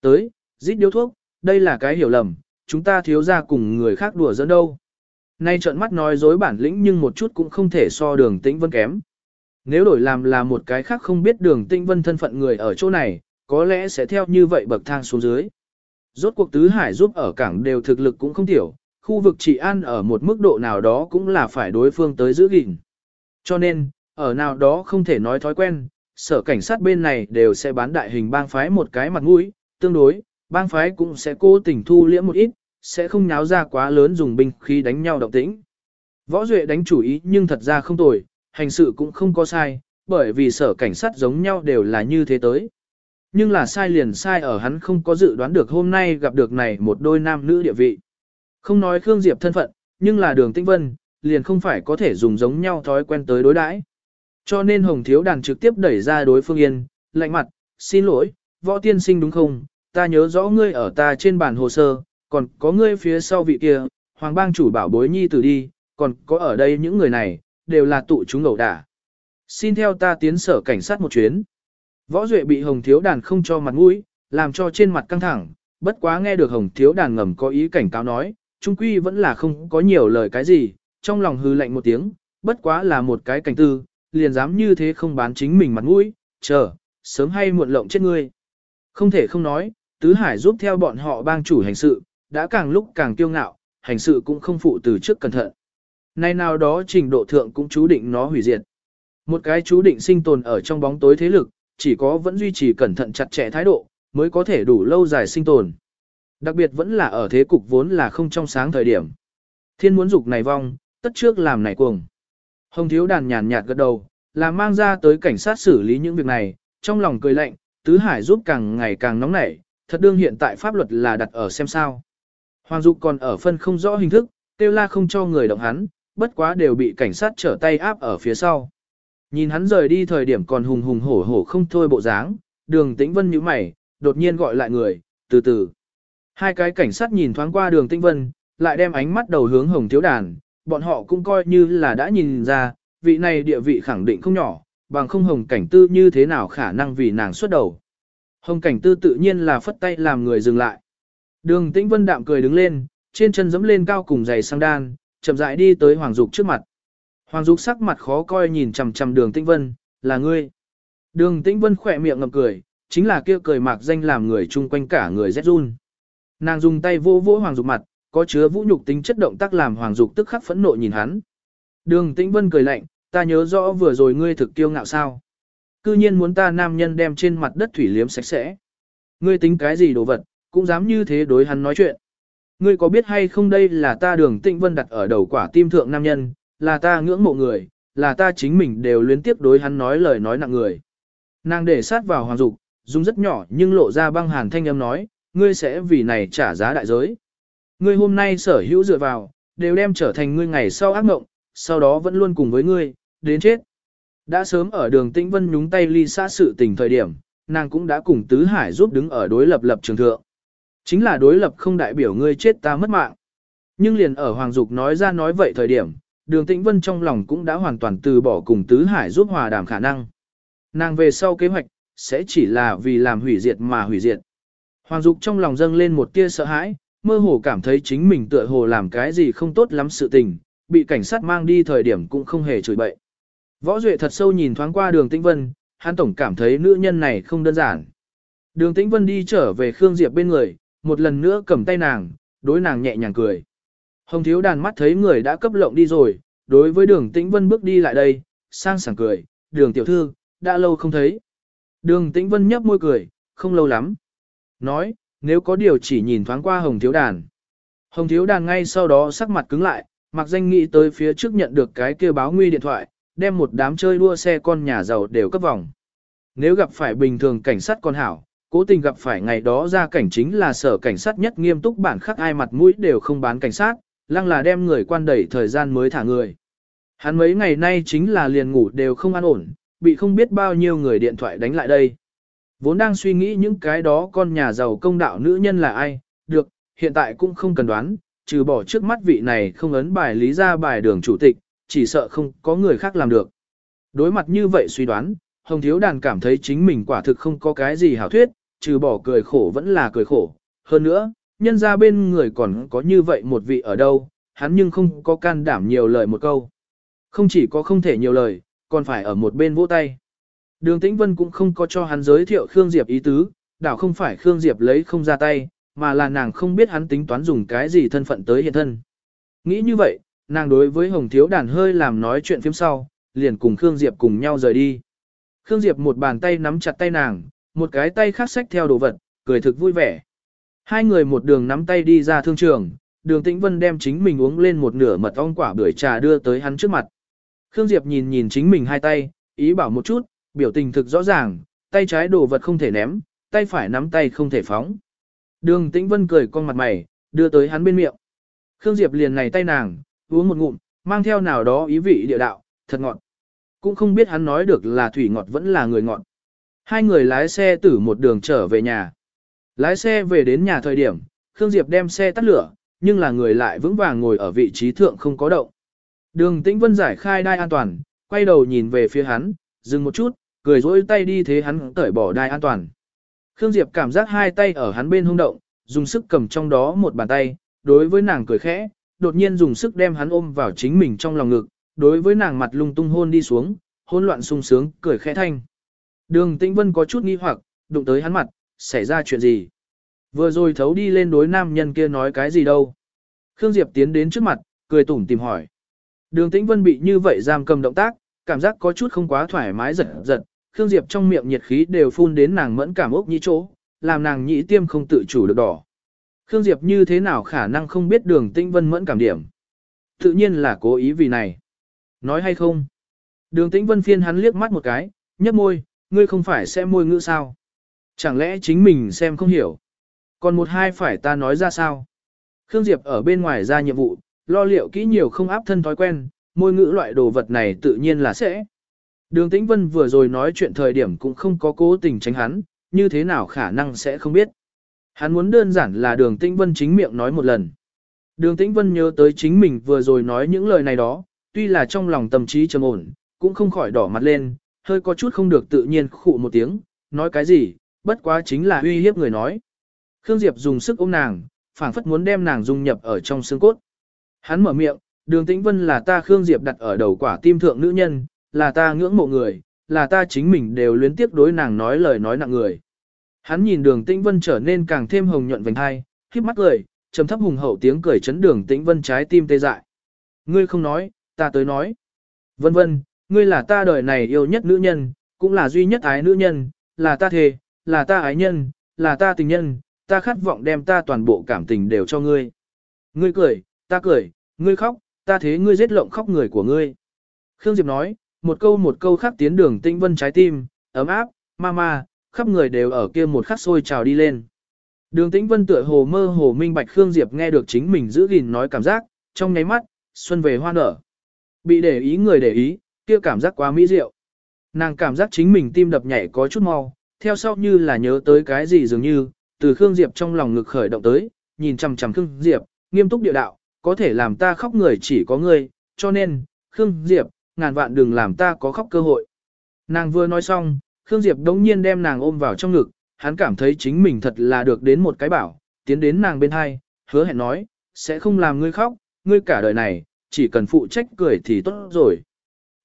Tới, rít điếu thuốc, đây là cái hiểu lầm, chúng ta thiếu ra cùng người khác đùa dẫn đâu. Nay trợn mắt nói dối bản lĩnh nhưng một chút cũng không thể so đường tĩnh vân kém. Nếu đổi làm là một cái khác không biết đường tĩnh vân thân phận người ở chỗ này, có lẽ sẽ theo như vậy bậc thang xuống dưới. Rốt cuộc tứ hải giúp ở cảng đều thực lực cũng không tiểu, khu vực trị an ở một mức độ nào đó cũng là phải đối phương tới giữ gìn. Cho nên, ở nào đó không thể nói thói quen, sở cảnh sát bên này đều sẽ bán đại hình bang phái một cái mặt mũi, tương đối, bang phái cũng sẽ cố tình thu liễm một ít, sẽ không nháo ra quá lớn dùng binh khí đánh nhau động tĩnh. Võ Duệ đánh chủ ý nhưng thật ra không tồi, hành sự cũng không có sai, bởi vì sở cảnh sát giống nhau đều là như thế tới. Nhưng là sai liền sai ở hắn không có dự đoán được hôm nay gặp được này một đôi nam nữ địa vị. Không nói Khương Diệp thân phận, nhưng là đường tinh vân, liền không phải có thể dùng giống nhau thói quen tới đối đãi. Cho nên Hồng Thiếu Đàn trực tiếp đẩy ra đối phương yên, lạnh mặt, xin lỗi, võ tiên sinh đúng không, ta nhớ rõ ngươi ở ta trên bản hồ sơ, còn có ngươi phía sau vị kia, hoàng bang chủ bảo bối nhi tử đi, còn có ở đây những người này, đều là tụ chúng ẩu đả. Xin theo ta tiến sở cảnh sát một chuyến. Võ Duệ bị Hồng Thiếu Đàn không cho mặt mũi, làm cho trên mặt căng thẳng, bất quá nghe được Hồng Thiếu Đàn ngầm có ý cảnh cáo nói, trung quy vẫn là không có nhiều lời cái gì, trong lòng hư lạnh một tiếng, bất quá là một cái cảnh tư, liền dám như thế không bán chính mình mặt mũi, chờ, sớm hay muộn lộng chết ngươi. Không thể không nói, Tứ Hải giúp theo bọn họ bang chủ hành sự, đã càng lúc càng kiêu ngạo, hành sự cũng không phụ từ trước cẩn thận. Nay nào đó trình độ thượng cũng chú định nó hủy diệt. Một cái chú định sinh tồn ở trong bóng tối thế lực, chỉ có vẫn duy trì cẩn thận chặt chẽ thái độ, mới có thể đủ lâu dài sinh tồn. Đặc biệt vẫn là ở thế cục vốn là không trong sáng thời điểm. Thiên muốn dục này vong, tất trước làm này cuồng. Hồng thiếu đàn nhàn nhạt gật đầu, là mang ra tới cảnh sát xử lý những việc này, trong lòng cười lạnh, tứ hải giúp càng ngày càng nóng nảy, thật đương hiện tại pháp luật là đặt ở xem sao. Hoàng Dục còn ở phân không rõ hình thức, kêu la không cho người động hắn, bất quá đều bị cảnh sát trở tay áp ở phía sau. Nhìn hắn rời đi thời điểm còn hùng hùng hổ hổ không thôi bộ dáng, đường tĩnh vân như mày, đột nhiên gọi lại người, từ từ. Hai cái cảnh sát nhìn thoáng qua đường tĩnh vân, lại đem ánh mắt đầu hướng hồng thiếu đàn, bọn họ cũng coi như là đã nhìn ra, vị này địa vị khẳng định không nhỏ, bằng không hồng cảnh tư như thế nào khả năng vì nàng xuất đầu. Hồng cảnh tư tự nhiên là phất tay làm người dừng lại. Đường tĩnh vân đạm cười đứng lên, trên chân dẫm lên cao cùng giày sang đan, chậm rãi đi tới Hoàng Dục trước mặt. Hoàng Dục sắc mặt khó coi nhìn chằm chằm đường tĩnh vân, là ngươi. Đường tĩnh vân khỏe miệng ngậm cười, chính là kia cười mạc danh làm người chung quanh cả người rét run. Nàng dùng tay vỗ vỗ Hoàng Dục mặt, có chứa vũ nhục tính chất động tác làm Hoàng Dục tức khắc phẫn nộ nhìn hắn. Đường tĩnh vân cười lạnh, ta nhớ rõ vừa rồi ngươi thực tiêu ngạo sao. Cư nhiên muốn ta nam nhân đem trên mặt đất thủy liếm sạch sẽ. Ngươi tính cái gì đồ vật, cũng dám như thế đối hắn nói chuyện. Ngươi có biết hay không đây là ta đường tịnh vân đặt ở đầu quả tim thượng nam nhân, là ta ngưỡng mộ người, là ta chính mình đều liên tiếp đối hắn nói lời nói nặng người. Nàng để sát vào hoàng dục, dùng rất nhỏ nhưng lộ ra băng hàn thanh âm nói, ngươi sẽ vì này trả giá đại giới. Ngươi hôm nay sở hữu dựa vào, đều đem trở thành ngươi ngày sau ác mộng, sau đó vẫn luôn cùng với ngươi, đến chết. Đã sớm ở đường Tĩnh Vân nhúng tay ly xa sự tình thời điểm, nàng cũng đã cùng Tứ Hải giúp đứng ở đối lập lập trường thượng. Chính là đối lập không đại biểu ngươi chết ta mất mạng. Nhưng liền ở Hoàng Dục nói ra nói vậy thời điểm, đường Tĩnh Vân trong lòng cũng đã hoàn toàn từ bỏ cùng Tứ Hải giúp hòa đàm khả năng. Nàng về sau kế hoạch, sẽ chỉ là vì làm hủy diệt mà hủy diệt. Hoàng Dục trong lòng dâng lên một tia sợ hãi, mơ hồ cảm thấy chính mình tựa hồ làm cái gì không tốt lắm sự tình, bị cảnh sát mang đi thời điểm cũng không hề chửi bậy. Võ Duệ thật sâu nhìn thoáng qua đường Tĩnh Vân, hắn tổng cảm thấy nữ nhân này không đơn giản. Đường Tĩnh Vân đi trở về Khương Diệp bên người, một lần nữa cầm tay nàng, đối nàng nhẹ nhàng cười. Hồng thiếu đàn mắt thấy người đã cấp lộng đi rồi, đối với đường Tĩnh Vân bước đi lại đây, sang sảng cười, đường tiểu thư, đã lâu không thấy. Đường Tĩnh Vân nhấp môi cười, không lâu lắm. Nói, nếu có điều chỉ nhìn thoáng qua hồng thiếu đàn. Hồng thiếu đàn ngay sau đó sắc mặt cứng lại, mặc danh nghĩ tới phía trước nhận được cái kia báo nguy điện thoại, đem một đám chơi đua xe con nhà giàu đều cấp vòng. Nếu gặp phải bình thường cảnh sát con hảo, cố tình gặp phải ngày đó ra cảnh chính là sở cảnh sát nhất nghiêm túc bản khắc ai mặt mũi đều không bán cảnh sát, lăng là đem người quan đẩy thời gian mới thả người. Hắn mấy ngày nay chính là liền ngủ đều không an ổn, bị không biết bao nhiêu người điện thoại đánh lại đây. Vốn đang suy nghĩ những cái đó con nhà giàu công đạo nữ nhân là ai, được, hiện tại cũng không cần đoán, trừ bỏ trước mắt vị này không ấn bài lý ra bài đường chủ tịch, chỉ sợ không có người khác làm được. Đối mặt như vậy suy đoán, Hồng Thiếu Đàn cảm thấy chính mình quả thực không có cái gì hảo thuyết, trừ bỏ cười khổ vẫn là cười khổ. Hơn nữa, nhân ra bên người còn có như vậy một vị ở đâu, hắn nhưng không có can đảm nhiều lời một câu. Không chỉ có không thể nhiều lời, còn phải ở một bên vỗ tay. Đường Tĩnh Vân cũng không có cho hắn giới thiệu Khương Diệp ý tứ, đảo không phải Khương Diệp lấy không ra tay, mà là nàng không biết hắn tính toán dùng cái gì thân phận tới hiện thân. Nghĩ như vậy, nàng đối với Hồng Thiếu Đàn hơi làm nói chuyện phim sau, liền cùng Khương Diệp cùng nhau rời đi. Khương Diệp một bàn tay nắm chặt tay nàng, một cái tay khác xách theo đồ vật, cười thực vui vẻ. Hai người một đường nắm tay đi ra thương trường, đường tĩnh vân đem chính mình uống lên một nửa mật ong quả bưởi trà đưa tới hắn trước mặt. Khương Diệp nhìn nhìn chính mình hai tay, ý bảo một chút, biểu tình thực rõ ràng, tay trái đồ vật không thể ném, tay phải nắm tay không thể phóng. Đường tĩnh vân cười con mặt mày, đưa tới hắn bên miệng. Khương Diệp liền này tay nàng, uống một ngụm, mang theo nào đó ý vị địa đạo, thật ngọt. Cũng không biết hắn nói được là thủy ngọt vẫn là người ngọt. Hai người lái xe tử một đường trở về nhà. Lái xe về đến nhà thời điểm, Khương Diệp đem xe tắt lửa, nhưng là người lại vững vàng ngồi ở vị trí thượng không có động. Đường Tĩnh Vân giải khai đai an toàn, quay đầu nhìn về phía hắn, dừng một chút, cười rỗi tay đi thế hắn cởi bỏ đai an toàn. Khương Diệp cảm giác hai tay ở hắn bên hông động, dùng sức cầm trong đó một bàn tay, đối với nàng cười khẽ, đột nhiên dùng sức đem hắn ôm vào chính mình trong lòng ngực, đối với nàng mặt lung tung hôn đi xuống, hôn loạn sung sướng, cười khẽ thanh. Đường Tĩnh Vân có chút nghi hoặc, đụng tới hắn mặt, xảy ra chuyện gì? Vừa rồi thấu đi lên đối nam nhân kia nói cái gì đâu? Khương Diệp tiến đến trước mặt, cười tủm tìm hỏi. Đường Tĩnh Vân bị như vậy giam cầm động tác, cảm giác có chút không quá thoải mái giật giật, Khương Diệp trong miệng nhiệt khí đều phun đến nàng mẫn cảm ốc nhĩ chỗ, làm nàng nhĩ tiêm không tự chủ được đỏ. Khương Diệp như thế nào khả năng không biết đường Tĩnh Vân mẫn cảm điểm? Tự nhiên là cố ý vì này. Nói hay không? Đường Tĩnh Vân phiên hắn liếc mắt một cái, nhấp môi, ngươi không phải sẽ môi ngữ sao? Chẳng lẽ chính mình xem không hiểu? Còn một hai phải ta nói ra sao? Khương Diệp ở bên ngoài ra nhiệm vụ, lo liệu kỹ nhiều không áp thân thói quen, môi ngữ loại đồ vật này tự nhiên là sẽ. Đường Tĩnh Vân vừa rồi nói chuyện thời điểm cũng không có cố tình tránh hắn, như thế nào khả năng sẽ không biết. Hắn muốn đơn giản là đường Tĩnh Vân chính miệng nói một lần. Đường Tĩnh Vân nhớ tới chính mình vừa rồi nói những lời này đó, tuy là trong lòng tâm trí trầm ổn, cũng không khỏi đỏ mặt lên, hơi có chút không được tự nhiên khụ một tiếng, nói cái gì, bất quá chính là uy hiếp người nói. Khương Diệp dùng sức ôm nàng, phảng phất muốn đem nàng dung nhập ở trong xương cốt. Hắn mở miệng, đường tĩnh vân là ta Khương Diệp đặt ở đầu quả tim thượng nữ nhân, là ta ngưỡng mộ người, là ta chính mình đều luyến tiếp đối nàng nói lời nói nặng người. Hắn nhìn đường tĩnh vân trở nên càng thêm hồng nhuận vành hai, khiếp mắt cười, trầm thấp hùng hậu tiếng cười chấn đường tĩnh vân trái tim tê dại. Ngươi không nói, ta tới nói. Vân vân, ngươi là ta đời này yêu nhất nữ nhân, cũng là duy nhất ái nữ nhân, là ta thề, là ta ái nhân, là ta tình nhân, ta khát vọng đem ta toàn bộ cảm tình đều cho ngươi. Ngươi cười, ta cười, ngươi khóc, ta thế ngươi giết lộng khóc người của ngươi. Khương Diệp nói, một câu một câu khắc tiến đường tinh vân trái tim, ấm áp, ma ma, khắp người đều ở kia một khắc sôi trào đi lên. Đường tĩnh vân tựa hồ mơ hồ minh bạch Khương Diệp nghe được chính mình giữ gìn nói cảm giác, trong nháy mắt, xuân về hoa nở. Bị để ý người để ý, kia cảm giác quá mỹ diệu. Nàng cảm giác chính mình tim đập nhảy có chút mau, theo sau như là nhớ tới cái gì dường như, từ Khương Diệp trong lòng ngực khởi động tới, nhìn chằm chằm Khương Diệp, nghiêm túc địa đạo, có thể làm ta khóc người chỉ có ngươi, cho nên, Khương Diệp, ngàn vạn đừng làm ta có khóc cơ hội. Nàng vừa nói xong, Khương Diệp đống nhiên đem nàng ôm vào trong ngực, hắn cảm thấy chính mình thật là được đến một cái bảo, tiến đến nàng bên hai, hứa hẹn nói, sẽ không làm ngươi khóc, ngươi cả đời này, chỉ cần phụ trách cười thì tốt rồi.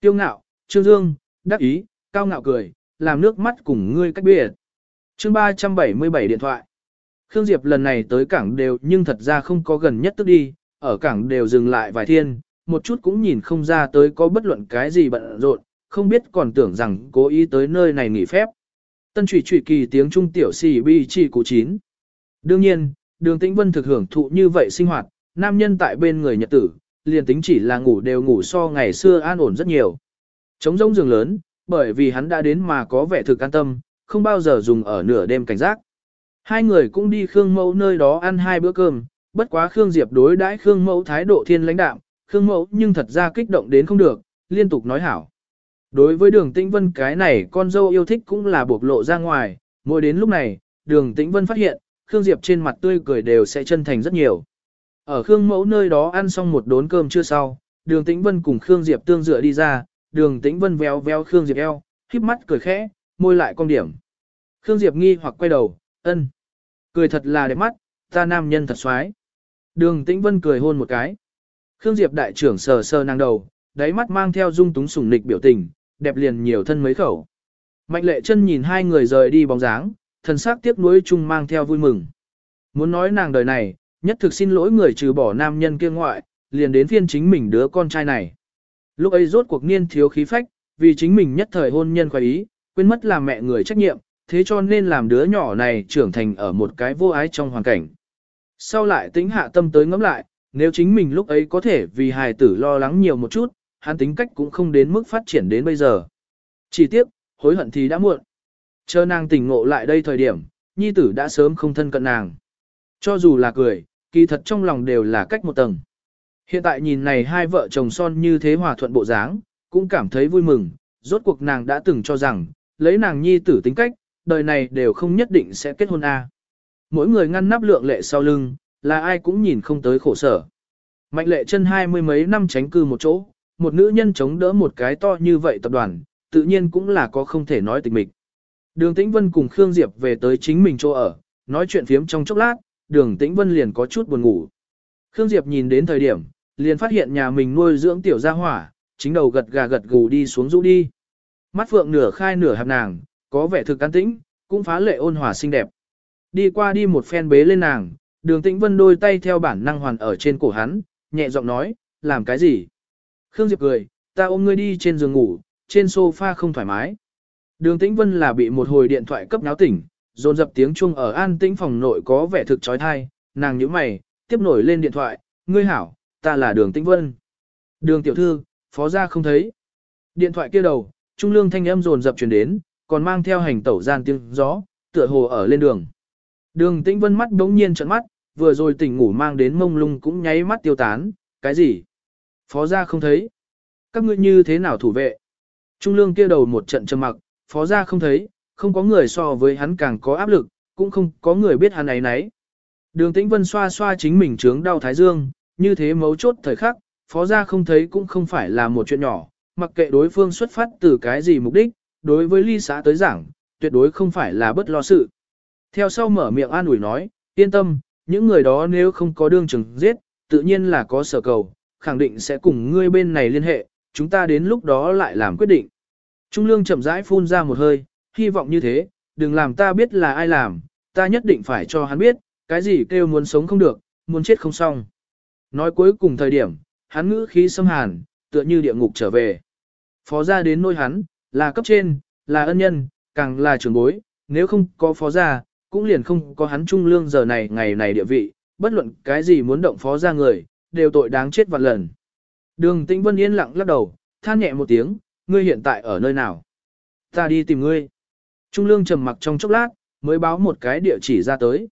Tiêu ngạo, trương dương, đắc ý, cao ngạo cười, làm nước mắt cùng ngươi cách biệt. Chương 377 điện thoại. Khương Diệp lần này tới cảng đều nhưng thật ra không có gần nhất tức đi, ở cảng đều dừng lại vài thiên, một chút cũng nhìn không ra tới có bất luận cái gì bận rộn, không biết còn tưởng rằng cố ý tới nơi này nghỉ phép. Tân trụy trụy kỳ tiếng trung tiểu xì bi chi cụ chín. Đương nhiên, đường tĩnh vân thực hưởng thụ như vậy sinh hoạt, nam nhân tại bên người nhật tử, liền tính chỉ là ngủ đều ngủ so ngày xưa an ổn rất nhiều. Trống rỗng giường lớn, bởi vì hắn đã đến mà có vẻ thực an tâm, không bao giờ dùng ở nửa đêm cảnh giác. Hai người cũng đi Khương Mẫu nơi đó ăn hai bữa cơm, bất quá Khương Diệp đối đãi Khương Mẫu thái độ thiên lãnh đạm, Khương Mẫu nhưng thật ra kích động đến không được, liên tục nói hảo. Đối với đường Tĩnh Vân cái này con dâu yêu thích cũng là bộc lộ ra ngoài, mỗi đến lúc này, đường Tĩnh Vân phát hiện, Khương Diệp trên mặt tươi cười đều sẽ chân thành rất nhiều. Ở Khương Mẫu nơi đó ăn xong một đốn cơm chưa sau, đường Tĩnh Vân cùng Khương Diệp tương dựa đi ra, đường Tĩnh Vân véo véo Khương Diệp eo, híp mắt cười khẽ, môi lại cong điểm. Khương Diệp nghi hoặc quay đầu, ân. Cười thật là đẹp mắt, ta nam nhân thật xoái. Đường Tĩnh Vân cười hôn một cái. Khương Diệp đại trưởng sờ sờ nàng đầu, đáy mắt mang theo dung túng sủng nịch biểu tình, đẹp liền nhiều thân mấy khẩu. Mạnh lệ chân nhìn hai người rời đi bóng dáng, thần sắc tiếc nuối chung mang theo vui mừng. Muốn nói nàng đời này, nhất thực xin lỗi người trừ bỏ nam nhân kia ngoại, liền đến phiên chính mình đứa con trai này. Lúc ấy rốt cuộc niên thiếu khí phách, vì chính mình nhất thời hôn nhân khoái ý, quên mất làm mẹ người trách nhiệm, thế cho nên làm đứa nhỏ này trưởng thành ở một cái vô ái trong hoàn cảnh. Sau lại tính hạ tâm tới ngẫm lại, nếu chính mình lúc ấy có thể vì hài tử lo lắng nhiều một chút, hắn tính cách cũng không đến mức phát triển đến bây giờ. Chỉ tiếc, hối hận thì đã muộn. Chờ nàng tỉnh ngộ lại đây thời điểm, nhi tử đã sớm không thân cận nàng. Cho dù là cười, kỳ thật trong lòng đều là cách một tầng. Hiện tại nhìn này hai vợ chồng son như thế hòa thuận bộ dáng, cũng cảm thấy vui mừng, rốt cuộc nàng đã từng cho rằng, lấy nàng nhi tử tính cách, đời này đều không nhất định sẽ kết hôn A. Mỗi người ngăn nắp lượng lệ sau lưng, là ai cũng nhìn không tới khổ sở. Mạnh lệ chân hai mươi mấy năm tránh cư một chỗ, một nữ nhân chống đỡ một cái to như vậy tập đoàn, tự nhiên cũng là có không thể nói tình mịch. Đường Tĩnh Vân cùng Khương Diệp về tới chính mình chỗ ở, nói chuyện phiếm trong chốc lát, đường Tĩnh Vân liền có chút buồn ngủ. Khương Diệp nhìn đến thời điểm, liền phát hiện nhà mình nuôi dưỡng tiểu gia hỏa, chính đầu gật gà gật gù đi xuống rũ đi. Mắt phượng nửa khai nửa hạp nàng, có vẻ thực an tĩnh, cũng phá lệ ôn hòa xinh đẹp. Đi qua đi một phen bế lên nàng, đường tĩnh vân đôi tay theo bản năng hoàn ở trên cổ hắn, nhẹ giọng nói, làm cái gì? Khương Diệp cười, ta ôm ngươi đi trên giường ngủ, trên sofa không thoải mái. Đường tĩnh vân là bị một hồi điện thoại cấp náo tỉnh, dồn dập tiếng chuông ở an tĩnh phòng nội có vẻ thực trói thai, nàng nhíu mày, tiếp nổi lên điện thoại, ngươi hảo, ta là đường tĩnh vân. Đường tiểu thư, phó gia không thấy. Điện thoại kia đầu, trung lương thanh âm dồn dập truyền đến, còn mang theo hành tẩu gian tiếng gió, tựa hồ ở lên đường. Đường tĩnh vân mắt đống nhiên trận mắt, vừa rồi tỉnh ngủ mang đến mông lung cũng nháy mắt tiêu tán, cái gì? Phó gia không thấy. Các ngươi như thế nào thủ vệ? Trung lương kia đầu một trận trầm mặc, phó gia không thấy, không có người so với hắn càng có áp lực, cũng không có người biết hắn ấy nấy. Đường tĩnh vân xoa xoa chính mình trướng đau thái dương, như thế mấu chốt thời khắc, phó gia không thấy cũng không phải là một chuyện nhỏ, mặc kệ đối phương xuất phát từ cái gì mục đích, đối với ly xã tới giảng, tuyệt đối không phải là bất lo sự. Theo sau mở miệng an ủi nói, yên tâm, những người đó nếu không có đương chừng giết, tự nhiên là có sở cầu, khẳng định sẽ cùng ngươi bên này liên hệ, chúng ta đến lúc đó lại làm quyết định. Trung lương chậm rãi phun ra một hơi, hy vọng như thế, đừng làm ta biết là ai làm, ta nhất định phải cho hắn biết, cái gì kêu muốn sống không được, muốn chết không xong. Nói cuối cùng thời điểm, hắn ngữ khí xâm hàn, tựa như địa ngục trở về. Phó gia đến nôi hắn, là cấp trên, là ân nhân, càng là trưởng bối, nếu không có phó gia, cũng liền không có hắn trung lương giờ này ngày này địa vị, bất luận cái gì muốn động phó gia người, đều tội đáng chết vạn lần. Đường Tĩnh Vân yên lặng lắc đầu, than nhẹ một tiếng, ngươi hiện tại ở nơi nào? Ta đi tìm ngươi. Trung lương trầm mặc trong chốc lát, mới báo một cái địa chỉ ra tới.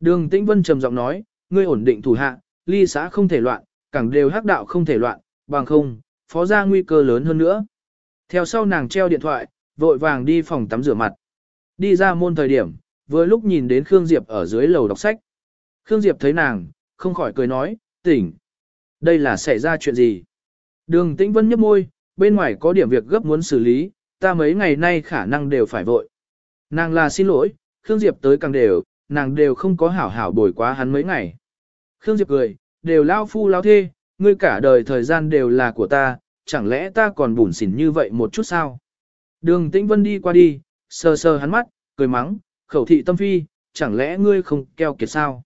Đường Tĩnh Vân trầm giọng nói, ngươi ổn định thủ hạ, ly xã không thể loạn, cẳng đều hắc đạo không thể loạn, bằng không, phó ra nguy cơ lớn hơn nữa. Theo sau nàng treo điện thoại, vội vàng đi phòng tắm rửa mặt. Đi ra môn thời điểm, vừa lúc nhìn đến Khương Diệp ở dưới lầu đọc sách. Khương Diệp thấy nàng, không khỏi cười nói, tỉnh. Đây là xảy ra chuyện gì? Đường tĩnh vân nhấp môi, bên ngoài có điểm việc gấp muốn xử lý, ta mấy ngày nay khả năng đều phải vội. Nàng là xin lỗi, Khương Diệp tới càng đều, nàng đều không có hảo hảo bồi quá hắn mấy ngày. Khương Diệp cười, đều lao phu lao thê, ngươi cả đời thời gian đều là của ta, chẳng lẽ ta còn bủn xỉn như vậy một chút sao? Đường Tĩnh Vân đi qua đi, sờ sờ hắn mắt, cười mắng, khẩu thị tâm phi, chẳng lẽ ngươi không keo kiệt sao?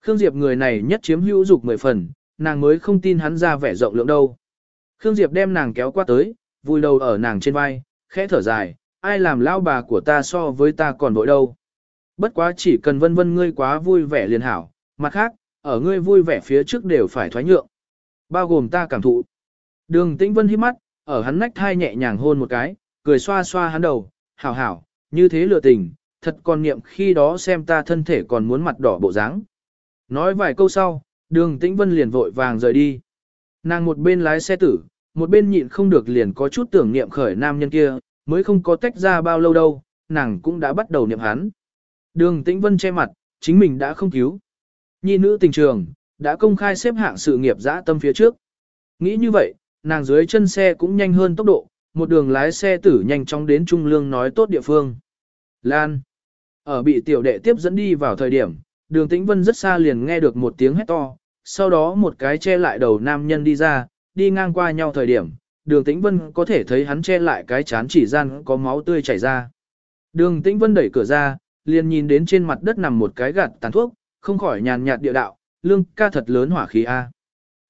Khương Diệp người này nhất chiếm hữu dục mười phần, nàng mới không tin hắn ra vẻ rộng lượng đâu. Khương Diệp đem nàng kéo qua tới, vui đầu ở nàng trên vai, khẽ thở dài, ai làm lao bà của ta so với ta còn vội đâu. Bất quá chỉ cần vân vân ngươi quá vui vẻ liền hảo, mặt khác, ở ngươi vui vẻ phía trước đều phải thoái nhượng. Bao gồm ta cảm thụ. Đường tĩnh vân hít mắt, ở hắn nách thai nhẹ nhàng hôn một cái, cười xoa xoa hắn đầu, hảo hảo, như thế lừa tình, thật còn niệm khi đó xem ta thân thể còn muốn mặt đỏ bộ dáng. Nói vài câu sau, đường tĩnh vân liền vội vàng rời đi. Nàng một bên lái xe tử, một bên nhịn không được liền có chút tưởng niệm khởi nam nhân kia, mới không có tách ra bao lâu đâu, nàng cũng đã bắt đầu niệm hắn. Đường tĩnh vân che mặt, chính mình đã không cứu. Nhi nữ tình trường, đã công khai xếp hạng sự nghiệp dã tâm phía trước. Nghĩ như vậy, nàng dưới chân xe cũng nhanh hơn tốc độ, một đường lái xe tử nhanh chóng đến Trung Lương nói tốt địa phương. Lan. Ở bị tiểu đệ tiếp dẫn đi vào thời điểm, đường tĩnh vân rất xa liền nghe được một tiếng hét to, sau đó một cái che lại đầu nam nhân đi ra, đi ngang qua nhau thời điểm, đường tĩnh vân có thể thấy hắn che lại cái chán chỉ gian có máu tươi chảy ra. Đường tĩnh vân đẩy cửa ra, liền nhìn đến trên mặt đất nằm một cái gạt tàn thuốc, không khỏi nhàn nhạt địa đạo, lương ca thật lớn hỏa khí A.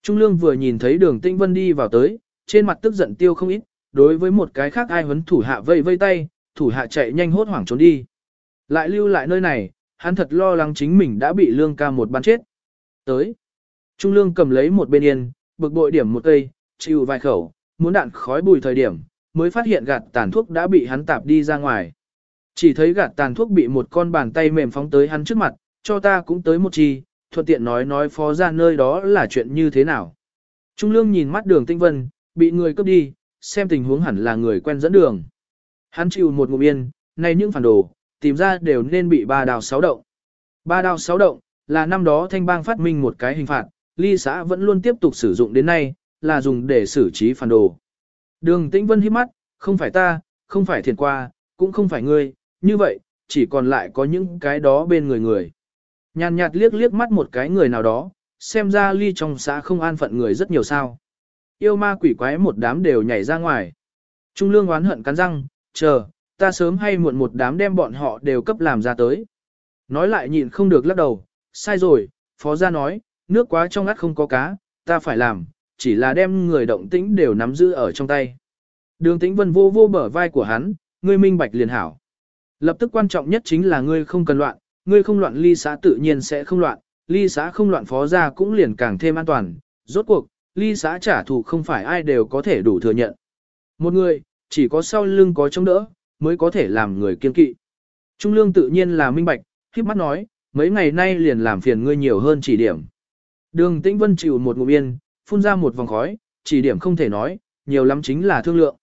Trung lương vừa nhìn thấy đường tĩnh vân đi vào tới, trên mặt tức giận tiêu không ít, đối với một cái khác ai huấn thủ hạ vây vây tay, thủ hạ chạy nhanh hốt hoảng trốn đi. Lại lưu lại nơi này, hắn thật lo lắng chính mình đã bị lương ca một bắn chết. Tới. Trung lương cầm lấy một bên yên, bực bội điểm một cây, chịu vài khẩu, muốn đạn khói bùi thời điểm, mới phát hiện gạt tàn thuốc đã bị hắn tạp đi ra ngoài. Chỉ thấy gạt tàn thuốc bị một con bàn tay mềm phóng tới hắn trước mặt, cho ta cũng tới một chi, thuận tiện nói nói phó ra nơi đó là chuyện như thế nào. Trung lương nhìn mắt đường tinh vân, bị người cướp đi, xem tình huống hẳn là người quen dẫn đường. Hắn chịu một ngụm yên, nay những phản đồ, tìm ra đều nên bị ba đào sáu động. Ba đào sáu động, là năm đó thanh bang phát minh một cái hình phạt, ly xã vẫn luôn tiếp tục sử dụng đến nay, là dùng để xử trí phản đồ. Đường tĩnh vân hiếp mắt, không phải ta, không phải thiền qua, cũng không phải ngươi, như vậy, chỉ còn lại có những cái đó bên người người. Nhàn nhạt liếc liếc mắt một cái người nào đó, xem ra ly trong xã không an phận người rất nhiều sao. Yêu ma quỷ quái một đám đều nhảy ra ngoài. Trung lương oán hận cắn răng, chờ, ta sớm hay muộn một đám đem bọn họ đều cấp làm ra tới. Nói lại nhịn không được lắc đầu, sai rồi, phó gia nói, nước quá trong ngắt không có cá, ta phải làm, chỉ là đem người động tĩnh đều nắm giữ ở trong tay. Đường tĩnh vân vô vô bở vai của hắn, ngươi minh bạch liền hảo. Lập tức quan trọng nhất chính là ngươi không cần loạn, ngươi không loạn ly xã tự nhiên sẽ không loạn, ly xã không loạn phó gia cũng liền càng thêm an toàn. Rốt cuộc, ly xã trả thù không phải ai đều có thể đủ thừa nhận. Một người, chỉ có sau lưng có chống đỡ, mới có thể làm người kiên kỵ. Trung lương tự nhiên là minh bạch, khiếp mắt nói, mấy ngày nay liền làm phiền ngươi nhiều hơn chỉ điểm. Đường tĩnh vân chịu một ngụm yên, phun ra một vòng khói, chỉ điểm không thể nói, nhiều lắm chính là thương lượng.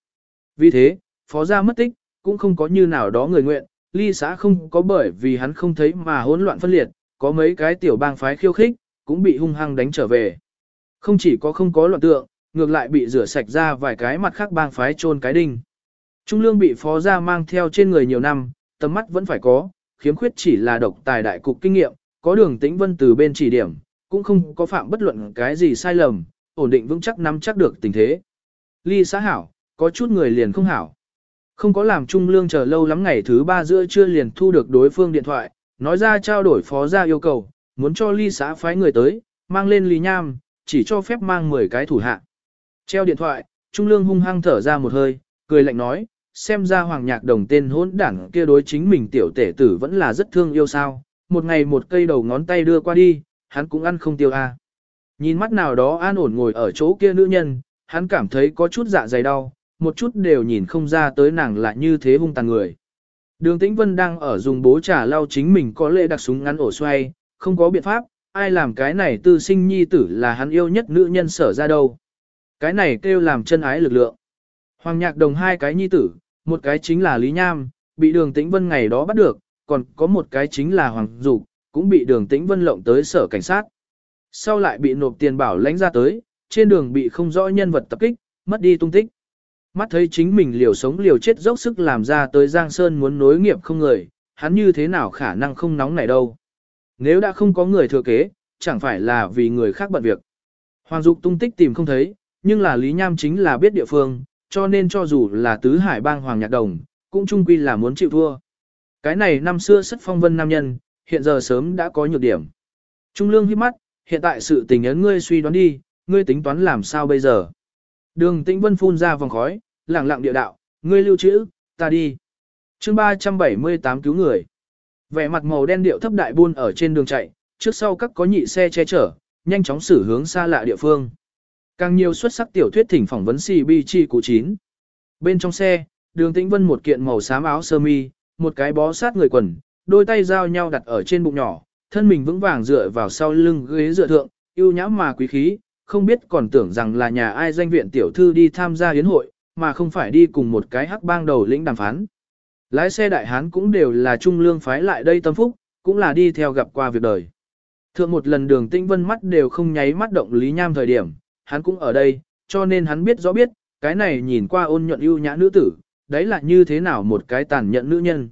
Vì thế, phó gia mất tích, cũng không có như nào đó người nguyện, ly xã không có bởi vì hắn không thấy mà hỗn loạn phân liệt, có mấy cái tiểu bang phái khiêu khích, cũng bị hung hăng đánh trở về. Không chỉ có không có loạn tượng, ngược lại bị rửa sạch ra vài cái mặt khác bang phái trôn cái đinh. Trung lương bị phó gia mang theo trên người nhiều năm, tầm mắt vẫn phải có, khiếm khuyết chỉ là độc tài đại cục kinh nghiệm, có đường tĩnh vân từ bên chỉ điểm, cũng không có phạm bất luận cái gì sai lầm, ổn định vững chắc nắm chắc được tình thế. Ly xã hảo, có chút người liền không hảo. Không có làm trung lương chờ lâu lắm ngày thứ ba giữa trưa liền thu được đối phương điện thoại, nói ra trao đổi phó gia yêu cầu, muốn cho ly xã phái người tới, mang lên ly nham, chỉ cho phép mang 10 cái thủ hạ. Treo điện thoại, trung lương hung hăng thở ra một hơi, cười lạnh nói, xem ra hoàng nhạc đồng tên hỗn đảng kia đối chính mình tiểu tể tử vẫn là rất thương yêu sao, một ngày một cây đầu ngón tay đưa qua đi, hắn cũng ăn không tiêu a. Nhìn mắt nào đó an ổn ngồi ở chỗ kia nữ nhân, hắn cảm thấy có chút dạ dày đau, một chút đều nhìn không ra tới nàng là như thế hung tàn người. Đường Tĩnh Vân đang ở dùng bố trà lau chính mình có lệ đặc súng ngắn ổ xoay, không có biện pháp, ai làm cái này tư sinh nhi tử là hắn yêu nhất nữ nhân sở ra đâu. Cái này kêu làm chân ái lực lượng. Hoàng nhạc đồng hai cái nhi tử, một cái chính là Lý Nham, bị đường Tĩnh Vân ngày đó bắt được, còn có một cái chính là Hoàng Dục, cũng bị đường Tĩnh Vân lộng tới sở cảnh sát. Sau lại bị nộp tiền bảo lãnh ra tới, trên đường bị không rõ nhân vật tập kích, mất đi tung tích. Mắt thấy chính mình liều sống liều chết dốc sức làm ra tới Giang Sơn muốn nối nghiệp không người, hắn như thế nào khả năng không nóng này đâu. Nếu đã không có người thừa kế, chẳng phải là vì người khác bận việc. Hoàng Dục tung tích tìm không thấy, nhưng là Lý Nham chính là biết địa phương, cho nên cho dù là tứ hải bang Hoàng Nhạc Đồng, cũng chung quy là muốn chịu thua. Cái này năm xưa sất phong vân nam nhân, hiện giờ sớm đã có nhược điểm. Trung lương hiếp mắt, hiện tại sự tình ấn ngươi suy đoán đi, ngươi tính toán làm sao bây giờ. Đường tĩnh vân phun ra vòng khói, lẳng lặng địa đạo, ngươi lưu trữ, ta đi. chương 378 cứu người. Vẻ mặt màu đen điệu thấp đại buôn ở trên đường chạy, trước sau các có nhị xe che chở, nhanh chóng xử hướng xa lạ địa phương. Càng nhiều xuất sắc tiểu thuyết thỉnh phỏng vấn CBG cụ 9. Bên trong xe, đường tĩnh vân một kiện màu xám áo sơ mi, một cái bó sát người quần, đôi tay giao nhau đặt ở trên bụng nhỏ, thân mình vững vàng dựa vào sau lưng ghế dựa thượng, yêu nhã mà quý khí, không biết còn tưởng rằng là nhà ai danh viện tiểu thư đi tham gia yến hội, mà không phải đi cùng một cái hắc bang đầu lĩnh đàm phán. Lái xe đại hán cũng đều là trung lương phái lại đây tâm phúc, cũng là đi theo gặp qua việc đời. Thượng một lần đường tinh vân mắt đều không nháy mắt động Lý Nham thời điểm, hắn cũng ở đây, cho nên hắn biết rõ biết, cái này nhìn qua ôn nhuận ưu nhã nữ tử, đấy là như thế nào một cái tàn nhẫn nữ nhân.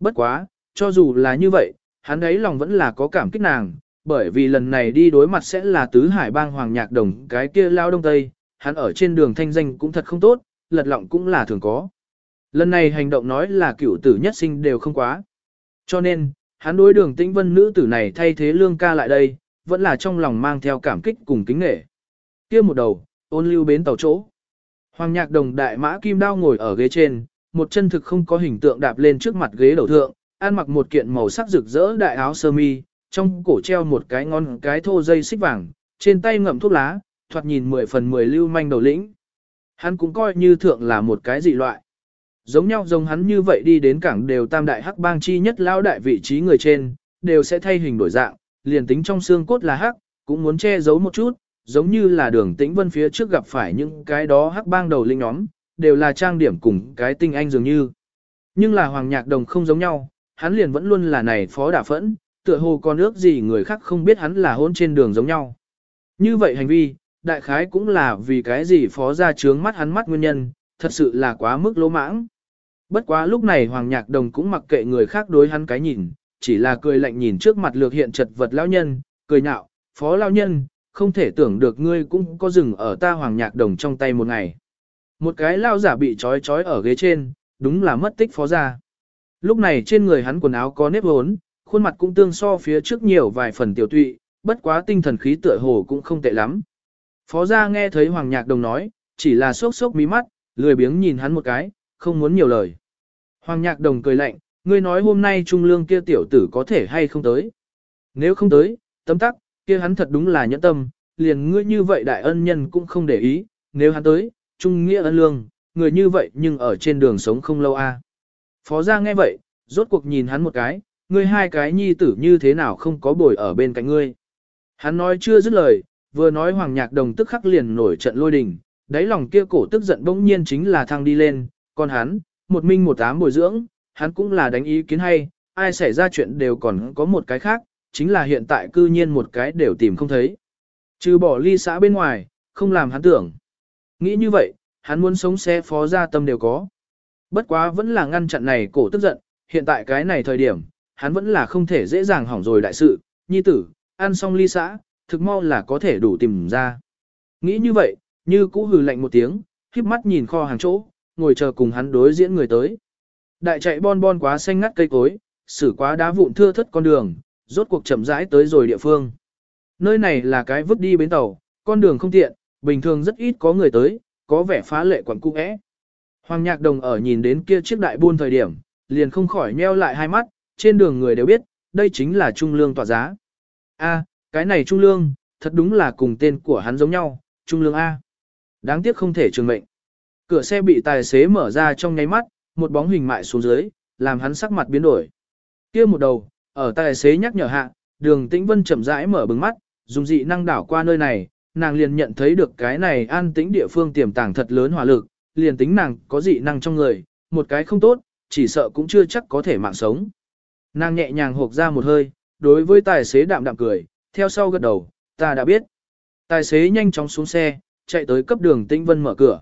Bất quá, cho dù là như vậy, hắn ấy lòng vẫn là có cảm kích nàng, bởi vì lần này đi đối mặt sẽ là tứ hải bang hoàng nhạc đồng cái kia lao đông tây, hắn ở trên đường thanh danh cũng thật không tốt, lật lọng cũng là thường có. Lần này hành động nói là cựu tử nhất sinh đều không quá. Cho nên, hắn đối đường tĩnh vân nữ tử này thay thế lương ca lại đây, vẫn là trong lòng mang theo cảm kích cùng kính nghệ. kia một đầu, ôn lưu bến tàu chỗ. Hoàng nhạc đồng đại mã kim đao ngồi ở ghế trên, một chân thực không có hình tượng đạp lên trước mặt ghế đầu thượng, ăn mặc một kiện màu sắc rực rỡ đại áo sơ mi, trong cổ treo một cái ngon cái thô dây xích vàng, trên tay ngậm thuốc lá, thoạt nhìn mười phần mười lưu manh đầu lĩnh. Hắn cũng coi như thượng là một cái dị loại. Giống nhau giống hắn như vậy đi đến cảng đều tam đại hắc bang chi nhất lao đại vị trí người trên, đều sẽ thay hình đổi dạng, liền tính trong xương cốt là hắc, cũng muốn che giấu một chút, giống như là đường tĩnh vân phía trước gặp phải những cái đó hắc bang đầu linh nhóm, đều là trang điểm cùng cái tinh anh dường như. Nhưng là hoàng nhạc đồng không giống nhau, hắn liền vẫn luôn là này phó đả phẫn, tựa hồ còn ước gì người khác không biết hắn là hôn trên đường giống nhau. Như vậy hành vi, đại khái cũng là vì cái gì phó ra trướng mắt hắn mắt nguyên nhân, thật sự là quá mức lỗ mãng. Bất quá lúc này Hoàng Nhạc Đồng cũng mặc kệ người khác đối hắn cái nhìn, chỉ là cười lạnh nhìn trước mặt lược hiện chật vật lão nhân, cười nhạo, phó lão nhân, không thể tưởng được ngươi cũng có rừng ở ta Hoàng Nhạc Đồng trong tay một ngày. Một cái lao giả bị trói trói ở ghế trên, đúng là mất tích phó ra. Lúc này trên người hắn quần áo có nếp hốn, khuôn mặt cũng tương so phía trước nhiều vài phần tiểu tụy, bất quá tinh thần khí tựa hồ cũng không tệ lắm. Phó gia nghe thấy Hoàng Nhạc Đồng nói, chỉ là sốc sốc mí mắt, lười biếng nhìn hắn một cái, không muốn nhiều lời. Hoàng Nhạc Đồng cười lạnh, ngươi nói hôm nay trung lương kia tiểu tử có thể hay không tới. Nếu không tới, tấm tắc, kia hắn thật đúng là nhẫn tâm, liền ngươi như vậy đại ân nhân cũng không để ý, nếu hắn tới, trung nghĩa ân lương, người như vậy nhưng ở trên đường sống không lâu a. Phó gia nghe vậy, rốt cuộc nhìn hắn một cái, ngươi hai cái nhi tử như thế nào không có bồi ở bên cạnh ngươi. Hắn nói chưa dứt lời, vừa nói Hoàng Nhạc Đồng tức khắc liền nổi trận lôi đình, đáy lòng kia cổ tức giận bỗng nhiên chính là thăng đi lên, còn hắn, một minh một ám bồi dưỡng, hắn cũng là đánh ý kiến hay, ai xảy ra chuyện đều còn có một cái khác, chính là hiện tại cư nhiên một cái đều tìm không thấy. Trừ bỏ ly xã bên ngoài, không làm hắn tưởng. Nghĩ như vậy, hắn muốn sống xe phó gia tâm đều có. Bất quá vẫn là ngăn chặn này cổ tức giận, hiện tại cái này thời điểm, hắn vẫn là không thể dễ dàng hỏng rồi đại sự, nhi tử, ăn xong ly xã, thực mau là có thể đủ tìm ra. Nghĩ như vậy, như cũ hừ lạnh một tiếng, khiếp mắt nhìn kho hàng chỗ, ngồi chờ cùng hắn đối diễn người tới. Đại chạy bon bon quá xanh ngắt cây cối, xử quá đá vụn thưa thất con đường, rốt cuộc chậm rãi tới rồi địa phương. Nơi này là cái vứt đi bến tàu, con đường không tiện, bình thường rất ít có người tới, có vẻ phá lệ quẩn cung ẽ. Hoàng Nhạc Đồng ở nhìn đến kia chiếc đại buôn thời điểm, liền không khỏi nheo lại hai mắt, trên đường người đều biết, đây chính là Trung Lương tỏa giá. A, cái này Trung Lương, thật đúng là cùng tên của hắn giống nhau, Trung Lương A. Đáng tiếc không thể trường mệnh. Cửa xe bị tài xế mở ra trong nháy mắt, một bóng hình mại xuống dưới, làm hắn sắc mặt biến đổi. kia một đầu, ở tài xế nhắc nhở hạ, đường tĩnh vân chậm rãi mở bừng mắt, dùng dị năng đảo qua nơi này, nàng liền nhận thấy được cái này an tĩnh địa phương tiềm tàng thật lớn hỏa lực, liền tính nàng có dị năng trong người, một cái không tốt, chỉ sợ cũng chưa chắc có thể mạng sống. Nàng nhẹ nhàng hộp ra một hơi, đối với tài xế đạm đạm cười, theo sau gật đầu, ta đã biết. Tài xế nhanh chóng xuống xe, chạy tới cấp đường Tĩnh Vân mở cửa.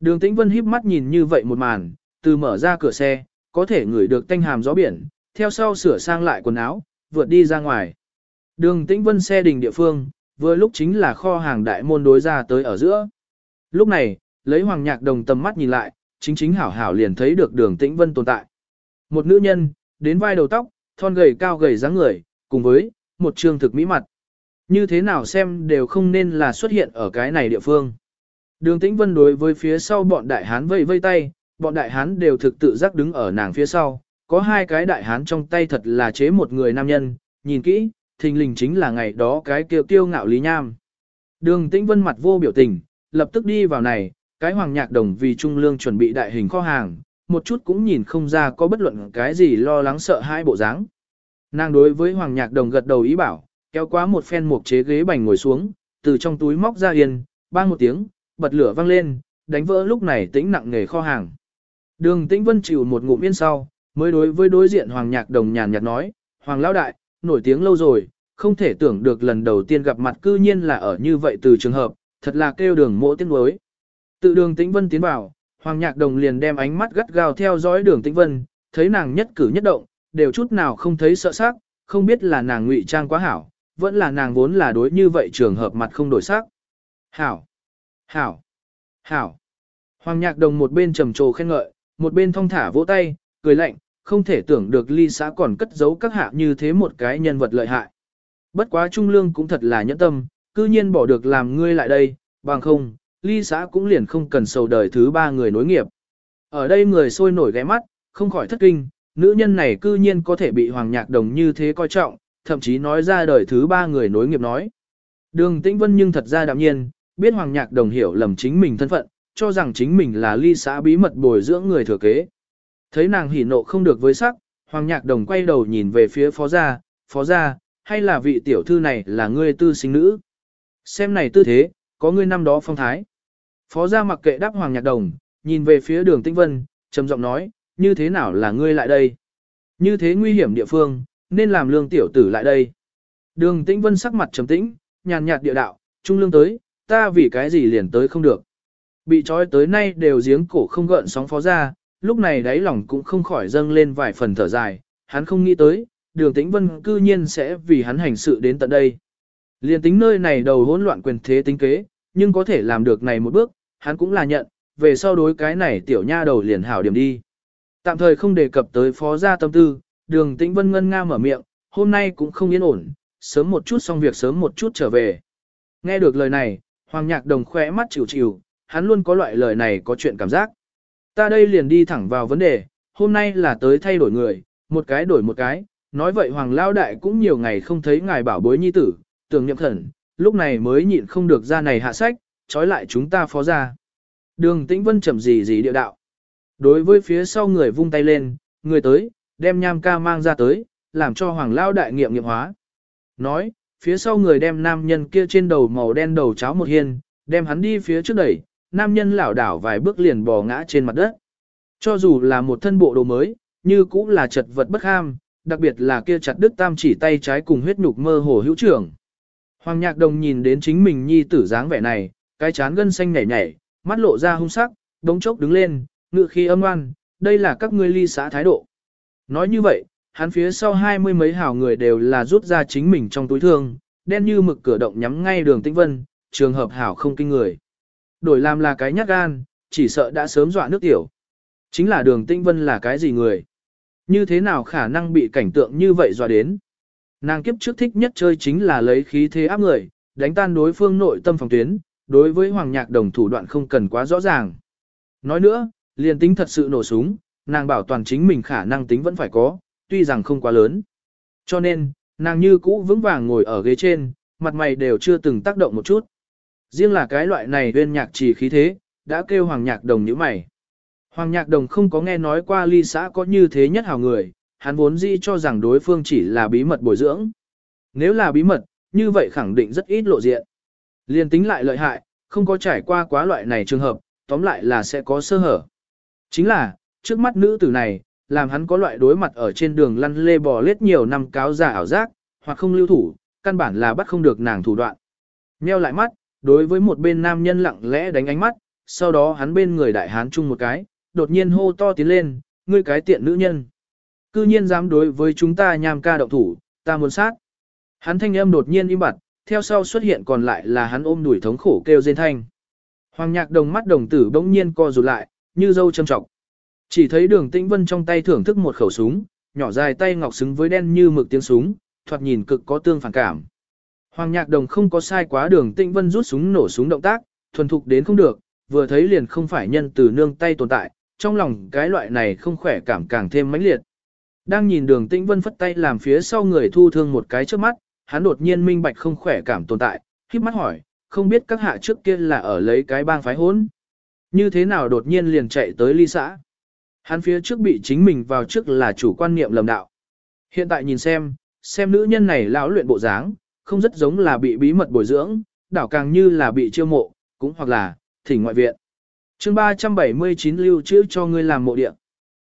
Đường Tĩnh Vân híp mắt nhìn như vậy một màn, từ mở ra cửa xe, có thể ngửi được tanh hàm gió biển, theo sau sửa sang lại quần áo, vượt đi ra ngoài. Đường Tĩnh Vân xe đình địa phương, vừa lúc chính là kho hàng đại môn đối ra tới ở giữa. Lúc này, lấy Hoàng Nhạc Đồng tầm mắt nhìn lại, chính chính hảo hảo liền thấy được đường Tĩnh Vân tồn tại. Một nữ nhân, đến vai đầu tóc, thon gầy cao gầy dáng người, cùng với một trương thực mỹ mặt. Như thế nào xem đều không nên là xuất hiện ở cái này địa phương. Đường Tĩnh Vân đối với phía sau bọn đại hán vây vây tay, bọn đại hán đều thực tự giác đứng ở nàng phía sau, có hai cái đại hán trong tay thật là chế một người nam nhân, nhìn kỹ, thình lình chính là ngày đó cái kiêu kiêu ngạo Lý Nham. Đường Tĩnh Vân mặt vô biểu tình, lập tức đi vào này, cái hoàng nhạc đồng vì Trung Lương chuẩn bị đại hình kho hàng, một chút cũng nhìn không ra có bất luận cái gì lo lắng sợ hai bộ dáng. Nàng đối với hoàng nhạc đồng gật đầu ý bảo, kéo qua một phen mục chế ghế bành ngồi xuống, từ trong túi móc ra yên, bang một tiếng, bật lửa văng lên, đánh vỡ lúc này tĩnh nặng nghề kho hàng. Đường Tĩnh Vân chịu một ngụm yên sau, mới đối với đối diện Hoàng Nhạc Đồng nhàn nhạt nói, Hoàng Lão Đại, nổi tiếng lâu rồi, không thể tưởng được lần đầu tiên gặp mặt cư nhiên là ở như vậy từ trường hợp, thật là kêu đường mộ tiếng đối. Tự đường Tĩnh Vân tiến vào, Hoàng Nhạc Đồng liền đem ánh mắt gắt gao theo dõi đường Tĩnh Vân, thấy nàng nhất cử nhất động, đều chút nào không thấy sợ sắc, không biết là nàng ngụy trang quá hảo, vẫn là nàng vốn là đối như vậy trường hợp mặt không đổi sắc. Hảo! Hảo! Hảo! Hoàng Nhạc Đồng một bên trầm trồ khen ngợi, một bên thong thả vỗ tay, cười lạnh, không thể tưởng được ly xã còn cất giấu các hạ như thế một cái nhân vật lợi hại. Bất quá Trung Lương cũng thật là nhẫn tâm, cư nhiên bỏ được làm ngươi lại đây, bằng không, ly xã cũng liền không cần sầu đời thứ ba người nối nghiệp. Ở đây người sôi nổi ghé mắt, không khỏi thất kinh, nữ nhân này cư nhiên có thể bị Hoàng Nhạc Đồng như thế coi trọng, thậm chí nói ra đời thứ ba người nối nghiệp nói. Đường Tĩnh Vân nhưng thật ra đạm nhiên, biết Hoàng Nhạc Đồng hiểu lầm chính mình thân phận, cho rằng chính mình là ly xã bí mật bồi dưỡng người thừa kế. Thấy nàng hỉ nộ không được với sắc, Hoàng Nhạc Đồng quay đầu nhìn về phía phó gia, phó gia, hay là vị tiểu thư này là ngươi tư sinh nữ? Xem này tư thế, có ngươi năm đó phong thái. Phó gia mặc kệ đáp Hoàng Nhạc Đồng, nhìn về phía đường Tĩnh Vân, trầm giọng nói, như thế nào là ngươi lại đây? Như thế nguy hiểm địa phương, nên làm lương tiểu tử lại đây. Đường Tĩnh Vân sắc mặt trầm tĩnh, nhàn nhạt địa đạo, trung lương tới, ta vì cái gì liền tới không được. Bị trói tới nay đều giếng cổ không gợn sóng phó ra, lúc này đáy lòng cũng không khỏi dâng lên vài phần thở dài, hắn không nghĩ tới, đường tĩnh vân cư nhiên sẽ vì hắn hành sự đến tận đây. Liên tính nơi này đầu hỗn loạn quyền thế tính kế, nhưng có thể làm được này một bước, hắn cũng là nhận, về sau đối cái này tiểu nha đầu liền hảo điểm đi. Tạm thời không đề cập tới phó gia tâm tư, đường tĩnh vân ngân nga mở miệng, hôm nay cũng không yên ổn, sớm một chút xong việc sớm một chút trở về. Nghe được lời này, Hoàng Nhạc Đồng khỏe mắt chịu chịu, hắn luôn có loại lời này có chuyện cảm giác. Ta đây liền đi thẳng vào vấn đề, hôm nay là tới thay đổi người, một cái đổi một cái, nói vậy Hoàng Lao Đại cũng nhiều ngày không thấy ngài bảo bối nhi tử, tưởng nhậm thần, lúc này mới nhịn không được ra này hạ sách, trói lại chúng ta phó ra. Đường Tĩnh Vân chậm gì gì địa đạo. Đối với phía sau người vung tay lên, người tới, đem nham ca mang ra tới, làm cho Hoàng Lao Đại nghiệm nghiệm hóa. Nói, phía sau người đem nam nhân kia trên đầu màu đen đầu cháo một hiên, đem hắn đi phía trước đẩy, nam nhân lảo đảo vài bước liền bò ngã trên mặt đất. Cho dù là một thân bộ đồ mới, như cũng là chật vật bất ham, đặc biệt là kia chặt đứt tam chỉ tay trái cùng huyết nhục mơ hồ hữu trưởng. Hoàng Nhạc Đồng nhìn đến chính mình nhi tử dáng vẻ này, cái chán gân xanh nhảy nhảy, mắt lộ ra hung sắc, đống chốc đứng lên, ngự khi âm oan, đây là các ngươi ly xã thái độ. Nói như vậy, hắn phía sau hai mươi mấy hảo người đều là rút ra chính mình trong túi thương, đen như mực cửa động nhắm ngay đường tĩnh vân, trường hợp hảo không kinh người. Đổi làm là cái nhát gan, chỉ sợ đã sớm dọa nước tiểu. Chính là đường tĩnh vân là cái gì người? Như thế nào khả năng bị cảnh tượng như vậy dọa đến? Nàng kiếp trước thích nhất chơi chính là lấy khí thế áp người, đánh tan đối phương nội tâm phòng tuyến, đối với hoàng nhạc đồng thủ đoạn không cần quá rõ ràng. Nói nữa, liền tính thật sự nổ súng, nàng bảo toàn chính mình khả năng tính vẫn phải có, tuy rằng không quá lớn. Cho nên, nàng như cũ vững vàng ngồi ở ghế trên, mặt mày đều chưa từng tác động một chút. Riêng là cái loại này uyên nhạc trì khí thế, đã kêu hoàng nhạc đồng như mày. Hoàng nhạc đồng không có nghe nói qua ly xã có như thế nhất hào người, hắn vốn dĩ cho rằng đối phương chỉ là bí mật bồi dưỡng. Nếu là bí mật, như vậy khẳng định rất ít lộ diện. Liên tính lại lợi hại, không có trải qua quá loại này trường hợp, tóm lại là sẽ có sơ hở. Chính là, trước mắt nữ tử này, làm hắn có loại đối mặt ở trên đường lăn lê bò lết nhiều năm cáo giả ảo giác, hoặc không lưu thủ, căn bản là bắt không được nàng thủ đoạn. Nheo lại mắt, đối với một bên nam nhân lặng lẽ đánh ánh mắt, sau đó hắn bên người đại hán chung một cái, đột nhiên hô to tiến lên, ngươi cái tiện nữ nhân. Cư nhiên dám đối với chúng ta nham ca động thủ, ta muốn sát. Hắn thanh âm đột nhiên im bặt, theo sau xuất hiện còn lại là hắn ôm đuổi thống khổ kêu rên thanh. Hoàng nhạc đồng mắt đồng tử bỗng nhiên co rụt lại, như dâu châm trọng. Chỉ thấy đường tĩnh vân trong tay thưởng thức một khẩu súng, nhỏ dài tay ngọc xứng với đen như mực tiếng súng, thoạt nhìn cực có tương phản cảm. Hoàng nhạc đồng không có sai quá đường tĩnh vân rút súng nổ súng động tác, thuần thục đến không được, vừa thấy liền không phải nhân từ nương tay tồn tại, trong lòng cái loại này không khỏe cảm càng thêm mãnh liệt. Đang nhìn đường tĩnh vân phất tay làm phía sau người thu thương một cái trước mắt, hắn đột nhiên minh bạch không khỏe cảm tồn tại, khiếp mắt hỏi, không biết các hạ trước kia là ở lấy cái bang phái hốn. Như thế nào đột nhiên liền chạy tới ly xã. Hắn phía trước bị chính mình vào trước là chủ quan niệm lầm đạo. Hiện tại nhìn xem, xem nữ nhân này lão luyện bộ dáng, không rất giống là bị bí mật bồi dưỡng, đảo càng như là bị chiêu mộ, cũng hoặc là thỉnh ngoại viện. chương 379 lưu trữ cho ngươi làm mộ địa.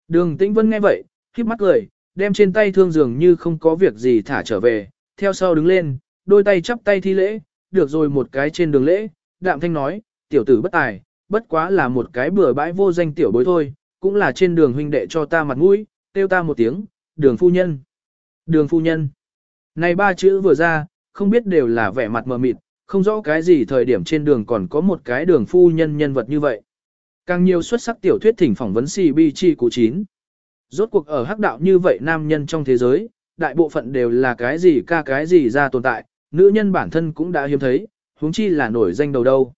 Đường Tĩnh Vân nghe vậy, khiếp mắt cười, đem trên tay thương dường như không có việc gì thả trở về, theo sau đứng lên, đôi tay chắp tay thi lễ, được rồi một cái trên đường lễ, đạm thanh nói, tiểu tử bất tài, bất quá là một cái bừa bãi vô danh tiểu bối thôi, cũng là trên đường huynh đệ cho ta mặt mũi, kêu ta một tiếng, đường phu nhân. Đường phu nhân. Này ba chữ vừa ra, không biết đều là vẻ mặt mờ mịt, không rõ cái gì thời điểm trên đường còn có một cái đường phu nhân nhân vật như vậy. Càng nhiều xuất sắc tiểu thuyết thỉnh phỏng vấn CBG chi của 9. Rốt cuộc ở hắc đạo như vậy nam nhân trong thế giới, đại bộ phận đều là cái gì ca cái gì ra tồn tại, nữ nhân bản thân cũng đã hiếm thấy, huống chi là nổi danh đầu đâu.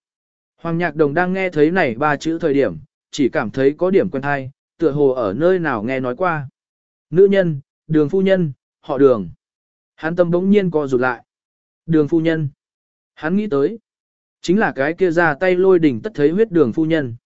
Hoàng Nhạc Đồng đang nghe thấy này ba chữ thời điểm, chỉ cảm thấy có điểm quen hay, tựa hồ ở nơi nào nghe nói qua. Nữ nhân, đường phu nhân, họ đường. Hắn tâm bỗng nhiên co rụt lại. Đường phu nhân. Hắn nghĩ tới. Chính là cái kia ra tay lôi đỉnh tất thấy huyết đường phu nhân.